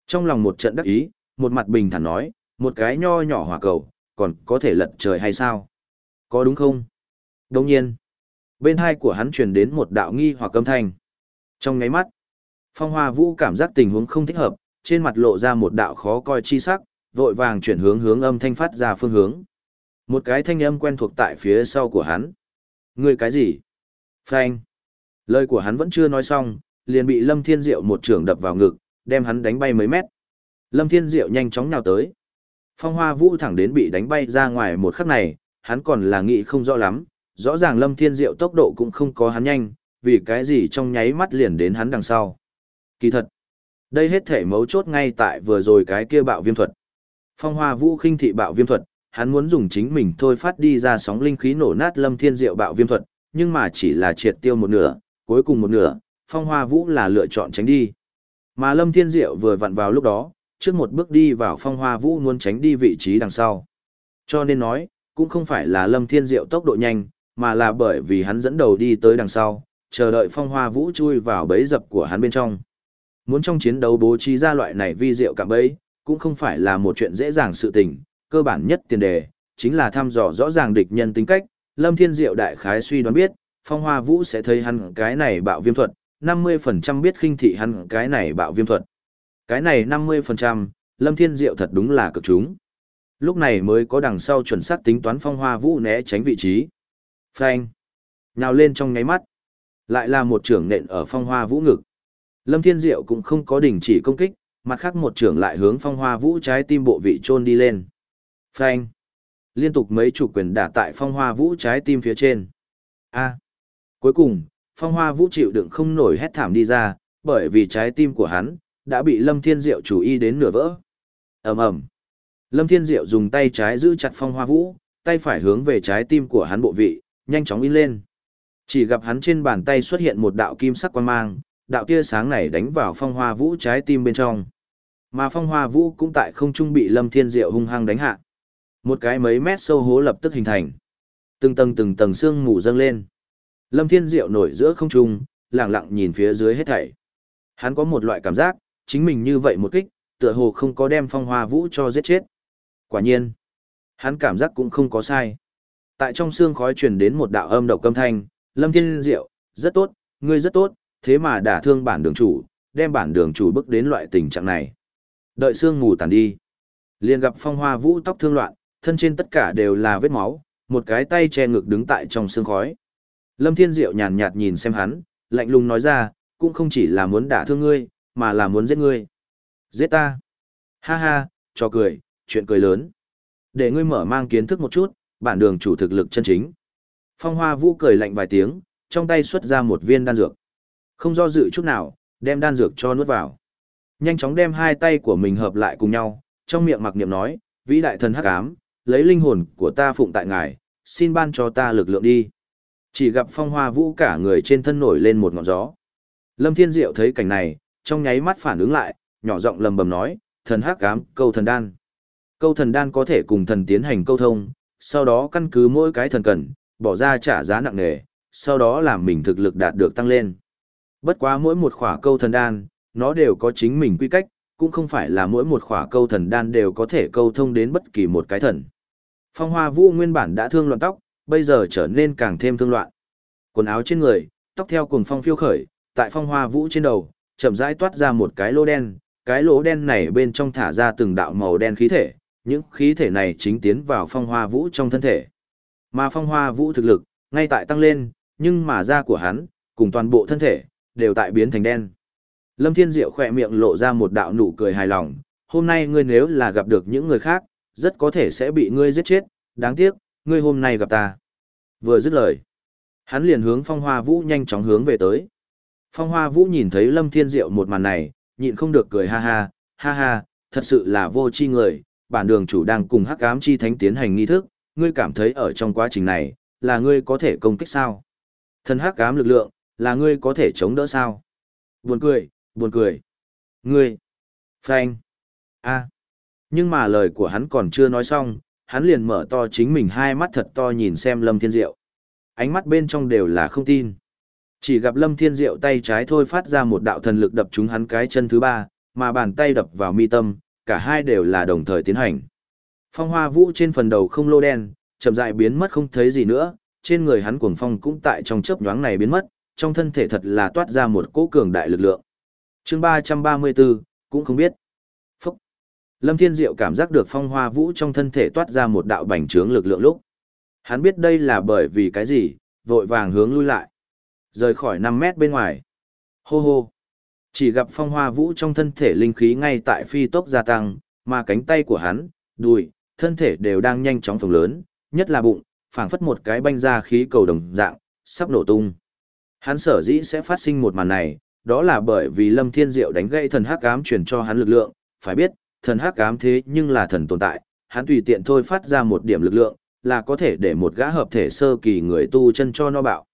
Trong lòng một trận đắc ý, một mặt bình thản nói, một cái nho nhỏ hỏa cầu, còn có thể lật trời hay sao? Có đúng không? Đồng nhiên, bên hai của hắn truyền đến một đạo nghi hoặc âm thanh. Trong ngáy mắt, phong hoa vũ cảm giác tình huống không thích hợp, trên mặt lộ ra một đạo khó coi chi sắc, vội vàng chuyển hướng hướng âm thanh phát ra phương hướng. Một cái thanh âm quen thuộc tại phía sau của hắn. Người cái gì? Phanh. Lời của hắn vẫn chưa nói xong, liền bị Lâm Thiên Diệu một trường đập vào ngực, đem hắn đánh bay mấy mét. Lâm Thiên Diệu nhanh chóng nhào tới. Phong Hoa Vũ thẳng đến bị đánh bay ra ngoài một khắc này, hắn còn là nghĩ không rõ lắm, rõ ràng Lâm Thiên Diệu tốc độ cũng không có hắn nhanh, vì cái gì trong nháy mắt liền đến hắn đằng sau. Kỳ thật, đây hết thể mấu chốt ngay tại vừa rồi cái kia bạo viêm thuật. Phong Hoa Vũ khinh thị bạo viêm thuật, hắn muốn dùng chính mình thôi phát đi ra sóng linh khí nổ nát Lâm Thiên Diệu bạo viêm thuật, nhưng mà chỉ là triệt tiêu một nửa, cuối cùng một nửa, Phong Hoa Vũ là lựa chọn tránh đi. Mà Lâm Thiên Diệu vừa vặn vào lúc đó, trước một bước đi vào Phong Hoa Vũ muốn tránh đi vị trí đằng sau. Cho nên nói, cũng không phải là Lâm Thiên Diệu tốc độ nhanh, mà là bởi vì hắn dẫn đầu đi tới đằng sau, chờ đợi Phong Hoa Vũ chui vào bẫy dập của hắn bên trong. Muốn trong chiến đấu bố trí ra loại này vi diệu cảm bẫy, cũng không phải là một chuyện dễ dàng sự tình, cơ bản nhất tiền đề, chính là thăm dò rõ ràng địch nhân tính cách, Lâm Thiên Diệu đại khái suy đoán biết, Phong Hoa Vũ sẽ thấy hắn cái này bạo viêm thuật, 50% biết khinh thị hắn cái này bạo viêm thuật. Cái này 50%, Lâm Thiên Diệu thật đúng là cực chúng. Lúc này mới có đằng sau chuẩn xác tính toán Phong Hoa Vũ né tránh vị trí. Phanh. Nhào lên trong ngáy mắt. Lại là một trưởng nện ở Phong Hoa Vũ ngực. Lâm Thiên Diệu cũng không có đình chỉ công kích, mặt khác một trưởng lại hướng Phong Hoa Vũ trái tim bộ vị chôn đi lên. Phanh. Liên tục mấy chủ quyền đả tại phong hoa vũ trái tim phía trên. A. Cuối cùng, phong hoa vũ chịu đựng không nổi hét thảm đi ra, bởi vì trái tim của hắn, đã bị Lâm Thiên Diệu chú ý đến nửa vỡ. ầm ầm Lâm Thiên Diệu dùng tay trái giữ chặt phong hoa vũ, tay phải hướng về trái tim của hắn bộ vị, nhanh chóng in lên. Chỉ gặp hắn trên bàn tay xuất hiện một đạo kim sắc quan mang, đạo tia sáng này đánh vào phong hoa vũ trái tim bên trong. Mà phong hoa vũ cũng tại không trung bị Lâm Thiên Diệu hung hăng đánh hạ. Một cái mấy mét sâu hố lập tức hình thành. Từng tầng từng tầng xương mù dâng lên. Lâm Thiên Diệu nổi giữa không trung, lặng lặng nhìn phía dưới hết thảy. Hắn có một loại cảm giác, chính mình như vậy một kích, tựa hồ không có đem phong hoa vũ cho giết chết. Quả nhiên, hắn cảm giác cũng không có sai. Tại trong xương khói truyền đến một đạo âm độc âm thanh, Lâm Thiên Diệu, rất tốt, ngươi rất tốt, thế mà đả thương bản đường chủ, đem bản đường chủ bước đến loại tình trạng này. Đợi xương mù tàn đi, liền gặp phong hoa vũ tóc thương loạn, thân trên tất cả đều là vết máu, một cái tay che ngực đứng tại trong xương khói. Lâm Thiên Diệu nhàn nhạt nhìn xem hắn, lạnh lùng nói ra, cũng không chỉ là muốn đả thương ngươi, mà là muốn giết ngươi. Giết ta. Ha ha, cho cười, chuyện cười lớn. Để ngươi mở mang kiến thức một chút, bản đường chủ thực lực chân chính. Phong Hoa Vũ cười lạnh vài tiếng, trong tay xuất ra một viên đan dược. Không do dự chút nào, đem đan dược cho nuốt vào. Nhanh chóng đem hai tay của mình hợp lại cùng nhau, trong miệng mặc niệm nói, vĩ đại thần hắc ám, lấy linh hồn của ta phụng tại ngài, xin ban cho ta lực lượng đi. Chỉ gặp phong hoa vũ cả người trên thân nổi lên một ngọn gió. Lâm Thiên Diệu thấy cảnh này, trong nháy mắt phản ứng lại, nhỏ giọng lầm bầm nói, thần hắc ám, câu thần đan. Câu thần đan có thể cùng thần tiến hành câu thông, sau đó căn cứ mỗi cái thần cần, bỏ ra trả giá nặng nề, sau đó làm mình thực lực đạt được tăng lên. Bất quá mỗi một khỏa câu thần đan, nó đều có chính mình quy cách, cũng không phải là mỗi một khỏa câu thần đan đều có thể câu thông đến bất kỳ một cái thần. Phong Hoa Vũ nguyên bản đã thương loạn tóc, bây giờ trở nên càng thêm thương loạn. Quần áo trên người, tóc theo cuồng phong phiêu khởi, tại Phong Hoa Vũ trên đầu, chậm rãi toát ra một cái lỗ đen, cái lỗ đen này bên trong thả ra từng đạo màu đen khí thể, những khí thể này chính tiến vào Phong Hoa Vũ trong thân thể. Mà Phong Hoa Vũ thực lực, ngay tại tăng lên, nhưng mà da của hắn, cùng toàn bộ thân thể, đều tại biến thành đen. Lâm Thiên Diệu khỏe miệng lộ ra một đạo nụ cười hài lòng, hôm nay ngươi nếu là gặp được những người khác, rất có thể sẽ bị ngươi giết chết, đáng tiếc, ngươi hôm nay gặp ta. Vừa dứt lời, hắn liền hướng Phong Hoa Vũ nhanh chóng hướng về tới. Phong Hoa Vũ nhìn thấy Lâm Thiên Diệu một màn này, nhịn không được cười ha ha, ha ha, thật sự là vô chi người, bản đường chủ đang cùng hắc ám chi thánh tiến hành nghi thức, ngươi cảm thấy ở trong quá trình này, là ngươi có thể công kích sao? Thần hắc ám lực lượng, là ngươi có thể chống đỡ sao? Buồn cười, buồn cười. Ngươi, Frank. a. Nhưng mà lời của hắn còn chưa nói xong, hắn liền mở to chính mình hai mắt thật to nhìn xem Lâm Thiên Diệu. Ánh mắt bên trong đều là không tin. Chỉ gặp Lâm Thiên Diệu tay trái thôi phát ra một đạo thần lực đập trúng hắn cái chân thứ ba, mà bàn tay đập vào mi tâm, cả hai đều là đồng thời tiến hành. Phong hoa vũ trên phần đầu không lô đen, chậm rãi biến mất không thấy gì nữa, trên người hắn cuồng phong cũng tại trong chớp nhoáng này biến mất, trong thân thể thật là toát ra một cỗ cường đại lực lượng. Chương 334, cũng không biết. Phúc. Lâm Thiên Diệu cảm giác được phong hoa vũ trong thân thể toát ra một đạo bành trướng lực lượng lúc. Hắn biết đây là bởi vì cái gì, vội vàng hướng lui lại. Rời khỏi 5 mét bên ngoài. Hô hô. Chỉ gặp phong hoa vũ trong thân thể linh khí ngay tại phi tốc gia tăng, mà cánh tay của hắn, đùi, thân thể đều đang nhanh chóng phồng lớn, nhất là bụng, phảng phất một cái banh ra khí cầu đồng dạng, sắp nổ tung. Hắn sở dĩ sẽ phát sinh một màn này, đó là bởi vì Lâm Thiên Diệu đánh gãy thần hắc ám truyền cho hắn lực lượng, phải biết, thần hắc ám thế nhưng là thần tồn tại, hắn tùy tiện thôi phát ra một điểm lực lượng, là có thể để một gã hợp thể sơ kỳ người tu chân cho nó bạo.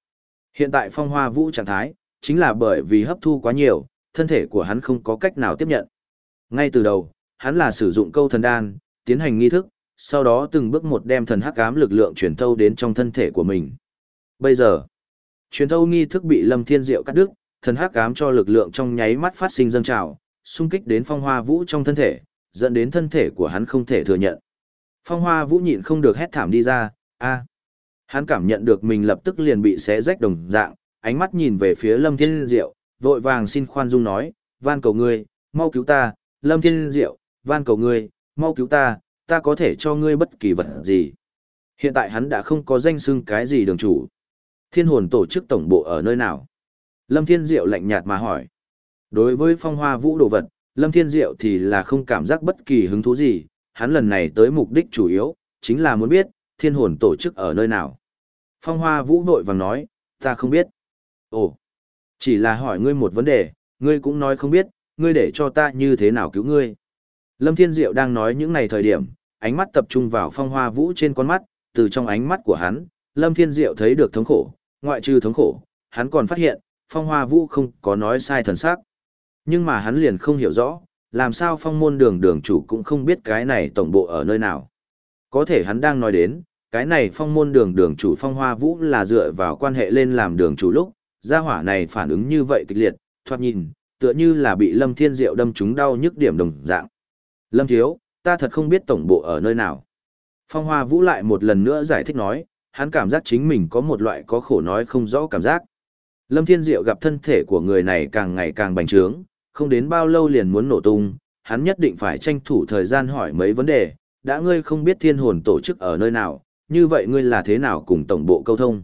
Hiện tại phong hoa vũ trạng thái, chính là bởi vì hấp thu quá nhiều, thân thể của hắn không có cách nào tiếp nhận. Ngay từ đầu, hắn là sử dụng câu thần đan, tiến hành nghi thức, sau đó từng bước một đem thần hắc ám lực lượng truyền thâu đến trong thân thể của mình. Bây giờ, truyền thâu nghi thức bị Lâm Thiên Diệu cắt đứt, thần hắc ám cho lực lượng trong nháy mắt phát sinh dâng trào, xung kích đến phong hoa vũ trong thân thể, dẫn đến thân thể của hắn không thể thừa nhận. Phong hoa vũ nhịn không được hét thảm đi ra, a Hắn cảm nhận được mình lập tức liền bị xé rách đồng dạng, ánh mắt nhìn về phía Lâm Thiên Diệu, vội vàng xin khoan dung nói, van cầu ngươi, mau cứu ta, Lâm Thiên Diệu, van cầu ngươi, mau cứu ta, ta có thể cho ngươi bất kỳ vật gì. Hiện tại hắn đã không có danh xưng cái gì đường chủ. Thiên hồn tổ chức tổng bộ ở nơi nào? Lâm Thiên Diệu lạnh nhạt mà hỏi. Đối với phong hoa vũ đồ vật, Lâm Thiên Diệu thì là không cảm giác bất kỳ hứng thú gì, hắn lần này tới mục đích chủ yếu, chính là muốn biết, thiên hồn tổ chức ở nơi nào. Phong hoa vũ vội vàng nói, ta không biết. Ồ, chỉ là hỏi ngươi một vấn đề, ngươi cũng nói không biết, ngươi để cho ta như thế nào cứu ngươi. Lâm Thiên Diệu đang nói những này thời điểm, ánh mắt tập trung vào phong hoa vũ trên con mắt, từ trong ánh mắt của hắn, Lâm Thiên Diệu thấy được thống khổ, ngoại trừ thống khổ, hắn còn phát hiện, phong hoa vũ không có nói sai thần sắc. Nhưng mà hắn liền không hiểu rõ, làm sao phong môn đường đường chủ cũng không biết cái này tổng bộ ở nơi nào. Có thể hắn đang nói đến, cái này phong môn đường đường chủ phong hoa vũ là dựa vào quan hệ lên làm đường chủ lúc, gia hỏa này phản ứng như vậy kịch liệt, thoạt nhìn, tựa như là bị lâm thiên diệu đâm trúng đau nhức điểm đồng dạng. Lâm thiếu, ta thật không biết tổng bộ ở nơi nào. Phong hoa vũ lại một lần nữa giải thích nói, hắn cảm giác chính mình có một loại có khổ nói không rõ cảm giác. Lâm Thiên Diệu gặp thân thể của người này càng ngày càng bành trướng, không đến bao lâu liền muốn nổ tung, hắn nhất định phải tranh thủ thời gian hỏi mấy vấn đề, đã ngươi không biết thiên hồn tổ chức ở nơi nào, như vậy ngươi là thế nào cùng tổng bộ câu thông?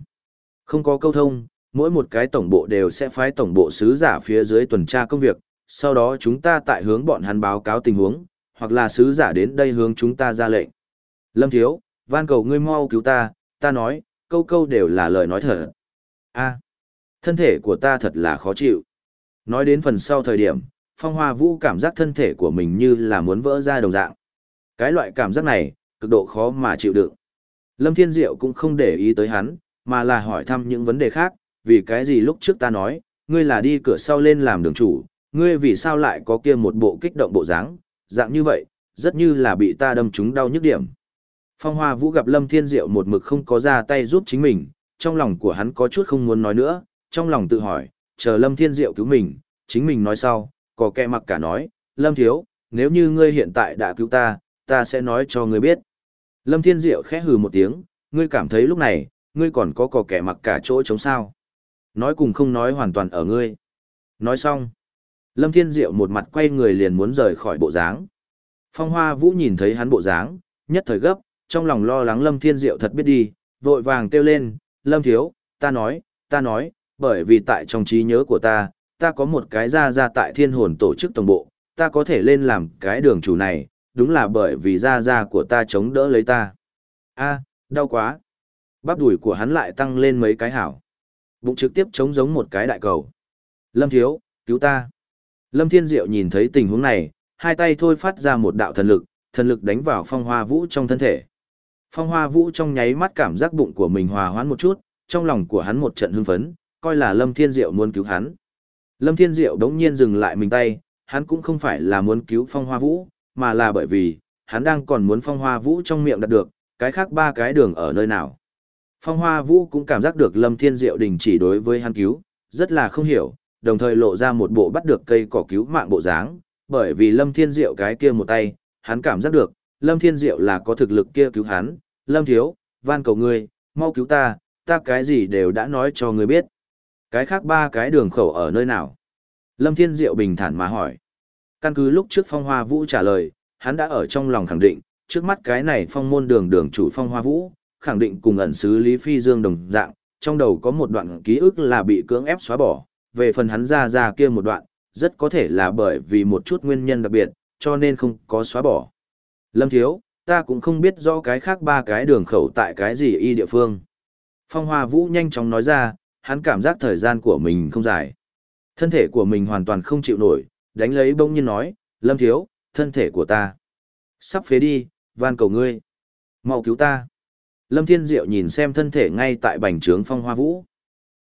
Không có câu thông, mỗi một cái tổng bộ đều sẽ phái tổng bộ sứ giả phía dưới tuần tra công việc, sau đó chúng ta tại hướng bọn hắn báo cáo tình huống, hoặc là sứ giả đến đây hướng chúng ta ra lệnh. Lâm Thiếu, van cầu ngươi mau cứu ta, ta nói, câu câu đều là lời nói thật. a thân thể của ta thật là khó chịu. Nói đến phần sau thời điểm, Phong Hoa Vũ cảm giác thân thể của mình như là muốn vỡ ra đồng dạng. Cái loại cảm giác này, cực độ khó mà chịu đựng. Lâm Thiên Diệu cũng không để ý tới hắn, mà là hỏi thăm những vấn đề khác, vì cái gì lúc trước ta nói, ngươi là đi cửa sau lên làm đường chủ, ngươi vì sao lại có kia một bộ kích động bộ dáng, dạng như vậy, rất như là bị ta đâm trúng đau nhức điểm. Phong Hoa Vũ gặp Lâm Thiên Diệu một mực không có ra tay giúp chính mình, trong lòng của hắn có chút không muốn nói nữa, trong lòng tự hỏi, chờ Lâm Thiên Diệu cứu mình, chính mình nói sau, có kẻ mặc cả nói, Lâm Thiếu, nếu như ngươi hiện tại đã cứu ta, ta sẽ nói cho ngươi biết. Lâm Thiên Diệu khẽ hừ một tiếng, ngươi cảm thấy lúc này, ngươi còn có cò kẻ mặc cả chỗ chống sao. Nói cùng không nói hoàn toàn ở ngươi. Nói xong. Lâm Thiên Diệu một mặt quay người liền muốn rời khỏi bộ dáng. Phong Hoa Vũ nhìn thấy hắn bộ dáng, nhất thời gấp, trong lòng lo lắng Lâm Thiên Diệu thật biết đi, vội vàng kêu lên, Lâm Thiếu, ta nói, ta nói, bởi vì tại trong trí nhớ của ta, ta có một cái ra ra tại thiên hồn tổ chức tổng bộ, ta có thể lên làm cái đường chủ này, đúng là bởi vì da da của ta chống đỡ lấy ta. a đau quá. Bắp đùi của hắn lại tăng lên mấy cái hảo. Bụng trực tiếp chống giống một cái đại cầu. Lâm Thiếu, cứu ta. Lâm Thiên Diệu nhìn thấy tình huống này, hai tay thôi phát ra một đạo thần lực, thần lực đánh vào phong hoa vũ trong thân thể. Phong hoa vũ trong nháy mắt cảm giác bụng của mình hòa hoãn một chút, trong lòng của hắn một trận hưng phấn, coi là Lâm Thiên Diệu muốn cứu hắn. Lâm Thiên Diệu đống nhiên dừng lại mình tay, hắn cũng không phải là muốn cứu phong hoa vũ, mà là bởi vì, hắn đang còn muốn phong hoa vũ trong miệng đạt được, cái khác ba cái đường ở nơi nào. Phong hoa vũ cũng cảm giác được Lâm Thiên Diệu đình chỉ đối với hắn cứu, rất là không hiểu, đồng thời lộ ra một bộ bắt được cây cỏ cứu mạng bộ dáng, bởi vì Lâm Thiên Diệu cái kia một tay, hắn cảm giác được, Lâm Thiên Diệu là có thực lực kia cứu hắn, Lâm Thiếu, van cầu ngươi, mau cứu ta, ta cái gì đều đã nói cho ngươi biết. Cái khác ba cái đường khẩu ở nơi nào? Lâm Thiên Diệu bình thản mà hỏi. Căn cứ lúc trước Phong Hoa Vũ trả lời, hắn đã ở trong lòng khẳng định, trước mắt cái này phong môn đường đường chủ Phong Hoa Vũ, khẳng định cùng ẩn sứ Lý Phi Dương đồng dạng, trong đầu có một đoạn ký ức là bị cưỡng ép xóa bỏ, về phần hắn ra ra kia một đoạn, rất có thể là bởi vì một chút nguyên nhân đặc biệt, cho nên không có xóa bỏ. Lâm Thiếu, ta cũng không biết rõ cái khác ba cái đường khẩu tại cái gì y địa phương. Phong Hoa Vũ nhanh chóng nói ra, hắn cảm giác thời gian của mình không dài. Thân thể của mình hoàn toàn không chịu nổi, đánh lấy bỗng nhiên nói, Lâm Thiếu, thân thể của ta. Sắp phế đi, van cầu ngươi. mau cứu ta. Lâm Thiên Diệu nhìn xem thân thể ngay tại bành trướng phong hoa vũ.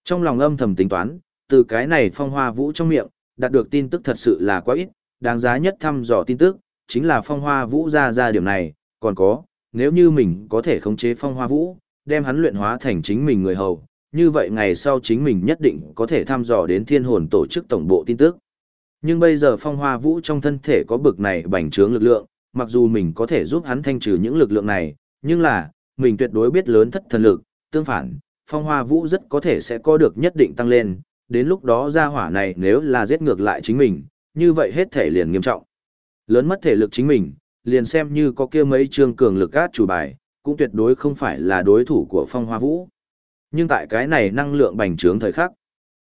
Trong lòng âm thầm tính toán, từ cái này phong hoa vũ trong miệng, đạt được tin tức thật sự là quá ít, đáng giá nhất thăm dò tin tức, chính là phong hoa vũ ra ra điểm này, còn có, nếu như mình có thể khống chế phong hoa vũ, đem hắn luyện hóa thành chính mình người hầu, như vậy ngày sau chính mình nhất định có thể thăm dò đến thiên hồn tổ chức tổng bộ tin tức. Nhưng bây giờ phong hoa vũ trong thân thể có bực này bành trướng lực lượng, mặc dù mình có thể giúp hắn thanh trừ những lực lượng này, nhưng là, mình tuyệt đối biết lớn thất thần lực, tương phản, phong hoa vũ rất có thể sẽ có được nhất định tăng lên, đến lúc đó ra hỏa này nếu là giết ngược lại chính mình, như vậy hết thể liền nghiêm trọng. Lớn mất thể lực chính mình, liền xem như có kia mấy trương cường lực át chủ bài, cũng tuyệt đối không phải là đối thủ của phong hoa vũ. Nhưng tại cái này năng lượng bành trướng thời khắc,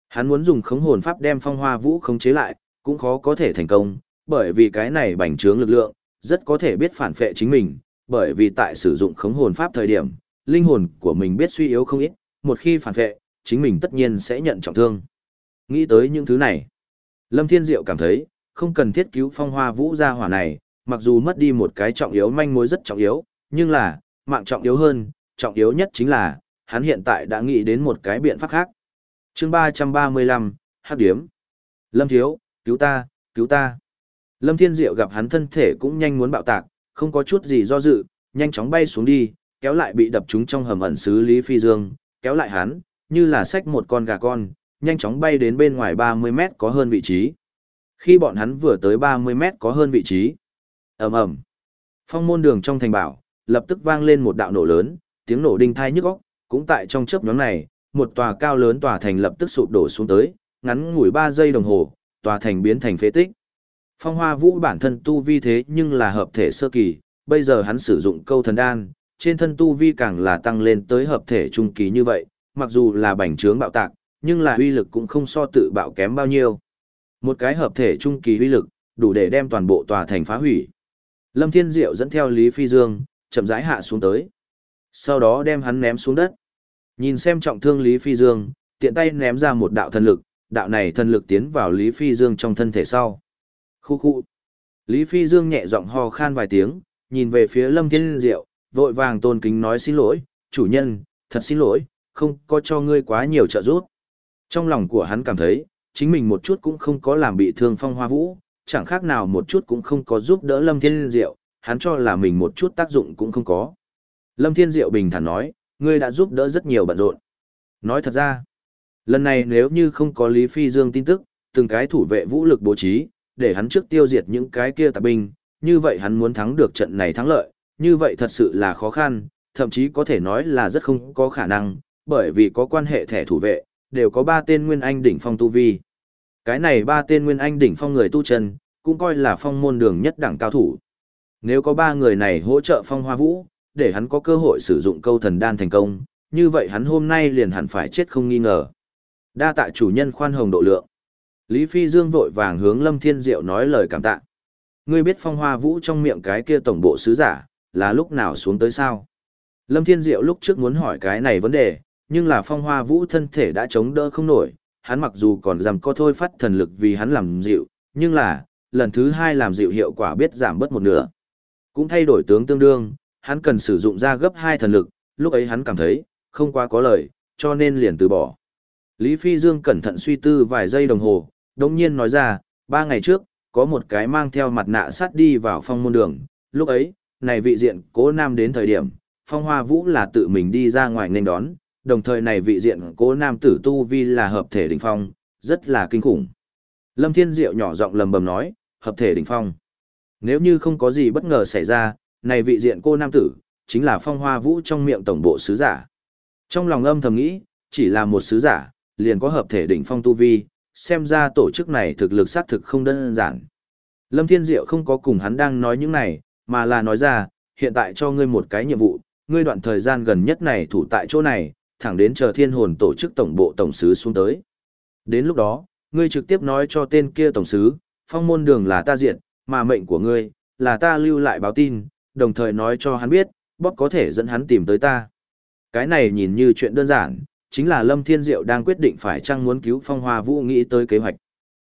hắn muốn dùng khống hồn pháp đem phong hoa vũ khống chế lại, cũng khó có thể thành công, bởi vì cái này bành trướng lực lượng, rất có thể biết phản phệ chính mình, bởi vì tại sử dụng khống hồn pháp thời điểm, linh hồn của mình biết suy yếu không ít, một khi phản phệ, chính mình tất nhiên sẽ nhận trọng thương. Nghĩ tới những thứ này, Lâm Thiên Diệu cảm thấy, không cần thiết cứu phong hoa vũ gia hỏa này, mặc dù mất đi một cái trọng yếu manh mối rất trọng yếu, nhưng là, mạng trọng yếu hơn, trọng yếu nhất chính là, hắn hiện tại đã nghĩ đến một cái biện pháp khác. chương 335, Hắc Điếm. Lâm Thiếu, cứu ta, cứu ta. Lâm Thiên Diệu gặp hắn thân thể cũng nhanh muốn bạo tạc, không có chút gì do dự, nhanh chóng bay xuống đi, kéo lại bị đập trúng trong hầm ẩn xứ Lý Phi Dương, kéo lại hắn, như là xách một con gà con, nhanh chóng bay đến bên ngoài 30 mét có hơn vị trí. Khi bọn hắn vừa tới 30 mét có hơn vị trí, ầm ầm, phong môn đường trong thành bảo, lập tức vang lên một đạo nổ lớn, tiếng nổ đinh thai nhức óc, cũng tại trong chớp nhoáng này, một tòa cao lớn tòa thành lập tức sụp đổ xuống tới, ngắn ngủi 3 giây đồng hồ, tòa thành biến thành phế tích. Phong Hoa Vũ bản thân tu vi thế nhưng là hợp thể sơ kỳ, bây giờ hắn sử dụng câu thần đan, trên thân tu vi càng là tăng lên tới hợp thể trung kỳ như vậy, mặc dù là bành trướng bạo tạc, nhưng là uy lực cũng không so tự bạo kém bao nhiêu. Một cái hợp thể trung kỳ uy lực, đủ để đem toàn bộ tòa thành phá hủy. Lâm Thiên Diệu dẫn theo Lý Phi Dương, chậm rãi hạ xuống tới. Sau đó đem hắn ném xuống đất. Nhìn xem trọng thương Lý Phi Dương, tiện tay ném ra một đạo thần lực, đạo này thần lực tiến vào Lý Phi Dương trong thân thể sau. Khu khu. Lý Phi Dương nhẹ giọng ho khan vài tiếng, nhìn về phía Lâm Thiên Diệu, vội vàng tôn kính nói xin lỗi, chủ nhân, thật xin lỗi, không có cho ngươi quá nhiều trợ giúp. Trong lòng của hắn cảm thấy, chính mình một chút cũng không có làm bị thương phong hoa vũ, chẳng khác nào một chút cũng không có giúp đỡ Lâm Thiên Diệu, hắn cho là mình một chút tác dụng cũng không có. Lâm Thiên Diệu bình thản nói, ngươi đã giúp đỡ rất nhiều bận rộn. Nói thật ra, lần này nếu như không có Lý Phi Dương tin tức, từng cái thủ vệ vũ lực bố trí, để hắn trước tiêu diệt những cái kia tạp binh, như vậy hắn muốn thắng được trận này thắng lợi, như vậy thật sự là khó khăn, thậm chí có thể nói là rất không có khả năng, bởi vì có quan hệ thẻ thủ vệ, đều có ba tên nguyên anh đỉnh phong tu vi. Cái này ba tên nguyên anh đỉnh phong người tu chân, cũng coi là phong môn đường nhất đẳng cao thủ. Nếu có ba người này hỗ trợ phong hoa vũ, để hắn có cơ hội sử dụng câu thần đan thành công, như vậy hắn hôm nay liền hẳn phải chết không nghi ngờ. Đa tạ chủ nhân khoan hồng độ lượng. Lý Phi Dương vội vàng hướng Lâm Thiên Diệu nói lời cảm tạ. Ngươi biết phong hoa vũ trong miệng cái kia tổng bộ sứ giả, là lúc nào xuống tới sao? Lâm Thiên Diệu lúc trước muốn hỏi cái này vấn đề, nhưng là phong hoa vũ thân thể đã chống đỡ không nổi, hắn mặc dù còn giảm co thôi phát thần lực vì hắn làm dịu, nhưng là, lần thứ hai làm dịu hiệu quả biết giảm bớt một nửa. Cũng thay đổi tướng tương đương, hắn cần sử dụng ra gấp hai thần lực, lúc ấy hắn cảm thấy, không quá có lời, cho nên liền từ bỏ. Lý Phi Dương cẩn thận suy tư vài giây đồng hồ, đồng nhiên nói ra, ba ngày trước, có một cái mang theo mặt nạ sắt đi vào phong môn đường, lúc ấy, này vị diện cố nam đến thời điểm, phong hoa vũ là tự mình đi ra ngoài nên đón, đồng thời này vị diện cố nam tử tu vi là hợp thể đỉnh phong, rất là kinh khủng. Lâm Thiên Diệu nhỏ giọng lầm bầm nói, hợp thể đỉnh phong. Nếu như không có gì bất ngờ xảy ra, này vị diện cô nam tử, chính là phong hoa vũ trong miệng tổng bộ sứ giả. Trong lòng âm thầm nghĩ, chỉ là một sứ giả, liền có hợp thể đỉnh phong tu vi, xem ra tổ chức này thực lực xác thực không đơn giản. Lâm Thiên Diệu không có cùng hắn đang nói những này, mà là nói ra, hiện tại cho ngươi một cái nhiệm vụ, ngươi đoạn thời gian gần nhất này thủ tại chỗ này, thẳng đến chờ thiên hồn tổ chức tổng bộ tổng sứ xuống tới. Đến lúc đó, ngươi trực tiếp nói cho tên kia tổng sứ, phong môn đường là ta diện, mà mệnh của ngươi, là ta lưu lại báo tin, đồng thời nói cho hắn biết, bóp có thể dẫn hắn tìm tới ta. Cái này nhìn như chuyện đơn giản, chính là Lâm Thiên Diệu đang quyết định phải chăng muốn cứu Phong Hoa Vũ nghĩ tới kế hoạch.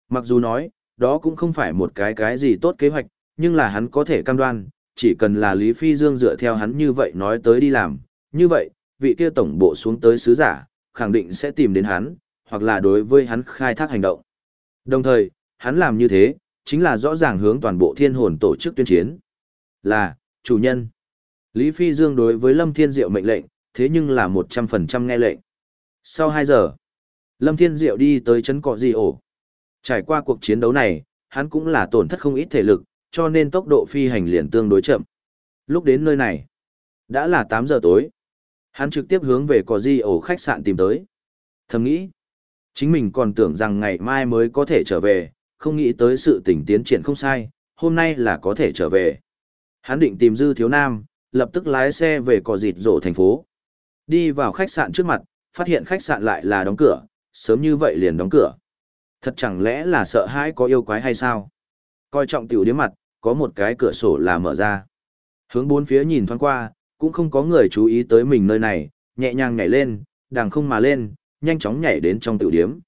Mặc dù nói, đó cũng không phải một cái cái gì tốt kế hoạch, nhưng là hắn có thể cam đoan, chỉ cần là Lý Phi Dương dựa theo hắn như vậy nói tới đi làm, như vậy, vị kia tổng bộ xuống tới sứ giả, khẳng định sẽ tìm đến hắn, hoặc là đối với hắn khai thác hành động. Đồng thời, hắn làm như thế, chính là rõ ràng hướng toàn bộ thiên hồn tổ chức tuyên chiến. Là, chủ nhân. Lý Phi Dương đối với Lâm Thiên Diệu mệnh lệnh, thế nhưng là 100% nghe lệnh. Sau 2 giờ, Lâm Thiên Diệu đi tới chấn cọ gì ổ. Trải qua cuộc chiến đấu này, hắn cũng là tổn thất không ít thể lực, cho nên tốc độ phi hành liền tương đối chậm. Lúc đến nơi này, đã là 8 giờ tối. Hắn trực tiếp hướng về cỏ di ổ khách sạn tìm tới. Thầm nghĩ, chính mình còn tưởng rằng ngày mai mới có thể trở về, không nghĩ tới sự tình tiến triển không sai, hôm nay là có thể trở về. Hắn định tìm Dư Thiếu Nam, lập tức lái xe về cỏ dịt rổ thành phố. Đi vào khách sạn trước mặt, phát hiện khách sạn lại là đóng cửa, sớm như vậy liền đóng cửa. Thật chẳng lẽ là sợ hãi có yêu quái hay sao? Coi trọng tiểu điếm mặt, có một cái cửa sổ là mở ra. Hướng bốn phía nhìn thoáng qua, cũng không có người chú ý tới mình nơi này, nhẹ nhàng nhảy lên, đằng không mà lên, nhanh chóng nhảy đến trong tiểu điếm.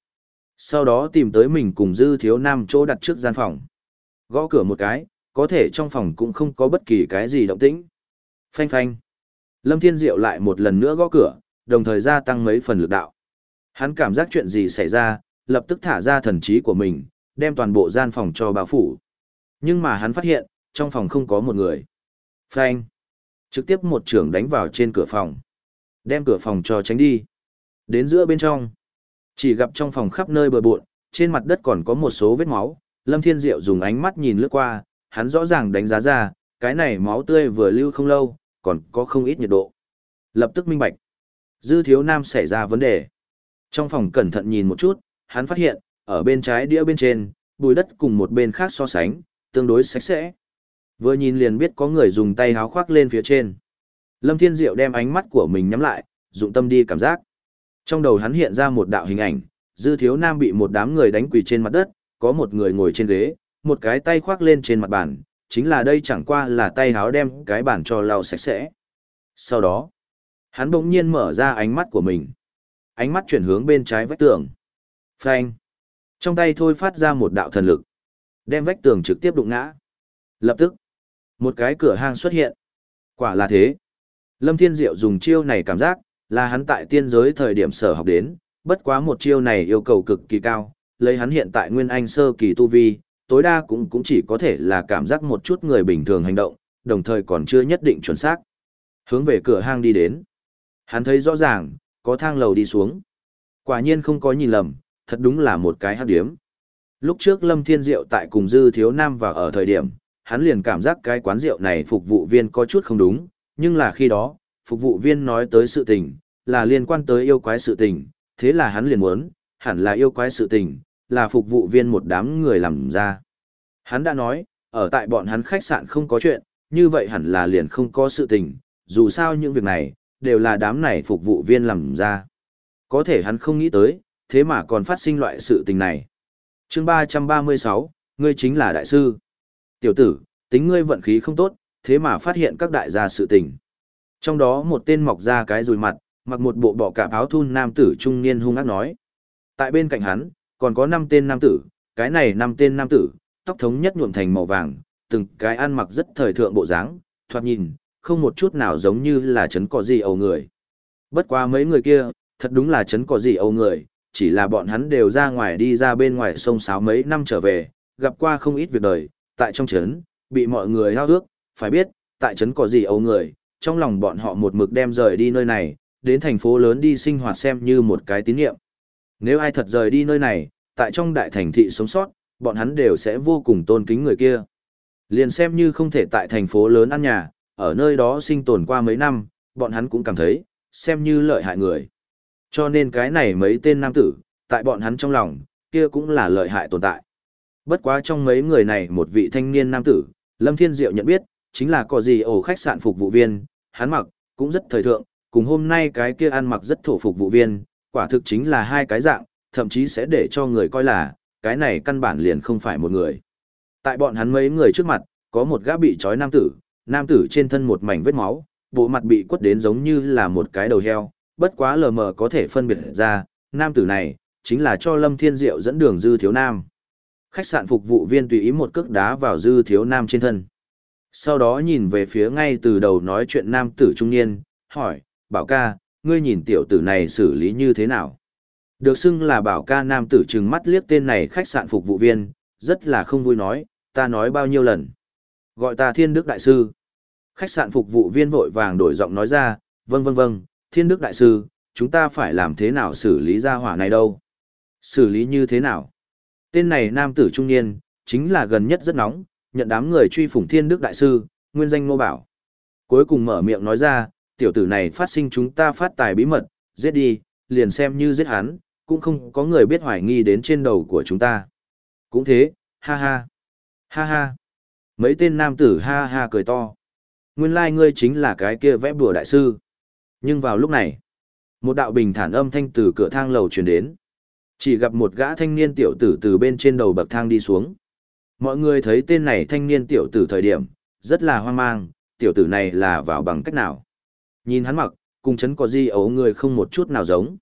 Sau đó tìm tới mình cùng dư thiếu nam chỗ đặt trước gian phòng. Gõ cửa một cái, có thể trong phòng cũng không có bất kỳ cái gì động tĩnh. Phanh phanh. Lâm Thiên Diệu lại một lần nữa gõ cửa, đồng thời gia tăng mấy phần lực đạo. Hắn cảm giác chuyện gì xảy ra, lập tức thả ra thần trí của mình, đem toàn bộ gian phòng cho bao phủ. Nhưng mà hắn phát hiện, trong phòng không có một người. Phanh. Trực tiếp một trưởng đánh vào trên cửa phòng. Đem cửa phòng cho tránh đi. Đến giữa bên trong. Chỉ gặp trong phòng khắp nơi bờ bộn, trên mặt đất còn có một số vết máu. Lâm Thiên Diệu dùng ánh mắt nhìn lướt qua, hắn rõ ràng đánh giá ra, cái này máu tươi vừa lưu không lâu, còn có không ít nhiệt độ. Lập tức minh bạch. Dư thiếu nam xảy ra vấn đề. Trong phòng cẩn thận nhìn một chút, hắn phát hiện, ở bên trái đĩa bên trên, bùi đất cùng một bên khác so sánh, tương đối sạch sẽ. Vừa nhìn liền biết có người dùng tay háo khoác lên phía trên. Lâm Thiên Diệu đem ánh mắt của mình nhắm lại, dụng tâm đi cảm giác. Trong đầu hắn hiện ra một đạo hình ảnh, dư thiếu nam bị một đám người đánh quỳ trên mặt đất, có một người ngồi trên ghế, một cái tay khoác lên trên mặt bàn, chính là đây chẳng qua là tay háo đem cái bàn cho lau sạch sẽ. Sau đó, hắn bỗng nhiên mở ra ánh mắt của mình. Ánh mắt chuyển hướng bên trái vách tường. Phanh. Trong tay thôi phát ra một đạo thần lực. Đem vách tường trực tiếp đụng ngã. Lập tức, một cái cửa hang xuất hiện. Quả là thế. Lâm Thiên Diệu dùng chiêu này cảm giác, là hắn tại tiên giới thời điểm sở học đến, bất quá một chiêu này yêu cầu cực kỳ cao, lấy hắn hiện tại nguyên anh sơ kỳ tu vi, tối đa cũng cũng chỉ có thể là cảm giác một chút người bình thường hành động, đồng thời còn chưa nhất định chuẩn xác. Hướng về cửa hang đi đến. Hắn thấy rõ ràng, có thang lầu đi xuống. Quả nhiên không có nhìn lầm, thật đúng là một cái hắc điếm. Lúc trước Lâm Thiên Diệu tại cùng Dư Thiếu Nam và ở thời điểm, hắn liền cảm giác cái quán rượu này phục vụ viên có chút không đúng, nhưng là khi đó, phục vụ viên nói tới sự tình, là liên quan tới yêu quái sự tình, thế là hắn liền muốn, hẳn là yêu quái sự tình, là phục vụ viên một đám người làm ra. Hắn đã nói, ở tại bọn hắn khách sạn không có chuyện, như vậy hẳn là liền không có sự tình, dù sao những việc này, đều là đám này phục vụ viên làm ra. Có thể hắn không nghĩ tới, thế mà còn phát sinh loại sự tình này. chương 336, ngươi chính là đại sư. Tiểu tử, tính ngươi vận khí không tốt, thế mà phát hiện các đại gia sự tình. Trong đó một tên mọc ra cái rùi mặt, mặc một bộ bọ cạp áo thun nam tử trung niên hung ác nói. Tại bên cạnh hắn, còn có 5 tên nam tử, cái này 5 tên nam tử, tóc thống nhất nhuộm thành màu vàng, từng cái ăn mặc rất thời thượng bộ dáng, thoạt nhìn, không một chút nào giống như là chấn cỏ gì ầu người. Bất quá mấy người kia, thật đúng là chấn cỏ gì ầu người, chỉ là bọn hắn đều ra ngoài đi ra bên ngoài sông sáo mấy năm trở về, gặp qua không ít việc đời, tại trong chấn, bị mọi người hao ước, phải biết, tại chấn cỏ gì ầu người, trong lòng bọn họ một mực đem rời đi nơi này, đến thành phố lớn đi sinh hoạt xem như một cái tín nhiệm. Nếu ai thật rời đi nơi này, tại trong đại thành thị sống sót, bọn hắn đều sẽ vô cùng tôn kính người kia. Liền xem như không thể tại thành phố lớn ăn nhà, ở nơi đó sinh tồn qua mấy năm, bọn hắn cũng cảm thấy, xem như lợi hại người. Cho nên cái này mấy tên nam tử, tại bọn hắn trong lòng, kia cũng là lợi hại tồn tại. Bất quá trong mấy người này một vị thanh niên nam tử, Lâm Thiên Diệu nhận biết, chính là có gì ổ khách sạn phục vụ viên, hắn mặc, cũng rất thời thượng, cùng hôm nay cái kia ăn mặc rất thổ phục vụ viên, quả thực chính là hai cái dạng, thậm chí sẽ để cho người coi là, cái này căn bản liền không phải một người. Tại bọn hắn mấy người trước mặt, có một gã bị trói nam tử, nam tử trên thân một mảnh vết máu, bộ mặt bị quất đến giống như là một cái đầu heo, bất quá lờ mờ có thể phân biệt ra, nam tử này, chính là cho Lâm Thiên Diệu dẫn đường Dư Thiếu Nam. Khách sạn phục vụ viên tùy ý một cước đá vào Dư Thiếu Nam trên thân. Sau đó nhìn về phía ngay từ đầu nói chuyện nam tử trung niên, hỏi, bảo ca, ngươi nhìn tiểu tử này xử lý như thế nào? Được xưng là bảo ca nam tử trừng mắt liếc tên này khách sạn phục vụ viên, rất là không vui nói, ta nói bao nhiêu lần. Gọi ta thiên đức đại sư. Khách sạn phục vụ viên vội vàng đổi giọng nói ra, vâng vâng vâng, thiên đức đại sư, chúng ta phải làm thế nào xử lý ra hỏa này đâu? Xử lý như thế nào? Tên này nam tử trung niên, chính là gần nhất rất nóng, nhận đám người truy phủng thiên đức đại sư, nguyên danh Ngô bảo. Cuối cùng mở miệng nói ra, tiểu tử này phát sinh chúng ta phát tài bí mật, giết đi, liền xem như giết hắn, cũng không có người biết hoài nghi đến trên đầu của chúng ta. Cũng thế, ha ha, ha ha. Mấy tên nam tử ha ha cười to. Nguyên lai like ngươi chính là cái kia vẽ bùa đại sư. Nhưng vào lúc này, một đạo bình thản âm thanh từ cửa thang lầu truyền đến. Chỉ gặp một gã thanh niên tiểu tử từ bên trên đầu bậc thang đi xuống. Mọi người thấy tên này thanh niên tiểu tử thời điểm, rất là hoang mang, tiểu tử này là vào bằng cách nào. Nhìn hắn mặc, cùng chấn có di ấu người không một chút nào giống.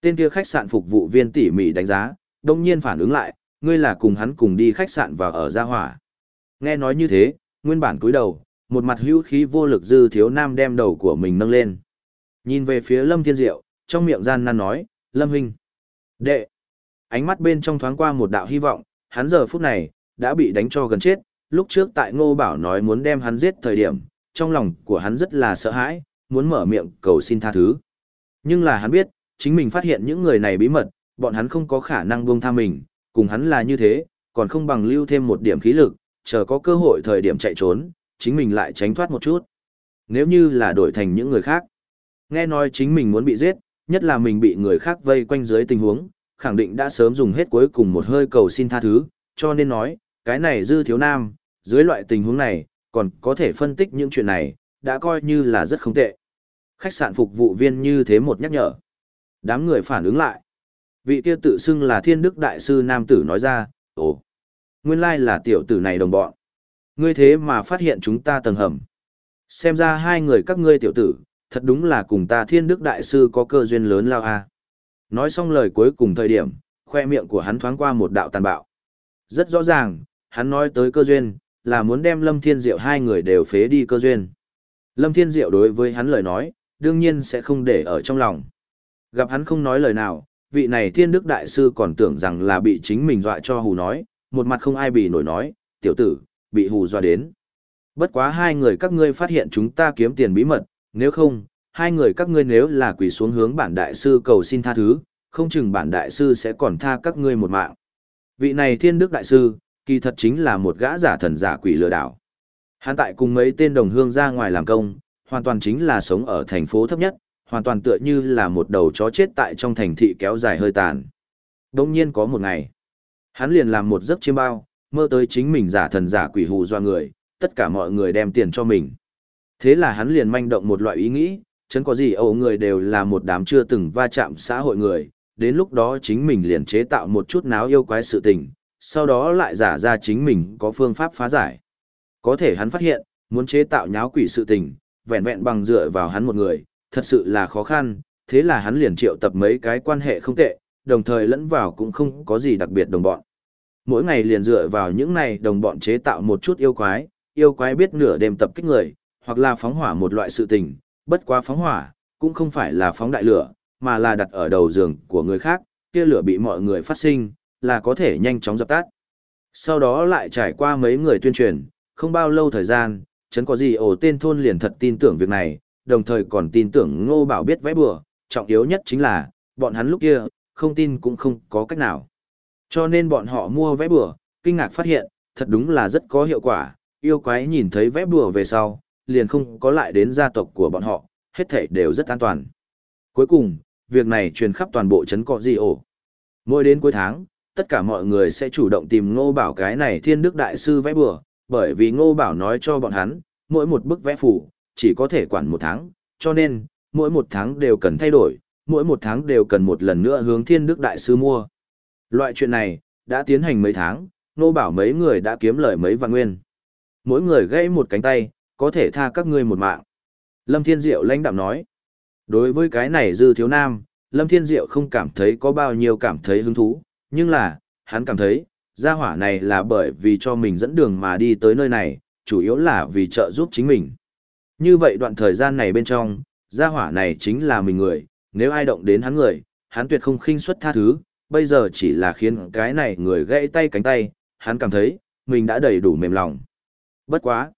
Tên kia khách sạn phục vụ viên tỉ mỉ đánh giá, đông nhiên phản ứng lại, ngươi là cùng hắn cùng đi khách sạn và ở gia hỏa. Nghe nói như thế, nguyên bản cúi đầu, một mặt hữu khí vô lực dư thiếu nam đem đầu của mình nâng lên. Nhìn về phía Lâm Thiên Diệu, trong miệng gian nan nói, Lâm Huynh. Đệ. Ánh mắt bên trong thoáng qua một đạo hy vọng, hắn giờ phút này, đã bị đánh cho gần chết, lúc trước tại Ngô Bảo nói muốn đem hắn giết thời điểm, trong lòng của hắn rất là sợ hãi, muốn mở miệng cầu xin tha thứ. Nhưng là hắn biết, chính mình phát hiện những người này bí mật, bọn hắn không có khả năng buông tha mình, cùng hắn là như thế, còn không bằng lưu thêm một điểm khí lực, chờ có cơ hội thời điểm chạy trốn, chính mình lại tránh thoát một chút. Nếu như là đổi thành những người khác, nghe nói chính mình muốn bị giết, nhất là mình bị người khác vây quanh dưới tình huống, khẳng định đã sớm dùng hết cuối cùng một hơi cầu xin tha thứ, cho nên nói, cái này dư thiếu nam, dưới loại tình huống này, còn có thể phân tích những chuyện này, đã coi như là rất không tệ. Khách sạn phục vụ viên như thế một nhắc nhở. Đám người phản ứng lại. Vị kia tự xưng là thiên đức đại sư nam tử nói ra, ồ, nguyên lai là tiểu tử này đồng bọn. Ngươi thế mà phát hiện chúng ta tầng hầm. Xem ra hai người các ngươi tiểu tử, thật đúng là cùng ta thiên đức đại sư có cơ duyên lớn lao a. Nói xong lời cuối cùng thời điểm, khoe miệng của hắn thoáng qua một đạo tàn bạo. Rất rõ ràng, hắn nói tới cơ duyên, là muốn đem Lâm Thiên Diệu hai người đều phế đi cơ duyên. Lâm Thiên Diệu đối với hắn lời nói, đương nhiên sẽ không để ở trong lòng. Gặp hắn không nói lời nào, vị này thiên đức đại sư còn tưởng rằng là bị chính mình dọa cho hù nói, một mặt không ai bị nổi nói, tiểu tử, bị hù dọa đến. Bất quá hai người các ngươi phát hiện chúng ta kiếm tiền bí mật, nếu không, hai người các ngươi nếu là quỳ xuống hướng bản đại sư cầu xin tha thứ, không chừng bản đại sư sẽ còn tha các ngươi một mạng. Vị này thiên đức đại sư, kỳ thật chính là một gã giả thần giả quỷ lừa đảo. Hắn tại cùng mấy tên đồng hương ra ngoài làm công, hoàn toàn chính là sống ở thành phố thấp nhất, hoàn toàn tựa như là một đầu chó chết tại trong thành thị kéo dài hơi tàn. Đông nhiên có một ngày, hắn liền làm một giấc chiêm bao, mơ tới chính mình giả thần giả quỷ hù doa người, tất cả mọi người đem tiền cho mình. Thế là hắn liền manh động một loại ý nghĩ, chân có gì ẩu người đều là một đám chưa từng va chạm xã hội người, đến lúc đó chính mình liền chế tạo một chút náo yêu quái sự tình, sau đó lại giả ra chính mình có phương pháp phá giải. Có thể hắn phát hiện, muốn chế tạo nháo quỷ sự tình, vẹn vẹn bằng dựa vào hắn một người, thật sự là khó khăn, thế là hắn liền triệu tập mấy cái quan hệ không tệ, đồng thời lẫn vào cũng không có gì đặc biệt đồng bọn. Mỗi ngày liền dựa vào những này đồng bọn chế tạo một chút yêu quái, yêu quái biết nửa đêm tập kích người, hoặc là phóng hỏa một loại sự tình, bất quá phóng hỏa, cũng không phải là phóng đại lửa, mà là đặt ở đầu giường của người khác, kia lửa bị mọi người phát sinh, là có thể nhanh chóng dập tắt. Sau đó lại trải qua mấy người tuyên truyền, không bao lâu thời gian, chấn có gì ổ tên thôn liền thật tin tưởng việc này, đồng thời còn tin tưởng ngô bảo biết vẽ bừa, trọng yếu nhất chính là, bọn hắn lúc kia, không tin cũng không có cách nào. Cho nên bọn họ mua vẽ bừa, kinh ngạc phát hiện, thật đúng là rất có hiệu quả, yêu quái nhìn thấy vẽ bừa về sau, liền không có lại đến gia tộc của bọn họ, hết thảy đều rất an toàn. Cuối cùng, việc này truyền khắp toàn bộ trấn cọ di ổ. Mỗi đến cuối tháng, tất cả mọi người sẽ chủ động tìm ngô bảo cái này thiên đức đại sư vẽ bừa, bởi vì ngô bảo nói cho bọn hắn, mỗi một bức vẽ phủ, chỉ có thể quản một tháng, cho nên, mỗi một tháng đều cần thay đổi, mỗi một tháng đều cần một lần nữa hướng thiên đức đại sư mua. Loại chuyện này, đã tiến hành mấy tháng, nô bảo mấy người đã kiếm lời mấy vạn nguyên. Mỗi người gãy một cánh tay, có thể tha các ngươi một mạng. Lâm Thiên Diệu lãnh đạm nói. Đối với cái này dư thiếu nam, Lâm Thiên Diệu không cảm thấy có bao nhiêu cảm thấy hứng thú, nhưng là, hắn cảm thấy, gia hỏa này là bởi vì cho mình dẫn đường mà đi tới nơi này, chủ yếu là vì trợ giúp chính mình. Như vậy đoạn thời gian này bên trong, gia hỏa này chính là mình người, nếu ai động đến hắn người, hắn tuyệt không khinh suất tha thứ, bây giờ chỉ là khiến cái này người gãy tay cánh tay, hắn cảm thấy, mình đã đầy đủ mềm lòng. Bất quá.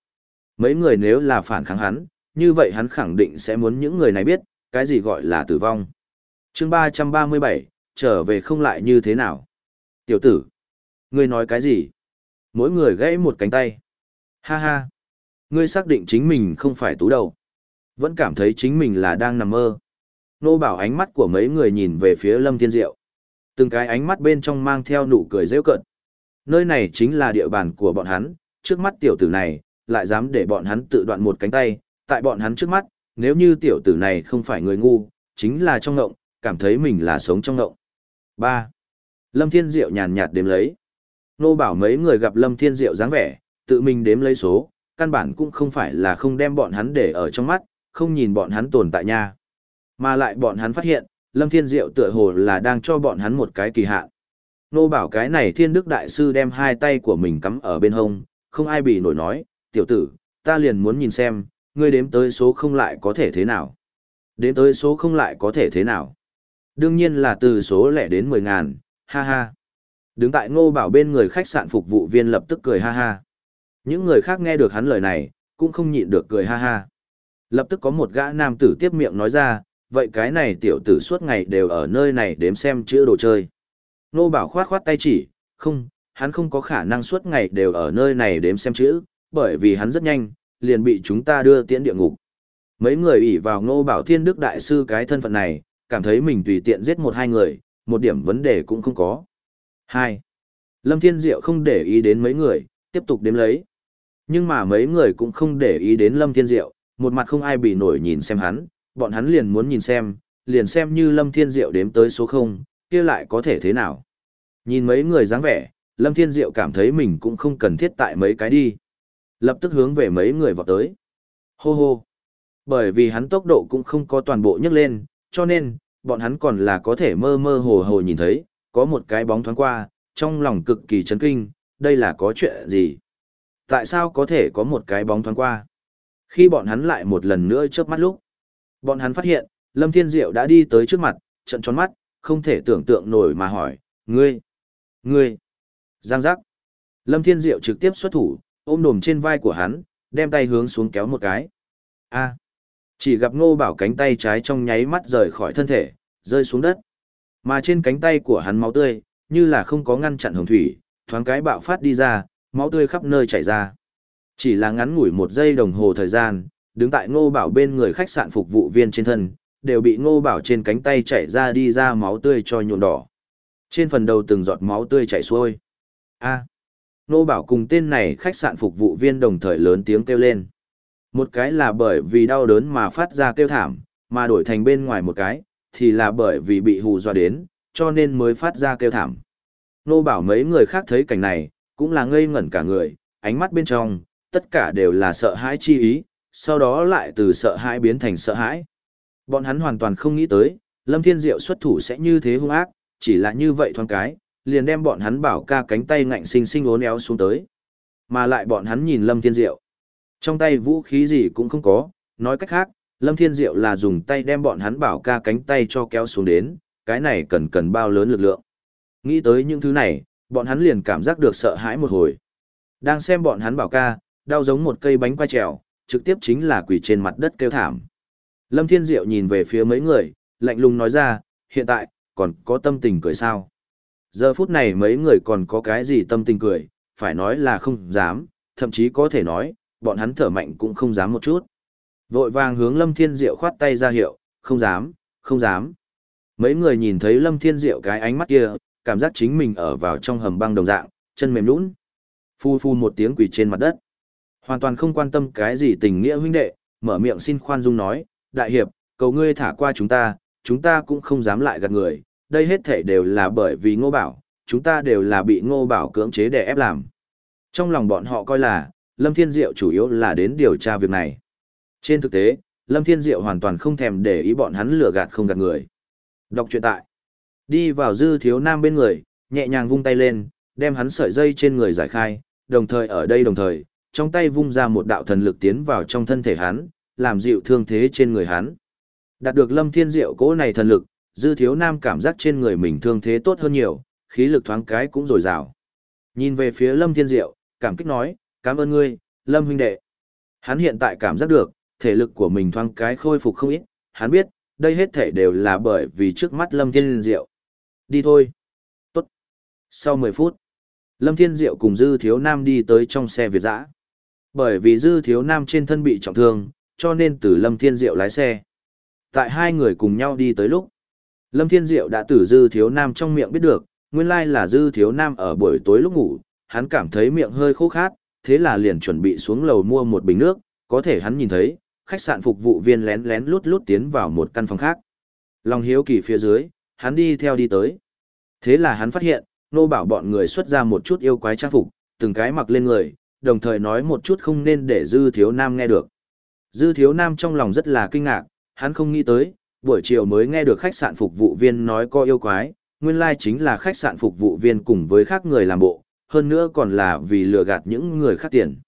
Mấy người nếu là phản kháng hắn, như vậy hắn khẳng định sẽ muốn những người này biết, cái gì gọi là tử vong. chương 337, trở về không lại như thế nào. Tiểu tử, ngươi nói cái gì? Mỗi người gãy một cánh tay. Ha ha, ngươi xác định chính mình không phải tú đầu. Vẫn cảm thấy chính mình là đang nằm mơ. Nô bảo ánh mắt của mấy người nhìn về phía Lâm Thiên Diệu. Từng cái ánh mắt bên trong mang theo nụ cười rêu cận. Nơi này chính là địa bàn của bọn hắn, trước mắt tiểu tử này, lại dám để bọn hắn tự đoạn một cánh tay, tại bọn hắn trước mắt, nếu như tiểu tử này không phải người ngu, chính là trong ngộng, cảm thấy mình là sống trong ngộng. 3. Lâm Thiên Diệu nhàn nhạt đếm lấy. Nô bảo mấy người gặp Lâm Thiên Diệu dáng vẻ, tự mình đếm lấy số, căn bản cũng không phải là không đem bọn hắn để ở trong mắt, không nhìn bọn hắn tồn tại nha. Mà lại bọn hắn phát hiện, Lâm Thiên Diệu tựa hồ là đang cho bọn hắn một cái kỳ hạn. Nô bảo cái này Thiên Đức Đại Sư đem hai tay của mình cắm ở bên hông, không ai bị nổi nói, tiểu tử, ta liền muốn nhìn xem, ngươi đếm tới số không lại có thể thế nào. Đếm tới số không lại có thể thế nào. Đương nhiên là từ số lẻ đến mười ngàn, ha ha. Đứng tại ngô bảo bên người khách sạn phục vụ viên lập tức cười ha ha. Những người khác nghe được hắn lời này, cũng không nhịn được cười ha ha. Lập tức có một gã nam tử tiếp miệng nói ra, vậy cái này tiểu tử suốt ngày đều ở nơi này đếm xem chữ đồ chơi. nô bảo khoát khoát tay chỉ, không, hắn không có khả năng suốt ngày đều ở nơi này đếm xem chữ, bởi vì hắn rất nhanh, liền bị chúng ta đưa tiễn địa ngục. Mấy người ủy vào ngô bảo thiên đức đại sư cái thân phận này, cảm thấy mình tùy tiện giết một hai người, một điểm vấn đề cũng không có. 2. Lâm Thiên Diệu không để ý đến mấy người, tiếp tục đếm lấy. Nhưng mà mấy người cũng không để ý đến Lâm Thiên Diệu, một mặt không ai bị nổi nhìn xem hắn, bọn hắn liền muốn nhìn xem, liền xem như Lâm Thiên Diệu đếm tới số 0, kia lại có thể thế nào. Nhìn mấy người dáng vẻ, Lâm Thiên Diệu cảm thấy mình cũng không cần thiết tại mấy cái đi. Lập tức hướng về mấy người vọt tới. Hô hô. Bởi vì hắn tốc độ cũng không có toàn bộ nhấc lên, cho nên, bọn hắn còn là có thể mơ mơ hồ hồ nhìn thấy, có một cái bóng thoáng qua, trong lòng cực kỳ chấn kinh, đây là có chuyện gì? Tại sao có thể có một cái bóng thoáng qua? Khi bọn hắn lại một lần nữa chớp mắt lúc, bọn hắn phát hiện, Lâm Thiên Diệu đã đi tới trước mặt, trận tròn mắt, không thể tưởng tượng nổi mà hỏi, ngươi, ngươi, giang giác. Lâm Thiên Diệu trực tiếp xuất thủ, ôm đồm trên vai của hắn, đem tay hướng xuống kéo một cái. A. Chỉ gặp Ngô Bảo cánh tay trái trong nháy mắt rời khỏi thân thể, rơi xuống đất. Mà trên cánh tay của hắn máu tươi, như là không có ngăn chặn hồng thủy, thoáng cái bạo phát đi ra, máu tươi khắp nơi chảy ra. Chỉ là ngắn ngủi một giây đồng hồ thời gian, đứng tại Ngô Bảo bên người khách sạn phục vụ viên trên thân, đều bị Ngô Bảo trên cánh tay chảy ra đi ra máu tươi cho nhuộm đỏ. Trên phần đầu từng giọt máu tươi chảy xuôi. A. Ngô Bảo cùng tên này khách sạn phục vụ viên đồng thời lớn tiếng kêu lên. Một cái là bởi vì đau đớn mà phát ra kêu thảm, mà đổi thành bên ngoài một cái, thì là bởi vì bị hù dọa đến, cho nên mới phát ra kêu thảm. Nô bảo mấy người khác thấy cảnh này, cũng là ngây ngẩn cả người, ánh mắt bên trong, tất cả đều là sợ hãi chi ý, sau đó lại từ sợ hãi biến thành sợ hãi. Bọn hắn hoàn toàn không nghĩ tới, Lâm Thiên Diệu xuất thủ sẽ như thế hung ác, chỉ là như vậy thoáng cái, liền đem bọn hắn bảo ca cánh tay ngạnh sinh sinh uốn éo xuống tới. Mà lại bọn hắn nhìn Lâm Thiên Diệu. Trong tay vũ khí gì cũng không có, nói cách khác, Lâm Thiên Diệu là dùng tay đem bọn hắn bảo ca cánh tay cho kéo xuống đến, cái này cần cần bao lớn lực lượng. Nghĩ tới những thứ này, bọn hắn liền cảm giác được sợ hãi một hồi. Đang xem bọn hắn bảo ca, đau giống một cây bánh quay trèo, trực tiếp chính là quỳ trên mặt đất kêu thảm. Lâm Thiên Diệu nhìn về phía mấy người, lạnh lùng nói ra, hiện tại, còn có tâm tình cười sao? Giờ phút này mấy người còn có cái gì tâm tình cười, phải nói là không dám, thậm chí có thể nói, bọn hắn thở mạnh cũng không dám một chút. Vội vàng hướng Lâm Thiên Diệu khoát tay ra hiệu, không dám, không dám. Mấy người nhìn thấy Lâm Thiên Diệu cái ánh mắt kia, cảm giác chính mình ở vào trong hầm băng đồng dạng, chân mềm lũn, Phu phu một tiếng quỳ trên mặt đất. Hoàn toàn không quan tâm cái gì tình nghĩa huynh đệ, mở miệng xin khoan dung nói, đại hiệp, cầu ngươi thả qua chúng ta, chúng ta cũng không dám lại gạt người, đây hết thể đều là bởi vì ngô bảo, chúng ta đều là bị ngô bảo cưỡng chế để ép làm. Trong lòng bọn họ coi là, Lâm Thiên Diệu chủ yếu là đến điều tra việc này. Trên thực tế, Lâm Thiên Diệu hoàn toàn không thèm để ý bọn hắn lừa gạt không gạt người. Đọc truyện tại. Đi vào dư thiếu nam bên người, nhẹ nhàng vung tay lên, đem hắn sợi dây trên người giải khai, đồng thời ở đây đồng thời, trong tay vung ra một đạo thần lực tiến vào trong thân thể hắn, làm dịu thương thế trên người hắn. Đạt được Lâm Thiên Diệu cỗ này thần lực, dư thiếu nam cảm giác trên người mình thương thế tốt hơn nhiều, khí lực thoáng cái cũng dồi dào. Nhìn về phía Lâm Thiên Diệu, cảm kích nói, cảm ơn ngươi, Lâm huynh đệ. Hắn hiện tại cảm giác được, thể lực của mình thoáng cái khôi phục không ít, hắn biết, đây hết thể đều là bởi vì trước mắt Lâm Thiên Diệu. Đi thôi. Tốt. Sau 10 phút, Lâm Thiên Diệu cùng Dư Thiếu Nam đi tới trong xe Việt dã. Bởi vì Dư Thiếu Nam trên thân bị trọng thương, cho nên từ Lâm Thiên Diệu lái xe. Tại hai người cùng nhau đi tới lúc, Lâm Thiên Diệu đã từ Dư Thiếu Nam trong miệng biết được, nguyên lai là Dư Thiếu Nam ở buổi tối lúc ngủ, hắn cảm thấy miệng hơi khô khát, thế là liền chuẩn bị xuống lầu mua một bình nước, có thể hắn nhìn thấy, khách sạn phục vụ viên lén lén lút lút tiến vào một căn phòng khác. Lòng hiếu kỳ phía dưới, hắn đi theo đi tới. Thế là hắn phát hiện, nô bảo bọn người xuất ra một chút yêu quái trang phục, từng cái mặc lên người, đồng thời nói một chút không nên để dư thiếu nam nghe được. Dư thiếu nam trong lòng rất là kinh ngạc, hắn không nghĩ tới, buổi chiều mới nghe được khách sạn phục vụ viên nói có yêu quái, nguyên lai chính là khách sạn phục vụ viên cùng với khác người làm bộ, hơn nữa còn là vì lừa gạt những người khác tiền.